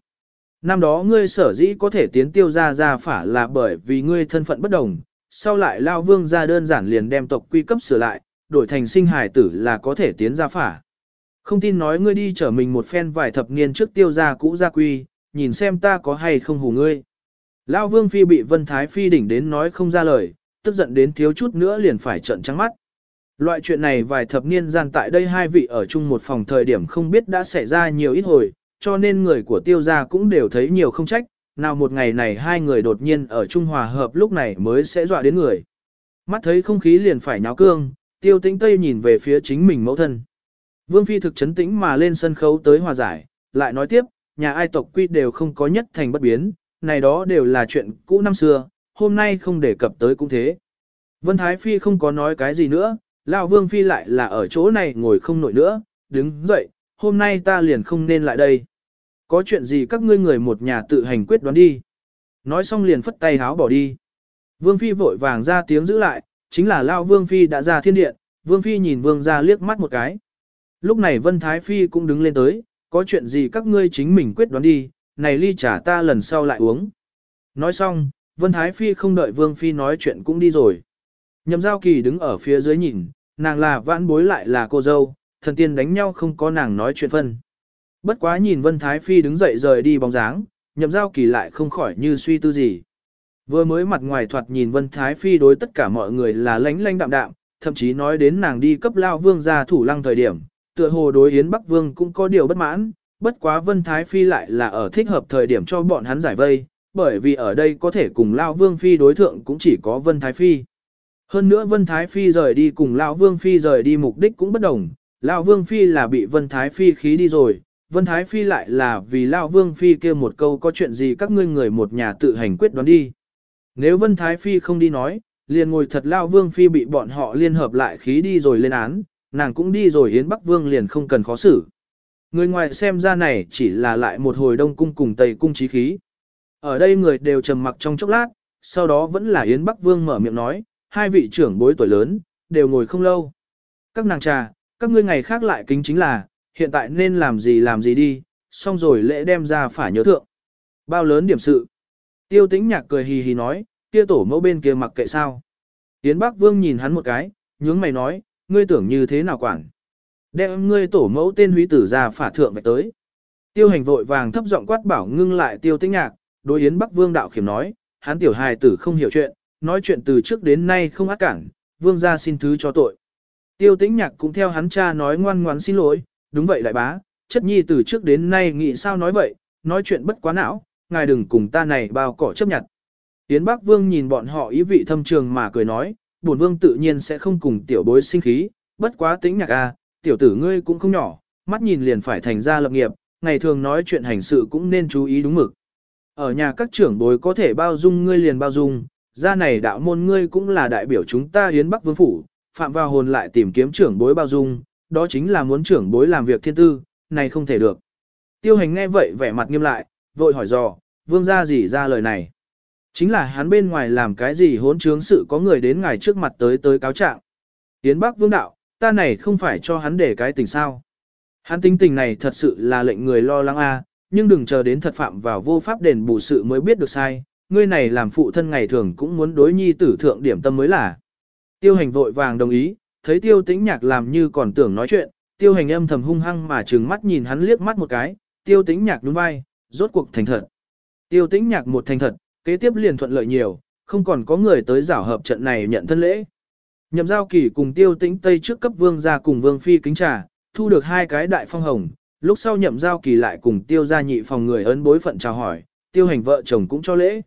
Năm đó ngươi sở dĩ có thể tiến tiêu gia gia phả là bởi vì ngươi thân phận bất đồng, sau lại lao vương gia đơn giản liền đem tộc quy cấp sửa lại, đổi thành sinh hài tử là có thể tiến gia phả. Không tin nói ngươi đi chở mình một phen vài thập niên trước tiêu gia cũ gia quy, nhìn xem ta có hay không hù ngươi. Lao vương phi bị vân thái phi đỉnh đến nói không ra lời, tức giận đến thiếu chút nữa liền phải trận trắng mắt. Loại chuyện này vài thập niên gian tại đây hai vị ở chung một phòng thời điểm không biết đã xảy ra nhiều ít hồi, cho nên người của tiêu gia cũng đều thấy nhiều không trách, nào một ngày này hai người đột nhiên ở Trung Hòa hợp lúc này mới sẽ dọa đến người. Mắt thấy không khí liền phải nháo cương, tiêu tĩnh Tây nhìn về phía chính mình mẫu thân. Vương Phi thực chấn tĩnh mà lên sân khấu tới hòa giải, lại nói tiếp, nhà ai tộc quy đều không có nhất thành bất biến, này đó đều là chuyện cũ năm xưa, hôm nay không đề cập tới cũng thế. Vân Thái Phi không có nói cái gì nữa, lão vương phi lại là ở chỗ này ngồi không nổi nữa, đứng dậy, hôm nay ta liền không nên lại đây. Có chuyện gì các ngươi người một nhà tự hành quyết đoán đi. Nói xong liền phất tay háo bỏ đi. Vương phi vội vàng ra tiếng giữ lại, chính là lão vương phi đã ra thiên điện, vương phi nhìn vương ra liếc mắt một cái. Lúc này Vân Thái Phi cũng đứng lên tới, có chuyện gì các ngươi chính mình quyết đoán đi, này ly trà ta lần sau lại uống. Nói xong, Vân Thái Phi không đợi Vương Phi nói chuyện cũng đi rồi. Nhậm giao kỳ đứng ở phía dưới nhìn, nàng là vãn bối lại là cô dâu, thần tiên đánh nhau không có nàng nói chuyện phân. Bất quá nhìn Vân Thái Phi đứng dậy rời đi bóng dáng, nhậm giao kỳ lại không khỏi như suy tư gì. Vừa mới mặt ngoài thoạt nhìn Vân Thái Phi đối tất cả mọi người là lánh lánh đạm đạm, thậm chí nói đến nàng đi cấp lao vương ra thủ lăng thời điểm, tựa hồ đối Yến Bắc Vương cũng có điều bất mãn, bất quá Vân Thái Phi lại là ở thích hợp thời điểm cho bọn hắn giải vây, bởi vì ở đây có thể cùng Lao Vương Phi đối thượng cũng chỉ có Vân Thái Phi. Hơn nữa Vân Thái Phi rời đi cùng Lao Vương Phi rời đi mục đích cũng bất đồng, Lao Vương Phi là bị Vân Thái Phi khí đi rồi, Vân Thái Phi lại là vì Lao Vương Phi kia một câu có chuyện gì các ngươi người một nhà tự hành quyết đoán đi. Nếu Vân Thái Phi không đi nói, liền ngồi thật Lao Vương Phi bị bọn họ liên hợp lại khí đi rồi lên án, nàng cũng đi rồi Yến Bắc Vương liền không cần khó xử. Người ngoài xem ra này chỉ là lại một hồi đông cung cùng tây cung trí khí. Ở đây người đều trầm mặc trong chốc lát, sau đó vẫn là Yến Bắc Vương mở miệng nói, hai vị trưởng bối tuổi lớn, đều ngồi không lâu. Các nàng trà, các ngươi ngày khác lại kính chính là, hiện tại nên làm gì làm gì đi, xong rồi lễ đem ra phải nhớ thượng. Bao lớn điểm sự. Tiêu tĩnh nhạc cười hì hì nói, kia tổ mẫu bên kia mặc kệ sao. Yến Bắc Vương nhìn hắn một cái, nhướng mày nói, ngươi tưởng như thế nào quản. Đem ngươi tổ mẫu tên húy tử ra phả thượng vạch tới. Tiêu hành vội vàng thấp giọng quát bảo ngưng lại tiêu tĩnh nhạc, đối yến bắc vương đạo khiểm nói, hắn tiểu hài tử không hiểu chuyện, nói chuyện từ trước đến nay không ác cản, vương gia xin thứ cho tội. Tiêu tĩnh nhạc cũng theo hắn cha nói ngoan ngoãn xin lỗi, đúng vậy đại bá, chất nhi từ trước đến nay nghĩ sao nói vậy, nói chuyện bất quá não, ngài đừng cùng ta này bao cỏ chấp nhận. Yến Bắc Vương nhìn bọn họ ý vị thâm trường mà cười nói, bổn vương tự nhiên sẽ không cùng tiểu bối sinh khí, bất quá tĩnh nhạc a, tiểu tử ngươi cũng không nhỏ, mắt nhìn liền phải thành ra lập nghiệp, ngày thường nói chuyện hành sự cũng nên chú ý đúng mực. Ở nhà các trưởng bối có thể bao dung ngươi liền bao dung, ra này đạo môn ngươi cũng là đại biểu chúng ta hiến bắc vương phủ, phạm vào hồn lại tìm kiếm trưởng bối bao dung, đó chính là muốn trưởng bối làm việc thiên tư, này không thể được. Tiêu hành nghe vậy vẻ mặt nghiêm lại, vội hỏi dò, vương gia gì ra lời này. Chính là hắn bên ngoài làm cái gì hỗn trướng sự có người đến ngài trước mặt tới tới cáo trạng. Tiến Bắc Vương đạo, ta này không phải cho hắn để cái tình sao. Hắn tính tình này thật sự là lệnh người lo lắng a, nhưng đừng chờ đến thật phạm vào vô pháp đền bù sự mới biết được sai, ngươi này làm phụ thân ngày thường cũng muốn đối nhi tử thượng điểm tâm mới là. Tiêu hành vội vàng đồng ý, thấy tiêu tĩnh nhạc làm như còn tưởng nói chuyện, tiêu hành âm thầm hung hăng mà trừng mắt nhìn hắn liếc mắt một cái, tiêu tĩnh nhạc đúng vai, rốt cuộc thành thật. Tiêu tĩnh nhạc một thành thật, kế tiếp liền thuận lợi nhiều, không còn có người tới giảo hợp trận này nhận thân lễ. Nhậm giao kỳ cùng tiêu tĩnh Tây trước cấp vương ra cùng vương phi kính trà, thu được hai cái đại phong hồng, lúc sau nhậm giao kỳ lại cùng tiêu gia nhị phòng người ấn bối phận chào hỏi, tiêu hành vợ chồng cũng cho lễ.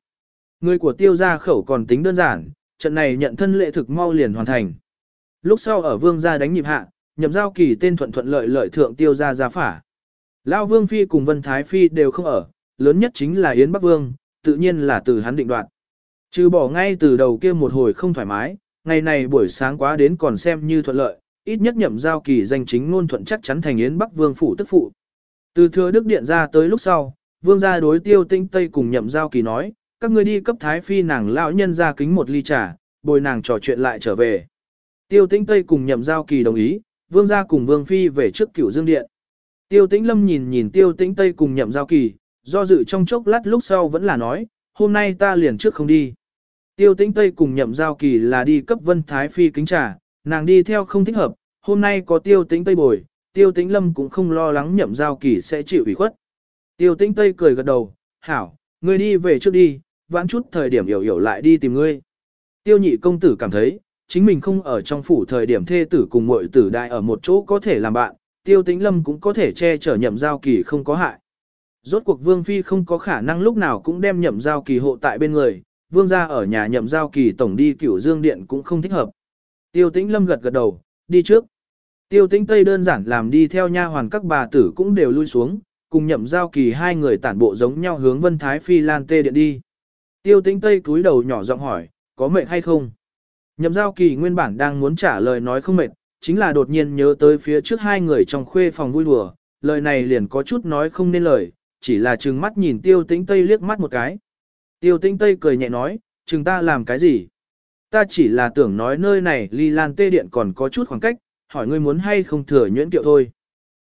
Người của tiêu gia khẩu còn tính đơn giản, trận này nhận thân lễ thực mau liền hoàn thành. Lúc sau ở vương gia đánh nhịp hạ, nhậm giao kỳ tên thuận thuận lợi lợi thượng tiêu gia gia phả. Lao vương phi cùng vân thái phi đều không ở, lớn nhất chính là Yến Bắc Vương, tự nhiên là từ hắn định đoạt. Trừ bỏ ngay từ đầu kia một hồi không thoải mái, ngày này buổi sáng quá đến còn xem như thuận lợi, ít nhất nhậm giao kỳ danh chính ngôn thuận chắc chắn thành Yến Bắc Vương phủ tức phụ. Từ thừa đức điện ra tới lúc sau, vương gia đối tiêu tinh tây cùng nhậm giao kỳ nói, các ngươi đi cấp thái phi nàng lão nhân ra kính một ly trà, bồi nàng trò chuyện lại trở về. Tiêu tĩnh tây cùng nhậm giao kỳ đồng ý, vương gia cùng vương phi về trước cửu dương điện. Tiêu tĩnh lâm nhìn nhìn tiêu tĩnh tây cùng nhậm giao kỳ, do dự trong chốc lát lúc sau vẫn là nói, hôm nay ta liền trước không đi. Tiêu tĩnh Tây cùng nhậm giao kỳ là đi cấp vân thái phi kính trà, nàng đi theo không thích hợp, hôm nay có tiêu tĩnh Tây bồi, tiêu tĩnh lâm cũng không lo lắng nhậm giao kỳ sẽ chịu ủy khuất. Tiêu tĩnh Tây cười gật đầu, hảo, ngươi đi về trước đi, vãn chút thời điểm hiểu hiểu lại đi tìm ngươi. Tiêu nhị công tử cảm thấy, chính mình không ở trong phủ thời điểm thê tử cùng muội tử đại ở một chỗ có thể làm bạn, tiêu tĩnh lâm cũng có thể che chở nhậm giao kỳ không có hại. Rốt cuộc Vương Phi không có khả năng lúc nào cũng đem nhậm giao kỳ hộ tại bên người, Vương gia ở nhà nhậm giao kỳ tổng đi cửu dương điện cũng không thích hợp. Tiêu tĩnh lâm gật gật đầu, đi trước. Tiêu tĩnh Tây đơn giản làm đi theo nha hoàn các bà tử cũng đều lui xuống, cùng nhậm giao kỳ hai người tản bộ giống nhau hướng Vân Thái Phi Lan Tê điện đi. Tiêu tĩnh Tây cúi đầu nhỏ giọng hỏi, có mệt hay không? Nhậm giao kỳ nguyên bản đang muốn trả lời nói không mệt, chính là đột nhiên nhớ tới phía trước hai người trong khuê phòng vui đùa, lời này liền có chút nói không nên lời, chỉ là trừng mắt nhìn tiêu tĩnh Tây liếc mắt một cái. Tiêu tĩnh Tây cười nhẹ nói, chừng ta làm cái gì? Ta chỉ là tưởng nói nơi này ly lan tê điện còn có chút khoảng cách, hỏi ngươi muốn hay không thừa nhuyễn kiệu thôi.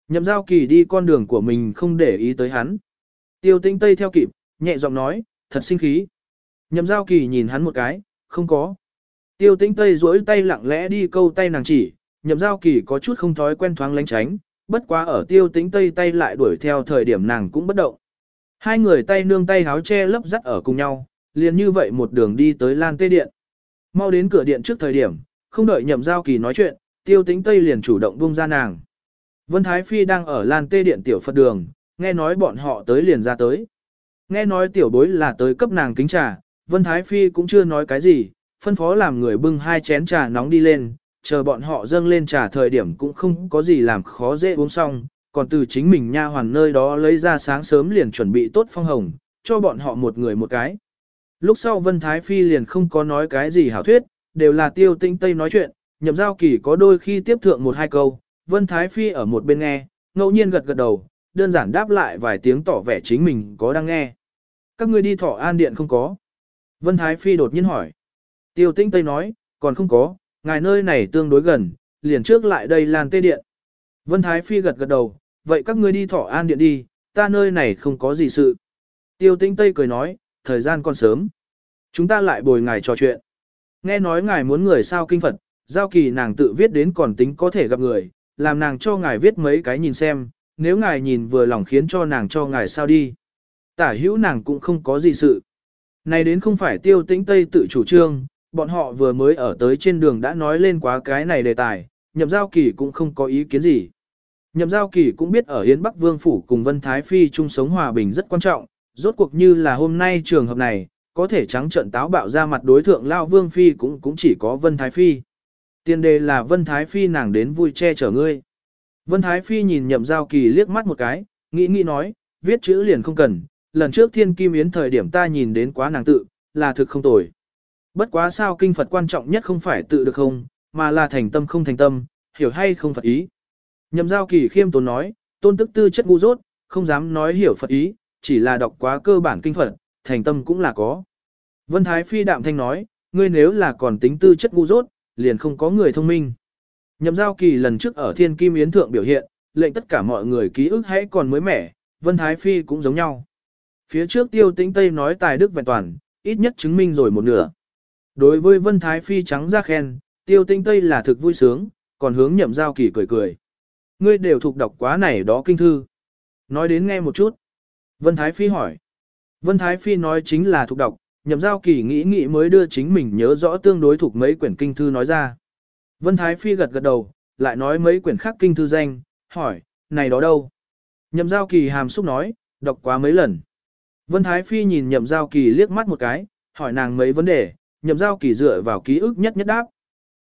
Nhậm giao kỳ đi con đường của mình không để ý tới hắn. Tiêu tĩnh Tây theo kịp, nhẹ giọng nói, thật sinh khí. Nhậm giao kỳ nhìn hắn một cái, không có. Tiêu tĩnh Tây duỗi tay lặng lẽ đi câu tay nàng chỉ, nhậm giao kỳ có chút không thói quen thoáng lánh tránh, bất quá ở tiêu tĩnh Tây tay lại đuổi theo thời điểm nàng cũng bất động. Hai người tay nương tay háo che lấp dắt ở cùng nhau, liền như vậy một đường đi tới lan tê điện. Mau đến cửa điện trước thời điểm, không đợi nhậm giao kỳ nói chuyện, tiêu tĩnh Tây liền chủ động buông ra nàng. Vân Thái Phi đang ở lan tê điện tiểu Phật đường, nghe nói bọn họ tới liền ra tới. Nghe nói tiểu bối là tới cấp nàng kính trà, Vân Thái Phi cũng chưa nói cái gì, phân phó làm người bưng hai chén trà nóng đi lên, chờ bọn họ dâng lên trà thời điểm cũng không có gì làm khó dễ uống xong, còn từ chính mình nha hoàn nơi đó lấy ra sáng sớm liền chuẩn bị tốt phong hồng, cho bọn họ một người một cái. Lúc sau Vân Thái Phi liền không có nói cái gì hảo thuyết, đều là tiêu tinh tây nói chuyện, nhậm giao kỳ có đôi khi tiếp thượng một hai câu, Vân Thái Phi ở một bên nghe, ngẫu nhiên gật gật đầu, đơn giản đáp lại vài tiếng tỏ vẻ chính mình có đang nghe. Các ngươi đi thọ an điện không có. Vân Thái Phi đột nhiên hỏi. Tiêu tinh tây nói, còn không có, ngài nơi này tương đối gần, liền trước lại đây lan tê điện. Vân Thái Phi gật gật đầu, vậy các ngươi đi thọ an điện đi, ta nơi này không có gì sự. Tiêu tinh Tây cười nói, thời gian còn sớm. Chúng ta lại bồi ngài trò chuyện. Nghe nói ngài muốn người sao kinh Phật, giao kỳ nàng tự viết đến còn tính có thể gặp người, làm nàng cho ngài viết mấy cái nhìn xem, nếu ngài nhìn vừa lòng khiến cho nàng cho ngài sao đi. Tả hữu nàng cũng không có gì sự. Này đến không phải tiêu tĩnh Tây tự chủ trương, bọn họ vừa mới ở tới trên đường đã nói lên quá cái này đề tài, nhậm giao kỳ cũng không có ý kiến gì. Nhậm giao kỳ cũng biết ở Yến Bắc Vương Phủ cùng Vân Thái Phi chung sống hòa bình rất quan trọng, rốt cuộc như là hôm nay trường hợp này, có thể trắng trận táo bạo ra mặt đối thượng Lao Vương Phi cũng cũng chỉ có Vân Thái Phi. Tiên đề là Vân Thái Phi nàng đến vui che chở ngươi. Vân Thái Phi nhìn nhậm giao kỳ liếc mắt một cái, nghĩ nghĩ nói, viết chữ liền không cần, lần trước thiên kim yến thời điểm ta nhìn đến quá nàng tự, là thực không tồi. Bất quá sao kinh Phật quan trọng nhất không phải tự được không, mà là thành tâm không thành tâm, hiểu hay không Phật ý. Nhậm giao kỳ khiêm tốn nói, tôn tức tư chất ngu dốt, không dám nói hiểu Phật ý, chỉ là đọc quá cơ bản kinh Phật, thành tâm cũng là có. Vân Thái Phi đạm thanh nói, ngươi nếu là còn tính tư chất ngu dốt, liền không có người thông minh. Nhậm giao kỳ lần trước ở thiên kim yến thượng biểu hiện, lệnh tất cả mọi người ký ức hãy còn mới mẻ, Vân Thái Phi cũng giống nhau. Phía trước tiêu tĩnh Tây nói tài đức vẹn toàn, ít nhất chứng minh rồi một nửa. Đối với Vân Thái Phi trắng ra khen, tiêu tinh tây là thực vui sướng, còn hướng nhậm giao kỳ cười cười. Ngươi đều thuộc đọc quá này đó kinh thư. Nói đến nghe một chút. Vân Thái Phi hỏi. Vân Thái Phi nói chính là thuộc đọc, nhậm giao kỳ nghĩ nghĩ mới đưa chính mình nhớ rõ tương đối thuộc mấy quyển kinh thư nói ra. Vân Thái Phi gật gật đầu, lại nói mấy quyển khác kinh thư danh, hỏi, này đó đâu? Nhậm giao kỳ hàm xúc nói, đọc quá mấy lần. Vân Thái Phi nhìn nhậm giao kỳ liếc mắt một cái, hỏi nàng mấy vấn đề, nhậm giao kỳ dựa vào ký ức nhất nhất đáp.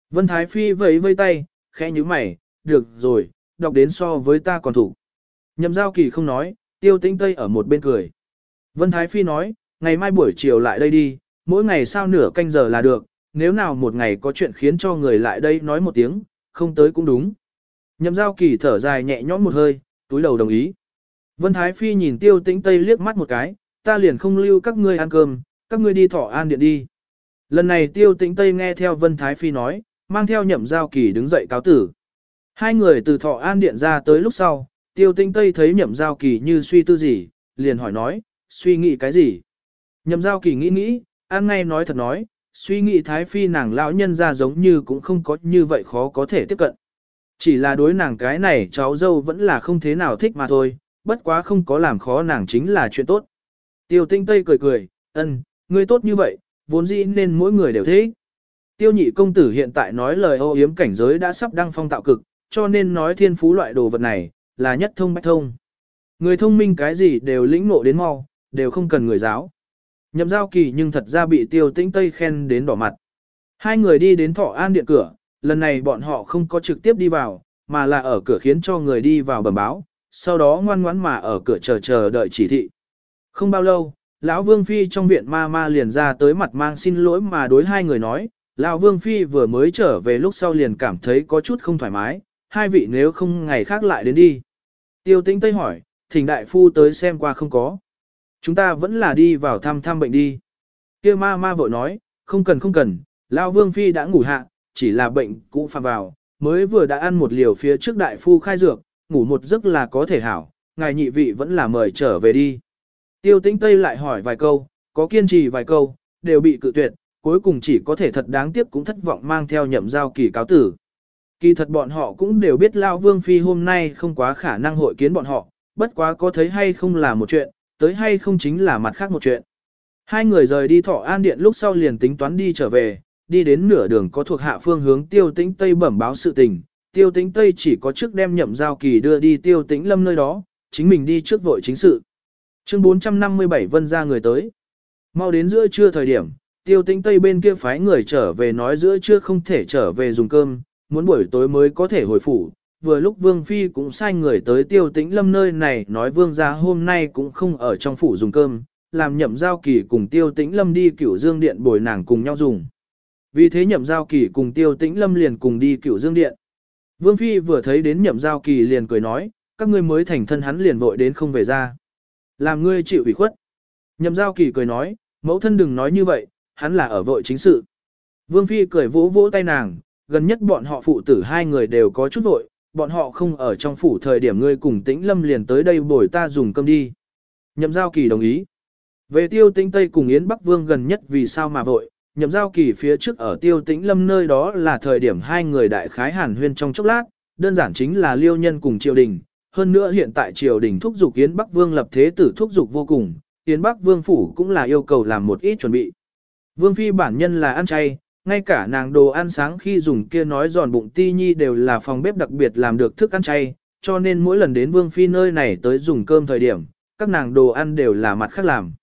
Vân Thái Phi vẫy vây tay, khẽ như mày, được rồi, đọc đến so với ta còn thủ. Nhậm giao kỳ không nói, tiêu tĩnh tây ở một bên cười. Vân Thái Phi nói, ngày mai buổi chiều lại đây đi, mỗi ngày sao nửa canh giờ là được, nếu nào một ngày có chuyện khiến cho người lại đây nói một tiếng, không tới cũng đúng. Nhậm giao kỳ thở dài nhẹ nhõm một hơi, túi đầu đồng ý. Vân Thái Phi nhìn tiêu tĩnh tây liếc mắt một cái, ta liền không lưu các ngươi ăn cơm, các ngươi đi thọ an điện đi. Lần này tiêu tĩnh Tây nghe theo Vân Thái Phi nói, mang theo nhậm giao kỳ đứng dậy cáo tử. Hai người từ thọ an điện ra tới lúc sau, tiêu tinh Tây thấy nhậm giao kỳ như suy tư gì, liền hỏi nói, suy nghĩ cái gì? Nhậm giao kỳ nghĩ nghĩ, an ngay nói thật nói, suy nghĩ Thái Phi nàng lão nhân ra giống như cũng không có như vậy khó có thể tiếp cận. Chỉ là đối nàng cái này cháu dâu vẫn là không thế nào thích mà thôi, bất quá không có làm khó nàng chính là chuyện tốt. Tiêu tinh Tây cười cười, ân, ngươi tốt như vậy, vốn dĩ nên mỗi người đều thế. Tiêu nhị công tử hiện tại nói lời ô yếm cảnh giới đã sắp đăng phong tạo cực, cho nên nói thiên phú loại đồ vật này, là nhất thông bách thông. Người thông minh cái gì đều lĩnh ngộ đến mau, đều không cần người giáo. Nhậm giao kỳ nhưng thật ra bị tiêu tĩnh Tây khen đến đỏ mặt. Hai người đi đến thọ an điện cửa, lần này bọn họ không có trực tiếp đi vào, mà là ở cửa khiến cho người đi vào bẩm báo, sau đó ngoan ngoãn mà ở cửa chờ chờ đợi chỉ thị. Không bao lâu, lão vương phi trong viện ma ma liền ra tới mặt mang xin lỗi mà đối hai người nói, Lão Vương Phi vừa mới trở về lúc sau liền cảm thấy có chút không thoải mái, hai vị nếu không ngày khác lại đến đi. Tiêu tĩnh Tây hỏi, thỉnh đại phu tới xem qua không có. Chúng ta vẫn là đi vào thăm thăm bệnh đi. kia ma ma vội nói, không cần không cần, Lão Vương Phi đã ngủ hạ, chỉ là bệnh cũ phạm vào, mới vừa đã ăn một liều phía trước đại phu khai dược, ngủ một giấc là có thể hảo, ngài nhị vị vẫn là mời trở về đi. Tiêu tĩnh Tây lại hỏi vài câu, có kiên trì vài câu, đều bị cự tuyệt, cuối cùng chỉ có thể thật đáng tiếc cũng thất vọng mang theo nhậm giao kỳ cáo tử. Kỳ thật bọn họ cũng đều biết Lao Vương Phi hôm nay không quá khả năng hội kiến bọn họ, bất quá có thấy hay không là một chuyện, tới hay không chính là mặt khác một chuyện. Hai người rời đi thọ an điện lúc sau liền tính toán đi trở về, đi đến nửa đường có thuộc hạ phương hướng tiêu tĩnh Tây bẩm báo sự tình, tiêu tĩnh Tây chỉ có trước đem nhậm giao kỳ đưa đi tiêu tĩnh lâm nơi đó, chính mình đi trước vội chính sự. Chương 457 vân ra người tới. Mau đến giữa trưa thời điểm, tiêu tĩnh Tây bên kia phái người trở về nói giữa trưa không thể trở về dùng cơm, muốn buổi tối mới có thể hồi phủ. Vừa lúc Vương Phi cũng sai người tới tiêu tĩnh lâm nơi này nói Vương gia hôm nay cũng không ở trong phủ dùng cơm, làm nhậm giao kỳ cùng tiêu tĩnh lâm đi cửu dương điện bồi nàng cùng nhau dùng. Vì thế nhậm giao kỳ cùng tiêu tĩnh lâm liền cùng đi cửu dương điện. Vương Phi vừa thấy đến nhậm giao kỳ liền cười nói, các ngươi mới thành thân hắn liền vội đến không về ra. Làm ngươi chịu ủy khuất. Nhậm giao kỳ cười nói, mẫu thân đừng nói như vậy, hắn là ở vội chính sự. Vương Phi cười vỗ vỗ tay nàng, gần nhất bọn họ phụ tử hai người đều có chút vội, bọn họ không ở trong phủ thời điểm ngươi cùng tĩnh lâm liền tới đây bồi ta dùng cơm đi. Nhậm giao kỳ đồng ý. Về tiêu tĩnh Tây cùng Yến Bắc Vương gần nhất vì sao mà vội, nhậm giao kỳ phía trước ở tiêu tĩnh lâm nơi đó là thời điểm hai người đại khái hàn huyên trong chốc lát, đơn giản chính là liêu nhân cùng triều đình. Hơn nữa hiện tại triều đình thúc giục Yến Bắc Vương lập thế tử thúc giục vô cùng, Yến Bắc Vương phủ cũng là yêu cầu làm một ít chuẩn bị. Vương Phi bản nhân là ăn chay, ngay cả nàng đồ ăn sáng khi dùng kia nói giòn bụng ti nhi đều là phòng bếp đặc biệt làm được thức ăn chay, cho nên mỗi lần đến Vương Phi nơi này tới dùng cơm thời điểm, các nàng đồ ăn đều là mặt khác làm.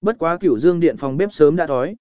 Bất quá cửu dương điện phòng bếp sớm đã đói.